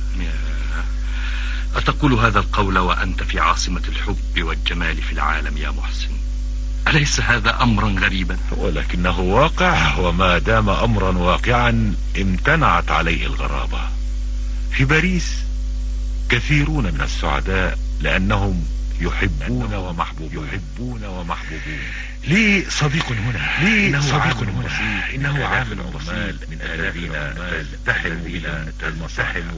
أتقول هذا القول وأنت في عاصمة الحب والجمال في العالم يا محسن؟ أليس هذا أمرا غريبا؟ ولكنه واقع وما دام أمرا واقعا امتنعت عليه الغرابة. في باريس كثيرون من السعداء لأنهم يحبون ومحبوبون. يحبون ومحبوبون. لي صديق هنا لي إنه صديق هنا. إنه عامل عمال من الذين تلتحم بهم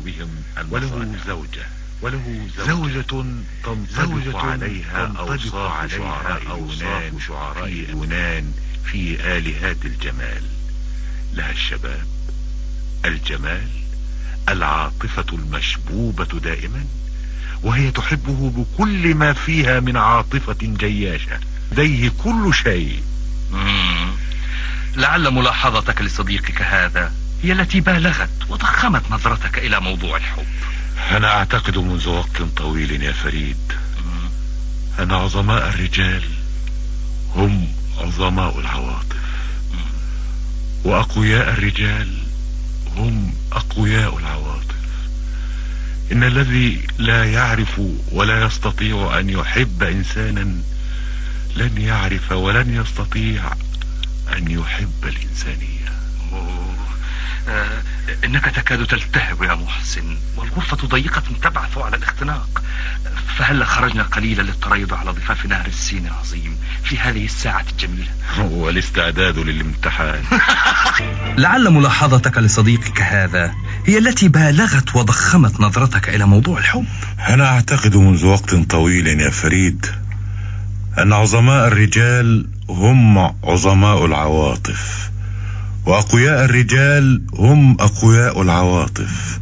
بهم وله زوجة. وله زوجة تنطبق عليها أوصاف عليها أوصاف شعراء اليونان في آلهات الجمال. لها الشباب الجمال العاطفة المشبوبة دائما وهي تحبه بكل ما فيها من عاطفة جياشة. لديه كل شيء. مم. لعل ملاحظتك لصديقك هذا هي التي بالغت وضخمت نظرتك إلى موضوع الحب. أنا أعتقد منذ وقت طويل يا فريد أن عظماء الرجال هم عظماء العواطف وأقوياء الرجال هم أقوياء العواطف. إن الذي لا يعرف ولا يستطيع أن يحب إنسانا لن يعرف ولن يستطيع أن يحب الإنسانية. إنك تكاد تلتهب يا محسن والغرفة ضيقة تبعث على الاختناق. فهلا خرجنا قليلا للتريض على ضفاف نهر السين العظيم في هذه الساعة الجميلة؟ والاستعداد للامتحان. (laughs) لعل ملاحظتك لصديقك هذا هي التي بالغت وضخمت نظرتك إلى موضوع الحب. أنا أعتقد منذ وقت طويل يا فريد أن عظماء الرجال هم عظماء العواطف. وأقوياء الرجال هم أقوياء العواطف.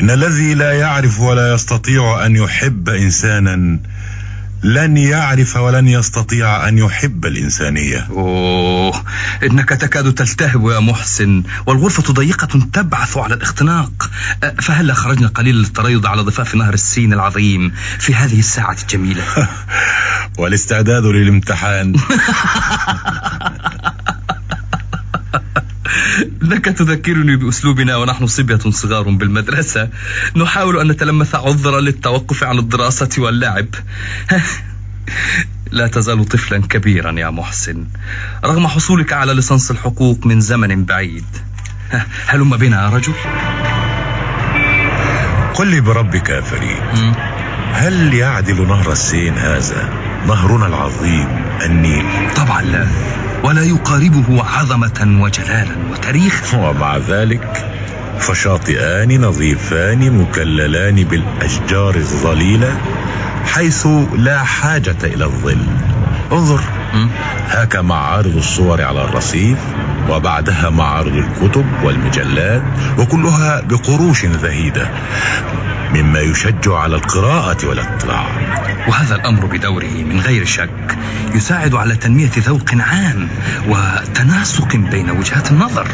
إن الذي لا يعرف ولا يستطيع أن يحب إنسانا لن يعرف ولن يستطيع أن يحب الإنسانية. أوه إنك تكاد تلتهب يا محسن والغرفة ضيقة تبعث على الاختناق. أه، فهلا خرجنا قليلا للتريض على ضفاف نهر السين العظيم في هذه الساعة الجميلة؟ (laughs) والاستعداد للامتحان. (laughs) لك تذكرني بأسلوبنا ونحن صبية صغار بالمدرسة. نحاول أن نتلمث عذرا للتوقف عن الدراسة واللعب. (laughs) لا تزال طفلا كبيرا يا محسن. رغم حصولك على لصنص الحقوق من زمن بعيد. (laughs) هلم بنا يا رجل؟ قل لي بربك يا فريد. هل يعدل نهر السين هذا؟ نهرنا العظيم النيل. طبعا لا. ولا يقاربه عظمة وجلالا وتاريخا ومع ذلك فشاطئان نظيفان مكللان بالأشجار الظليلة حيث لا حاجة إلى الظل. انظر. هاك معارض الصور على الرصيف وبعدها معارض الكتب والمجلات وكلها بقروش ذهيدة مما يشجع على القراءة والاطلاع. وهذا الأمر بدوره من غير شك يساعد على تنمية ذوق عام وتناسق بين وجهات النظر.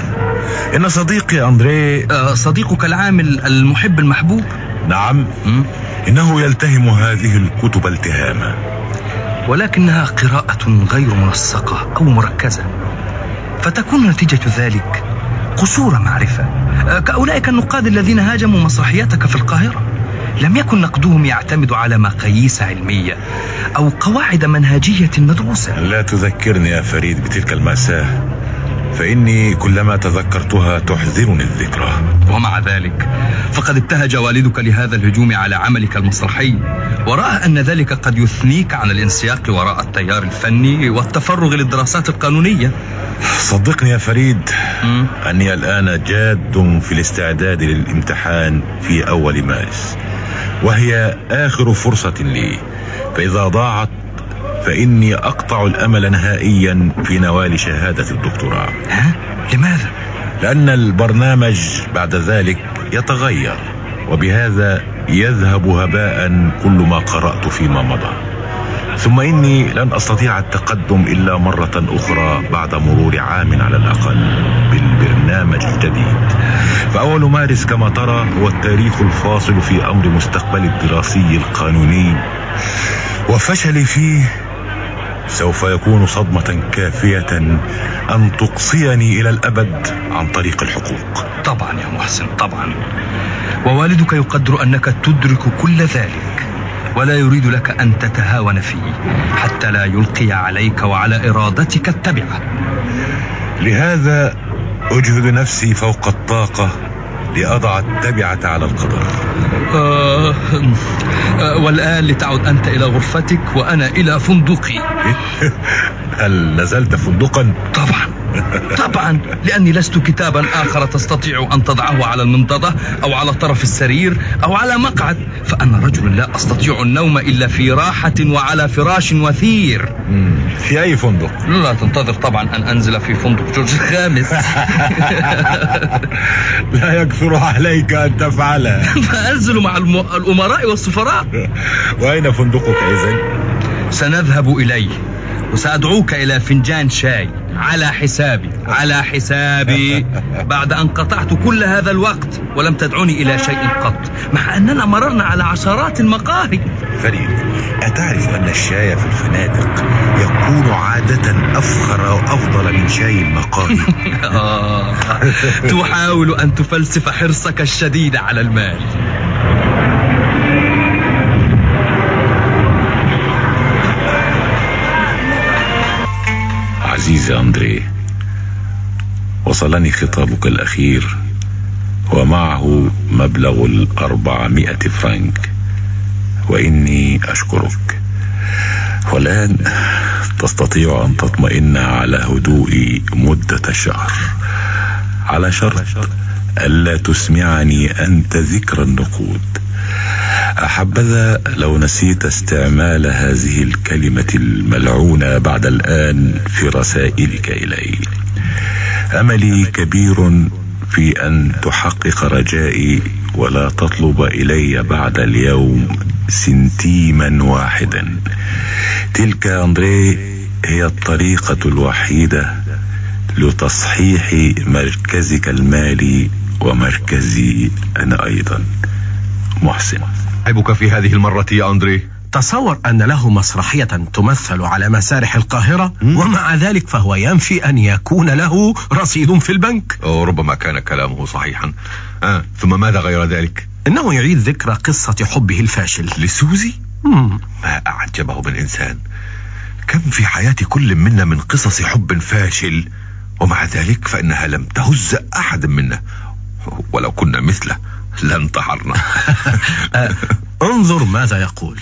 إن صديقي أندري آه صديقك العامل المحب المحبوب؟ نعم? إنه يلتهم هذه الكتب التهاما. ولكنها قراءة غير منسقة أو مركزة. فتكون نتيجة ذلك قصور معرفة. كأولئك النقاد الذين هاجموا مسرحياتك في القاهرة. لم يكن نقدهم يعتمد على مقاييس علمية أو قواعد منهجية مدروسة. لا تذكرني يا فريد بتلك المأساة. فإني كلما تذكرتها تحزنني الذكرى. ومع ذلك فقد ابتهج والدك لهذا الهجوم على عملك المسرحي ورأى أن ذلك قد يثنيك عن الانسياق وراء التيار الفني والتفرغ للدراسات القانونية. صدقني يا فريد? أني الآن جاد في الاستعداد للامتحان في أول مارس وهي آخر فرصة لي. فإذا ضاعت فإني أقطع الأمل نهائيا في نوال شهادة الدكتوراه ها؟ لماذا؟ لأن البرنامج بعد ذلك يتغير وبهذا يذهب هباء كل ما قرأت فيما مضى ثم إني لن أستطيع التقدم إلا مرة أخرى بعد مرور عام على الأقل بالبرنامج الجديد فأول مارس كما ترى هو التاريخ الفاصل في أمر مستقبلي الدراسي القانوني وفشلي فيه سوف يكون صدمة كافية أن تقصيني إلى الأبد عن طريق الحقوق. طبعا يا محسن طبعا. ووالدك يقدر أنك تدرك كل ذلك ولا يريد لك أن تتهاون فيه حتى لا يلقي عليك وعلى إرادتك التبعة. لهذا أجهد نفسي فوق الطاقة لأضع التبعة على القدر. والآن لتعد أنت إلى غرفتك وأنا إلى فندقي (laughs) هل نزلت فندقا؟ طبعا طبعا لأني لست كتابا آخر تستطيع أن تضعه على المنضدة أو على طرف السرير أو على مقعد. فأنا رجل لا أستطيع النوم إلا في راحة وعلى فراش وثير. في أي فندق؟ لا تنتظر طبعا أن أنزل في فندق جورج الخامس. (laughs) لا يكثر عليك أن تفعلها فأنزل (laughs) مع الأمراء والسفراء. وأين فندقك إذن؟ سنذهب إليه وسأدعوك إلى فنجان شاي. على حسابي على حسابي. (laughs) بعد أن قطعت كل هذا الوقت ولم تدعوني إلى شيء قط مع أننا مررنا على عشرات المقاهي. فريد أتعرف أن الشاي في الفنادق يكون عادة أفخر وأفضل من شاي المقاهي؟ (laughs) آه. تحاول أن تفلسف حرصك الشديد على المال. عزيزي أندري وصلني خطابك الأخير ومعه مبلغ الأربعمائة فرنك وإني أشكرك. والآن تستطيع أن تطمئن على هدوئي مدة شهر على شرط ألا تسمعني أنت ذكر النقود. أحبذا لو نسيت استعمال هذه الكلمة الملعونة بعد الآن في رسائلك إلي. أملي كبير في أن تحقق رجائي ولا تطلب إلي بعد اليوم سنتيما واحدا. تلك أندري هي الطريقة الوحيدة لتصحيح مركزك المالي ومركزي أنا أيضا. محسن. عيبك في هذه المرة يا أندري؟ تصور أن له مسرحية تمثل على مسارح القاهرة ومع ذلك فهو ينفي أن يكون له رصيد في البنك. أو ربما كان كلامه صحيحا. آه. ثم ماذا غير ذلك؟ إنه يعيد ذكر قصة حبه الفاشل. لسوزي؟ مم. ما أعجبه بالإنسان. كم في حياة كل منا من قصص حب فاشل ومع ذلك فإنها لم تهز أحد منا ولو كنا مثله. لانتحرنا (laughs) انظر ماذا يقول.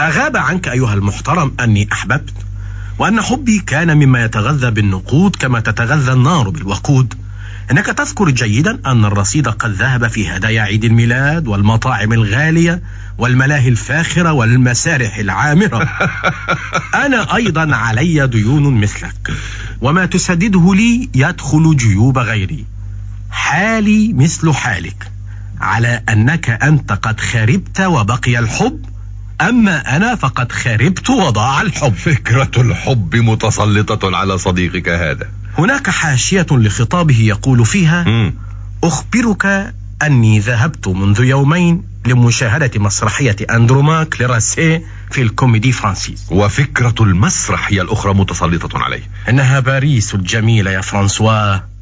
أغاب عنك أيها المحترم أني أحببت وأن حبي كان مما يتغذى بالنقود كما تتغذى النار بالوقود. إنك تذكر جيدا أن الرصيد قد ذهب في هدايا عيد الميلاد والمطاعم الغالية والملاهي الفاخرة والمسارح العامرة. (laughs) أنا أيضا علي ديون مثلك. وما تسدده لي يدخل جيوب غيري. حالي مثل حالك. على أنك أنت قد خربت وبقي الحب أما أنا فقد خربت وضاع الحب. فكرة الحب متسلطة على صديقك هذا. هناك حاشية لخطابه يقول فيها مم. أخبرك أني ذهبت منذ يومين لمشاهدة مسرحية أندروماك لراسين في الكوميدي فرانسيز وفكرة المسرح هي الأخرى متسلطة عليه. إنها باريس الجميلة يا فرانسوا.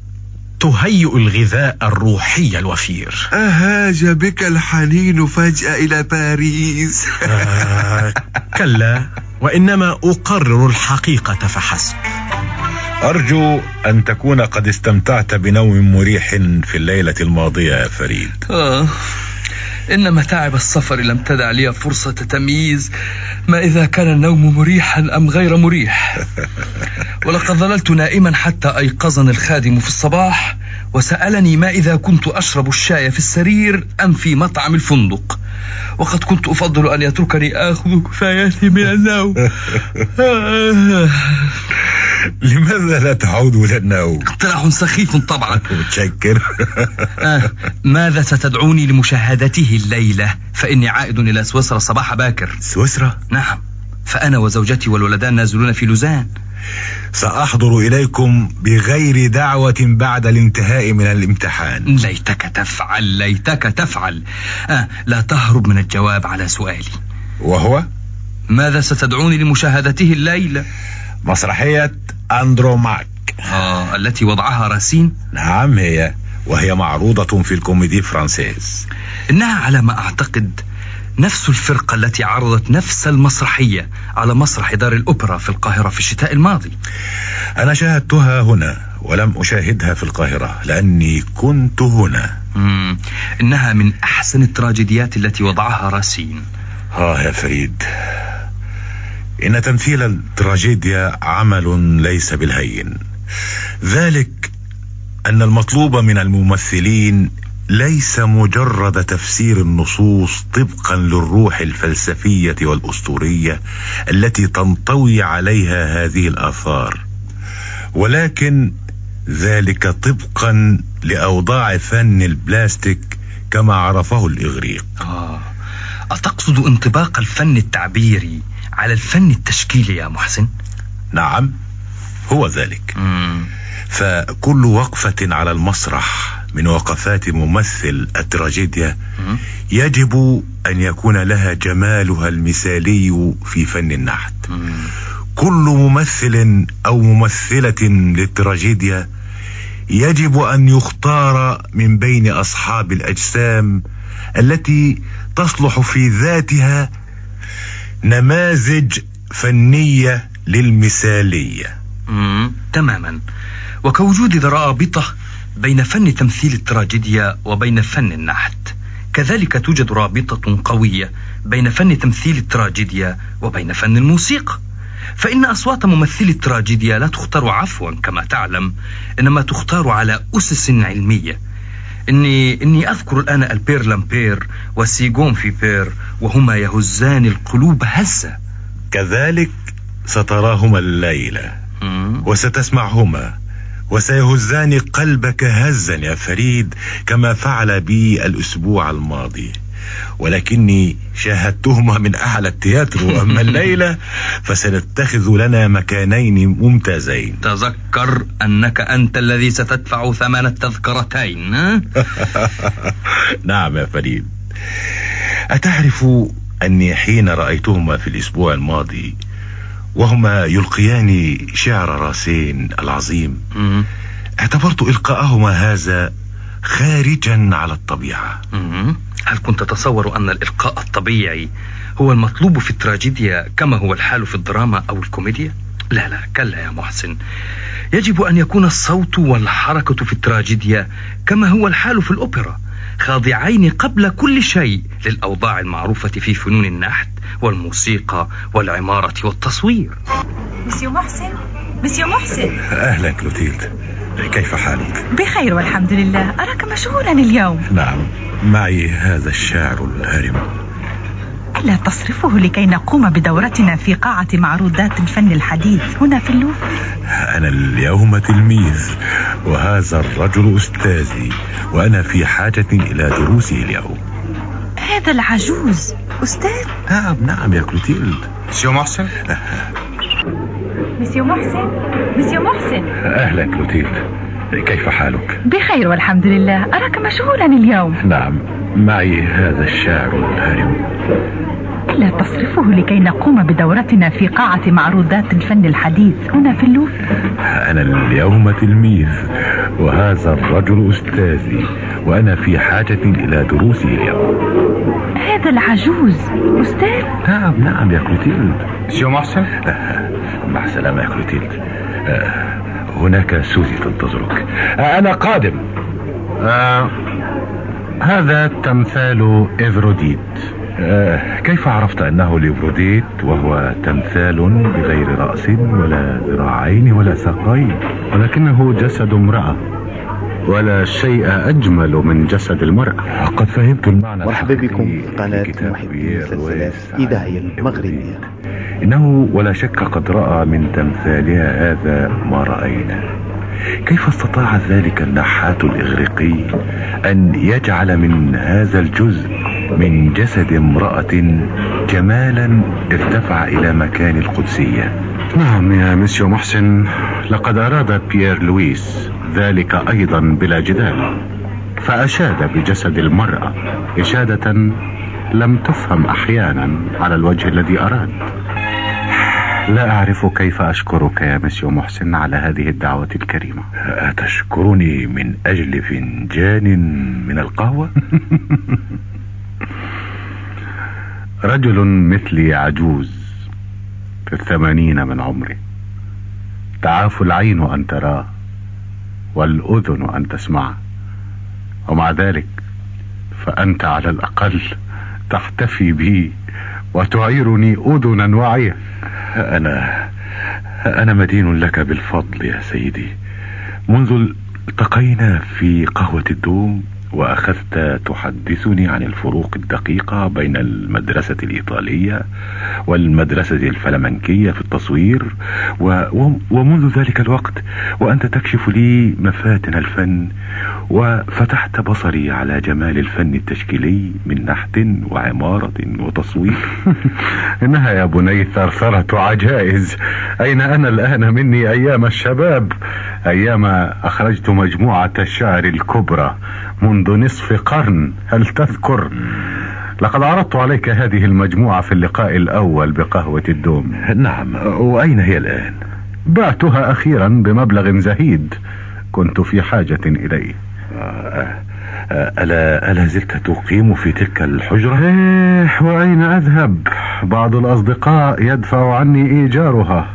تهيئ الغذاء الروحي الوفير. أهاج بك الحنين فجأة إلى باريس. آه كلا وإنما أقرر الحقيقة فحسب. أرجو أن تكون قد استمتعت بنوم مريح في الليلة الماضية يا فريد. آه. إن متاعب السفر لم تدع لي فرصة تمييز. ما إذا كان النوم مريحا أم غير مريح (laughs) ولقد ظللت نائما حتى أيقظني الخادم في الصباح وسألني ما إذا كنت أشرب الشاي في السرير أم في مطعم الفندق وقد كنت أفضل أن يتركني آخذ كفاياتي من النوم (laughs) لماذا لا تعود إلى النوم؟ اقتراح سخيف طبعا (laughs) متشكر آه. ماذا ستدعوني لمشاهدته الليلة فإني عائد إلى سويسرا صباح باكر سويسرا؟ نعم. فأنا وزوجتي والولدان نازلون في لوزان. سأحضر إليكم بغير دعوة بعد الانتهاء من الامتحان. ليتك تفعل ليتك تفعل. آه لا تهرب من الجواب على سؤالي. وهو؟ ماذا ستدعوني لمشاهدته الليلة؟ مسرحية أندروماك. آه التي وضعها راسين؟ نعم هي. وهي معروضة في الكوميدي فرانسيز إنها على ما أعتقد نفس الفرقة التي عرضت نفس المسرحية على مسرح دار الأوبرا في القاهرة في الشتاء الماضي. أنا شاهدتها هنا ولم أشاهدها في القاهرة لأني كنت هنا. مم. إنها من أحسن التراجيديات التي وضعها راسين. آه يا فريد. إن تمثيل التراجيديا عمل ليس بالهين. ذلك أن المطلوب من الممثلين ليس مجرد تفسير النصوص طبقا للروح الفلسفية والأسطورية التي تنطوي عليها هذه الآثار ولكن ذلك طبقا لأوضاع فن البلاستيك كما عرفه الإغريق آه. أتقصد انطباق الفن التعبيري على الفن التشكيلي يا محسن نعم هو ذلك مم. فكل وقفة على المسرح من وقفات ممثل التراجيديا. يجب أن يكون لها جمالها المثالي في فن النحت. كل ممثل أو ممثلة للتراجيديا يجب أن يختار من بين أصحاب الأجسام التي تصلح في ذاتها نماذج فنية للمثالية. تماما وكوجود رابطة بين فن تمثيل التراجيديا وبين فن النحت. كذلك توجد رابطة قوية بين فن تمثيل التراجيديا وبين فن الموسيقى. فإن أصوات ممثلي التراجيديا لا تختار عفوا كما تعلم إنما تختار على أسس علمية. إني إني أذكر الآن البير لامبير وسيغون فيبير وهما يهزان القلوب هزا. كذلك ستراهما الليلة وستسمعهما. وسيهزان قلبك هزا يا فريد كما فعل بي الأسبوع الماضي. ولكني شاهدتهما من أعلى التياترو وأما (laughs) الليلة فسنتخذ لنا مكانين ممتازين. تذكر أنك أنت الذي ستدفع ثمن التذكرتين. (laughs) نعم يا فريد. أتعرف أني حين رأيتهما في الأسبوع الماضي وهما يلقيان شعر راسين العظيم. اعتبرت إلقاءهما هذا خارجا على الطبيعة. هل كنت تتصور أن الإلقاء الطبيعي هو المطلوب في التراجيديا كما هو الحال في الدراما أو الكوميديا؟ لا لا كلا يا محسن. يجب أن يكون الصوت والحركة في التراجيديا كما هو الحال في الأوبرا. خاضعين قبل كل شيء للأوضاع المعروفة في فنون النحت والموسيقى والعمارة والتصوير. مسيو محسن مسيو محسن أهلا كلوتيلد. كيف حالك؟ بخير والحمد لله. أراك مشغولا اليوم. نعم معي هذا الشاعر الهرم. ألا تصرفه لكي نقوم بدورتنا في قاعة معروضات الفن الحديث هنا في اللوفر أنا اليوم تلميذ وهذا الرجل أستاذي وأنا في حاجة إلى دروسه اليوم. هذا العجوز أستاذ؟ نعم نعم يا كلوتيلد مسيو محسن؟ مسيو محسن؟ مسيو محسن. أهلا كلوتيلد كيف حالك؟ بخير والحمد لله. أراك مشغولا اليوم. نعم معي هذا الشاعر الهرم. ألا تصرفه لكي نقوم بدورتنا في قاعة معروضات الفن الحديث. هنا في اللوفر أنا اليوم تلميذ وهذا الرجل أستاذي وأنا في حاجة إلى دروسه اليوم هذا العجوز. أستاذ؟ نعم نعم يا كلوتيلد. مسيو محسن مع السلامة يا كلوتيلد. هناك سوزي تنتظرك. أنا قادم. آه هذا تمثال إفروديت. آه كيف عرفت أنه لإفروديت وهو تمثال بغير رأس ولا ذراعين ولا ساقين؟ ولكنه جسد امرأة. ولا شيء أجمل من جسد المرأة. قد فهمت المعنى مرحبا بكم في قناة محبي المسلسلات إذاعية المغربية إنه ولا شك قد رأى من تمثالها هذا ما رأينا كيف استطاع ذلك النحات الإغريقي أن يجعل من هذا الجزء من جسد امرأة جمالا ارتفع إلى مكان القدسية؟ نعم يا مسيو محسن لقد أراد بيير لويس ذلك أيضا بلا جدال فأشاد بجسد المرأة إشادة لم تفهم أحيانا على الوجه الذي أراد. لا أعرف كيف أشكرك يا مسيو محسن على هذه الدعوة الكريمة. أتشكرني من أجل فنجان من القهوة؟ (laughs) رجل مثلي عجوز في الثمانين من عمري. تعاف العين أن تراه والأذن أن تسمعه ومع ذلك فأنت على الأقل تحتفي بي وتعيرني أذنا واعية أنا أنا مدين لك بالفضل يا سيدي. منذ التقينا في قهوة الدوم وأخذت تحدثني عن الفروق الدقيقة بين المدرسة الإيطالية والمدرسة الفلمنكية في التصوير و... ومنذ ذلك الوقت وأنت تكشف لي مفاتن الفن وفتحت بصري على جمال الفن التشكيلي من نحت وعمارة وتصوير. (laughs) إنها يا بني ثرثرة عجائز. أين أنا الآن مني أيام الشباب؟ أيام أخرجت مجموعة الشعر الكبرى منذ نصف قرن هل تذكر؟ لقد عرضت عليك هذه المجموعة في اللقاء الأول بقهوة الدوم. نعم وأين هي الآن؟ بعتها أخيرا بمبلغ زهيد كنت في حاجة إليه. ألا, ألا زلت تقيم في تلك الحجرة؟ إيه وأين أذهب؟ بعض الأصدقاء يدفع عني إيجارها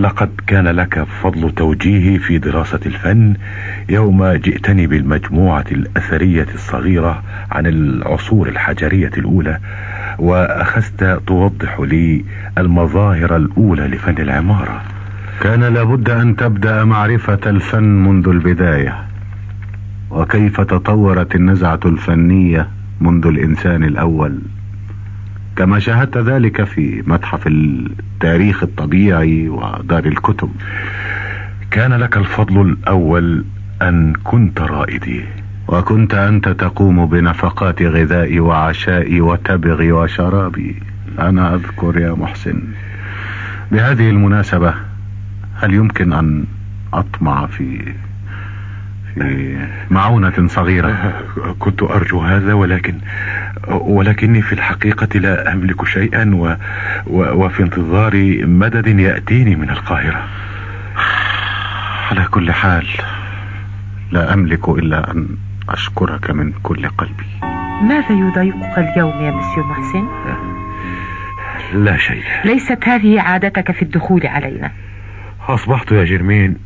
لقد كان لك فضل توجيهي في دراسة الفن يوم جئتني بالمجموعة الأثرية الصغيرة عن العصور الحجرية الأولى وأخذت توضح لي المظاهر الأولى لفن العمارة كان لابد أن تبدأ معرفة الفن منذ البداية وكيف تطورت النزعة الفنية منذ الإنسان الأول؟ كما شاهدت ذلك في متحف التاريخ الطبيعي ودار الكتب. كان لك الفضل الأول أن كنت رائدي. وكنت أنت تقوم بنفقات غذائي وعشائي وتبغي وشرابي. أنا أذكر يا محسن بهذه المناسبة هل يمكن أن أطمع في في معونة صغيرة. (laughs) كنت أرجو هذا ولكن ولكني في الحقيقة لا أملك شيئا و... و... وفي انتظار مدد يأتيني من القاهرة. على كل حال لا أملك إلا أن أشكرك من كل قلبي. ماذا يضايقك اليوم يا مسيو محسن؟ لا شيء. ليست هذه عادتك في الدخول علينا. أصبحت يا جرمين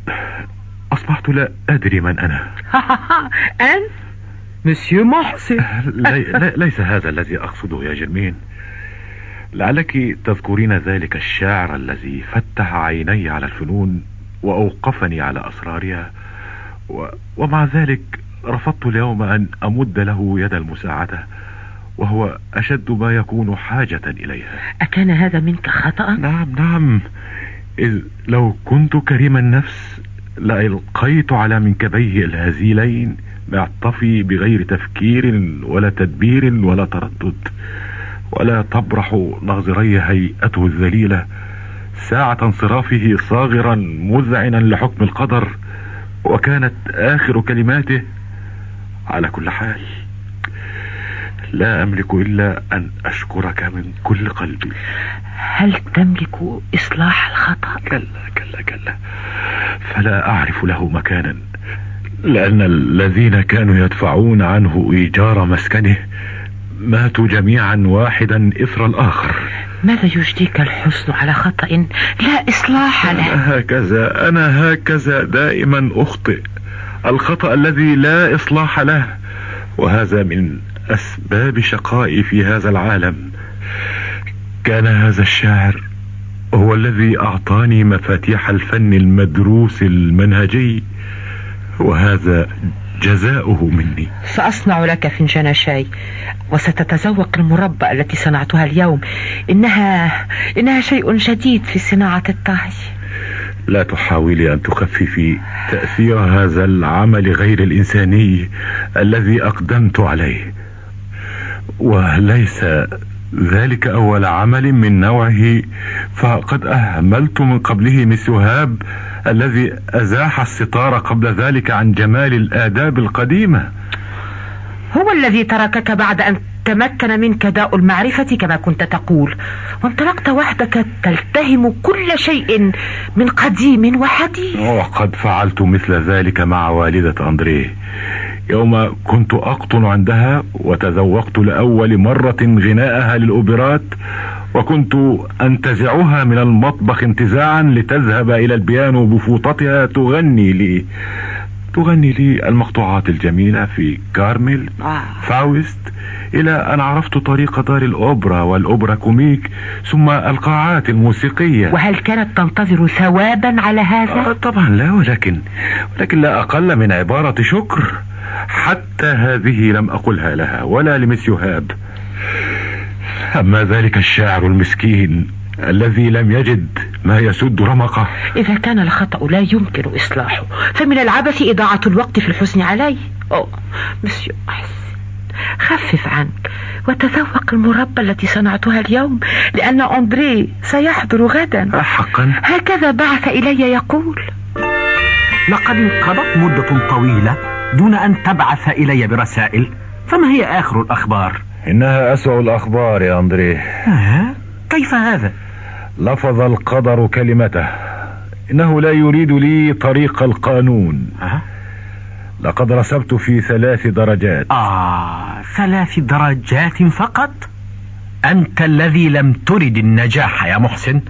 أصبحت لا أدري من أنا. (laughs) أنت؟ مسيو محسن. (laughs) لي... لي... ليس هذا الذي أقصده يا جرمين لعلك تذكرين ذلك الشاعر الذي فتح عيني على الفنون وأوقفني على أسرارها و... ومع ذلك رفضت اليوم أن أمد له يد المساعدة وهو أشد ما يكون حاجة إليها. أكان هذا منك خطأ؟ نعم نعم. إذ لو كنت كريم النفس لألقيت على منكبيه الهزيلين معطفي بغير تفكير ولا تدبير ولا تردد ولا تبرح ناظري هيئته الذليلة ساعة انصرافه صاغرا مذعنا لحكم القدر وكانت آخر كلماته على كل حال. لا أملك إلا أن أشكرك من كل قلبي. هل تملك إصلاح الخطأ؟ كلا كلا كلا. فلا أعرف له مكانا لأن الذين كانوا يدفعون عنه إيجار مسكنه ماتوا جميعا واحدا إثر الآخر. ماذا يجديك الحزن على خطأ لا إصلاح له؟ أنا هكذا أنا هكذا دائما أخطئ. الخطأ الذي لا إصلاح له وهذا من أسباب شقائي في هذا العالم. كان هذا الشاعر هو الذي أعطاني مفاتيح الفن المدروس المنهجي وهذا جزاؤه مني. سأصنع لك فنجان شاي وستتذوق المربى التي صنعتها اليوم. إنها إنها شيء جديد في صناعة الطهي. لا تحاولي أن تخففي تأثير هذا العمل غير الإنساني الذي أقدمت عليه. وليس ذلك أول عمل من نوعه فقد أهملت من قبله مثل هاب الذي أزاح الستار قبل ذلك عن جمال الآداب القديمة. هو الذي تركك بعد أن تمكن منك داء المعرفة كما كنت تقول وانطلقت وحدك تلتهم كل شيء من قديم وحديث. وقد فعلت مثل ذلك مع والدة أندريه. يوم كنت أقطن عندها وتذوقت لأول مرة غناءها للأوبرات وكنت أنتزعها من المطبخ انتزاعا لتذهب إلى البيانو بفوطتها تغني لي تغني لي المقطوعات الجميلة في كارمين. فاوست إلى أن عرفت طريق دار الأوبرا والأوبرا كوميك ثم القاعات الموسيقية. وهل كانت تنتظر ثوابا على هذا؟ آه طبعا لا ولكن ولكن لا أقل من عبارة شكر. حتى هذه لم أقلها لها ولا لمسيو هاب أما ذلك الشاعر المسكين الذي لم يجد ما يسد رمقه. إذا كان الخطأ لا يمكن إصلاحه فمن العبث إضاعة الوقت في الحزن عليه أوه مسيو أحسن خفف عنك وتذوق المربى التي صنعتها اليوم لأن أندري سيحضر غدا. حقا. هكذا بعث إلي يقول لقد انقضت مدة طويلة دون أن تبعث إلي برسائل فما هي آخر الأخبار؟ إنها أسوأ الأخبار يا أندري آه؟ كيف هذا؟ لفظ القدر كلمته إنه لا يريد لي طريق القانون أه؟ لقد رسبت في ثلاث درجات آه ثلاث درجات فقط أنت الذي لم ترد النجاح يا محسن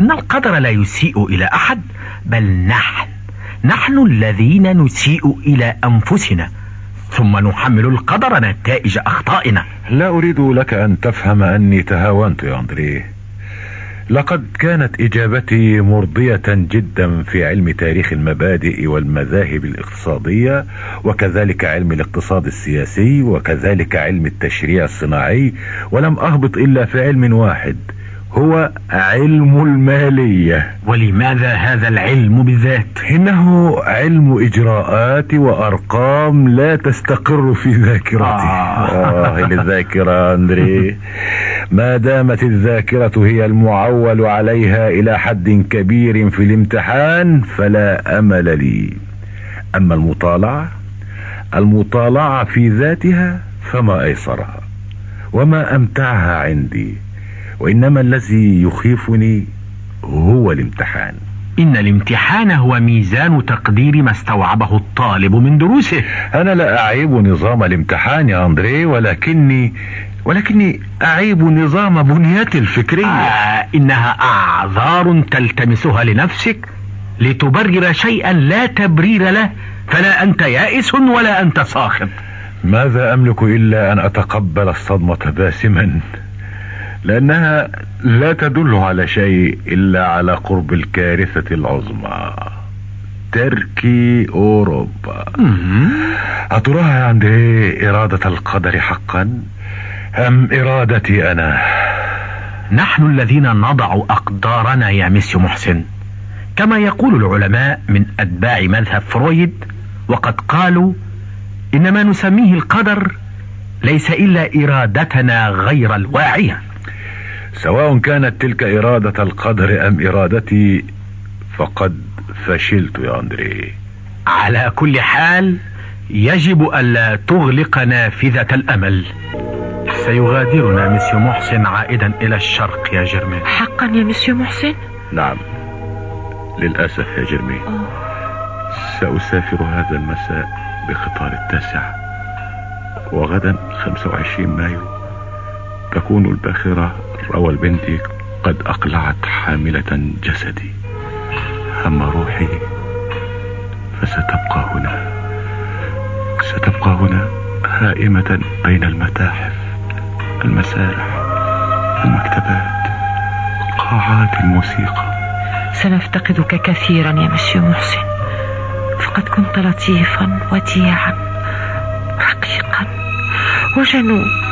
إن القدر لا يسيء إلى أحد بل نحن نحن الذين نسيء إلى أنفسنا ثم نحمل القدر نتائج أخطائنا. لا أريد لك أن تفهم أني تهاونت يا أندريه لقد كانت إجابتي مرضية جدا في علم تاريخ المبادئ والمذاهب الاقتصادية وكذلك علم الاقتصاد السياسي وكذلك علم التشريع الصناعي ولم أهبط إلا في علم واحد هو علم المالية. ولماذا هذا العلم بالذات؟ إنه علم إجراءات وأرقام لا تستقر في ذاكرتي آه, آه للذاكرة أندري. ما دامت الذاكرة هي المعول عليها إلى حد كبير في الامتحان فلا أمل لي. أما المطالعة المطالعة في ذاتها فما أيسرها وما أمتعها عندي. وإنما الذي يخيفني هو الامتحان. إن الامتحان هو ميزان تقدير ما استوعبه الطالب من دروسه. أنا لا أعيب نظام الامتحان يا أندري ولكني ولكني أعيب نظام بنيتي الفكرية. آه إنها أعذار تلتمسها لنفسك لتبرر شيئا لا تبرير له فلا أنت يائس ولا أنت ساخط. ماذا أملك إلا أن أتقبل الصدمة باسما؟ لأنها لا تدل على شيء إلا على قرب الكارثة العظمى. ترك أوروبا. أتراها عندي إرادة القدر حقا أم إرادتي أنا؟ نحن الذين نضع أقدارنا يا ميسيو محسن. كما يقول العلماء من أتباع مذهب فرويد وقد قالوا إن ما نسميه القدر ليس إلا إرادتنا غير الواعية. سواء كانت تلك إرادة القدر أم إرادتي فقد فشلت يا أندري. على كل حال يجب ألا تغلق نافذة الأمل. سيغادرنا مسيو محسن عائدا إلى الشرق يا جرمين. حقا يا مسيو محسن؟ نعم للأسف يا جرمين. سأسافر هذا المساء بقطار التاسع وغدا 25 مايو تكون الباخرة روى البنت قد أقلعت حاملة جسدي. أما روحي فستبقى هنا. ستبقى هنا هائمة بين المتاحف المسارح المكتبات قاعات الموسيقى. سنفتقدك كثيرا يا مسيو محسن. فقد كنت لطيفا وديعا رقيقا وجنون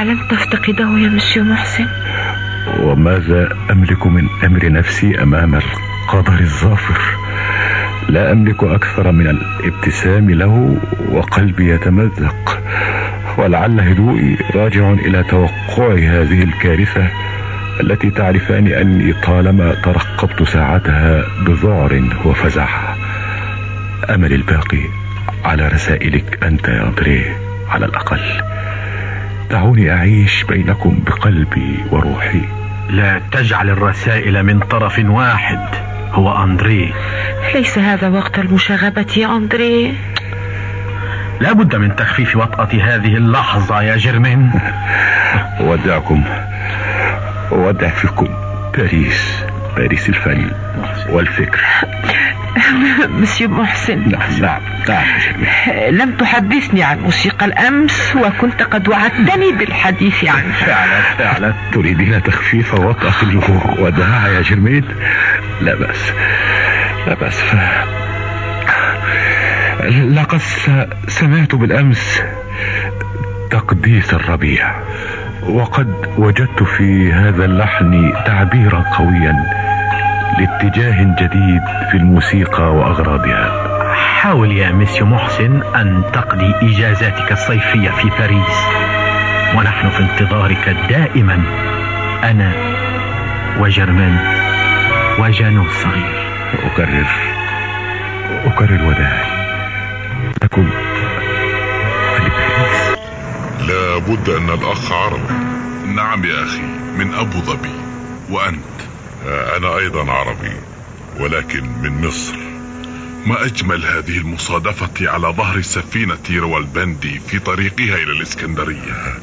ألم تفتقده يا مسيو محسن؟ وماذا أملك من أمر نفسي أمام القدر الظافر؟ لا أملك أكثر من الابتسام له وقلبي يتمزق ولعل هدوئي راجع إلى توقع هذه الكارثة التي تعرفان أني طالما ترقبت ساعتها بذعر وفزع. أمل الباقي على رسائلك أنت يا أندريه على الأقل. دعوني أعيش بينكم بقلبي وروحي. لا تجعل الرسائل من طرف واحد هو أندري. ليس هذا وقت المشاغبة يا أندري. لا بد من تخفيف وطأة هذه اللحظة يا جيرمين. (laughs) أودعكم أودع فيكم باريس باريس الفن والفكر. (laughs) مسيو محسن. نعم نعم نعم لم تحدثني عن موسيقى الأمس وكنت قد وعدتني بالحديث عنها. (laughs) فعلا فعلا. تريدين تخفيف وطأة الوداع يا جرمين لا بأس. لا بأس. ف... لقد سمعت بالأمس تقديس الربيع وقد وجدت في هذا اللحن تعبيرا قويا. لاتجاه جديد في الموسيقى وأغراضها. حاول يا مسيو محسن أن تقضي إجازاتك الصيفية في باريس. ونحن في انتظارك دائما أنا وجرمان وجانو الصغير أكرر أكرر وداعي لكم لباريس لابد أن الأخ عربي نعم يا أخي من أبو ظبي. وأنت؟ أنا أيضا عربي ولكن من مصر. ما أجمل هذه المصادفة على ظهر سفينة روالبندي في طريقها إلى الإسكندرية؟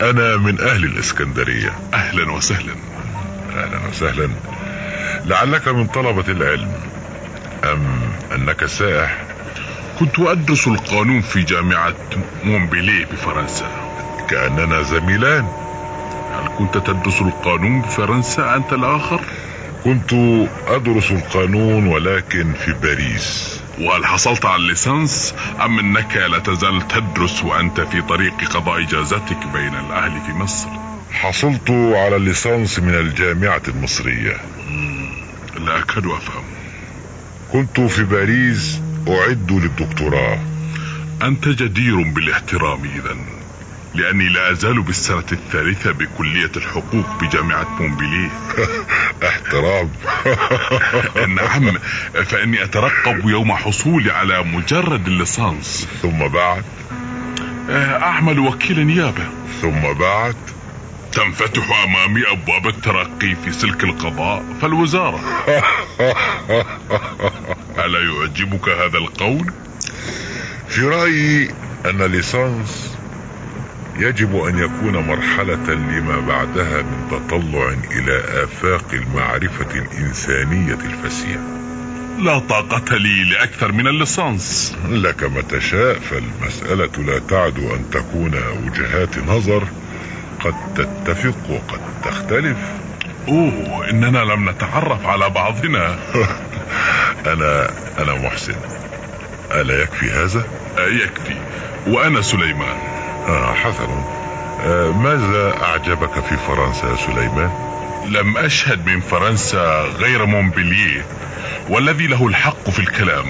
أنا من أهل الإسكندرية. أهلا وسهلا. أهلا وسهلا. لعلك من طلبة العلم. أم أنك سائح كنت أدرس القانون في جامعة مونبليه بفرنسا. كأننا زميلان. هل كنت تدرس القانون بفرنسا أنت الآخر؟ كنت أدرس القانون ولكن في باريس. وهل حصلت على الليسانس؟ أم أنك لا تزال تدرس وأنت في طريق قضاء إجازتك بين الأهل في مصر؟ حصلت على الليسانس من الجامعة المصرية. لا أكاد أفهم. كنت في باريس أعد للدكتوراه. أنت جدير بالاحترام إذا لأني لا أزال بالسنة الثالثة بكلية الحقوق بجامعة مونبليه (laughs) احترام. (laughs) نعم فإني أترقب يوم حصولي على مجرد الليسانس. ثم بعد؟ أعمل وكيل نيابة. ثم بعد؟ تنفتح أمامي أبواب الترقي في سلك القضاء فالوزارة. (laughs) ألا يعجبك هذا القول؟ في رأيي أن الليسانس يجب أن يكون مرحلة لما بعدها من تطلع إلى آفاق المعرفة الإنسانية الفسيحة. لا طاقة لي لأكثر من الليسانس لك ما تشاء فالمسألة لا تعدو أن تكون وجهات نظر قد تتفق وقد تختلف. أوه إننا لم نتعرف على بعضنا. (laughs) أنا أنا محسن. ألا يكفي هذا؟ يكفي. وأنا سليمان. آه حسن. آه ماذا أعجبك في فرنسا يا سليمان؟ لم أشهد من فرنسا غير مونبلييه والذي له الحق في الكلام.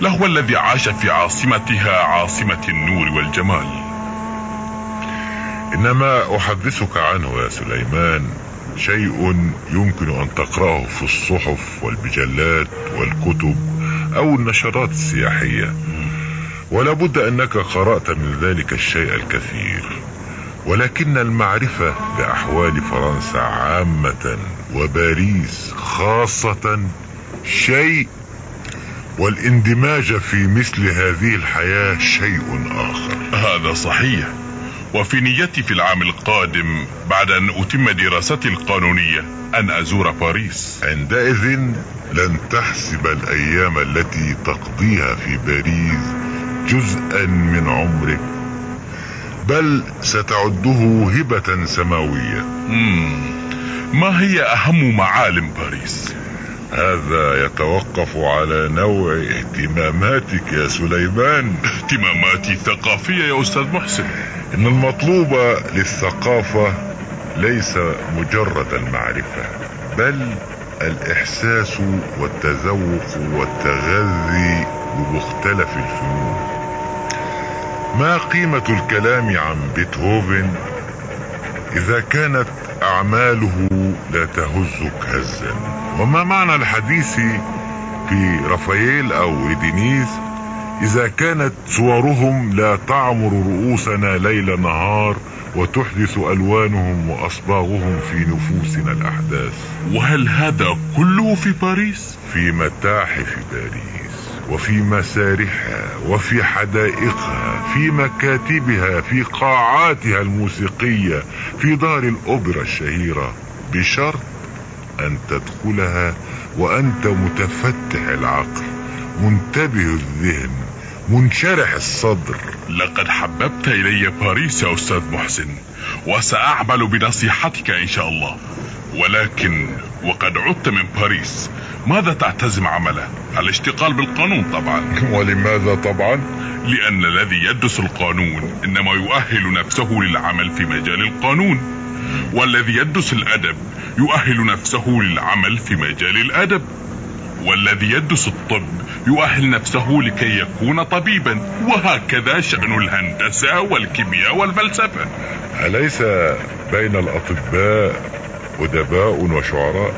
لهو الذي عاش في عاصمتها عاصمة النور والجمال. إنما أحدثك عنه يا سليمان شيء يمكن أن تقرأه في الصحف والمجلات والكتب أو النشرات السياحية. ولا بد أنك قرأت من ذلك الشيء الكثير. ولكن المعرفة بأحوال فرنسا عامة وباريس خاصة شيء والاندماج في مثل هذه الحياة شيء آخر. هذا صحيح. وفي نيتي في العام القادم بعد أن أتم دراستي القانونية أن أزور باريس عندئذ لن تحسب الأيام التي تقضيها في باريس جزءا من عمرك بل ستعده هبة سماوية مم. ما هي أهم معالم باريس؟ هذا يتوقف على نوع اهتماماتك يا سليمان. اهتماماتي ثقافية يا أستاذ محسن. إن المطلوب للثقافة ليس مجرد المعرفة بل الإحساس والتذوق والتغذي بمختلف الفنون. ما قيمة الكلام عن بيتهوفن إذا كانت أعماله لا تهزك هزا. وما معنى الحديث في رافائيل أو إيدينيز إذا كانت صورهم لا تعمر رؤوسنا ليل نهار وتحدث ألوانهم وأصباغهم في نفوسنا الأحداث. وهل هذا كله في باريس؟ في متاحف باريس. وفي مسارحها وفي حدائقها في مكاتبها في قاعاتها الموسيقية في دار الأوبرا الشهيرة بشرط أن تدخلها وأنت متفتح العقل منتبه الذهن منشرح الصدر. لقد حببت إلي باريس يا أستاذ محسن وسأعمل بنصيحتك إن شاء الله. ولكن وقد عدت من باريس ماذا تعتزم عمله؟ الاشتغال بالقانون طبعا. (laughs) ولماذا طبعا؟ لأن الذي يدرس القانون إنما يؤهل نفسه للعمل في مجال القانون والذي يدرس الأدب يؤهل نفسه للعمل في مجال الأدب. والذي يدرس الطب يؤهل نفسه لكي يكون طبيبا. وهكذا شأن الهندسة والكيمياء والفلسفة. أليس بين الأطباء أدباء وشعراء؟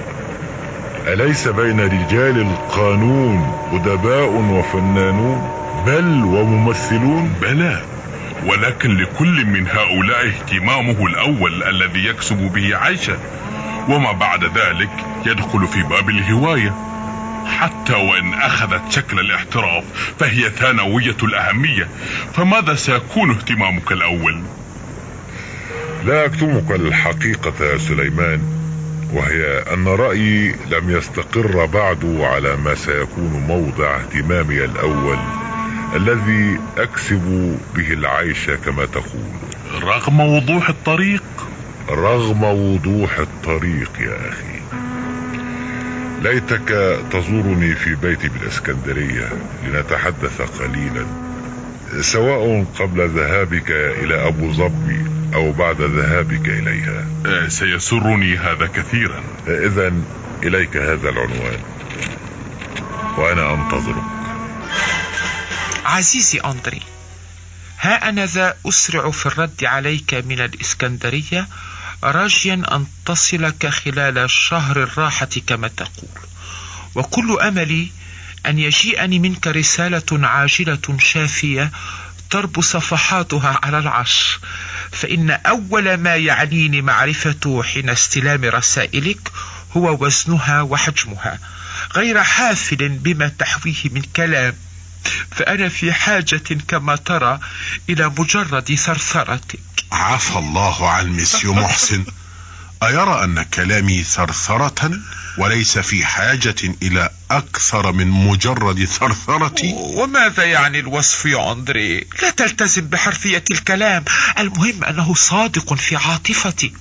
أليس بين رجال القانون أدباء وفنانون؟ بل وممثلون؟ بلى. ولكن لكل من هؤلاء اهتمامه الأول الذي يكسب به عيشه وما بعد ذلك يدخل في باب الهواية. حتى وإن أخذت شكل الاحتراف فهي ثانوية الأهمية. فماذا سيكون اهتمامك الأول؟ لا أكتمك الحقيقة يا سليمان وهي أن رأيي لم يستقر بعد على ما سيكون موضع اهتمامي الأول الذي أكسب به العيش كما تقول. رغم وضوح الطريق؟ رغم وضوح الطريق يا أخي. ليتك تزورني في بيتي بالإسكندرية لنتحدث قليلا سواء قبل ذهابك إلى أبو ظبي أو بعد ذهابك إليها. آه، سيسرني هذا كثيرا. إذا إليك هذا العنوان وأنا أنتظرك. عزيزي أندري ها أنا ذا أسرع في الرد عليك من الإسكندرية راجيا أن تصلك خلال شهر الراحة كما تقول. وكل أملي أن يجيئني منك رسالة عاجلة شافية ترب صفحاتها على العش فإن أول ما يعنيني معرفته حين استلام رسائلك هو وزنها وحجمها غير حافل بما تحويه من كلام. فأنا في حاجة كما ترى إلى مجرد ثرثرتك. عفى الله عن مسيو (laughs) محسن. أيرى أن كلامي ثرثرة وليس في حاجة إلى أكثر من مجرد ثرثرة وماذا يعني الوصف يا أندري؟ لا تلتزم بحرفية الكلام. المهم أنه صادق في عاطفتي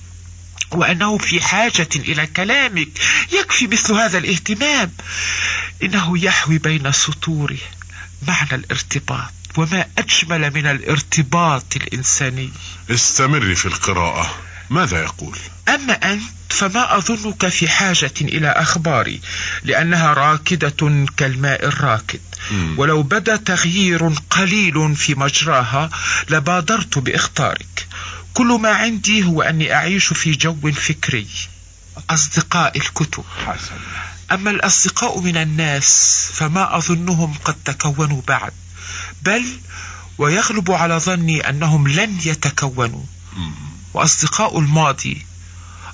وأنه في حاجة إلى كلامك. يكفي مثل هذا الاهتمام. إنه يحوي بين سطوره. معنى الارتباط وما أجمل من الارتباط الإنساني. استمري في القراءة. ماذا يقول؟ أما أنت فما أظنك في حاجة إلى أخباري لأنها راكدة كالماء الراكد. ولو بدا تغيير قليل في مجراها لبادرت باختارك كل ما عندي هو أني أعيش في جو فكري. أصدقاء الكتب. حسن أما الأصدقاء من الناس فما أظنهم قد تكونوا بعد بل ويغلب على ظني أنهم لن يتكونوا. وأصدقاء الماضي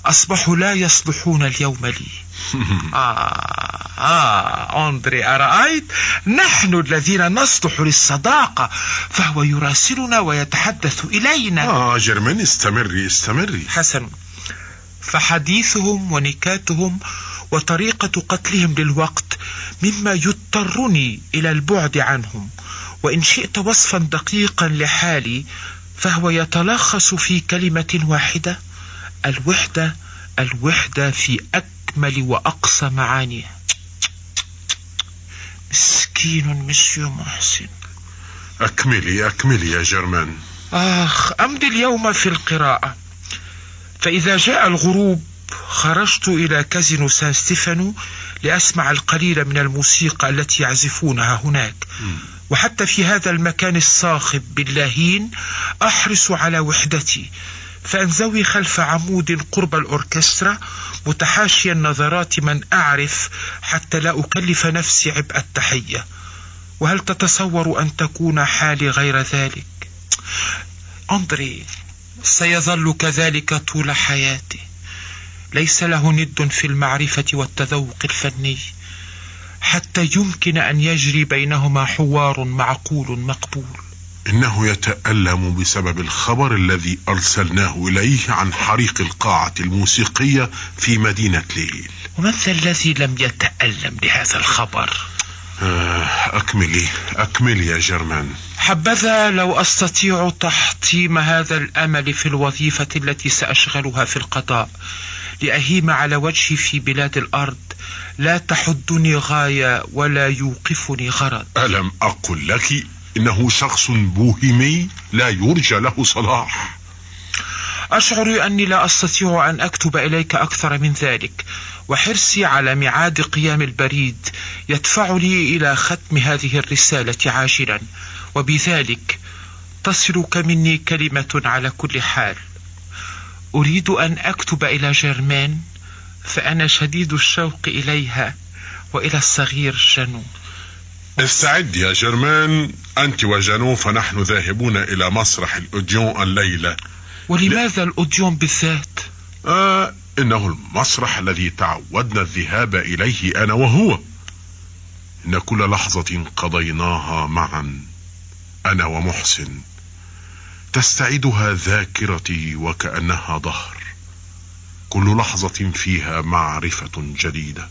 أصبحوا لا يصلحون اليوم لي. (laughs) آه آه أندري أرأيت؟ نحن الذين نصلح للصداقة فهو يراسلنا ويتحدث إلينا. آه جرمن استمري استمري. حسن. فحديثهم ونكاتهم وطريقة قتلهم للوقت مما يضطرني إلى البعد عنهم. وإن شئت وصفا دقيقا لحالي فهو يتلخص في كلمة واحدة الوحدة الوحدة في أكمل وأقصى معانيها مسكين مسيو محسن. أكملي أكملي يا جرمان. آخ أمضي اليوم في القراءة. فإذا جاء الغروب خرجت إلى كازينو سان ستيفانو لأسمع القليل من الموسيقى التي يعزفونها هناك. وحتى في هذا المكان الصاخب باللاهين أحرص على وحدتي فأنزوي خلف عمود قرب الأوركسترا متحاشيا نظرات من أعرف حتى لا أكلف نفسي عبء التحية. وهل تتصور أن تكون حالي غير ذلك؟ أندري سيظل كذلك طول حياتي. ليس له ند في المعرفة والتذوق الفني حتى يمكن أن يجري بينهما حوار معقول مقبول. إنه يتألم بسبب الخبر الذي أرسلناه إليه عن حريق القاعة الموسيقية في مدينة ليل. ومن الذي لم يتألم لهذا الخبر؟ أكملي. أكملي يا جرمان. حبذا لو أستطيع تحطيم هذا الأمل في الوظيفة التي سأشغلها في القضاء. لأهيم على وجهي في بلاد الأرض. لا تحدني غاية ولا يوقفني غرض. ألم أقل لك إنه شخص بوهيمي لا يرجى له صلاح؟ أشعر أني لا أستطيع أن أكتب إليك أكثر من ذلك وحرصي على ميعاد قيام البريد يدفعني إلى ختم هذه الرسالة عاجلا وبذلك تصلك مني كلمة على كل حال. أريد أن أكتب إلى جيرمان فأنا شديد الشوق إليها وإلى الصغير جنو. استعد يا جرمان أنت وجنو فنحن ذاهبون إلى مسرح الأوديون الليلة. ولماذا. الأوديون بالذات؟ آه إنه المسرح الذي تعودنا الذهاب إليه أنا وهو إن كل لحظة قضيناها معا أنا ومحسن تستعيدها ذاكرتي وكأنها ظهر كل لحظة فيها معرفة جديدة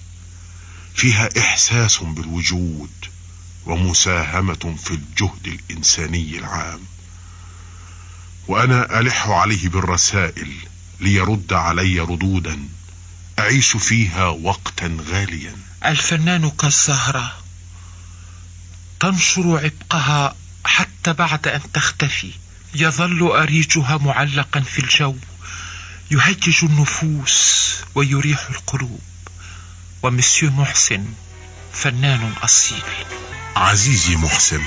فيها إحساس بالوجود ومساهمة في الجهد الإنساني العام وأنا ألح عليه بالرسائل ليرد علي ردودا أعيش فيها وقتا غاليا. الفنان كالزهرة تنشر عبقها حتى بعد أن تختفي. يظل أريجها معلقا في الجو يهجج النفوس ويريح القلوب. ومسيو محسن فنان أصيل. عزيزي محسن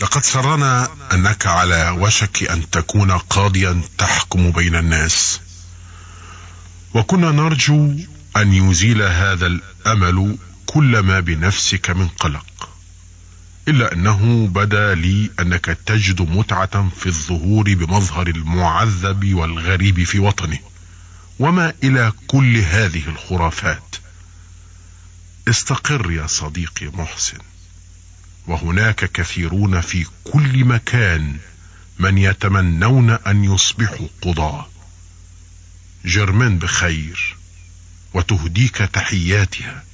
لقد سرنا أنك على وشك أن تكون قاضيا تحكم بين الناس. وكنا نرجو أن يزيل هذا الأمل كل ما بنفسك من قلق إلا أنه بدا لي أنك تجد متعة في الظهور بمظهر المعذب والغريب في وطنه وما إلى كل هذه الخرافات. استقر يا صديقي محسن. وهناك كثيرون في كل مكان من يتمنون أن يصبحوا قضاة. جرمان بخير وتهديك تحياتها.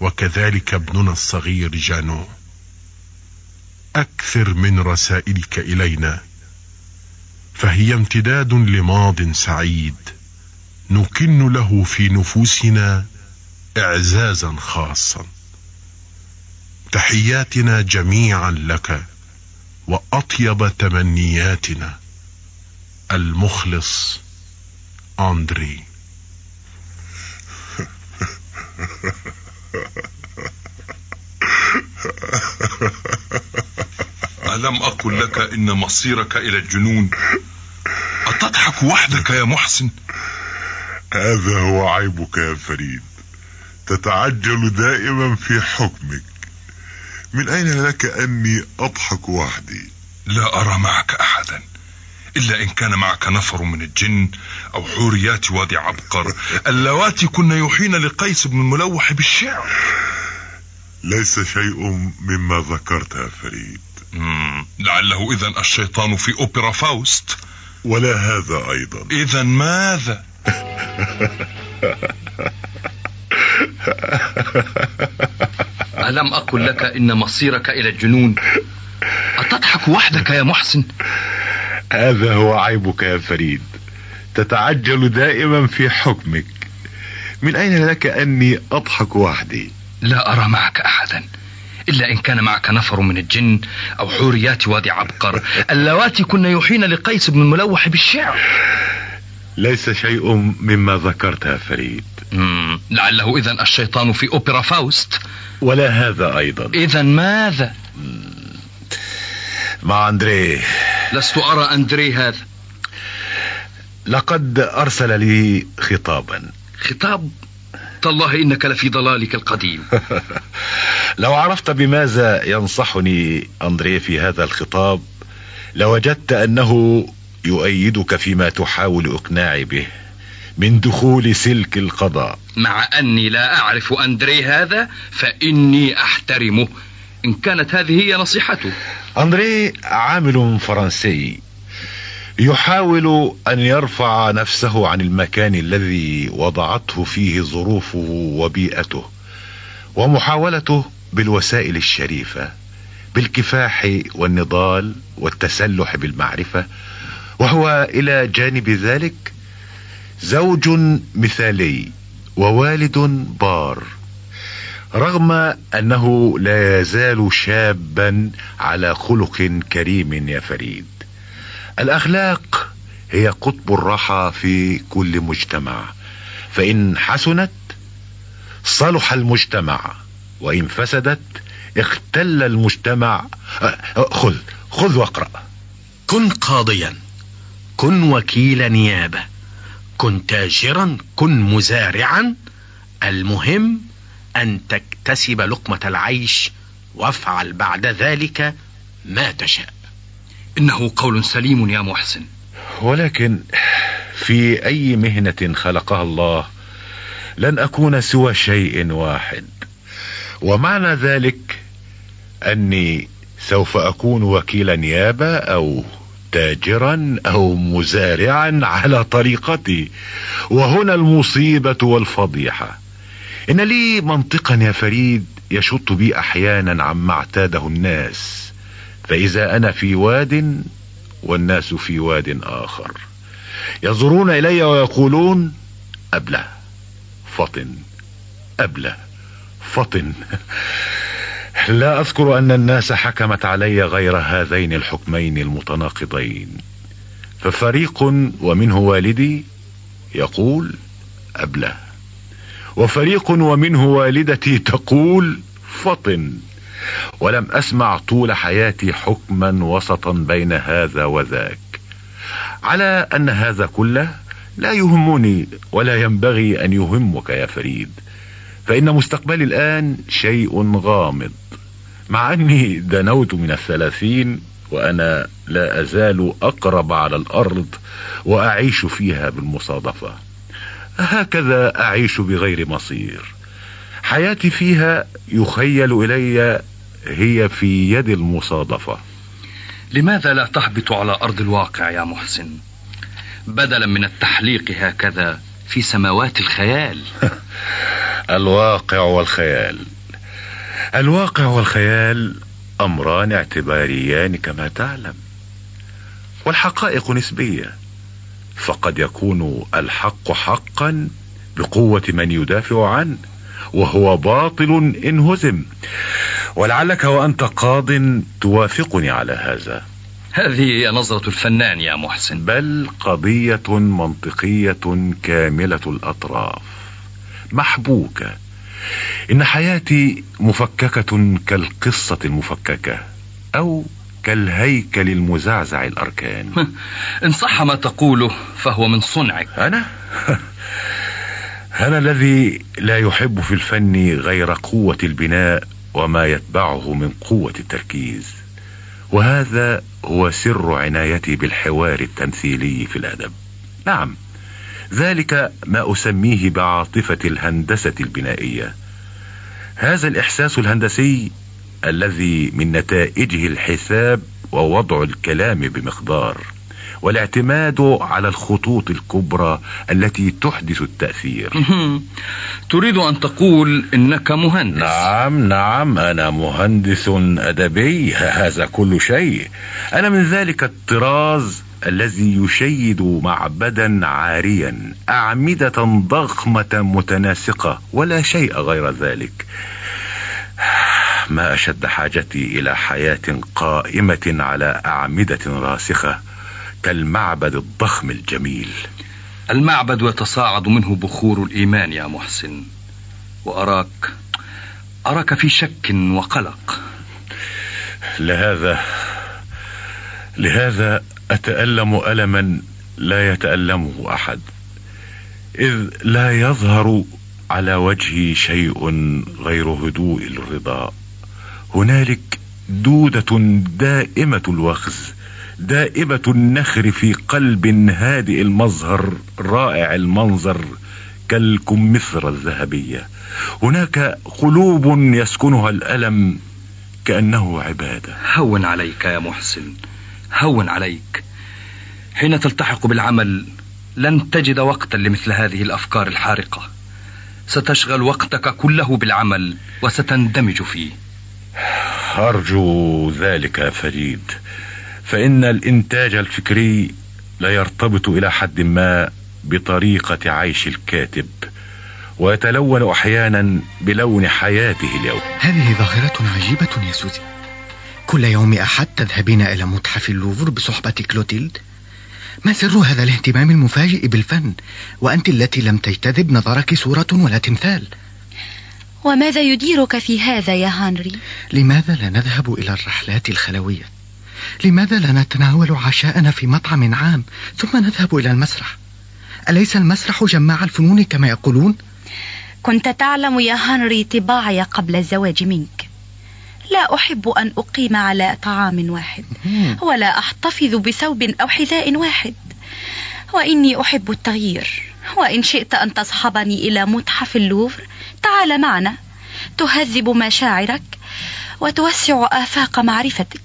وكذلك ابننا الصغير جانو. أكثر من رسائلك إلينا. فهي امتداد لماض سعيد. نكن له في نفوسنا إعزازا خاصا. تحياتنا جميعا لك وأطيب تمنياتنا. المخلص أندري. ألم أقل لك إن مصيرك إلى الجنون؟ أتضحك وحدك يا محسن؟ هذا هو عيبك يا فريد. تتعجل دائما في حكمك. من أين لك أني أضحك وحدي لا أرى معك أحدا إلا إن كان معك نفر من الجن أو حوريات وادي عبقر. اللواتي كن يوحين لقيس بن الملوح بالشعر. ليس شيء مما ذكرت يا فريد. مم. لعله إذا الشيطان في أوبرا فاوست. ولا هذا أيضا. إذا ماذا؟ (laughs) (laughs) ألم أقل لك إن مصيرك إلى الجنون؟ أتضحك وحدك يا محسن؟ هذا هو عيبك يا فريد. تتعجل دائما في حكمك. من أين لك أني أضحك وحدي؟ لا أرى معك أحدا. إلا إن كان معك نفر من الجن أو حوريات وادي عبقر. (laughs) اللواتي كن يوحين لقيس بن الملوح بالشعر. ليس شيء مما ذكرت يا فريد. مم. لعله إذا الشيطان في أوبرا فاوست. ولا هذا أيضا. إذا ماذا؟ مع أندريه لست أرى أندري هذا. لقد أرسل لي خطابا. خطاب؟ تالله إنك لفي ضلالك القديم. (laughs) لو عرفت بماذا ينصحني أندريه في هذا الخطاب لوجدت أنه يؤيدك فيما تحاول إقناعي به. من دخول سلك القضاء. مع أني لا أعرف أندري هذا فإني أحترمه. إن كانت هذه هي نصيحته. أندري عامل فرنسي يحاول أن يرفع نفسه عن المكان الذي وضعته فيه ظروفه وبيئته ومحاولته بالوسائل الشريفة بالكفاح والنضال والتسلح بالمعرفة وهو إلى جانب ذلك زوج مثالي ووالد بار. رغم أنه لا يزال شابا على خلق كريم يا فريد. الأخلاق هي قطب الراحة في كل مجتمع. فإن حسنت صلح المجتمع. وإن فسدت اختل المجتمع. خذ خذ واقرأ. كن قاضيا. كن وكيل نيابة. كن تاجرا كن مزارعا. المهم أن تكتسب لقمة العيش وافعل بعد ذلك ما تشاء. إنه قول سليم يا محسن. ولكن في أي مهنة خلقها الله لن أكون سوى شيء واحد. ومعنى ذلك أني سوف أكون وكيل نيابة أو تاجرا أو مزارعا على طريقتي. وهنا المصيبة والفضيحة. إن لي منطقا يا فريد يشط بي أحيانا عما اعتاده الناس. فإذا أنا في واد والناس في واد آخر. ينظرون إلي ويقولون أبلة فطن أبلة فطن. لا أذكر أن الناس حكمت علي غير هذين الحكمين المتناقضين. ففريق ومنه والدي يقول أبله وفريق ومنه والدتي تقول فطن. ولم أسمع طول حياتي حكما وسطا بين هذا وذاك. على أن هذا كله لا يهمني ولا ينبغي أن يهمك يا فريد. فإن مستقبلي الآن شيء غامض مع أني دنوت من الثلاثين وأنا لا أزال أقرب على الأرض وأعيش فيها بالمصادفة. هكذا أعيش بغير مصير. حياتي فيها يخيل إلي هي في يد المصادفة. لماذا لا تهبط على أرض الواقع يا محسن؟ بدلا من التحليق هكذا في سماوات الخيال. (laughs) الواقع والخيال. الواقع والخيال أمران اعتباريان كما تعلم والحقائق نسبية. فقد يكون الحق حقا بقوة من يدافع عنه وهو باطل إن هزم. ولعلك وأنت قاض توافقني على هذا. هذه هي نظرة الفنان يا محسن. بل قضية منطقية كاملة الأطراف. محبوكة إن حياتي مفككة كالقصة المفككة أو كالهيكل المزعزع الأركان. (laughs) إن صح ما تقوله فهو من صنعك. أنا؟ (laughs) أنا الذي لا يحب في الفن غير قوة البناء وما يتبعه من قوة التركيز. وهذا هو سر عنايتي بالحوار التمثيلي في الأدب. نعم. ذلك ما أسميه بعاطفة الهندسة البنائية. هذا الإحساس الهندسي الذي من نتائجه الحساب ووضع الكلام بمقدار والاعتماد على الخطوط الكبرى التي تحدث التأثير. تريد أن تقول إنك مهندس. نعم نعم أنا مهندس أدبي هذا كل شيء. أنا من ذلك الطراز الذي يشيد معبدا عاريا أعمدة ضخمة متناسقة ولا شيء غير ذلك. ما أشد حاجتي إلى حياة قائمة على أعمدة راسخة كالمعبد الضخم الجميل. المعبد يتصاعد منه بخور الإيمان يا محسن. وأراك أراك في شك وقلق. لهذا لهذا أتألم ألما لا يتألمه أحد إذ لا يظهر على وجهي شيء غير هدوء الرضا. هنالك دودة دائمة الوخز دائبة النخر في قلب هادئ المظهر رائع المنظر كالكمثرى الذهبية. هناك قلوب يسكنها الألم كأنه عبادة. هون عليك يا محسن. هون عليك. حين تلتحق بالعمل لن تجد وقتا لمثل هذه الأفكار الحارقة. ستشغل وقتك كله بالعمل وستندمج فيه. أرجو ذلك يا فريد. فإن الإنتاج الفكري لا يرتبط إلى حد ما بطريقة عيش الكاتب ويتلون أحيانا بلون حياته اليوم. هذه ظاهرة عجيبة يا سوزي. كل يوم أحد تذهبين إلى متحف اللوفر بصحبة كلوتيلد؟ ما سر هذا الاهتمام المفاجئ بالفن وأنت التي لم تجتذب نظرك صورة ولا تمثال؟ وماذا يضيرك في هذا يا هنري؟ لماذا لا نذهب إلى الرحلات الخلوية؟ لماذا لا نتناول عشاءنا في مطعم عام ثم نذهب إلى المسرح؟ أليس المسرح جماع الفنون كما يقولون؟ كنت تعلم يا هنري طباعي قبل الزواج منك لا أحب أن أقيم على طعام واحد ولا أحتفظ بثوب أو حذاء واحد وإني أحب التغيير. وإن شئت أن تصحبني إلى متحف اللوفر تعال معنا. تهذب مشاعرك وتوسع آفاق معرفتك.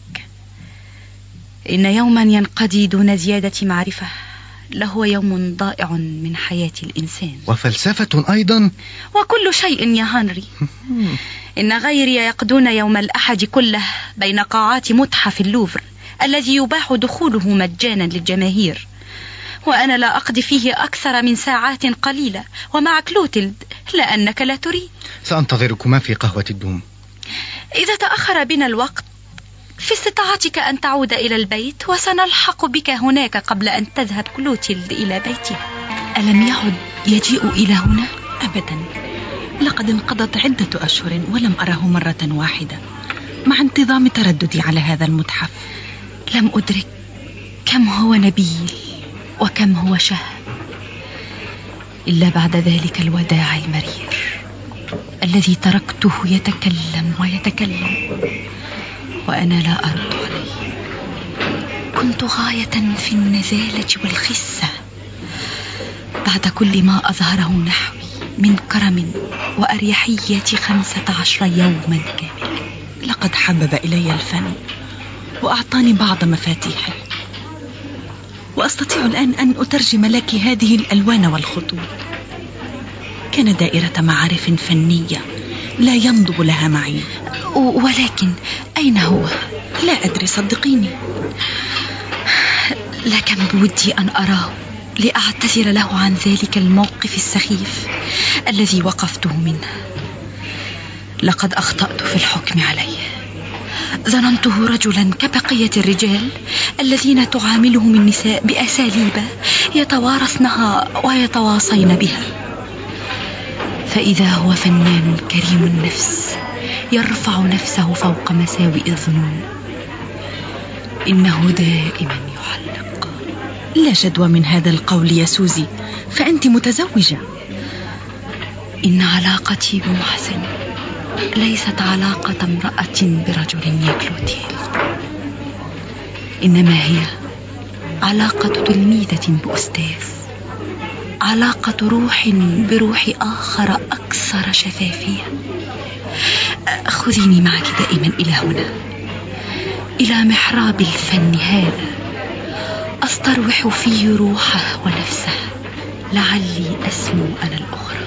إن يوما ينقضي دون زيادة معرفة لهو يوم ضائع من حياة الإنسان. وفلسفة أيضا. وكل شيء يا هنري. إن غيري يقضون يوم الأحد كله بين قاعات متحف اللوفر الذي يباح دخوله مجانا للجماهير. وأنا لا أقضي فيه أكثر من ساعات قليلة ومع كلوتلد لأنك لا تريد. سأنتظركما في قهوة الدوم. إذا تأخر بنا الوقت في استطاعتك أن تعود إلى البيت وسنلحق بك هناك قبل أن تذهب كلوتيلد إلى بيتها. ألم يعد يجيء إلى هنا؟ أبدا. لقد انقضت عدة أشهر ولم أره مرة واحدة مع انتظام ترددي على هذا المتحف. لم أدرك كم هو نبيل وكم هو شهم إلا بعد ذلك الوداع المرير الذي تركته يتكلم ويتكلم وأنا لا أرد عليه. كنت غاية في النزالة والخسة بعد كل ما أظهره نحوي من كرم وأريحية خمسة عشر يوما كاملا. لقد حبب إلي الفن وأعطاني بعض مفاتيحه. وأستطيع الآن أن أترجم لك هذه الألوان والخطوط. كان دائرة معارف فنية لا ينضب لها معي. ولكن أين هو؟ لا أدري صدقيني. لكن بودي أن أراه. لأعتذر له عن ذلك الموقف السخيف الذي وقفته منه. لقد أخطأت في الحكم عليه. ظننته رجلا كبقية الرجال الذين تعاملهم النساء بأساليب يتوارثنها ويتواصين بها. فإذا هو فنان كريم النفس يرفع نفسه فوق مساوئ الظنون. إنه دائما يحلق لا جدوى من هذا القول يا سوزي فأنت متزوجة. إن علاقتي بمحسن ليست علاقة امرأة برجل يا كلوتيل إنما هي علاقة تلميذة بأستاذ علاقة روح بروح آخر أكثر شفافية. خذيني معك دائما إلى هنا إلى محراب الفن هذا. أستروح فيه روحه ونفسه. لعلي أسمو أنا الأخرى.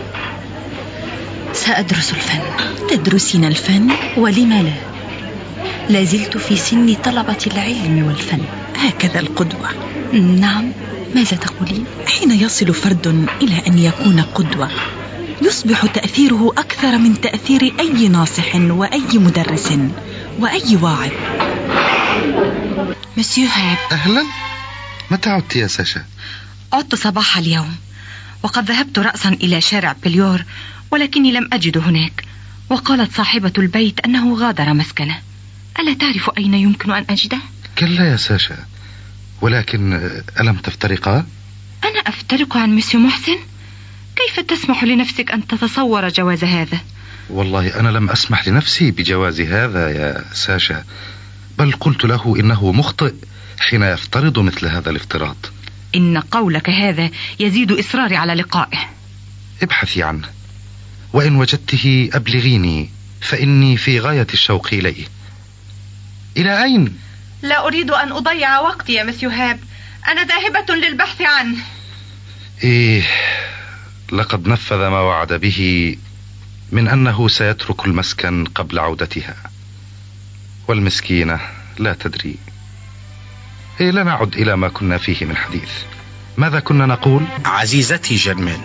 سأدرس الفن. تدرسين الفن؟ ولم لا؟ لازلت في سن طلبة العلم والفن. هكذا القدوة. نعم. ماذا تقولين؟ حين يصل فرد إلى أن يكون قدوة يصبح تأثيره أكثر من تأثير أي ناصح وأي مدرس وأي واعظ. مسيو هاب. أهلا. متى عدت يا ساشا؟ عدت صباح اليوم وقد ذهبت رأسا إلى شارع بليور ولكني لم أجد هناك وقالت صاحبة البيت أنه غادر مسكنه ألا تعرف أين يمكن أن أجده؟ كلا يا ساشا ولكن ألم تفترقا؟ أنا أفترق عن مسيو محسن؟ كيف تسمح لنفسك أن تتصور جواز هذا؟ والله أنا لم أسمح لنفسي بجواز هذا يا ساشا بل قلت له إنه مخطئ حين يفترض مثل هذا الافتراض. إن قولك هذا يزيد إصراري على لقائه. ابحثي عنه. وإن وجدته أبلغيني فإني في غاية الشوق إليه. إلى أين؟ لا أريد أن أضيع وقتي يا مسيو هاب أنا ذاهبة للبحث عنه. إيه لقد نفذ ما وعد به من أنه سيترك المسكن قبل عودتها. والمسكينة لا تدري. لنعد إلى ما كنا فيه من حديث. ماذا كنا نقول؟ عزيزتي جرمين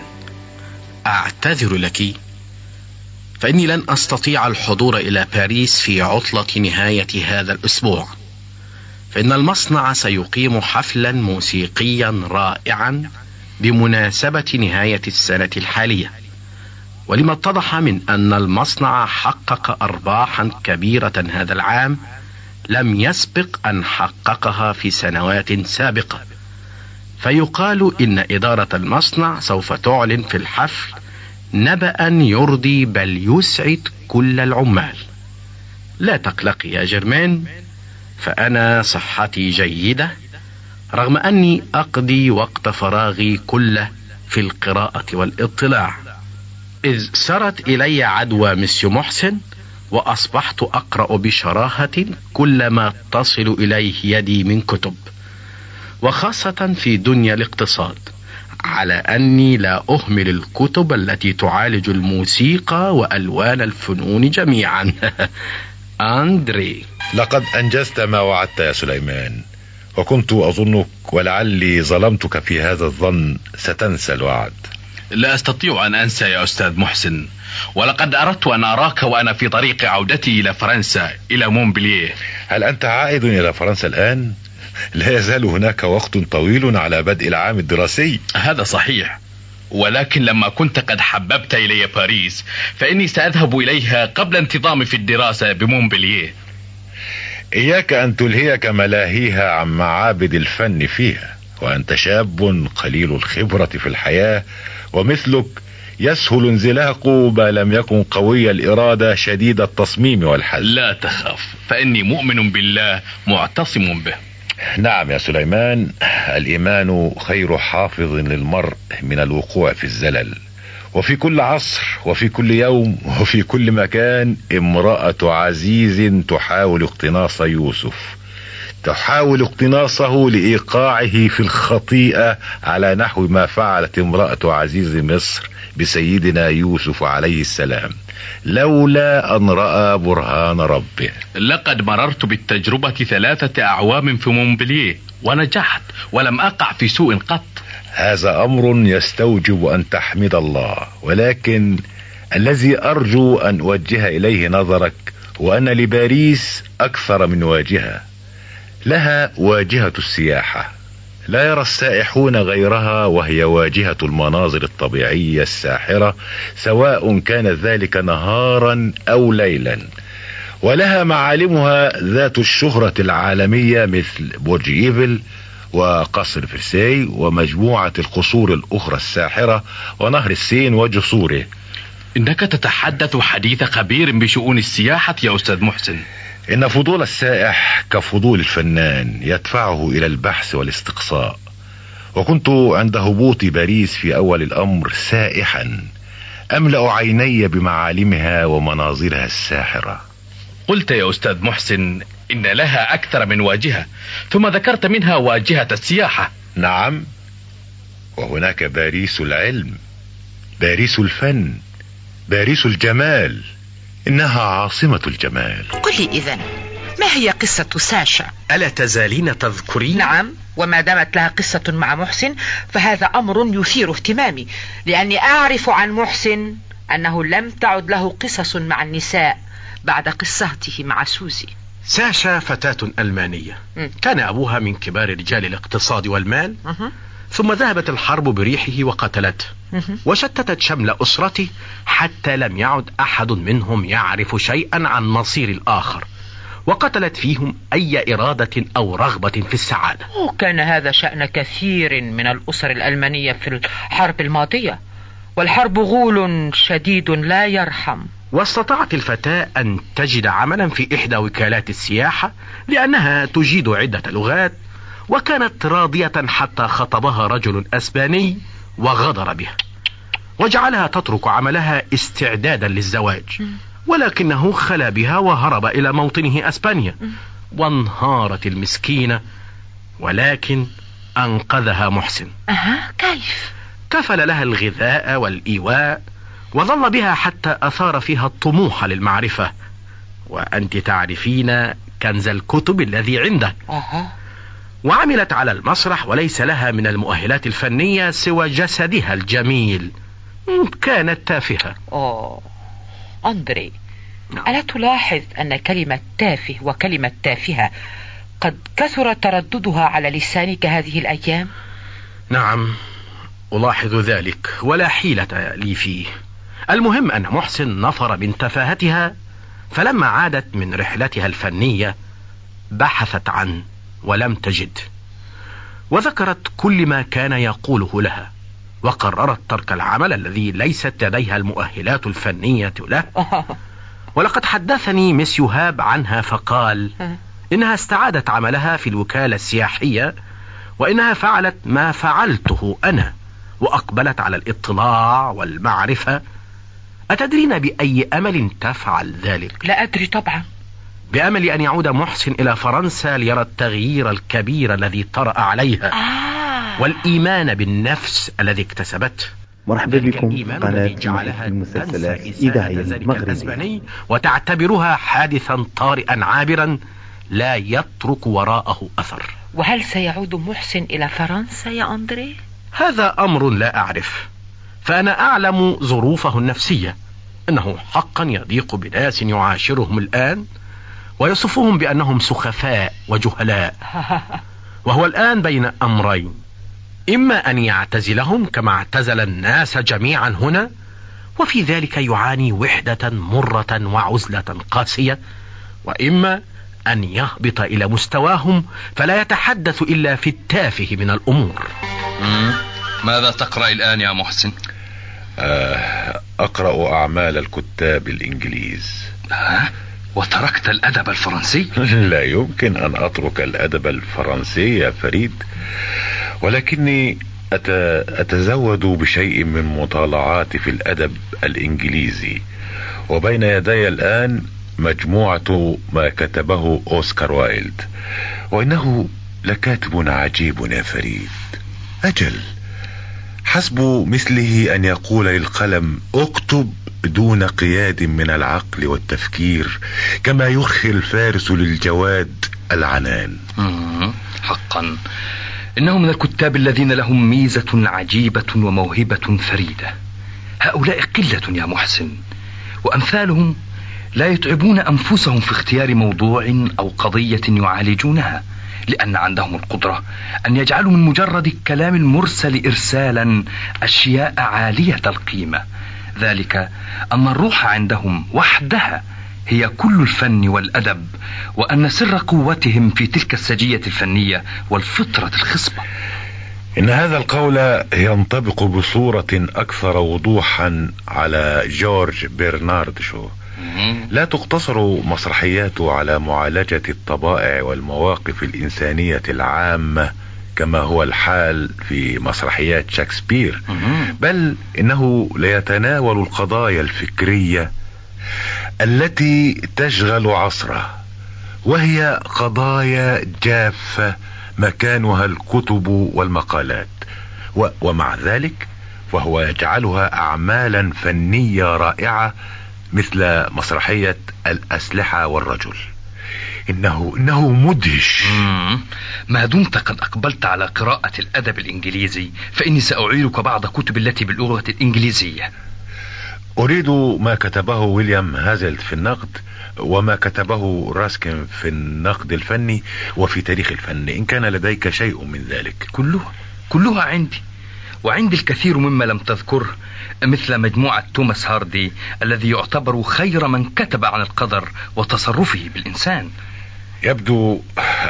أعتذر لك فإني لن أستطيع الحضور إلى باريس في عطلة نهاية هذا الأسبوع. فإن المصنع سيقيم حفلا موسيقيا رائعا بمناسبة نهاية السنة الحالية. ولما اتضح من أن المصنع حقق أرباحا كبيرة هذا العام لم يسبق أن حققها في سنوات سابقة. فيقال إن إدارة المصنع سوف تعلن في الحفل نبأ يرضي بل يسعد كل العمال. لا تقلقي يا جرمان فأنا صحتي جيدة رغم أني أقضي وقت فراغي كله في القراءة والإطلاع. إذ سرت إلي عدوى مسيو محسن وأصبحت أقرأ بشراهة كل ما تصل إليه يدي من كتب. وخاصة في دنيا الاقتصاد على أني لا أهمل الكتب التي تعالج الموسيقى وألوان الفنون جميعا. (laughs) أندري. لقد أنجزت ما وعدت يا سليمان وكنت أظنك ولعلي ظلمتك في هذا الظن. ستنسى الوعد. لا أستطيع أن أنسى يا أستاذ محسن. ولقد أردت أن أراك وأنا في طريق عودتي إلى فرنسا إلى مونبلييه. هل أنت عائد إلى فرنسا الآن؟ لا يزال هناك وقت طويل على بدء العام الدراسي. هذا صحيح. ولكن لما كنت قد حببت إلي باريس فإني سأذهب إليها قبل انتظامي في الدراسة بمونبلييه. إياك أن تلهيك ملاهيها عن معابد الفن فيها وأنت شاب قليل الخبرة في الحياة ومثلك يسهل انزلاق ما لم يكن قوي الإرادة شديد التصميم والحزم لا تخف فإني مؤمن بالله معتصم به. نعم يا سليمان الإيمان خير حافظ للمرء من الوقوع في الزلل. وفي كل عصر وفي كل يوم وفي كل مكان امرأة عزيز تحاول اقتناص يوسف. تحاول اقتناصه لإيقاعه في الخطيئة على نحو ما فعلت امرأة عزيز مصر. بسيدنا يوسف عليه السلام لولا أن رأى برهان ربه. لقد مررت بالتجربة ثلاثة أعوام في مونبلييه ونجحت ولم أقع في سوء قط. هذا أمر يستوجب أن تحمد الله ولكن الذي أرجو أن أوجه إليه نظرك هو أن لباريس أكثر من واجهة لها واجهة السياحة. لا يرى السائحون غيرها وهي واجهة المناظر الطبيعية الساحرة سواء كان ذلك نهارا أو ليلا. ولها معالمها ذات الشهرة العالمية مثل برج إيفل وقصر فرساي ومجموعة القصور الأخرى الساحرة ونهر السين وجسوره. إنك تتحدث حديث خبير بشؤون السياحة يا أستاذ محسن. إن فضول السائح كفضول الفنان يدفعه إلى البحث والاستقصاء. وكنت عند هبوط باريس في أول الأمر سائحا. أملأ عيني بمعالمها ومناظرها الساحرة. قلت يا أستاذ محسن إن لها أكثر من واجهة ثم ذكرت منها واجهة السياحة. نعم وهناك باريس العلم باريس الفن باريس الجمال. إنها عاصمة الجمال. قل لي إذا ما هي قصة ساشا؟ ألا تزالين تذكرين؟ نعم وما دامت لها قصة مع محسن فهذا أمر يثير اهتمامي لأني أعرف عن محسن أنه لم تعد له قصص مع النساء بعد قصته مع سوزي. ساشا فتاة ألمانية. كان أبوها من كبار رجال الاقتصاد والمال. ثم ذهبت الحرب بريحه وقتلته وشتتت شمل أسرته حتى لم يعد أحد منهم يعرف شيئا عن مصير الآخر. وقتلت فيهم أي إرادة أو رغبة في السعادة. وكان هذا شأن كثير من الأسر الألمانية في الحرب الماضية. والحرب غول شديد لا يرحم. واستطاعت الفتاة أن تجد عملا في إحدى وكالات السياحة لأنها تجيد عدة لغات وكانت راضية حتى خطبها رجل أسباني وغدر بها وجعلها تترك عملها استعدادا للزواج ولكنه خلا بها وهرب إلى موطنه أسبانيا وانهارت المسكينة ولكن أنقذها محسن. أها كيف؟ كفل لها الغذاء والإيواء وظل بها حتى أثار فيها الطموح للمعرفة. وأنت تعرفين كنز الكتب الذي عنده. أها. وعملت على المسرح وليس لها من المؤهلات الفنية سوى جسدها الجميل كانت تافهة أوه أندري نعم. ألا تلاحظ أن كلمة تافه وكلمة تافهة قد كثر ترددها على لسانك هذه الأيام؟ نعم ألاحظ ذلك ولا حيلة لي فيه المهم أن محسن نفر من تفاهتها فلما عادت من رحلتها الفنية بحثت عن ولم تجد. وذكرت كل ما كان يقوله لها وقررت ترك العمل الذي ليست لديها المؤهلات الفنية له. (laughs) ولقد حدثني مس يهاب عنها فقال (laughs) إنها استعادت عملها في الوكالة السياحية وإنها فعلت ما فعلته أنا وأقبلت على الاطلاع والمعرفة. أتدرين بأي أمل تفعل ذلك؟ لا أدري طبعا. بأمل أن يعود محسن إلى فرنسا ليرى التغيير الكبير الذي طرأ عليها آه. والإيمان بالنفس الذي اكتسبته. مرحبا بكم. قناة الذي جعلها المسلسلات إذاعية المغربية وتعتبرها حادثا طارئا عابرا لا يترك وراءه أثر. وهل سيعود محسن إلى فرنسا يا أندري؟ هذا أمر لا أعرف فأنا أعلم ظروفه النفسية. أنه حقا يضيق بناس يعاشرهم الآن ويصفهم بأنهم سخفاء وجهلاء (laughs) وهو الآن بين أمرين إما أن يعتزلهم كما اعتزل الناس جميعا هنا وفي ذلك يعاني وحدة مرة وعزلة قاسية وإما أن يهبط إلى مستواهم فلا يتحدث إلا في التافه من الأمور. ماذا تقرأ الآن يا محسن؟ آه أقرأ أعمال الكتاب الإنجليز ها؟ وتركت الأدب الفرنسي؟ (laughs) لا يمكن أن أترك الأدب الفرنسي يا فريد ولكني أت... أتزود بشيء من مطالعاتي في الأدب الإنجليزي. وبين يدي الآن مجموعة ما كتبه أوسكار وايلد. وإنه لكاتب عجيب يا فريد. أجل حسب مثله أن يقول للقلم اكتب دون قياد من العقل والتفكير كما يرخي الفارس للجواد العنان. حقا. إنه من الكتاب الذين لهم ميزة عجيبة وموهبة فريدة. هؤلاء قلة يا محسن وأمثالهم لا يتعبون أنفسهم في اختيار موضوع أو قضية يعالجونها لأن عندهم القدرة أن يجعلوا من مجرد الكلام المرسل إرسالا أشياء عالية القيمة. ذلك. أن الروح عندهم وحدها هي كل الفن والأدب وأن سر قوتهم في تلك السجية الفنية والفطرة الخصبة. إن هذا القول ينطبق بصورة أكثر وضوحا على جورج برنارد شو. لا تقتصر مسرحياته على معالجة الطبائع والمواقف الإنسانية العامة كما هو الحال في مسرحيات شكسبير. بل إنه ليتناول القضايا الفكرية التي تشغل عصره وهي قضايا جافة مكانها الكتب والمقالات. و ومع ذلك فهو يجعلها أعمالا فنية رائعة مثل مسرحية الأسلحة والرجل. إنه إنه مدهش. مم. ما دمت قد أقبلت على قراءة الأدب الإنجليزي فإني سأعيرك بعض كتب التي باللغة الإنجليزية. أريد ما كتبه ويليام هازلت في النقد وما كتبه راسكن في النقد الفني وفي تاريخ الفن. إن كان لديك شيء من ذلك. كلها. كلها عندي. وعندي الكثير مما لم تذكره مثل مجموعة توماس هاردي الذي يعتبر خير من كتب عن القدر وتصرفه بالإنسان. يبدو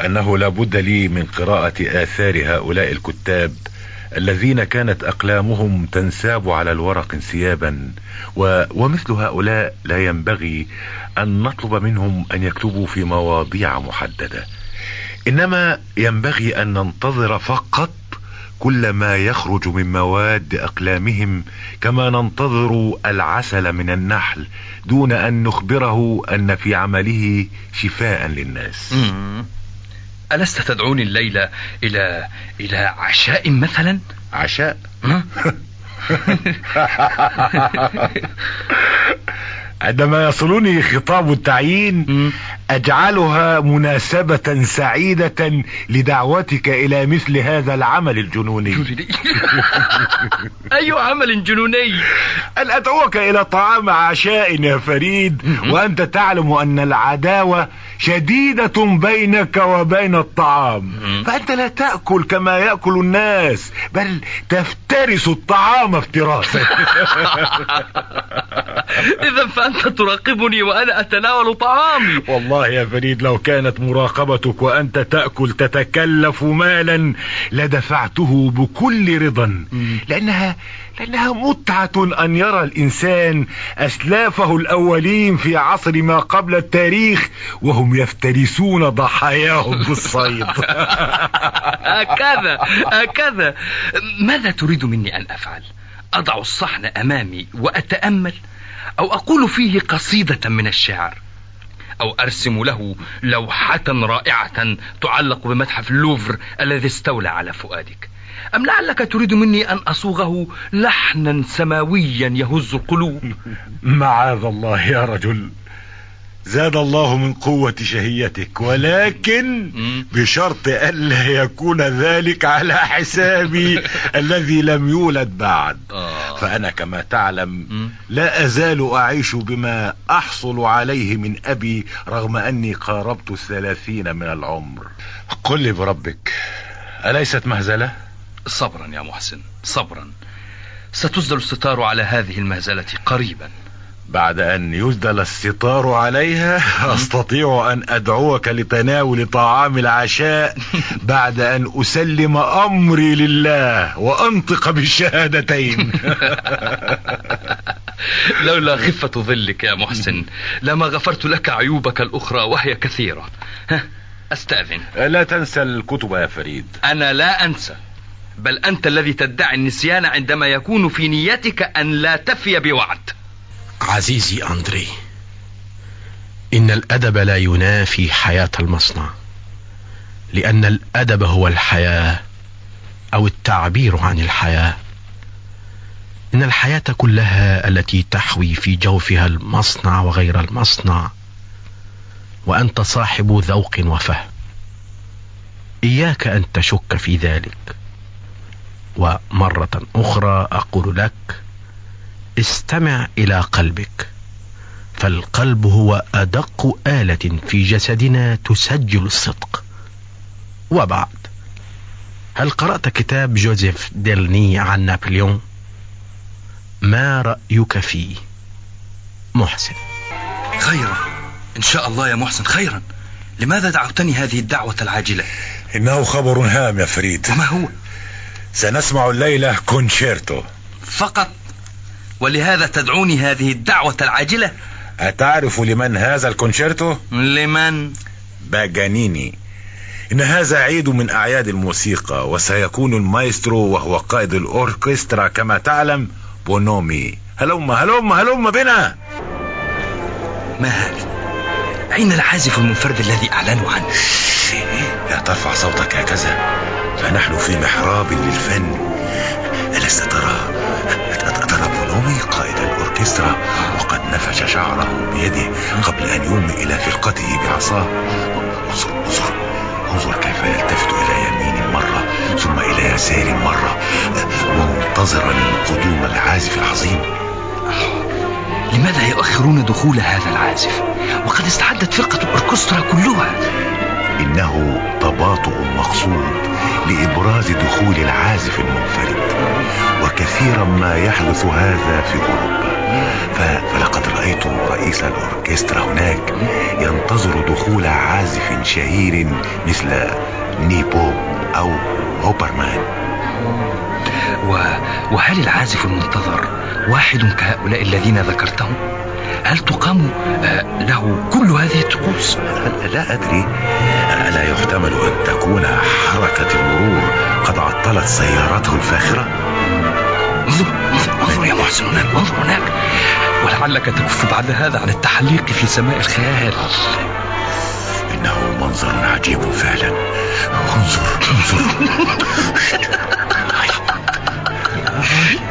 أنه لا بد لي من قراءة آثار هؤلاء الكتاب الذين كانت أقلامهم تنساب على الورق انسيابا و... ومثل هؤلاء لا ينبغي أن نطلب منهم أن يكتبوا في مواضيع محددة. إنما ينبغي أن ننتظر فقط كل ما يخرج من مواد أقلامهم كما ننتظر العسل من النحل دون أن نخبره أن في عمله شفاء للناس. ألست تدعوني الليلة إلى إلى عشاء مثلا؟ عشاء؟ (laughs) (laughs) عندما يصلني خطاب التعيين أجعلها مناسبة سعيدة لدعوتك إلى مثل هذا العمل الجنوني. (laughs) أي عمل جنوني؟ أن أدعوك إلى طعام عشاء يا فريد؟ وأنت تعلم أن العداوة شديدة بينك وبين الطعام. فأنت لا تأكل كما يأكل الناس بل تفترس الطعام افتراسا (laughs) إذا فأنت تراقبني وأنا أتناول طعامي. والله يا فريد لو كانت مراقبتك وأنت تأكل تتكلف مالا لدفعته بكل رضا. لأنها لأنها متعة أن يرى الإنسان أسلافه الأولين في عصر ما قبل التاريخ وهم يفترسون ضحاياهم (laughs) بالصيد. هكذا هكذا. ماذا تريد مني أن أفعل؟ أضع الصحن أمامي وأتأمل؟ أو أقول فيه قصيدة من الشعر؟ أو أرسم له لوحة رائعة تعلق بمتحف اللوفر الذي استولى على فؤادك؟ أم لعلك تريد مني أن أصوغه لحنا سماويا يهز القلوب؟ (laughs) معاذ الله يا رجل. زاد الله من قوة شهيتك ولكن بشرط ألا يكون ذلك على حسابي (laughs) الذي لم يولد بعد. فأنا كما تعلم لا أزال أعيش بما أحصل عليه من أبي رغم أني قاربت الثلاثين من العمر. قل لي بربك أليست مهزلة؟ صبرا يا محسن صبرا. ستسدل الستار على هذه المهزلة قريبا. بعد أن يسدل الستار عليها أستطيع أن أدعوك لتناول طعام العشاء (laughs) بعد أن أسلم أمري لله وأنطق بالشهادتين (laughs) لولا خفة ظلك يا محسن لما غفرت لك عيوبك الأخرى وهي كثيرة. أستأذن. لا تنسى الكتب يا فريد. أنا لا أنسى. بل أنت الذي تدعي النسيان عندما يكون في نيتك أن لا تفي بوعد. عزيزي أندري إن الأدب لا ينافي حياة المصنع لأن الأدب هو الحياة أو التعبير عن الحياة. إن الحياة كلها التي تحوي في جوفها المصنع وغير المصنع وأنت صاحب ذوق وفهم. إياك أن تشك في ذلك. ومرة أخرى أقول لك استمع إلى قلبك فالقلب هو أدق آلة في جسدنا تسجل الصدق. وبعد هل قرأت كتاب جوزيف ديلتي عن نابليون؟ ما رأيك فيه؟ محسن. خيرا. إن شاء الله يا محسن خيرا. لماذا دعوتني هذه الدعوة العاجلة؟ إنه خبر هام يا فريد. وما هو؟ سنسمع الليلة كونشيرتو فقط ولهذا تدعوني هذه الدعوة العاجلة أتعرف لمن هذا الكونشيرتو؟ لمن؟ باجانيني إن هذا عيد من أعياد الموسيقى وسيكون المايسترو وهو قائد الأوركسترا كما تعلم بونومي هلم هلم هلم بنا ما هذا؟ أين العازف المنفرد الذي أعلنوا عنه؟ لا ترفع صوتك هكذا فنحن في محراب للفن. ألست ترى؟ ترى بونومي قائد الأوركسترا؟ وقد نفش شعره بيده قبل أن يومئ إلى فرقته بعصاه. انظر انظر انظر كيف يلتفت إلى يمين مرة ثم إلى يسار مرة منتظرا قدوم العازف العظيم. لماذا يؤخرون دخول هذا العازف؟ وقد استعدت فرقة الأوركسترا كلها. إنه تباطؤ مقصود لإبراز دخول العازف المنفرد. وكثيرا ما يحدث هذا في أوروبا. فلقد رأيت رئيس الأوركسترا هناك ينتظر دخول عازف شهير مثل نيبو أو هوبرمان. وهل العازف المنتظر واحد كهؤلاء الذين ذكرتهم؟ هل تقام له كل هذه الطقوس؟ لا أدري. ألا يحتمل أن تكون حركة المرور قد عطلت سيارته الفاخرة؟ انظر انظر انظر يا محسن هناك انظر هناك. ولعلك تكف بعد هذا عن التحليق في سماء الخيال. إنه منظر عجيب فعلا. انظر. انظر. (laughs)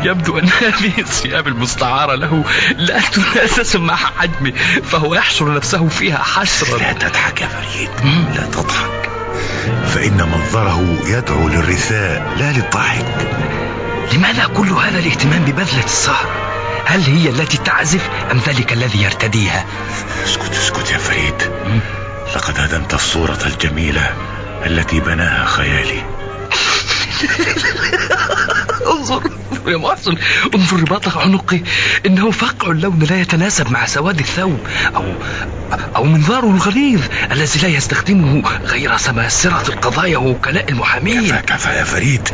يبدو أن هذه الثياب المستعارة له لا تناسس مع حجمه فهو يحشر نفسه فيها حسرا. لا تضحك يا فريد. لا تضحك. فإن منظره يدعو للرثاء لا للضحك. لماذا كل هذا الاهتمام ببذلة السهرة هل هي التي تعزف أم ذلك الذي يرتديها؟ اسكت اسكت يا فريد. لقد هدمت الصورة الجميلة التي بناها خيالي. (laughs) انظر يا محسن انظر رباط عنقي إنه فقع اللون لا يتناسب مع سواد الثوب أو أو منظاره الغليظ الذي لا يستخدمه غير سماسرة القضايا ووكلاء المحامين. كفى كفى يا فريد.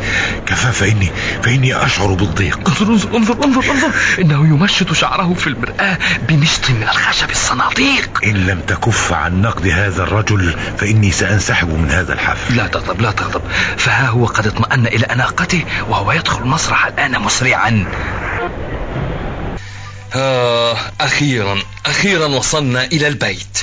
كفى فإني فإني أشعر بالضيق. انظر انظر انظر انظر, انظر. إنه يمشط شعره في المرآة بمشط من الخشب الصناديق. إن لم تكف عن نقد هذا الرجل فإني سأنسحب من هذا الحفل. لا تغضب لا تغضب. فها هو قد اطمأن إلى أناقته وهو يدخل المسرح الآن مسرعا. آه أخيرا أخيرا وصلنا إلى البيت.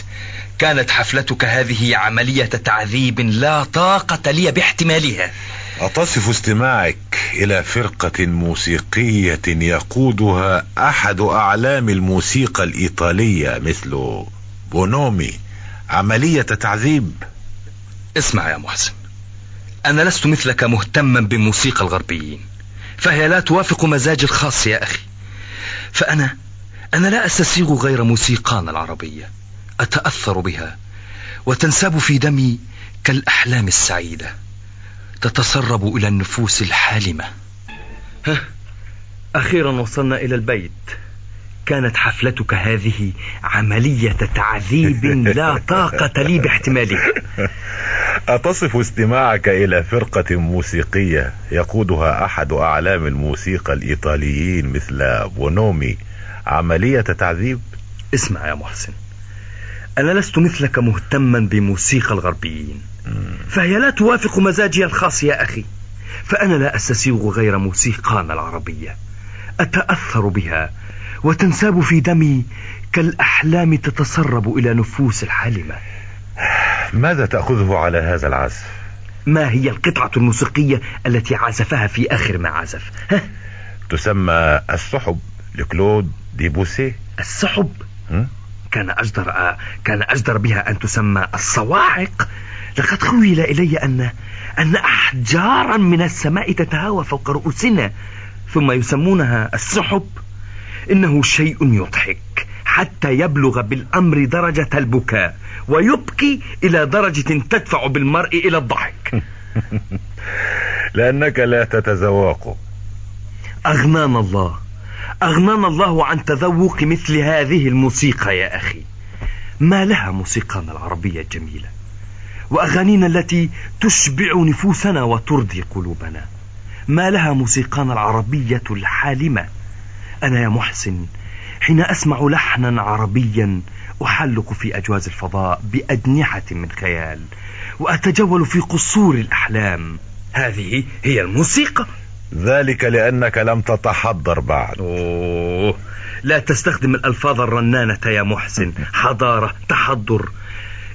كانت حفلتك هذه عملية تعذيب لا طاقة لي باحتمالها. أتصف استماعك إلى فرقة موسيقية يقودها أحد أعلام الموسيقى الإيطالية مثل بونومي. عملية تعذيب. اسمع يا محسن. أنا لست مثلك مهتما بموسيقى الغربيين فهي لا توافق مزاجي الخاص يا أخي. فأنا أنا لا أستسيغ غير موسيقانا العربية. أتأثر بها وتنساب في دمي كالأحلام السعيدة. تتسرب إلى النفوس الحالمة. ها أخيرا وصلنا إلى البيت. كانت حفلتك هذه عملية تعذيب (laughs) لا طاقة لي باحتمالها. أتصف استماعك إلى فرقة موسيقية يقودها أحد أعلام الموسيقى الإيطاليين مثل بونومي. عملية تعذيب؟ اسمع يا محسن أنا لست مثلك مهتما بموسيقى الغربيين. فهي لا توافق مزاجي الخاص يا أخي. فأنا لا أستسيغ غير موسيقانا العربية. أتأثر بها وتنساب في دمي كالأحلام تتسرب إلى نفوس الحالمة ماذا تأخذه على هذا العزف؟ ما هي القطعة الموسيقية التي عزفها في آخر ما عزف؟ ها؟ تسمى السحب لكلود ديبوسي السحب؟ كان أجدر كان أجدر بها أن تسمى الصواعق لقد خيل إلي أن أن أحجارا من السماء تتهاوى فوق رؤوسنا ثم يسمونها السحب إنه شيء يضحك حتى يبلغ بالأمر درجة البكاء ويبكي إلى درجة تدفع بالمرء إلى الضحك. (laughs) لأنك لا تتذوق. أغنانا الله. أغنانا الله عن تذوق مثل هذه الموسيقى يا أخي. ما لها موسيقانا العربية الجميلة؟ وأغانينا التي تشبع نفوسنا وترضي قلوبنا. ما لها موسيقانا العربية الحالمة؟ أنا يا محسن حين أسمع لحنا عربيا أحلق في أجواز الفضاء بأجنحة من خيال وأتجول في قصور الأحلام. هذه هي الموسيقى. ذلك لأنك لم تتحضر بعد. أوه لا تستخدم الألفاظ الرنانة يا محسن. حضارة تحضر.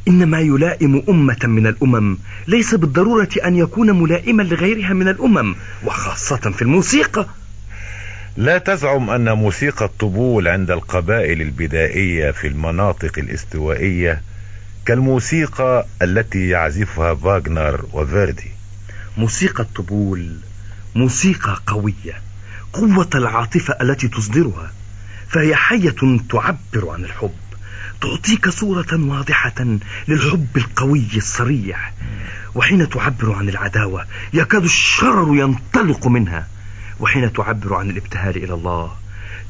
إن ما يلائم أمة من الأمم. ليس بالضرورة أن يكون ملائما لغيرها من الأمم وخاصة في الموسيقى. لا تزعم أن موسيقى الطبول عند القبائل البدائية في المناطق الاستوائية كالموسيقى التي يعزفها فاغنر وفيردي. موسيقى الطبول موسيقى قوية قوة العاطفة التي تصدرها فهي حية تعبر عن الحب تعطيك صورة واضحة للحب القوي الصريح وحين تعبر عن العداوة يكاد الشرر ينطلق منها. وحين تعبر عن الابتهال إلى الله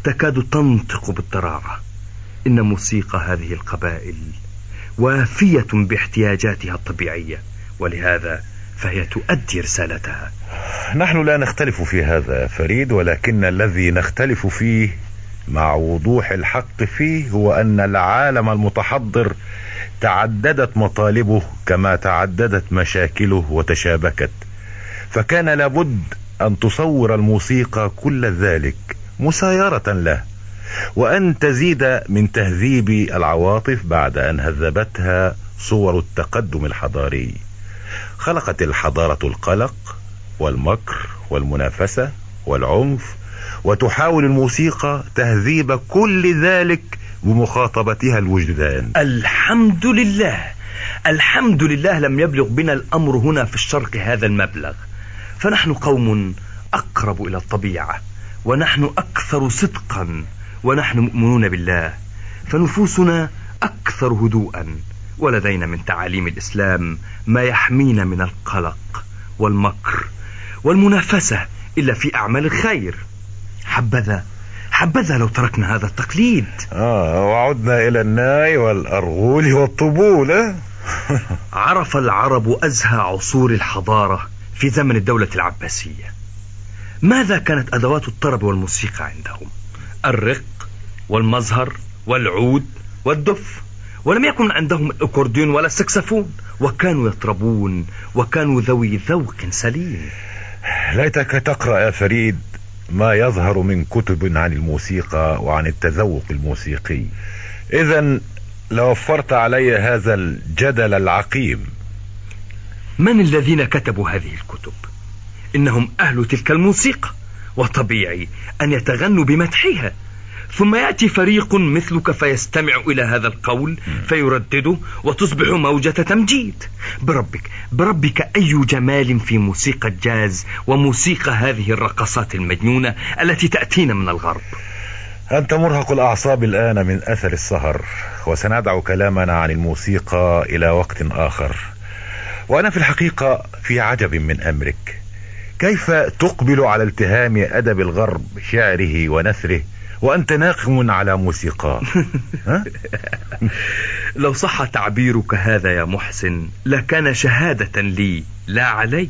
تكاد تنطق بالضراعة إن موسيقى هذه القبائل وافية باحتياجاتها الطبيعية ولهذا فهي تؤدي رسالتها. نحن لا نختلف في هذا فريد ولكن الذي نختلف فيه مع وضوح الحق فيه هو أن العالم المتحضر تعددت مطالبه كما تعددت مشاكله وتشابكت. فكان لابد أن تصور الموسيقى كل ذلك مسايرة له وأن تزيد من تهذيب العواطف بعد أن هذبتها صور التقدم الحضاري. خلقت الحضارة القلق والمكر والمنافسة والعنف وتحاول الموسيقى تهذيب كل ذلك بمخاطبتها الوجدان. الحمد لله الحمد لله لم يبلغ بنا الأمر هنا في الشرق هذا المبلغ. فنحن قوم أقرب إلى الطبيعة ونحن أكثر صدقا ونحن مؤمنون بالله فنفوسنا أكثر هدوءا ولدينا من تعاليم الإسلام ما يحمينا من القلق والمكر والمنافسة إلا في أعمال الخير حبذا حبذا لو تركنا هذا التقليد آه وعدنا إلى الناي والأرغول والطبول آه؟ (laughs) عرف العرب أزهى عصور الحضارة في زمن الدولة العباسية. ماذا كانت أدوات الطرب والموسيقى عندهم؟ الرق والمزهر والعود والدف. ولم يكن عندهم الأكورديون ولا السكسفون وكانوا يطربون وكانوا ذوي ذوق سليم. ليتك تقرأ يا فريد ما يظهر من كتب عن الموسيقى وعن التذوق الموسيقي. اذا لوفرت علي هذا الجدل العقيم. من الذين كتبوا هذه الكتب؟ إنهم أهل تلك الموسيقى وطبيعي أن يتغنوا بمدحها. ثم يأتي فريق مثلك فيستمع إلى هذا القول فيردده وتصبح موجة تمجيد. بربك بربك أي جمال في موسيقى الجاز وموسيقى هذه الرقصات المجنونة التي تأتينا من الغرب؟ أنت مرهق الأعصاب الآن من أثر السهر وسندع كلامنا عن الموسيقى إلى وقت آخر. وأنا في الحقيقة في عجب من أمرك. كيف تقبل على التهام أدب الغرب شعره ونثره وأنت ناقم على موسيقى (laughs) لو صح تعبيرك هذا يا محسن لكان شهادة لي لا علي.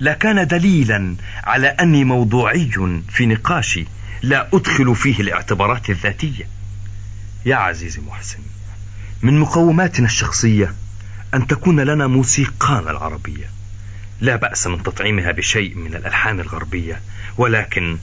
لكان دليلا على أني موضوعي في نقاشي لا أدخل فيه الاعتبارات الذاتية. يا عزيزي محسن من مقوماتنا الشخصية أن تكون لنا موسيقانا العربية. لا بأس من تطعيمها بشيء من الألحان الغربية ولكن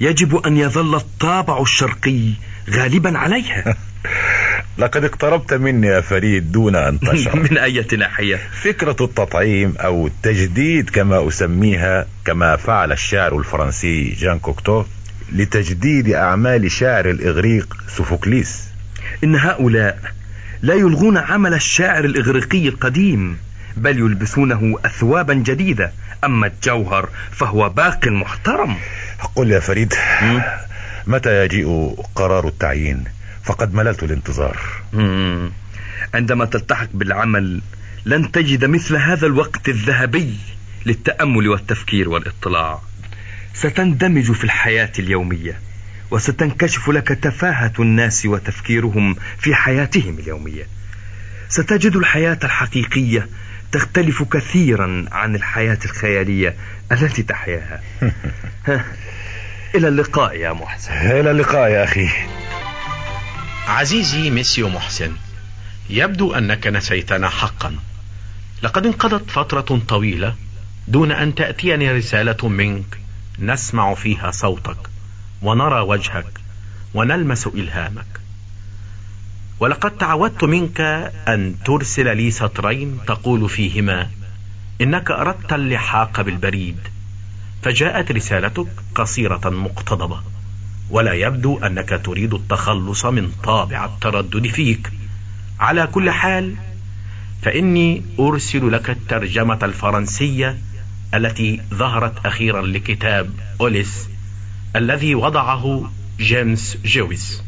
يجب أن يظل الطابع الشرقي غالبا عليها. (laughs) لقد اقتربت مني يا فريد دون أن تشعر. (laughs) من أي ناحية؟ فكرة التطعيم أو التجديد كما أسميها كما فعل الشاعر الفرنسي جان كوكتو لتجديد أعمال شاعر الإغريق سوفوكليس. إن هؤلاء لا يلغون عمل الشاعر الإغريقي القديم بل يلبسونه أثوابا جديدة. أما الجوهر فهو باق محترم. قل يا فريد متى يجيء قرار التعيين؟ فقد مللت الانتظار. عندما تلتحق بالعمل لن تجد مثل هذا الوقت الذهبي للتأمل والتفكير والإطلاع. ستندمج في الحياة اليومية. وستنكشف لك تفاهة الناس وتفكيرهم في حياتهم اليومية. ستجد الحياة الحقيقية تختلف كثيرا عن الحياة الخيالية التي تحياها. (laughs) إلى اللقاء يا محسن. إلى اللقاء يا أخي. عزيزي ميسيو محسن يبدو أنك نسيتنا حقا. لقد انقضت فترة طويلة دون أن تأتيني رسالة منك نسمع فيها صوتك. ونرى وجهك ونلمس إلهامك. ولقد تعودت منك أن ترسل لي سطرين تقول فيهما إنك أردت اللحاق بالبريد فجاءت رسالتك قصيرة مقتضبة ولا يبدو أنك تريد التخلص من طابع التردد فيك. على كل حال فإني أرسل لك الترجمة الفرنسية التي ظهرت أخيرا لكتاب أوليس الذي وضعه جيمس جويس.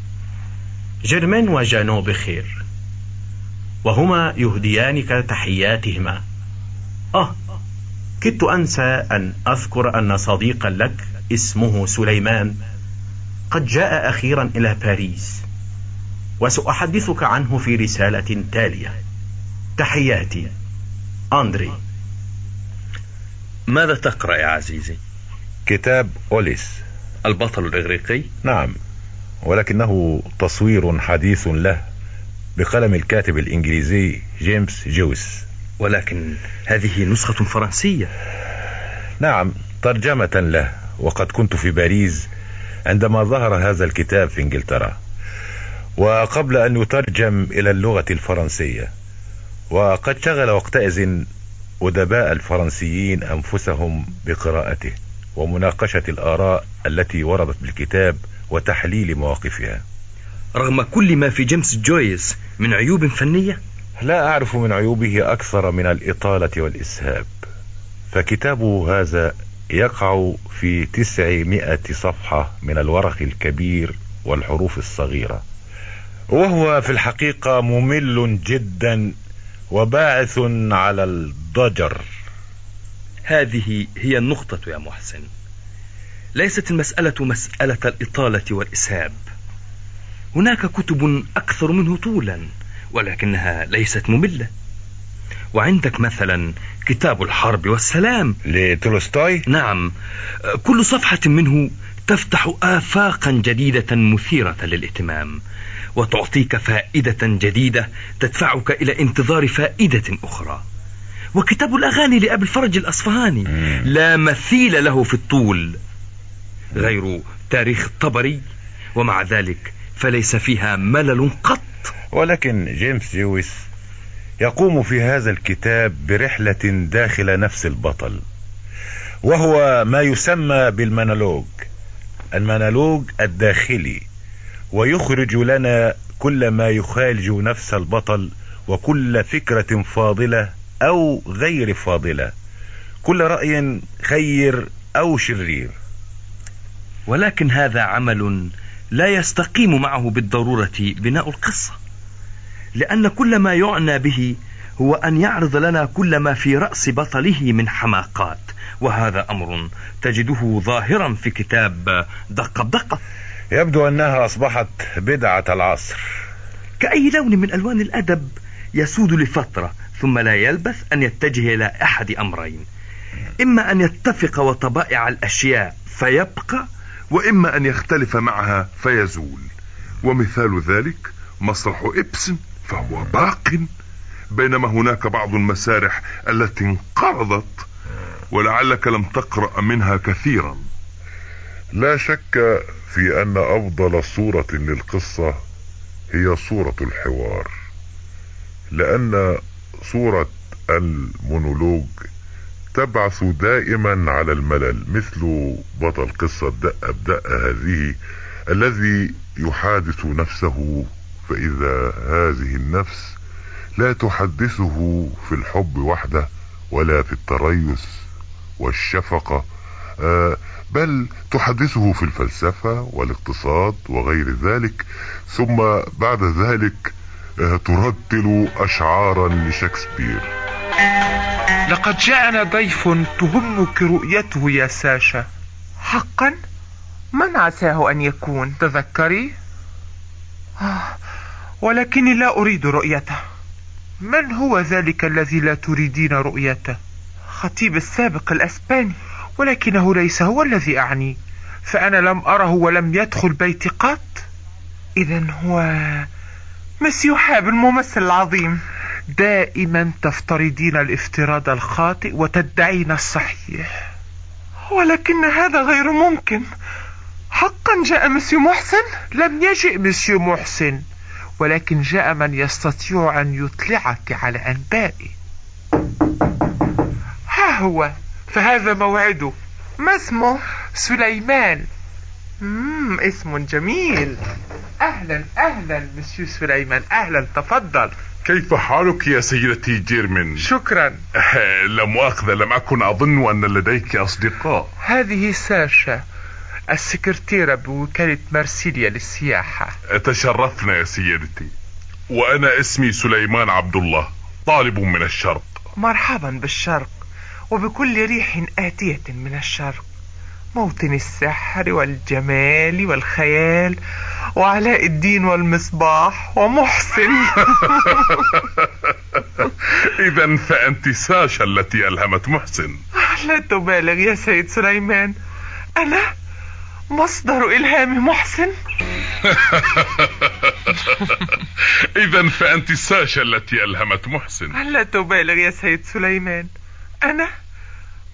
جيرمين وجانو بخير. وهما يهديانك تحياتهما آه كدت أنسى أن أذكر أن صديقا لك اسمه سليمان قد جاء أخيرا إلى باريس وسأحدثك عنه في رسالة تالية. تحياتي أندري. ماذا تقرأ يا عزيزي؟ كتاب أوليس. البطل الإغريقي؟ نعم. ولكنه تصوير حديث له بقلم الكاتب الإنجليزي جيمس جويس. ولكن هذه نسخة فرنسية. نعم ترجمة له. وقد كنت في باريس عندما ظهر هذا الكتاب في إنجلترا. وقبل أن يترجم إلى اللغة الفرنسية. وقد شغل وقتئذ أدباء الفرنسيين أنفسهم بقراءته. ومناقشة الآراء التي وردت بالكتاب وتحليل مواقفها. رغم كل ما في جيمس جويس من عيوب فنية؟ لا أعرف من عيوبه أكثر من الإطالة والإسهاب. فكتابه هذا يقع في تسعمائة صفحة من الورق الكبير والحروف الصغيرة. وهو في الحقيقة ممل جدا وباعث على الضجر. هذه هي النقطة يا محسن. ليست المسألة مسألة الإطالة والإسهاب. هناك كتب أكثر منه طولا ولكنها ليست مملة. وعندك مثلا كتاب الحرب والسلام. لتولستوي؟ نعم. كل صفحة منه تفتح آفاقا جديدة مثيرة للاهتمام وتعطيك فائدة جديدة تدفعك إلى انتظار فائدة أخرى. وكتاب الأغاني لأبي الفرج الأصفهاني. لا مثيل له في الطول. غير تاريخ الطبري ومع ذلك فليس فيها ملل قط. ولكن جيمس جويس يقوم في هذا الكتاب برحلة داخل نفس البطل وهو ما يسمى بالمونولوج. المونولوج الداخلي ويخرج لنا كل ما يخالج نفس البطل وكل فكرة فاضلة أو غير فاضلة. كل رأي خير أو شرير. ولكن هذا عمل لا يستقيم معه بالضرورة بناء القصة. لأن كل ما يعنى به هو أن يعرض لنا كل ما في رأس بطله من حماقات. وهذا أمر تجده ظاهرا في كتاب دقة بدقة يبدو أنها أصبحت بدعة العصر. كأي لون من ألوان الأدب يسود لفترة ثم لا يلبث أن يتجه إلى أحد أمرين. إما أن يتفق وطبائع الأشياء فيبقى وإما أن يختلف معها فيزول. ومثال ذلك مسرح إبسن فهو باق. بينما هناك بعض المسارح التي انقرضت ولعلك لم تقرأ منها كثيرا. لا شك في أن أفضل صورة للقصة هي صورة الحوار لأن صورة المونولوج. تبعث دائما على الملل مثل بطل قصة دق بدقة هذه الذي يحادث نفسه. فإذا هذه النفس لا تحدثه في الحب وحده ولا في التريث والشفقة آه بل تحدثه في الفلسفة والاقتصاد وغير ذلك. ثم بعد ذلك ترتل أشعارا لشكسبير. لقد جاءنا ضيف تهمك رؤيته يا ساشا. حقا؟ من عساه أن يكون؟ تذكري؟ آه ولكني لا أريد رؤيته. من هو ذلك الذي لا تريدين رؤيته؟ خطيب السابق الأسباني ولكنه ليس هو الذي أعني. فأنا لم أره ولم يدخل بيتي قط؟ إذا هو مسيو حاب الممثل العظيم. دائما تفترضين الافتراض الخاطئ وتدعين الصحيح. ولكن هذا غير ممكن. حقا جاء مسيو محسن؟ لم يجئ مسيو محسن ولكن جاء من يستطيع أن يطلعك على أنبائي ها هو فهذا موعده. ما اسمه؟ سليمان. مم اسم جميل. أهلا أهلا مسيو سليمان أهلا تفضل. كيف حالك يا سيدتي جيرمن شكرا. (laughs) لا مؤاخذة لم أكن أظن أن لديك أصدقاء. هذه ساشا السكرتيرة بوكالة مارسيليا للسياحة. تشرفنا يا سيدتي. وأنا اسمي سليمان عبد الله طالب من الشرق. مرحبا بالشرق وبكل ريح آتية من الشرق. موطن السحر والجمال والخيال وعلاء الدين والمصباح ومحسن. (laughs) إذا فأنت ساشا التي ألهمت محسن. لا تبالغ يا سيد سليمان. أنا مصدر إلهام محسن. (laughs) إذا فأنت ساشا التي ألهمت محسن. لا تبالغ يا سيد سليمان. أنا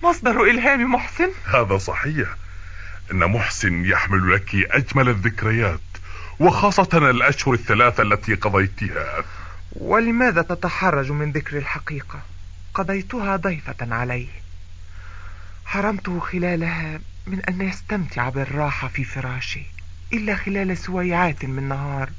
مصدر إلهام محسن؟ هذا صحيح. إن محسن يحمل لك أجمل الذكريات وخاصة الأشهر الثلاثة التي قضيتها. ولماذا تتحرج من ذكر الحقيقة؟ قضيتها ضيفة عليه. حرمته خلالها من أن يستمتع بالراحة في فراشي إلا خلال سويعات من نهار.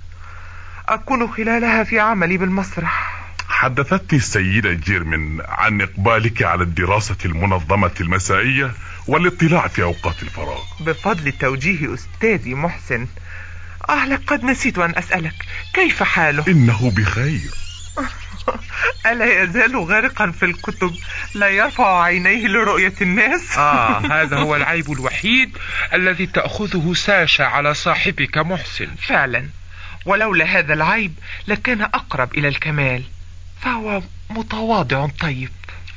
أكون خلالها في عملي بالمسرح. حدثتني السيدة جيرمن عن إقبالك على الدراسة المنظمة المسائية والاطلاع في أوقات الفراغ. بفضل توجيه أستاذي محسن آه لقد نسيت أن أسألك كيف حاله؟ إنه بخير. (laughs) ألا يزال غارقا في الكتب لا يرفع عينيه لرؤية الناس؟ (laughs) آه هذا هو العيب الوحيد الذي تأخذه ساشا على صاحبك محسن. فعلا ولولا هذا العيب لكان أقرب إلى الكمال. فهو متواضع طيب.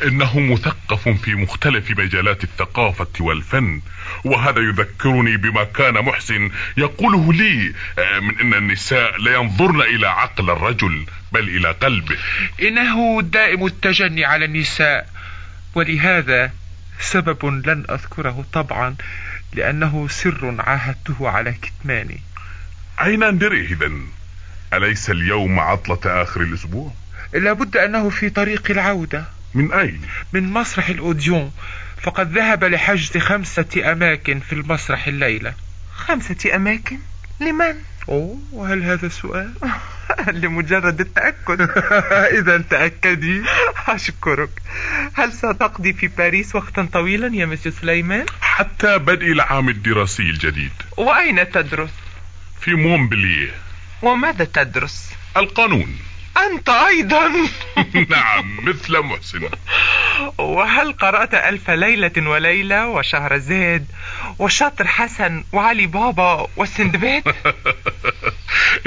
إنه مثقف في مختلف مجالات الثقافة والفن وهذا يذكرني بما كان محسن يقوله لي من أن النساء لا ينظرن إلى عقل الرجل بل إلى قلبه. إنه دائم التجني على النساء ولهذا سبب لن أذكره طبعا لأنه سر عاهدته على كتمانه أين أندري إذا أليس اليوم عطلة آخر الأسبوع؟ لابد أنه في طريق العودة. من أين؟ من مسرح الأوديون. فقد ذهب لحجز خمسة أماكن في المسرح الليلة. خمسة أماكن؟ لمن؟ أوه وهل هذا سؤال؟ (laughs) لمجرد التأكد. (laughs) إذا تأكدي. أشكرك. هل ستقضي في باريس وقتا طويلا يا مسيو سليمان؟ حتى بدء العام الدراسي الجديد. وأين تدرس؟ في مونبلييه وماذا تدرس؟ القانون. أنت أيضا. (laughs) نعم مثل محسن. وهل قرأت ألف ليلة وليلة وشهرزاد وشاطر حسن وعلي بابا والسندباد (laughs)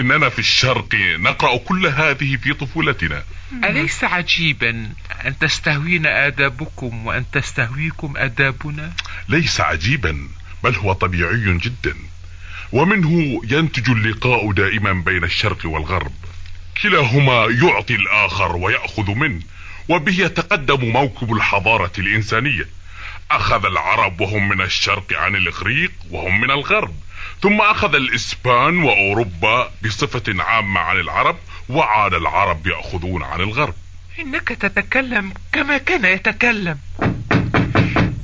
إننا في الشرق نقرأ كل هذه في طفولتنا. أليس عجيبا أن تستهوين آدابكم وأن تستهويكم آدابنا؟ ليس عجيبا بل هو طبيعي جدا. ومنه ينتج اللقاء دائما بين الشرق والغرب. كلاهما يعطي الآخر ويأخذ منه وبه يتقدم موكب الحضارة الإنسانية. أخذ العرب وهم من الشرق عن الإغريق وهم من الغرب ثم أخذ الإسبان وأوروبا بصفة عامة عن العرب وعاد العرب يأخذون عن الغرب. إنك تتكلم كما كان يتكلم.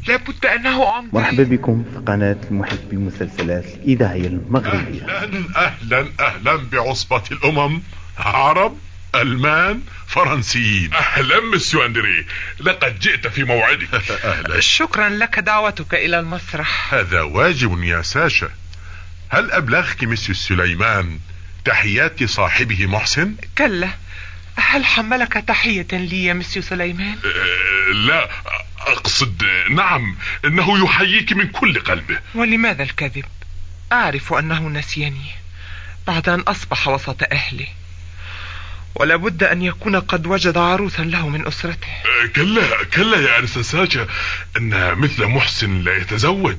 لابد أنه أمضي مرحبا بكم في قناة المحب بالمسلسلات الإذاعية المغربية. أهلا أهلا أهلا بعصبة الأمم. عرب ألمان فرنسيين. أهلا مسيو أندري. لقد جئت في موعدك. (laughs) أهلا. شكرا لك دعوتك إلى المسرح. هذا واجب يا ساشا. هل أبلغك مسيو سليمان تحيات صاحبه محسن؟ كلا. هل حملك تحية لي يا مسيو سليمان؟ أه لا. أقصد نعم إنه يحييك من كل قلبه ولماذا الكذب؟ أعرف أنه نسيني. بعد أن أصبح وسط أهله ولابد أن يكون قد وجد عروسا له من أسرته. كلا كلا يا أنس ساجة أن مثل محسن لا يتزوج.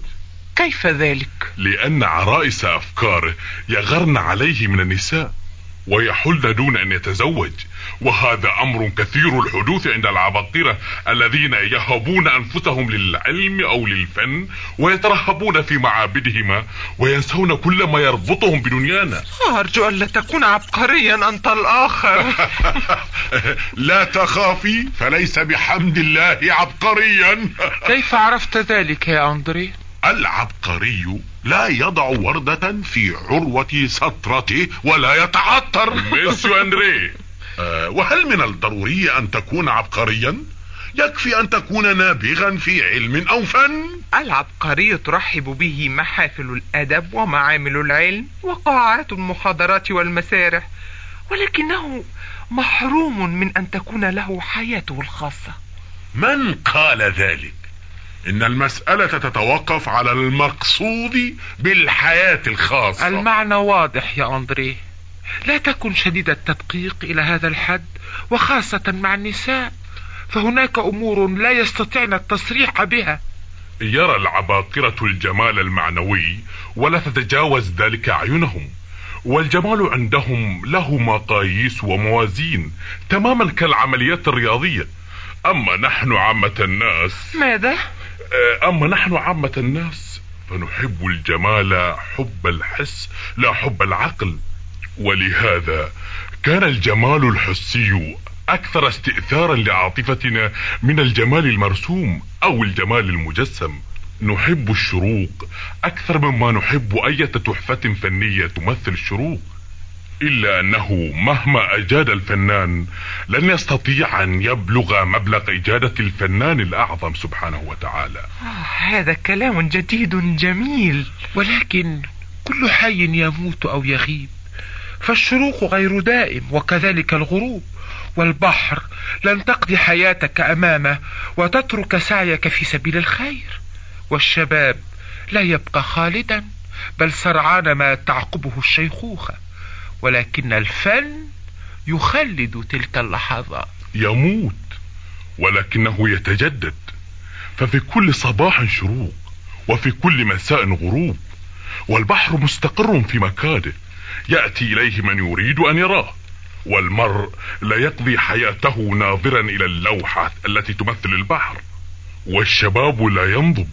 كيف ذلك؟ لأن عرائس أفكاره يغرن عليه من النساء. ويحل دون أن يتزوج. وهذا أمر كثير الحدوث عند العباقرة الذين يهبون أنفسهم للعلم أو للفن ويترهبون في معابدهما وينسون كل ما يربطهم بدنيانا. (laughs) أرجو أن لا تكون عبقريا أنت الآخر. (laughs) لا تخافي فليس بحمد الله عبقريا. كيف عرفت ذلك يا أندري؟ العبقري لا يضع وردة في عروة سطرته ولا يتعطر ميسيو أندري أه وهل من الضروري أن تكون عبقريا؟ يكفي أن تكون نابغا في علم أو فن العبقري ترحب به محافل الأدب ومعامل العلم وقاعات المحاضرات والمسارح ولكنه محروم من أن تكون له حياته الخاصة من قال ذلك؟ إن المسألة تتوقف على المقصود بالحياة الخاصة. المعنى واضح يا أندري. لا تكن شديد التدقيق إلى هذا الحد وخاصة مع النساء. فهناك أمور لا يستطيعن التصريح بها. يرى العباقرة الجمال المعنوي ولا تتجاوز ذلك أعينهم والجمال عندهم له مقاييس وموازين تماما كالعمليات الرياضية. أما نحن عامة الناس ماذا؟ أما نحن عامة الناس فنحب الجمال حب الحس لا حب العقل. ولهذا كان الجمال الحسي أكثر استئثارا لعاطفتنا من الجمال المرسوم أو الجمال المجسم. نحب الشروق أكثر مما نحب أية تحفة فنية تمثل الشروق. إلا أنه مهما أجاد الفنان لن يستطيع أن يبلغ مبلغ إجادة الفنان الأعظم سبحانه وتعالى. آه هذا كلام جديد جميل. ولكن كل حي يموت أو يغيب فالشروق غير دائم وكذلك الغروب. والبحر لن تقضي حياتك أمامه وتترك سعيك في سبيل الخير. والشباب لا يبقى خالدا بل سرعان ما تعقبه الشيخوخة. ولكن الفن يخلد تلك اللحظات يموت ولكنه يتجدد. ففي كل صباح شروق وفي كل مساء غروب والبحر مستقر في مكانه يأتي إليه من يريد أن يراه والمرء لا يقضي حياته ناظرا إلى اللوحة التي تمثل البحر. والشباب لا ينضب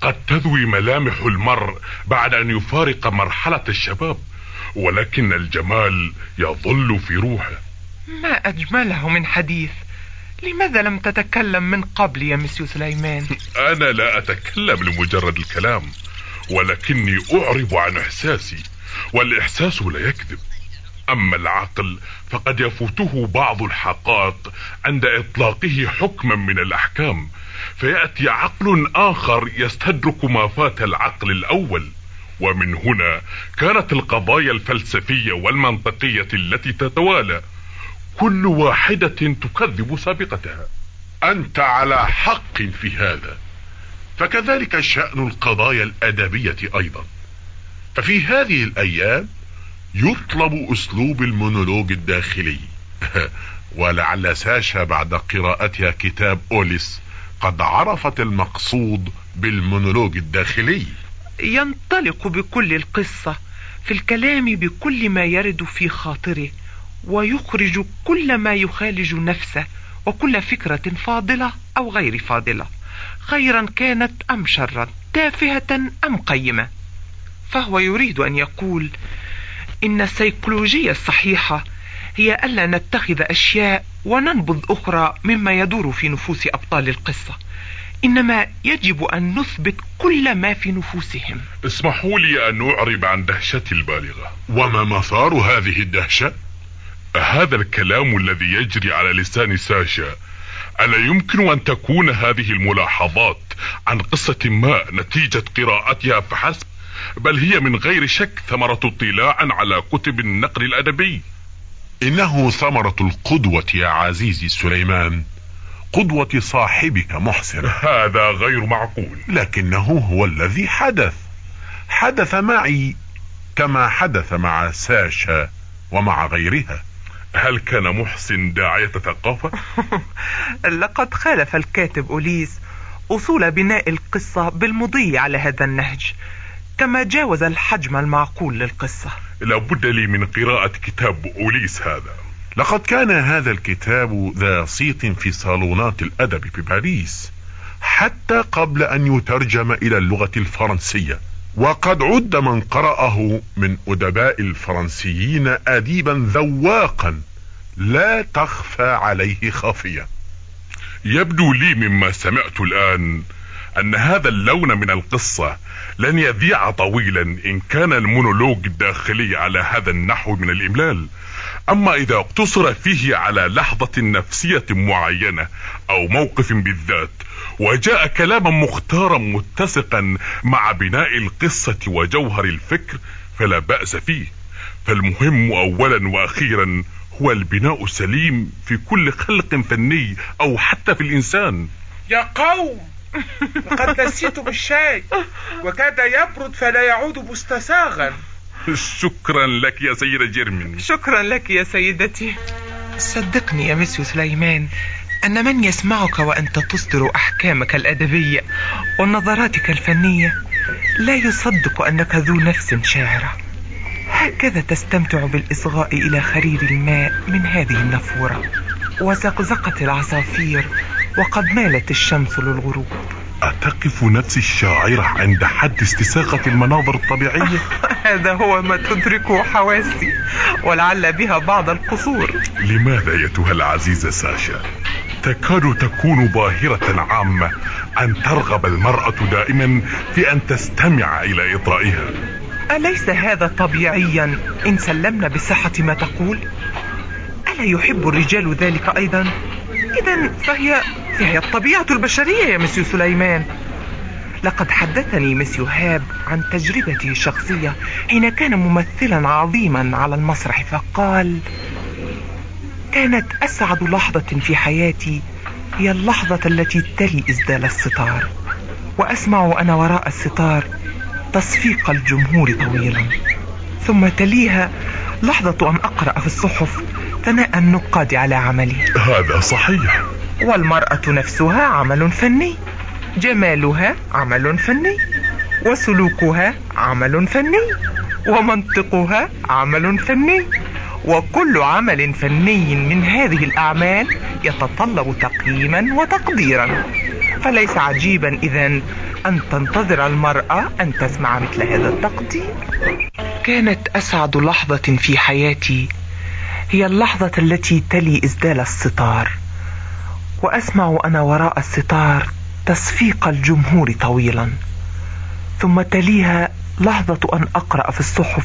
قد تذوي ملامح المرء بعد أن يفارق مرحلة الشباب. ولكن الجمال يظل في روحه. ما أجمله من حديث. لماذا لم تتكلم من قبل يا مسيو سليمان؟ (laughs) أنا لا أتكلم لمجرد الكلام ولكني اعرب عن إحساسي والإحساس لا يكذب. أما العقل فقد يفوته بعض الحقائق عند إطلاقه حكما من الأحكام فيأتي عقل آخر يستدرك ما فات العقل الأول. ومن هنا كانت القضايا الفلسفية والمنطقية التي تتوالى. كل واحدة تكذب سابقتها. أنت على حق في هذا. فكذلك شأن القضايا الأدبية أيضا. ففي هذه الأيام يطلب أسلوب المونولوج الداخلي. (laughs) ولعل ساشا بعد قراءتها كتاب أوليس قد عرفت المقصود بالمونولوج الداخلي. ينطلق بكل القصة في الكلام بكل ما يرد في خاطره ويخرج كل ما يخالج نفسه وكل فكرة فاضلة أو غير فاضلة. خيرا كانت أم شرا تافهة أم قيمة. فهو يريد أن يقول إن السيكولوجية الصحيحة هي ألا نتخذ أشياء وننبذ أخرى مما يدور في نفوس أبطال القصة. إنما يجب أن نثبت كل ما في نفوسهم. اسمحوا لي أن أعرب عن دهشتي البالغة. وما مثار هذه الدهشة؟ هذا الكلام الذي يجري على لسان ساشا. ألا يمكن أن تكون هذه الملاحظات عن قصة ما نتيجة قراءتها فحسب؟ بل هي من غير شك ثمرة اطلاع على كتب النقل الأدبي. إنه ثمرة القدوة يا عزيزي سليمان. قدوة صاحبك محسن. هذا غير معقول. لكنه هو الذي حدث. حدث معي كما حدث مع ساشا ومع غيرها. هل كان محسن داعية ثقافة؟ (laughs) لقد خالف الكاتب أوليس أصول بناء القصة بالمضي على هذا النهج كما جاوز الحجم المعقول للقصة. لابد لي من قراءة كتاب أوليس هذا. لقد كان هذا الكتاب ذا صيت في صالونات الأدب في باريس حتى قبل أن يترجم إلى اللغة الفرنسية. وقد عد من قرأه من أدباء الفرنسيين أديبا ذواقا لا تخفى عليه خافية. يبدو لي مما سمعت الآن أن هذا اللون من القصة لن يذيع طويلا إن كان المونولوج الداخلي على هذا النحو من الإملال. أما إذا اقتصر فيه على لحظة نفسية معينة أو موقف بالذات وجاء كلاما مختارا متسقا مع بناء القصة وجوهر الفكر فلا بأس فيه. فالمهم أولا وأخيرا هو البناء السليم في كل خلق فني أو حتى في الإنسان. يا قوم! (laughs) لقد نسيتم الشاي وكاد يبرد فلا يعود مستساغا. (laughs) شكرا لك يا سيدة جيرمين. شكرا لك يا سيدتي. صدقني يا مسيو سليمان أن من يسمعك وأنت تصدر أحكامك الأدبية ونظراتك الفنية لا يصدق أنك ذو نفس شاعرة. هكذا تستمتع بالإصغاء إلى خرير الماء من هذه النافورة. وزقزقة العصافير وقد مالت الشمس للغروب. أتقف نفسي الشاعرة عند حد استساغة المناظر الطبيعية؟ (laughs) هذا هو ما تدركه حواسي ولعل بها بعض القصور لماذا أيتها العزيزة ساشا تكاد تكون باهرة عامة أن ترغب المرأة دائما في أن تستمع إلى إطرائها أليس هذا طبيعيا إن سلمنا بصحة ما تقول؟ ألا يحب الرجال ذلك أيضا؟ إذا فهي فهي الطبيعة البشرية يا مسيو سليمان. لقد حدثني مسيو هاب عن تجربته الشخصية حين كان ممثلا عظيما على المسرح فقال كانت أسعد لحظة في حياتي هي اللحظة التي تلي إسدال الستار وأسمع أنا وراء الستار تصفيق الجمهور طويلا ثم تليها لحظة أن أقرأ في الصحف ثناء النقاد على عملي. هذا صحيح. والمرأة نفسها عمل فني. جمالها عمل فني. وسلوكها عمل فني. ومنطقها عمل فني. وكل عمل فني من هذه الأعمال يتطلب تقييما وتقديرا. فليس عجيبا إذا أن تنتظر المرأة أن تسمع مثل هذا التقدير. كانت أسعد لحظة في حياتي هي اللحظة التي تلي إسدال الستار وأسمع أنا وراء الستار تصفيق الجمهور طويلا. ثم تليها لحظة أن أقرأ في الصحف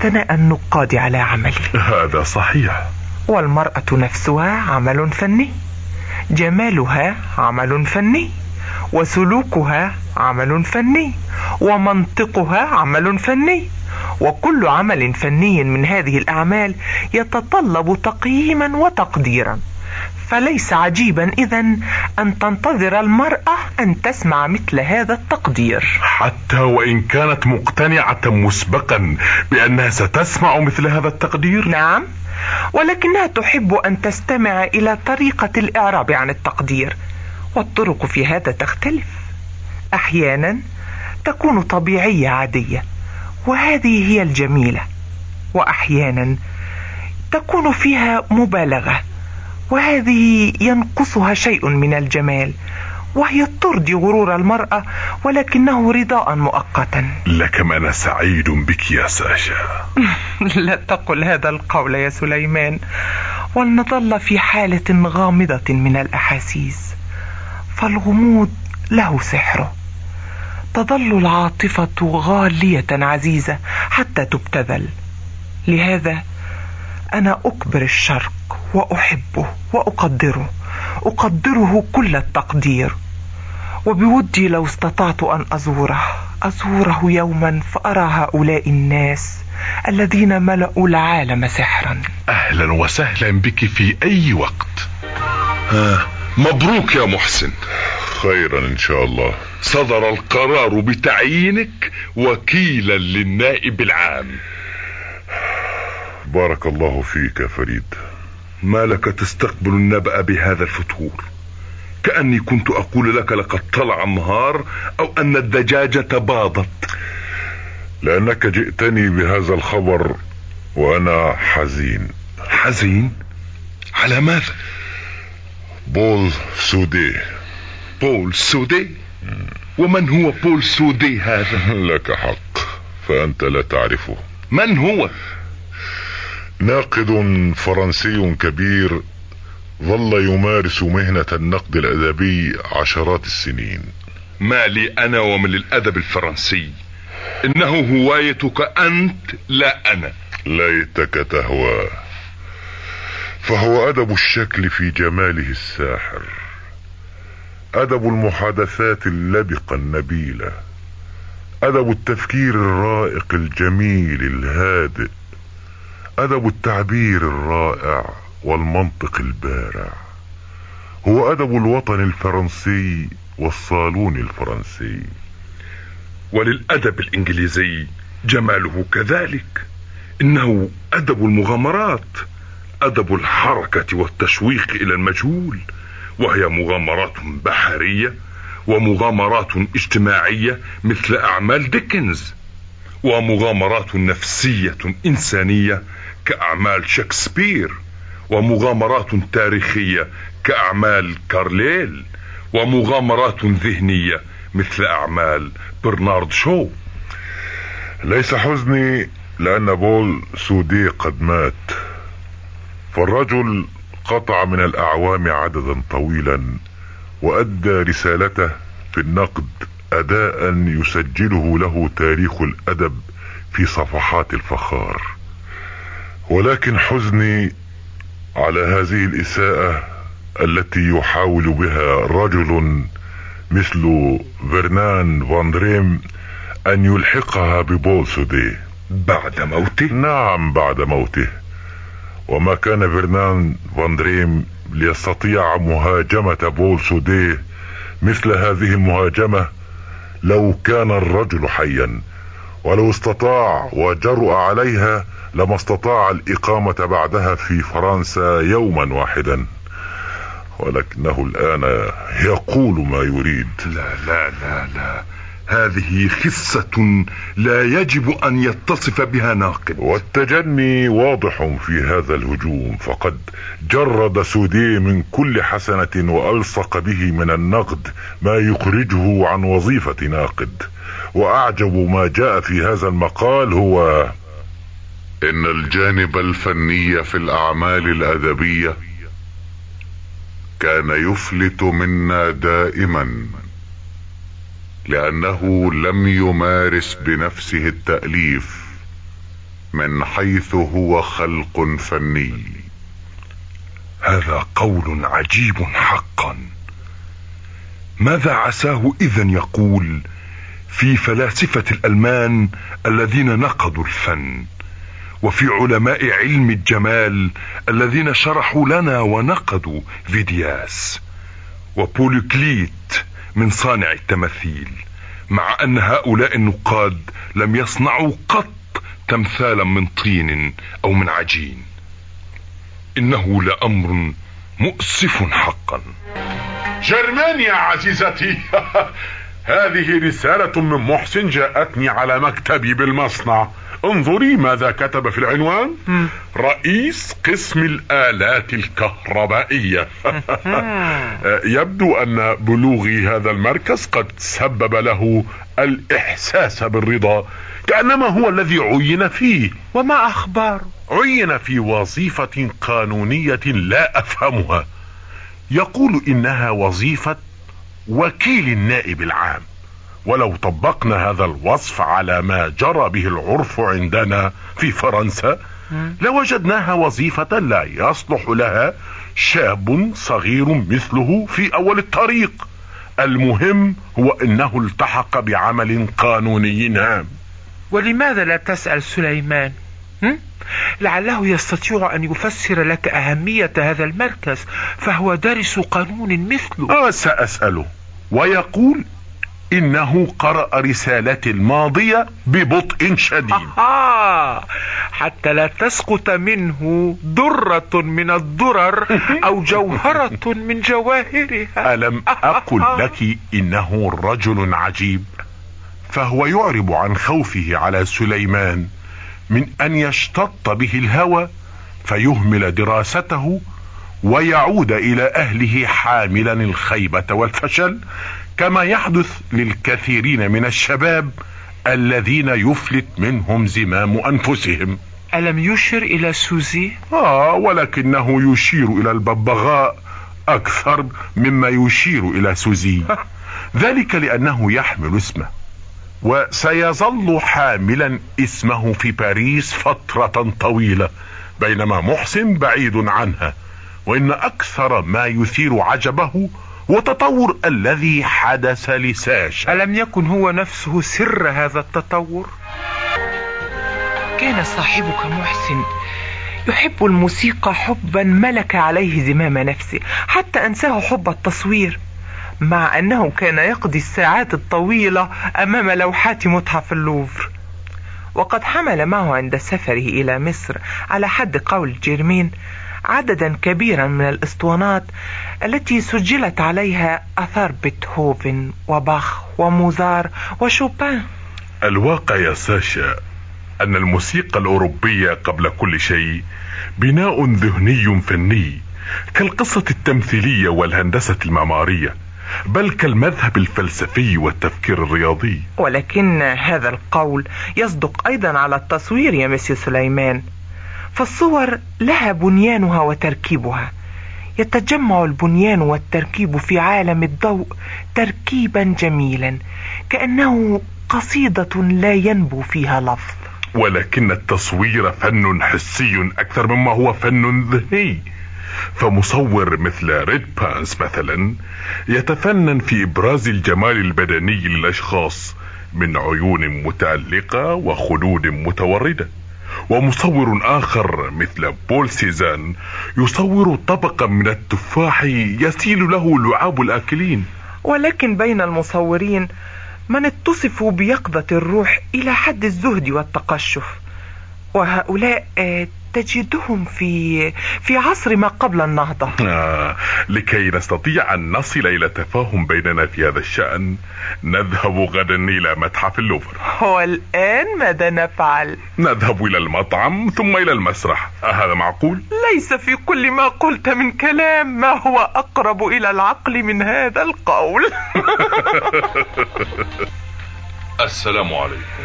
ثناء النقاد على عملي. هذا صحيح. والمرأة نفسها عمل فني جمالها عمل فني وسلوكها عمل فني ومنطقها عمل فني. وكل عمل فني من هذه الأعمال يتطلب تقييما وتقديرا. فليس عجيبا إذا أن تنتظر المرأة أن تسمع مثل هذا التقدير. حتى وإن كانت مقتنعة مسبقا بأنها ستسمع مثل هذا التقدير؟ نعم. ولكنها تحب أن تستمع إلى طريقة الإعراب عن التقدير. والطرق في هذا تختلف. أحيانا تكون طبيعية عادية. وهذه هي الجميلة. وأحيانا تكون فيها مبالغة. وهذه ينقصها شيء من الجمال. وهي ترضي غرور المرأة ولكنه رضاء مؤقتا. لكم أنا سعيد بك يا ساشا. (laughs) لا تقل هذا القول يا سليمان. ولنظل في حالة غامضة من الأحاسيس. فالغموض له سحره تظل العاطفة غالية عزيزة حتى تبتذل. لهذا أنا أكبر الشرق وأحبه وأقدره. أقدره كل التقدير. وبودي لو استطعت أن أزوره. أزوره يوما فأرى هؤلاء الناس الذين ملأوا العالم سحرا. أهلا وسهلا بك في أي وقت. ها مبروك يا محسن. خيرا إن شاء الله. صدر القرار بتعيينك وكيلا للنائب العام. بارك الله فيك يا فريد. ما لك تستقبل النبأ بهذا الفتور؟ كأني كنت أقول لك لقد طلع النهار أو أن الدجاجة باضت لأنك جئتني بهذا الخبر وأنا حزين. حزين؟ على ماذا؟ بول سودي. بول سودي؟ ومن هو بول سودي هذا؟ (laughs) لك حق فأنت لا تعرفه من هو؟ ناقد فرنسي كبير ظل يمارس مهنة النقد الأدبي عشرات السنين ما لي أنا ومن الأدب الفرنسي إنه هوايتك أنت لا أنا ليتك تهوى فهو أدب الشكل في جماله الساحر أدب المحادثات اللبقة النبيلة. أدب التفكير الرائق الجميل الهادئ. أدب التعبير الرائع والمنطق البارع. هو أدب الوطن الفرنسي والصالون الفرنسي. وللأدب الإنجليزي جماله كذلك. إنه أدب المغامرات أدب الحركة والتشويق إلى المجهول. وهي مغامرات بحرية ومغامرات اجتماعية مثل أعمال ديكنز ومغامرات نفسية إنسانية كأعمال شكسبير ومغامرات تاريخية كأعمال كارليل ومغامرات ذهنية مثل أعمال برنارد شو. ليس حزني لأن بول سودي قد مات. فالرجل قطع من الأعوام عددا طويلا وأدى رسالته في النقد أداء يسجله له تاريخ الأدب في صفحات الفخار. ولكن حزني على هذه الإساءة التي يحاول بها رجل مثل فرنان فاندريم أن يلحقها ببول سودي. بعد موته؟ نعم بعد موته. وما كان فرنان فاندريم ليستطيع مهاجمة بول سودي مثل هذه المهاجمة لو كان الرجل حيا. ولو استطاع وجرؤ عليها لما استطاع الإقامة بعدها في فرنسا يوما واحدا. ولكنه الآن يقول ما يريد. لا لا لا لا. هذه خسة لا يجب أن يتصف بها ناقد. والتجني واضح في هذا الهجوم فقد جرد سودي من كل حسنة وألصق به من النقد ما يخرجه عن وظيفة ناقد. وأعجب ما جاء في هذا المقال هو إن الجانب الفني في الأعمال الأدبية كان يفلت منا دائما. لأنه لم يمارس بنفسه التأليف من حيث هو خلق فني. هذا قول عجيب حقا. ماذا عساه اذا يقول في فلاسفة الألمان الذين نقضوا الفن وفي علماء علم الجمال الذين شرحوا لنا ونقدوا فيدياس وبوليكليت من صانع التماثيل مع أن هؤلاء النقاد لم يصنعوا قط تمثالا من طين أو من عجين. إنه لأمر مؤسف حقا. جرمان يا عزيزتي (laughs) هذه رسالة من محسن جاءتني على مكتبي بالمصنع. انظري ماذا كتب في العنوان. رئيس قسم الآلات الكهربائية. (laughs) يبدو أن بلوغي هذا المركز قد سبب له الإحساس بالرضا كأنما هو الذي عين فيه. وما أخباره؟ عين في وظيفة قانونية لا أفهمها. يقول إنها وظيفة وكيل النائب العام. ولو طبقنا هذا الوصف على ما جرى به العرف عندنا في فرنسا لوجدناها وظيفة لا يصلح لها شاب صغير مثله في أول الطريق. المهم هو إنه التحق بعمل قانوني. هام ولماذا لا تسأل سليمان؟ لعله يستطيع أن يفسر لك أهمية هذا المركز فهو دارس قانون مثله. آه سأسأله. ويقول إنه قرأ رسالتي الماضية ببطء شديد. آه حتى لا تسقط منه درة من الدرر (laughs) أو جوهرة من جواهرها. ألم أقل لك إنه رجل عجيب. فهو يعرب عن خوفه على سليمان من أن يشتط به الهوى فيهمل دراسته ويعود إلى أهله حاملا الخيبة والفشل كما يحدث للكثيرين من الشباب الذين يفلت منهم زمام أنفسهم. ألم يشر إلى سوزي؟ آه ولكنه يشير إلى الببغاء أكثر مما يشير إلى سوزي. (laughs) ذلك لأنه يحمل اسمه وسيظل حاملا اسمه في باريس فترة طويلة بينما محسن بعيد عنها وإن أكثر ما يثير عجبه وتطور الذي حدث لساشا. ألم يكن هو نفسه سر هذا التطور؟ كان صاحبك محسن. يحب الموسيقى حبا ملك عليه زمام نفسه حتى أنساه حب التصوير. مع أنه كان يقضي الساعات الطويلة أمام لوحات متحف اللوفر. وقد حمل معه عند سفره إلى مصر على حد قول جيرمين. عددا كبيرا من الاسطوانات التي سجلت عليها أثار بيتهوفن وباخ وموزار وشوبان. الواقع يا ساشا أن الموسيقى الأوروبية قبل كل شيء بناء ذهني فني كالقصة التمثيلية والهندسة المعمارية بل كالمذهب الفلسفي والتفكير الرياضي. ولكن هذا القول يصدق أيضا على التصوير يا مسيو سليمان. فالصور لها بنيانها وتركيبها. يتجمع البنيان والتركيب في عالم الضوء تركيبا جميلا كأنه قصيدة لا ينبو فيها لفظ. ولكن التصوير فن حسي أكثر مما هو فن ذهني. فمصور مثل روبانس مثلا يتفنن في إبراز الجمال البدني للأشخاص من عيون متألقة وخدود متوردة. ومصور آخر مثل بول سيزان يصور طبقا من التفاح يسيل له لعاب الآكلين. ولكن بين المصورين من اتصفوا بيقظة الروح إلى حد الزهد والتقشف. وهؤلاء تجدهم في في عصر ما قبل النهضة. آه لكي نستطيع أن نصل إلى تفاهم بيننا في هذا الشأن نذهب غدا إلى متحف اللوفر. والآن ماذا نفعل؟ نذهب إلى المطعم ثم إلى المسرح. أهذا معقول؟ ليس في كل ما قلت من كلام. ما هو أقرب إلى العقل من هذا القول؟ (laughs) السلام عليكم.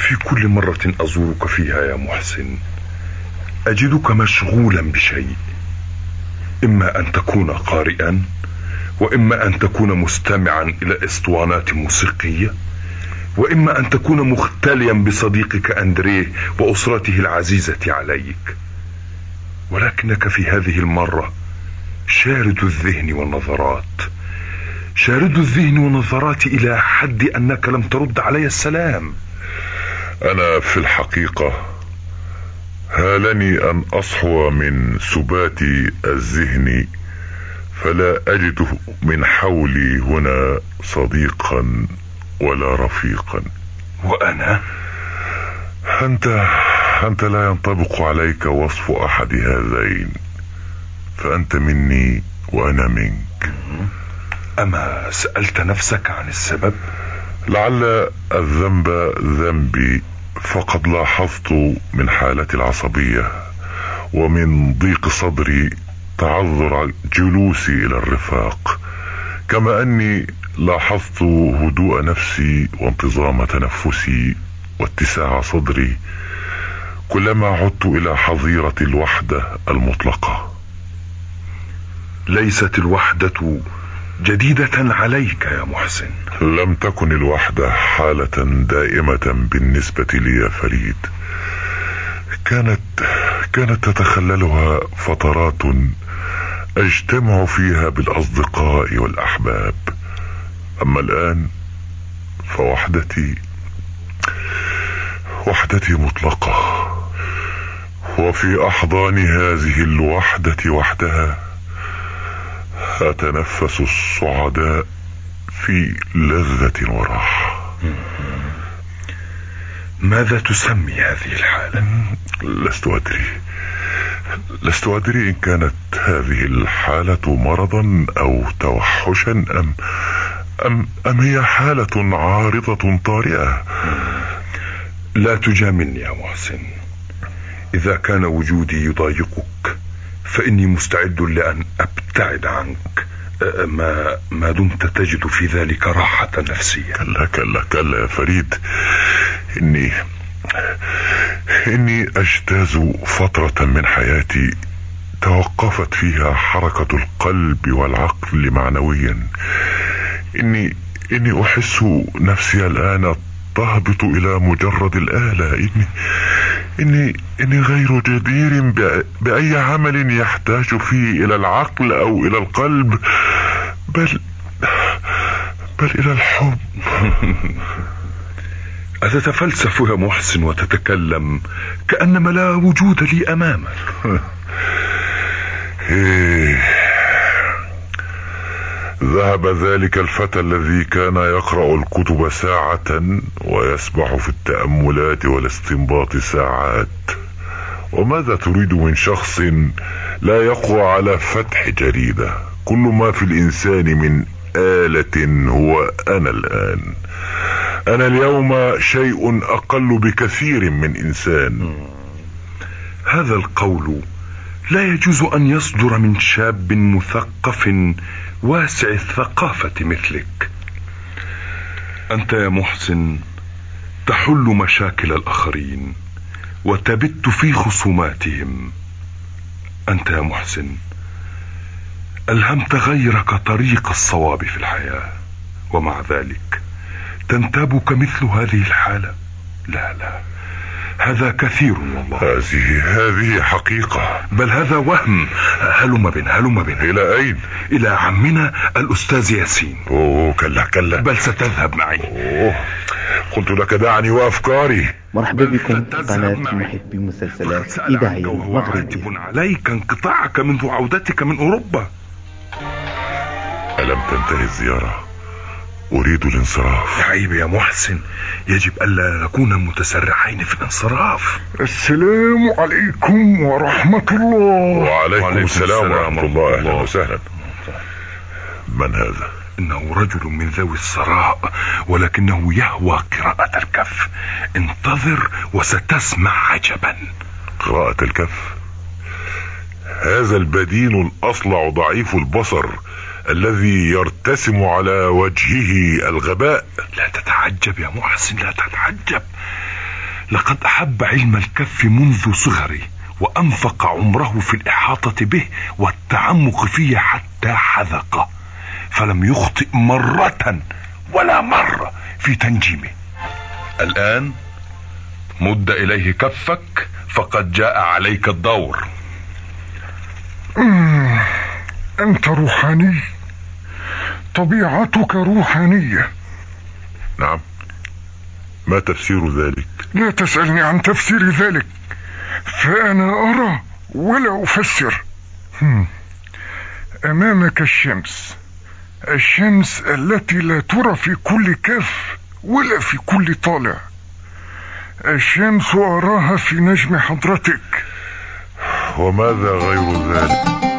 في كل مرة أزورك فيها يا محسن أجدك مشغولا بشيء إما أن تكون قارئا وإما أن تكون مستمعا إلى إسطوانات موسيقية وإما أن تكون مختليا بصديقك أندريه وأسرته العزيزة عليك. ولكنك في هذه المرة شارد الذهن والنظرات شارد الذهن والنظرات إلى حد أنك لم ترد علي السلام. أنا في الحقيقة هالني أن أصحو من سبات الذهن فلا أجد من حولي هنا صديقا ولا رفيقا. وأنا؟ أنت أنت لا ينطبق عليك وصف أحد هذين فأنت مني وأنا منك. أما سألت نفسك عن السبب؟ لعل الذنب ذنبي. فقد لاحظت من حالتي العصبية ومن ضيق صدري تعذر جلوسي إلى الرفاق. كما أني لاحظت هدوء نفسي وانتظام تنفسي واتساع صدري كلما عدت إلى حظيرة الوحدة المطلقة. ليست الوحدة جديدة عليك يا محسن. لم تكن الوحدة حالة دائمة بالنسبة لي يا فريد. كانت كانت تتخللها فترات أجتمع فيها بالأصدقاء والأحباب. أما الآن فوحدتي وحدتي مطلقة. وفي أحضان هذه الوحدة وحدها أتنفس الصعداء في لذة وراحة. ماذا تسمي هذه الحالة؟ لست أدري. لست أدري إن كانت هذه الحالة مرضا أو توحشا أم أم أم هي حالة عارضة طارئة. لا تجاملني يا محسن. إذا كان وجودي يضايقك فإني مستعد لأن أبتعد عنك. ما ما دمت تجد في ذلك راحة نفسية. كلا كلا كلا يا فريد. إني إني أجتاز فترة من حياتي توقفت فيها حركة القلب والعقل معنويا. إني إني أحس نفسي الآن تهبط إلى مجرد الآلة. اني اني إني غير جدير بأي عمل يحتاج فيه إلى العقل أو إلى القلب بل بل إلى الحب. (laughs) أتتفلسف يا محسن وتتكلم كأنما لا وجود لي أمامك. (laughs) إيه. ذهب ذلك الفتى الذي كان يقرأ الكتب ساعة ويسبح في التأملات والاستنباط ساعات. وماذا تريد من شخص لا يقوى على فتح جريدة؟ كل ما في الإنسان من آلة هو أنا الآن. أنا اليوم شيء أقل بكثير من إنسان. هذا القول لا يجوز أن يصدر من شاب مثقف واسع الثقافة مثلك. أنت يا محسن تحل مشاكل الآخرين وتبت في خصوماتهم. أنت يا محسن ألهمت غيرك طريق الصواب في الحياة ومع ذلك تنتابك مثل هذه الحالة. لا لا. هذا كثير والله هذه هذه حقيقة. بل هذا وهم. هلم بنا هلم بنا. إلى أين؟ إلى عمنا الأستاذ ياسين. أوه كلا كلا. بل ستذهب معي. أوه. قلت لك دعني وأفكاري. مرحبا بكم قناة محبي مسلسلات إذاعية مغربية. عليك انقطاعك منذ عودتك من أوروبا. ألم تنتهي الزيارة؟ أريد الانصراف. عيب يا محسن يجب ألا نكون متسرعين في الانصراف. السلام عليكم ورحمة الله. وعليكم, وعليكم السلام ورحمة الله. أهلا وسهلا. من هذا؟ إنه رجل من ذوي الثراء ولكنه يهوى قراءة الكف. انتظر وستسمع عجبا. قراءة الكف؟ هذا البدين الأصلع ضعيف البصر. الذي يرتسم على وجهه الغباء. لا تتعجب يا محسن لا تتعجب. لقد أحب علم الكف منذ صغري وأنفق عمره في الإحاطة به والتعمق فيه حتى حذق. فلم يخطئ مرة ولا مرة في تنجيمه. الآن مد إليه كفك فقد جاء عليك الدور. أنت روحاني؟ طبيعتك روحانية. نعم. ما تفسير ذلك؟ لا تسألني عن تفسير ذلك فأنا أرى ولا أفسر. أمامك الشمس. الشمس التي لا ترى في كل كف ولا في كل طالع. الشمس أراها في نجم حضرتك. وماذا غير ذلك؟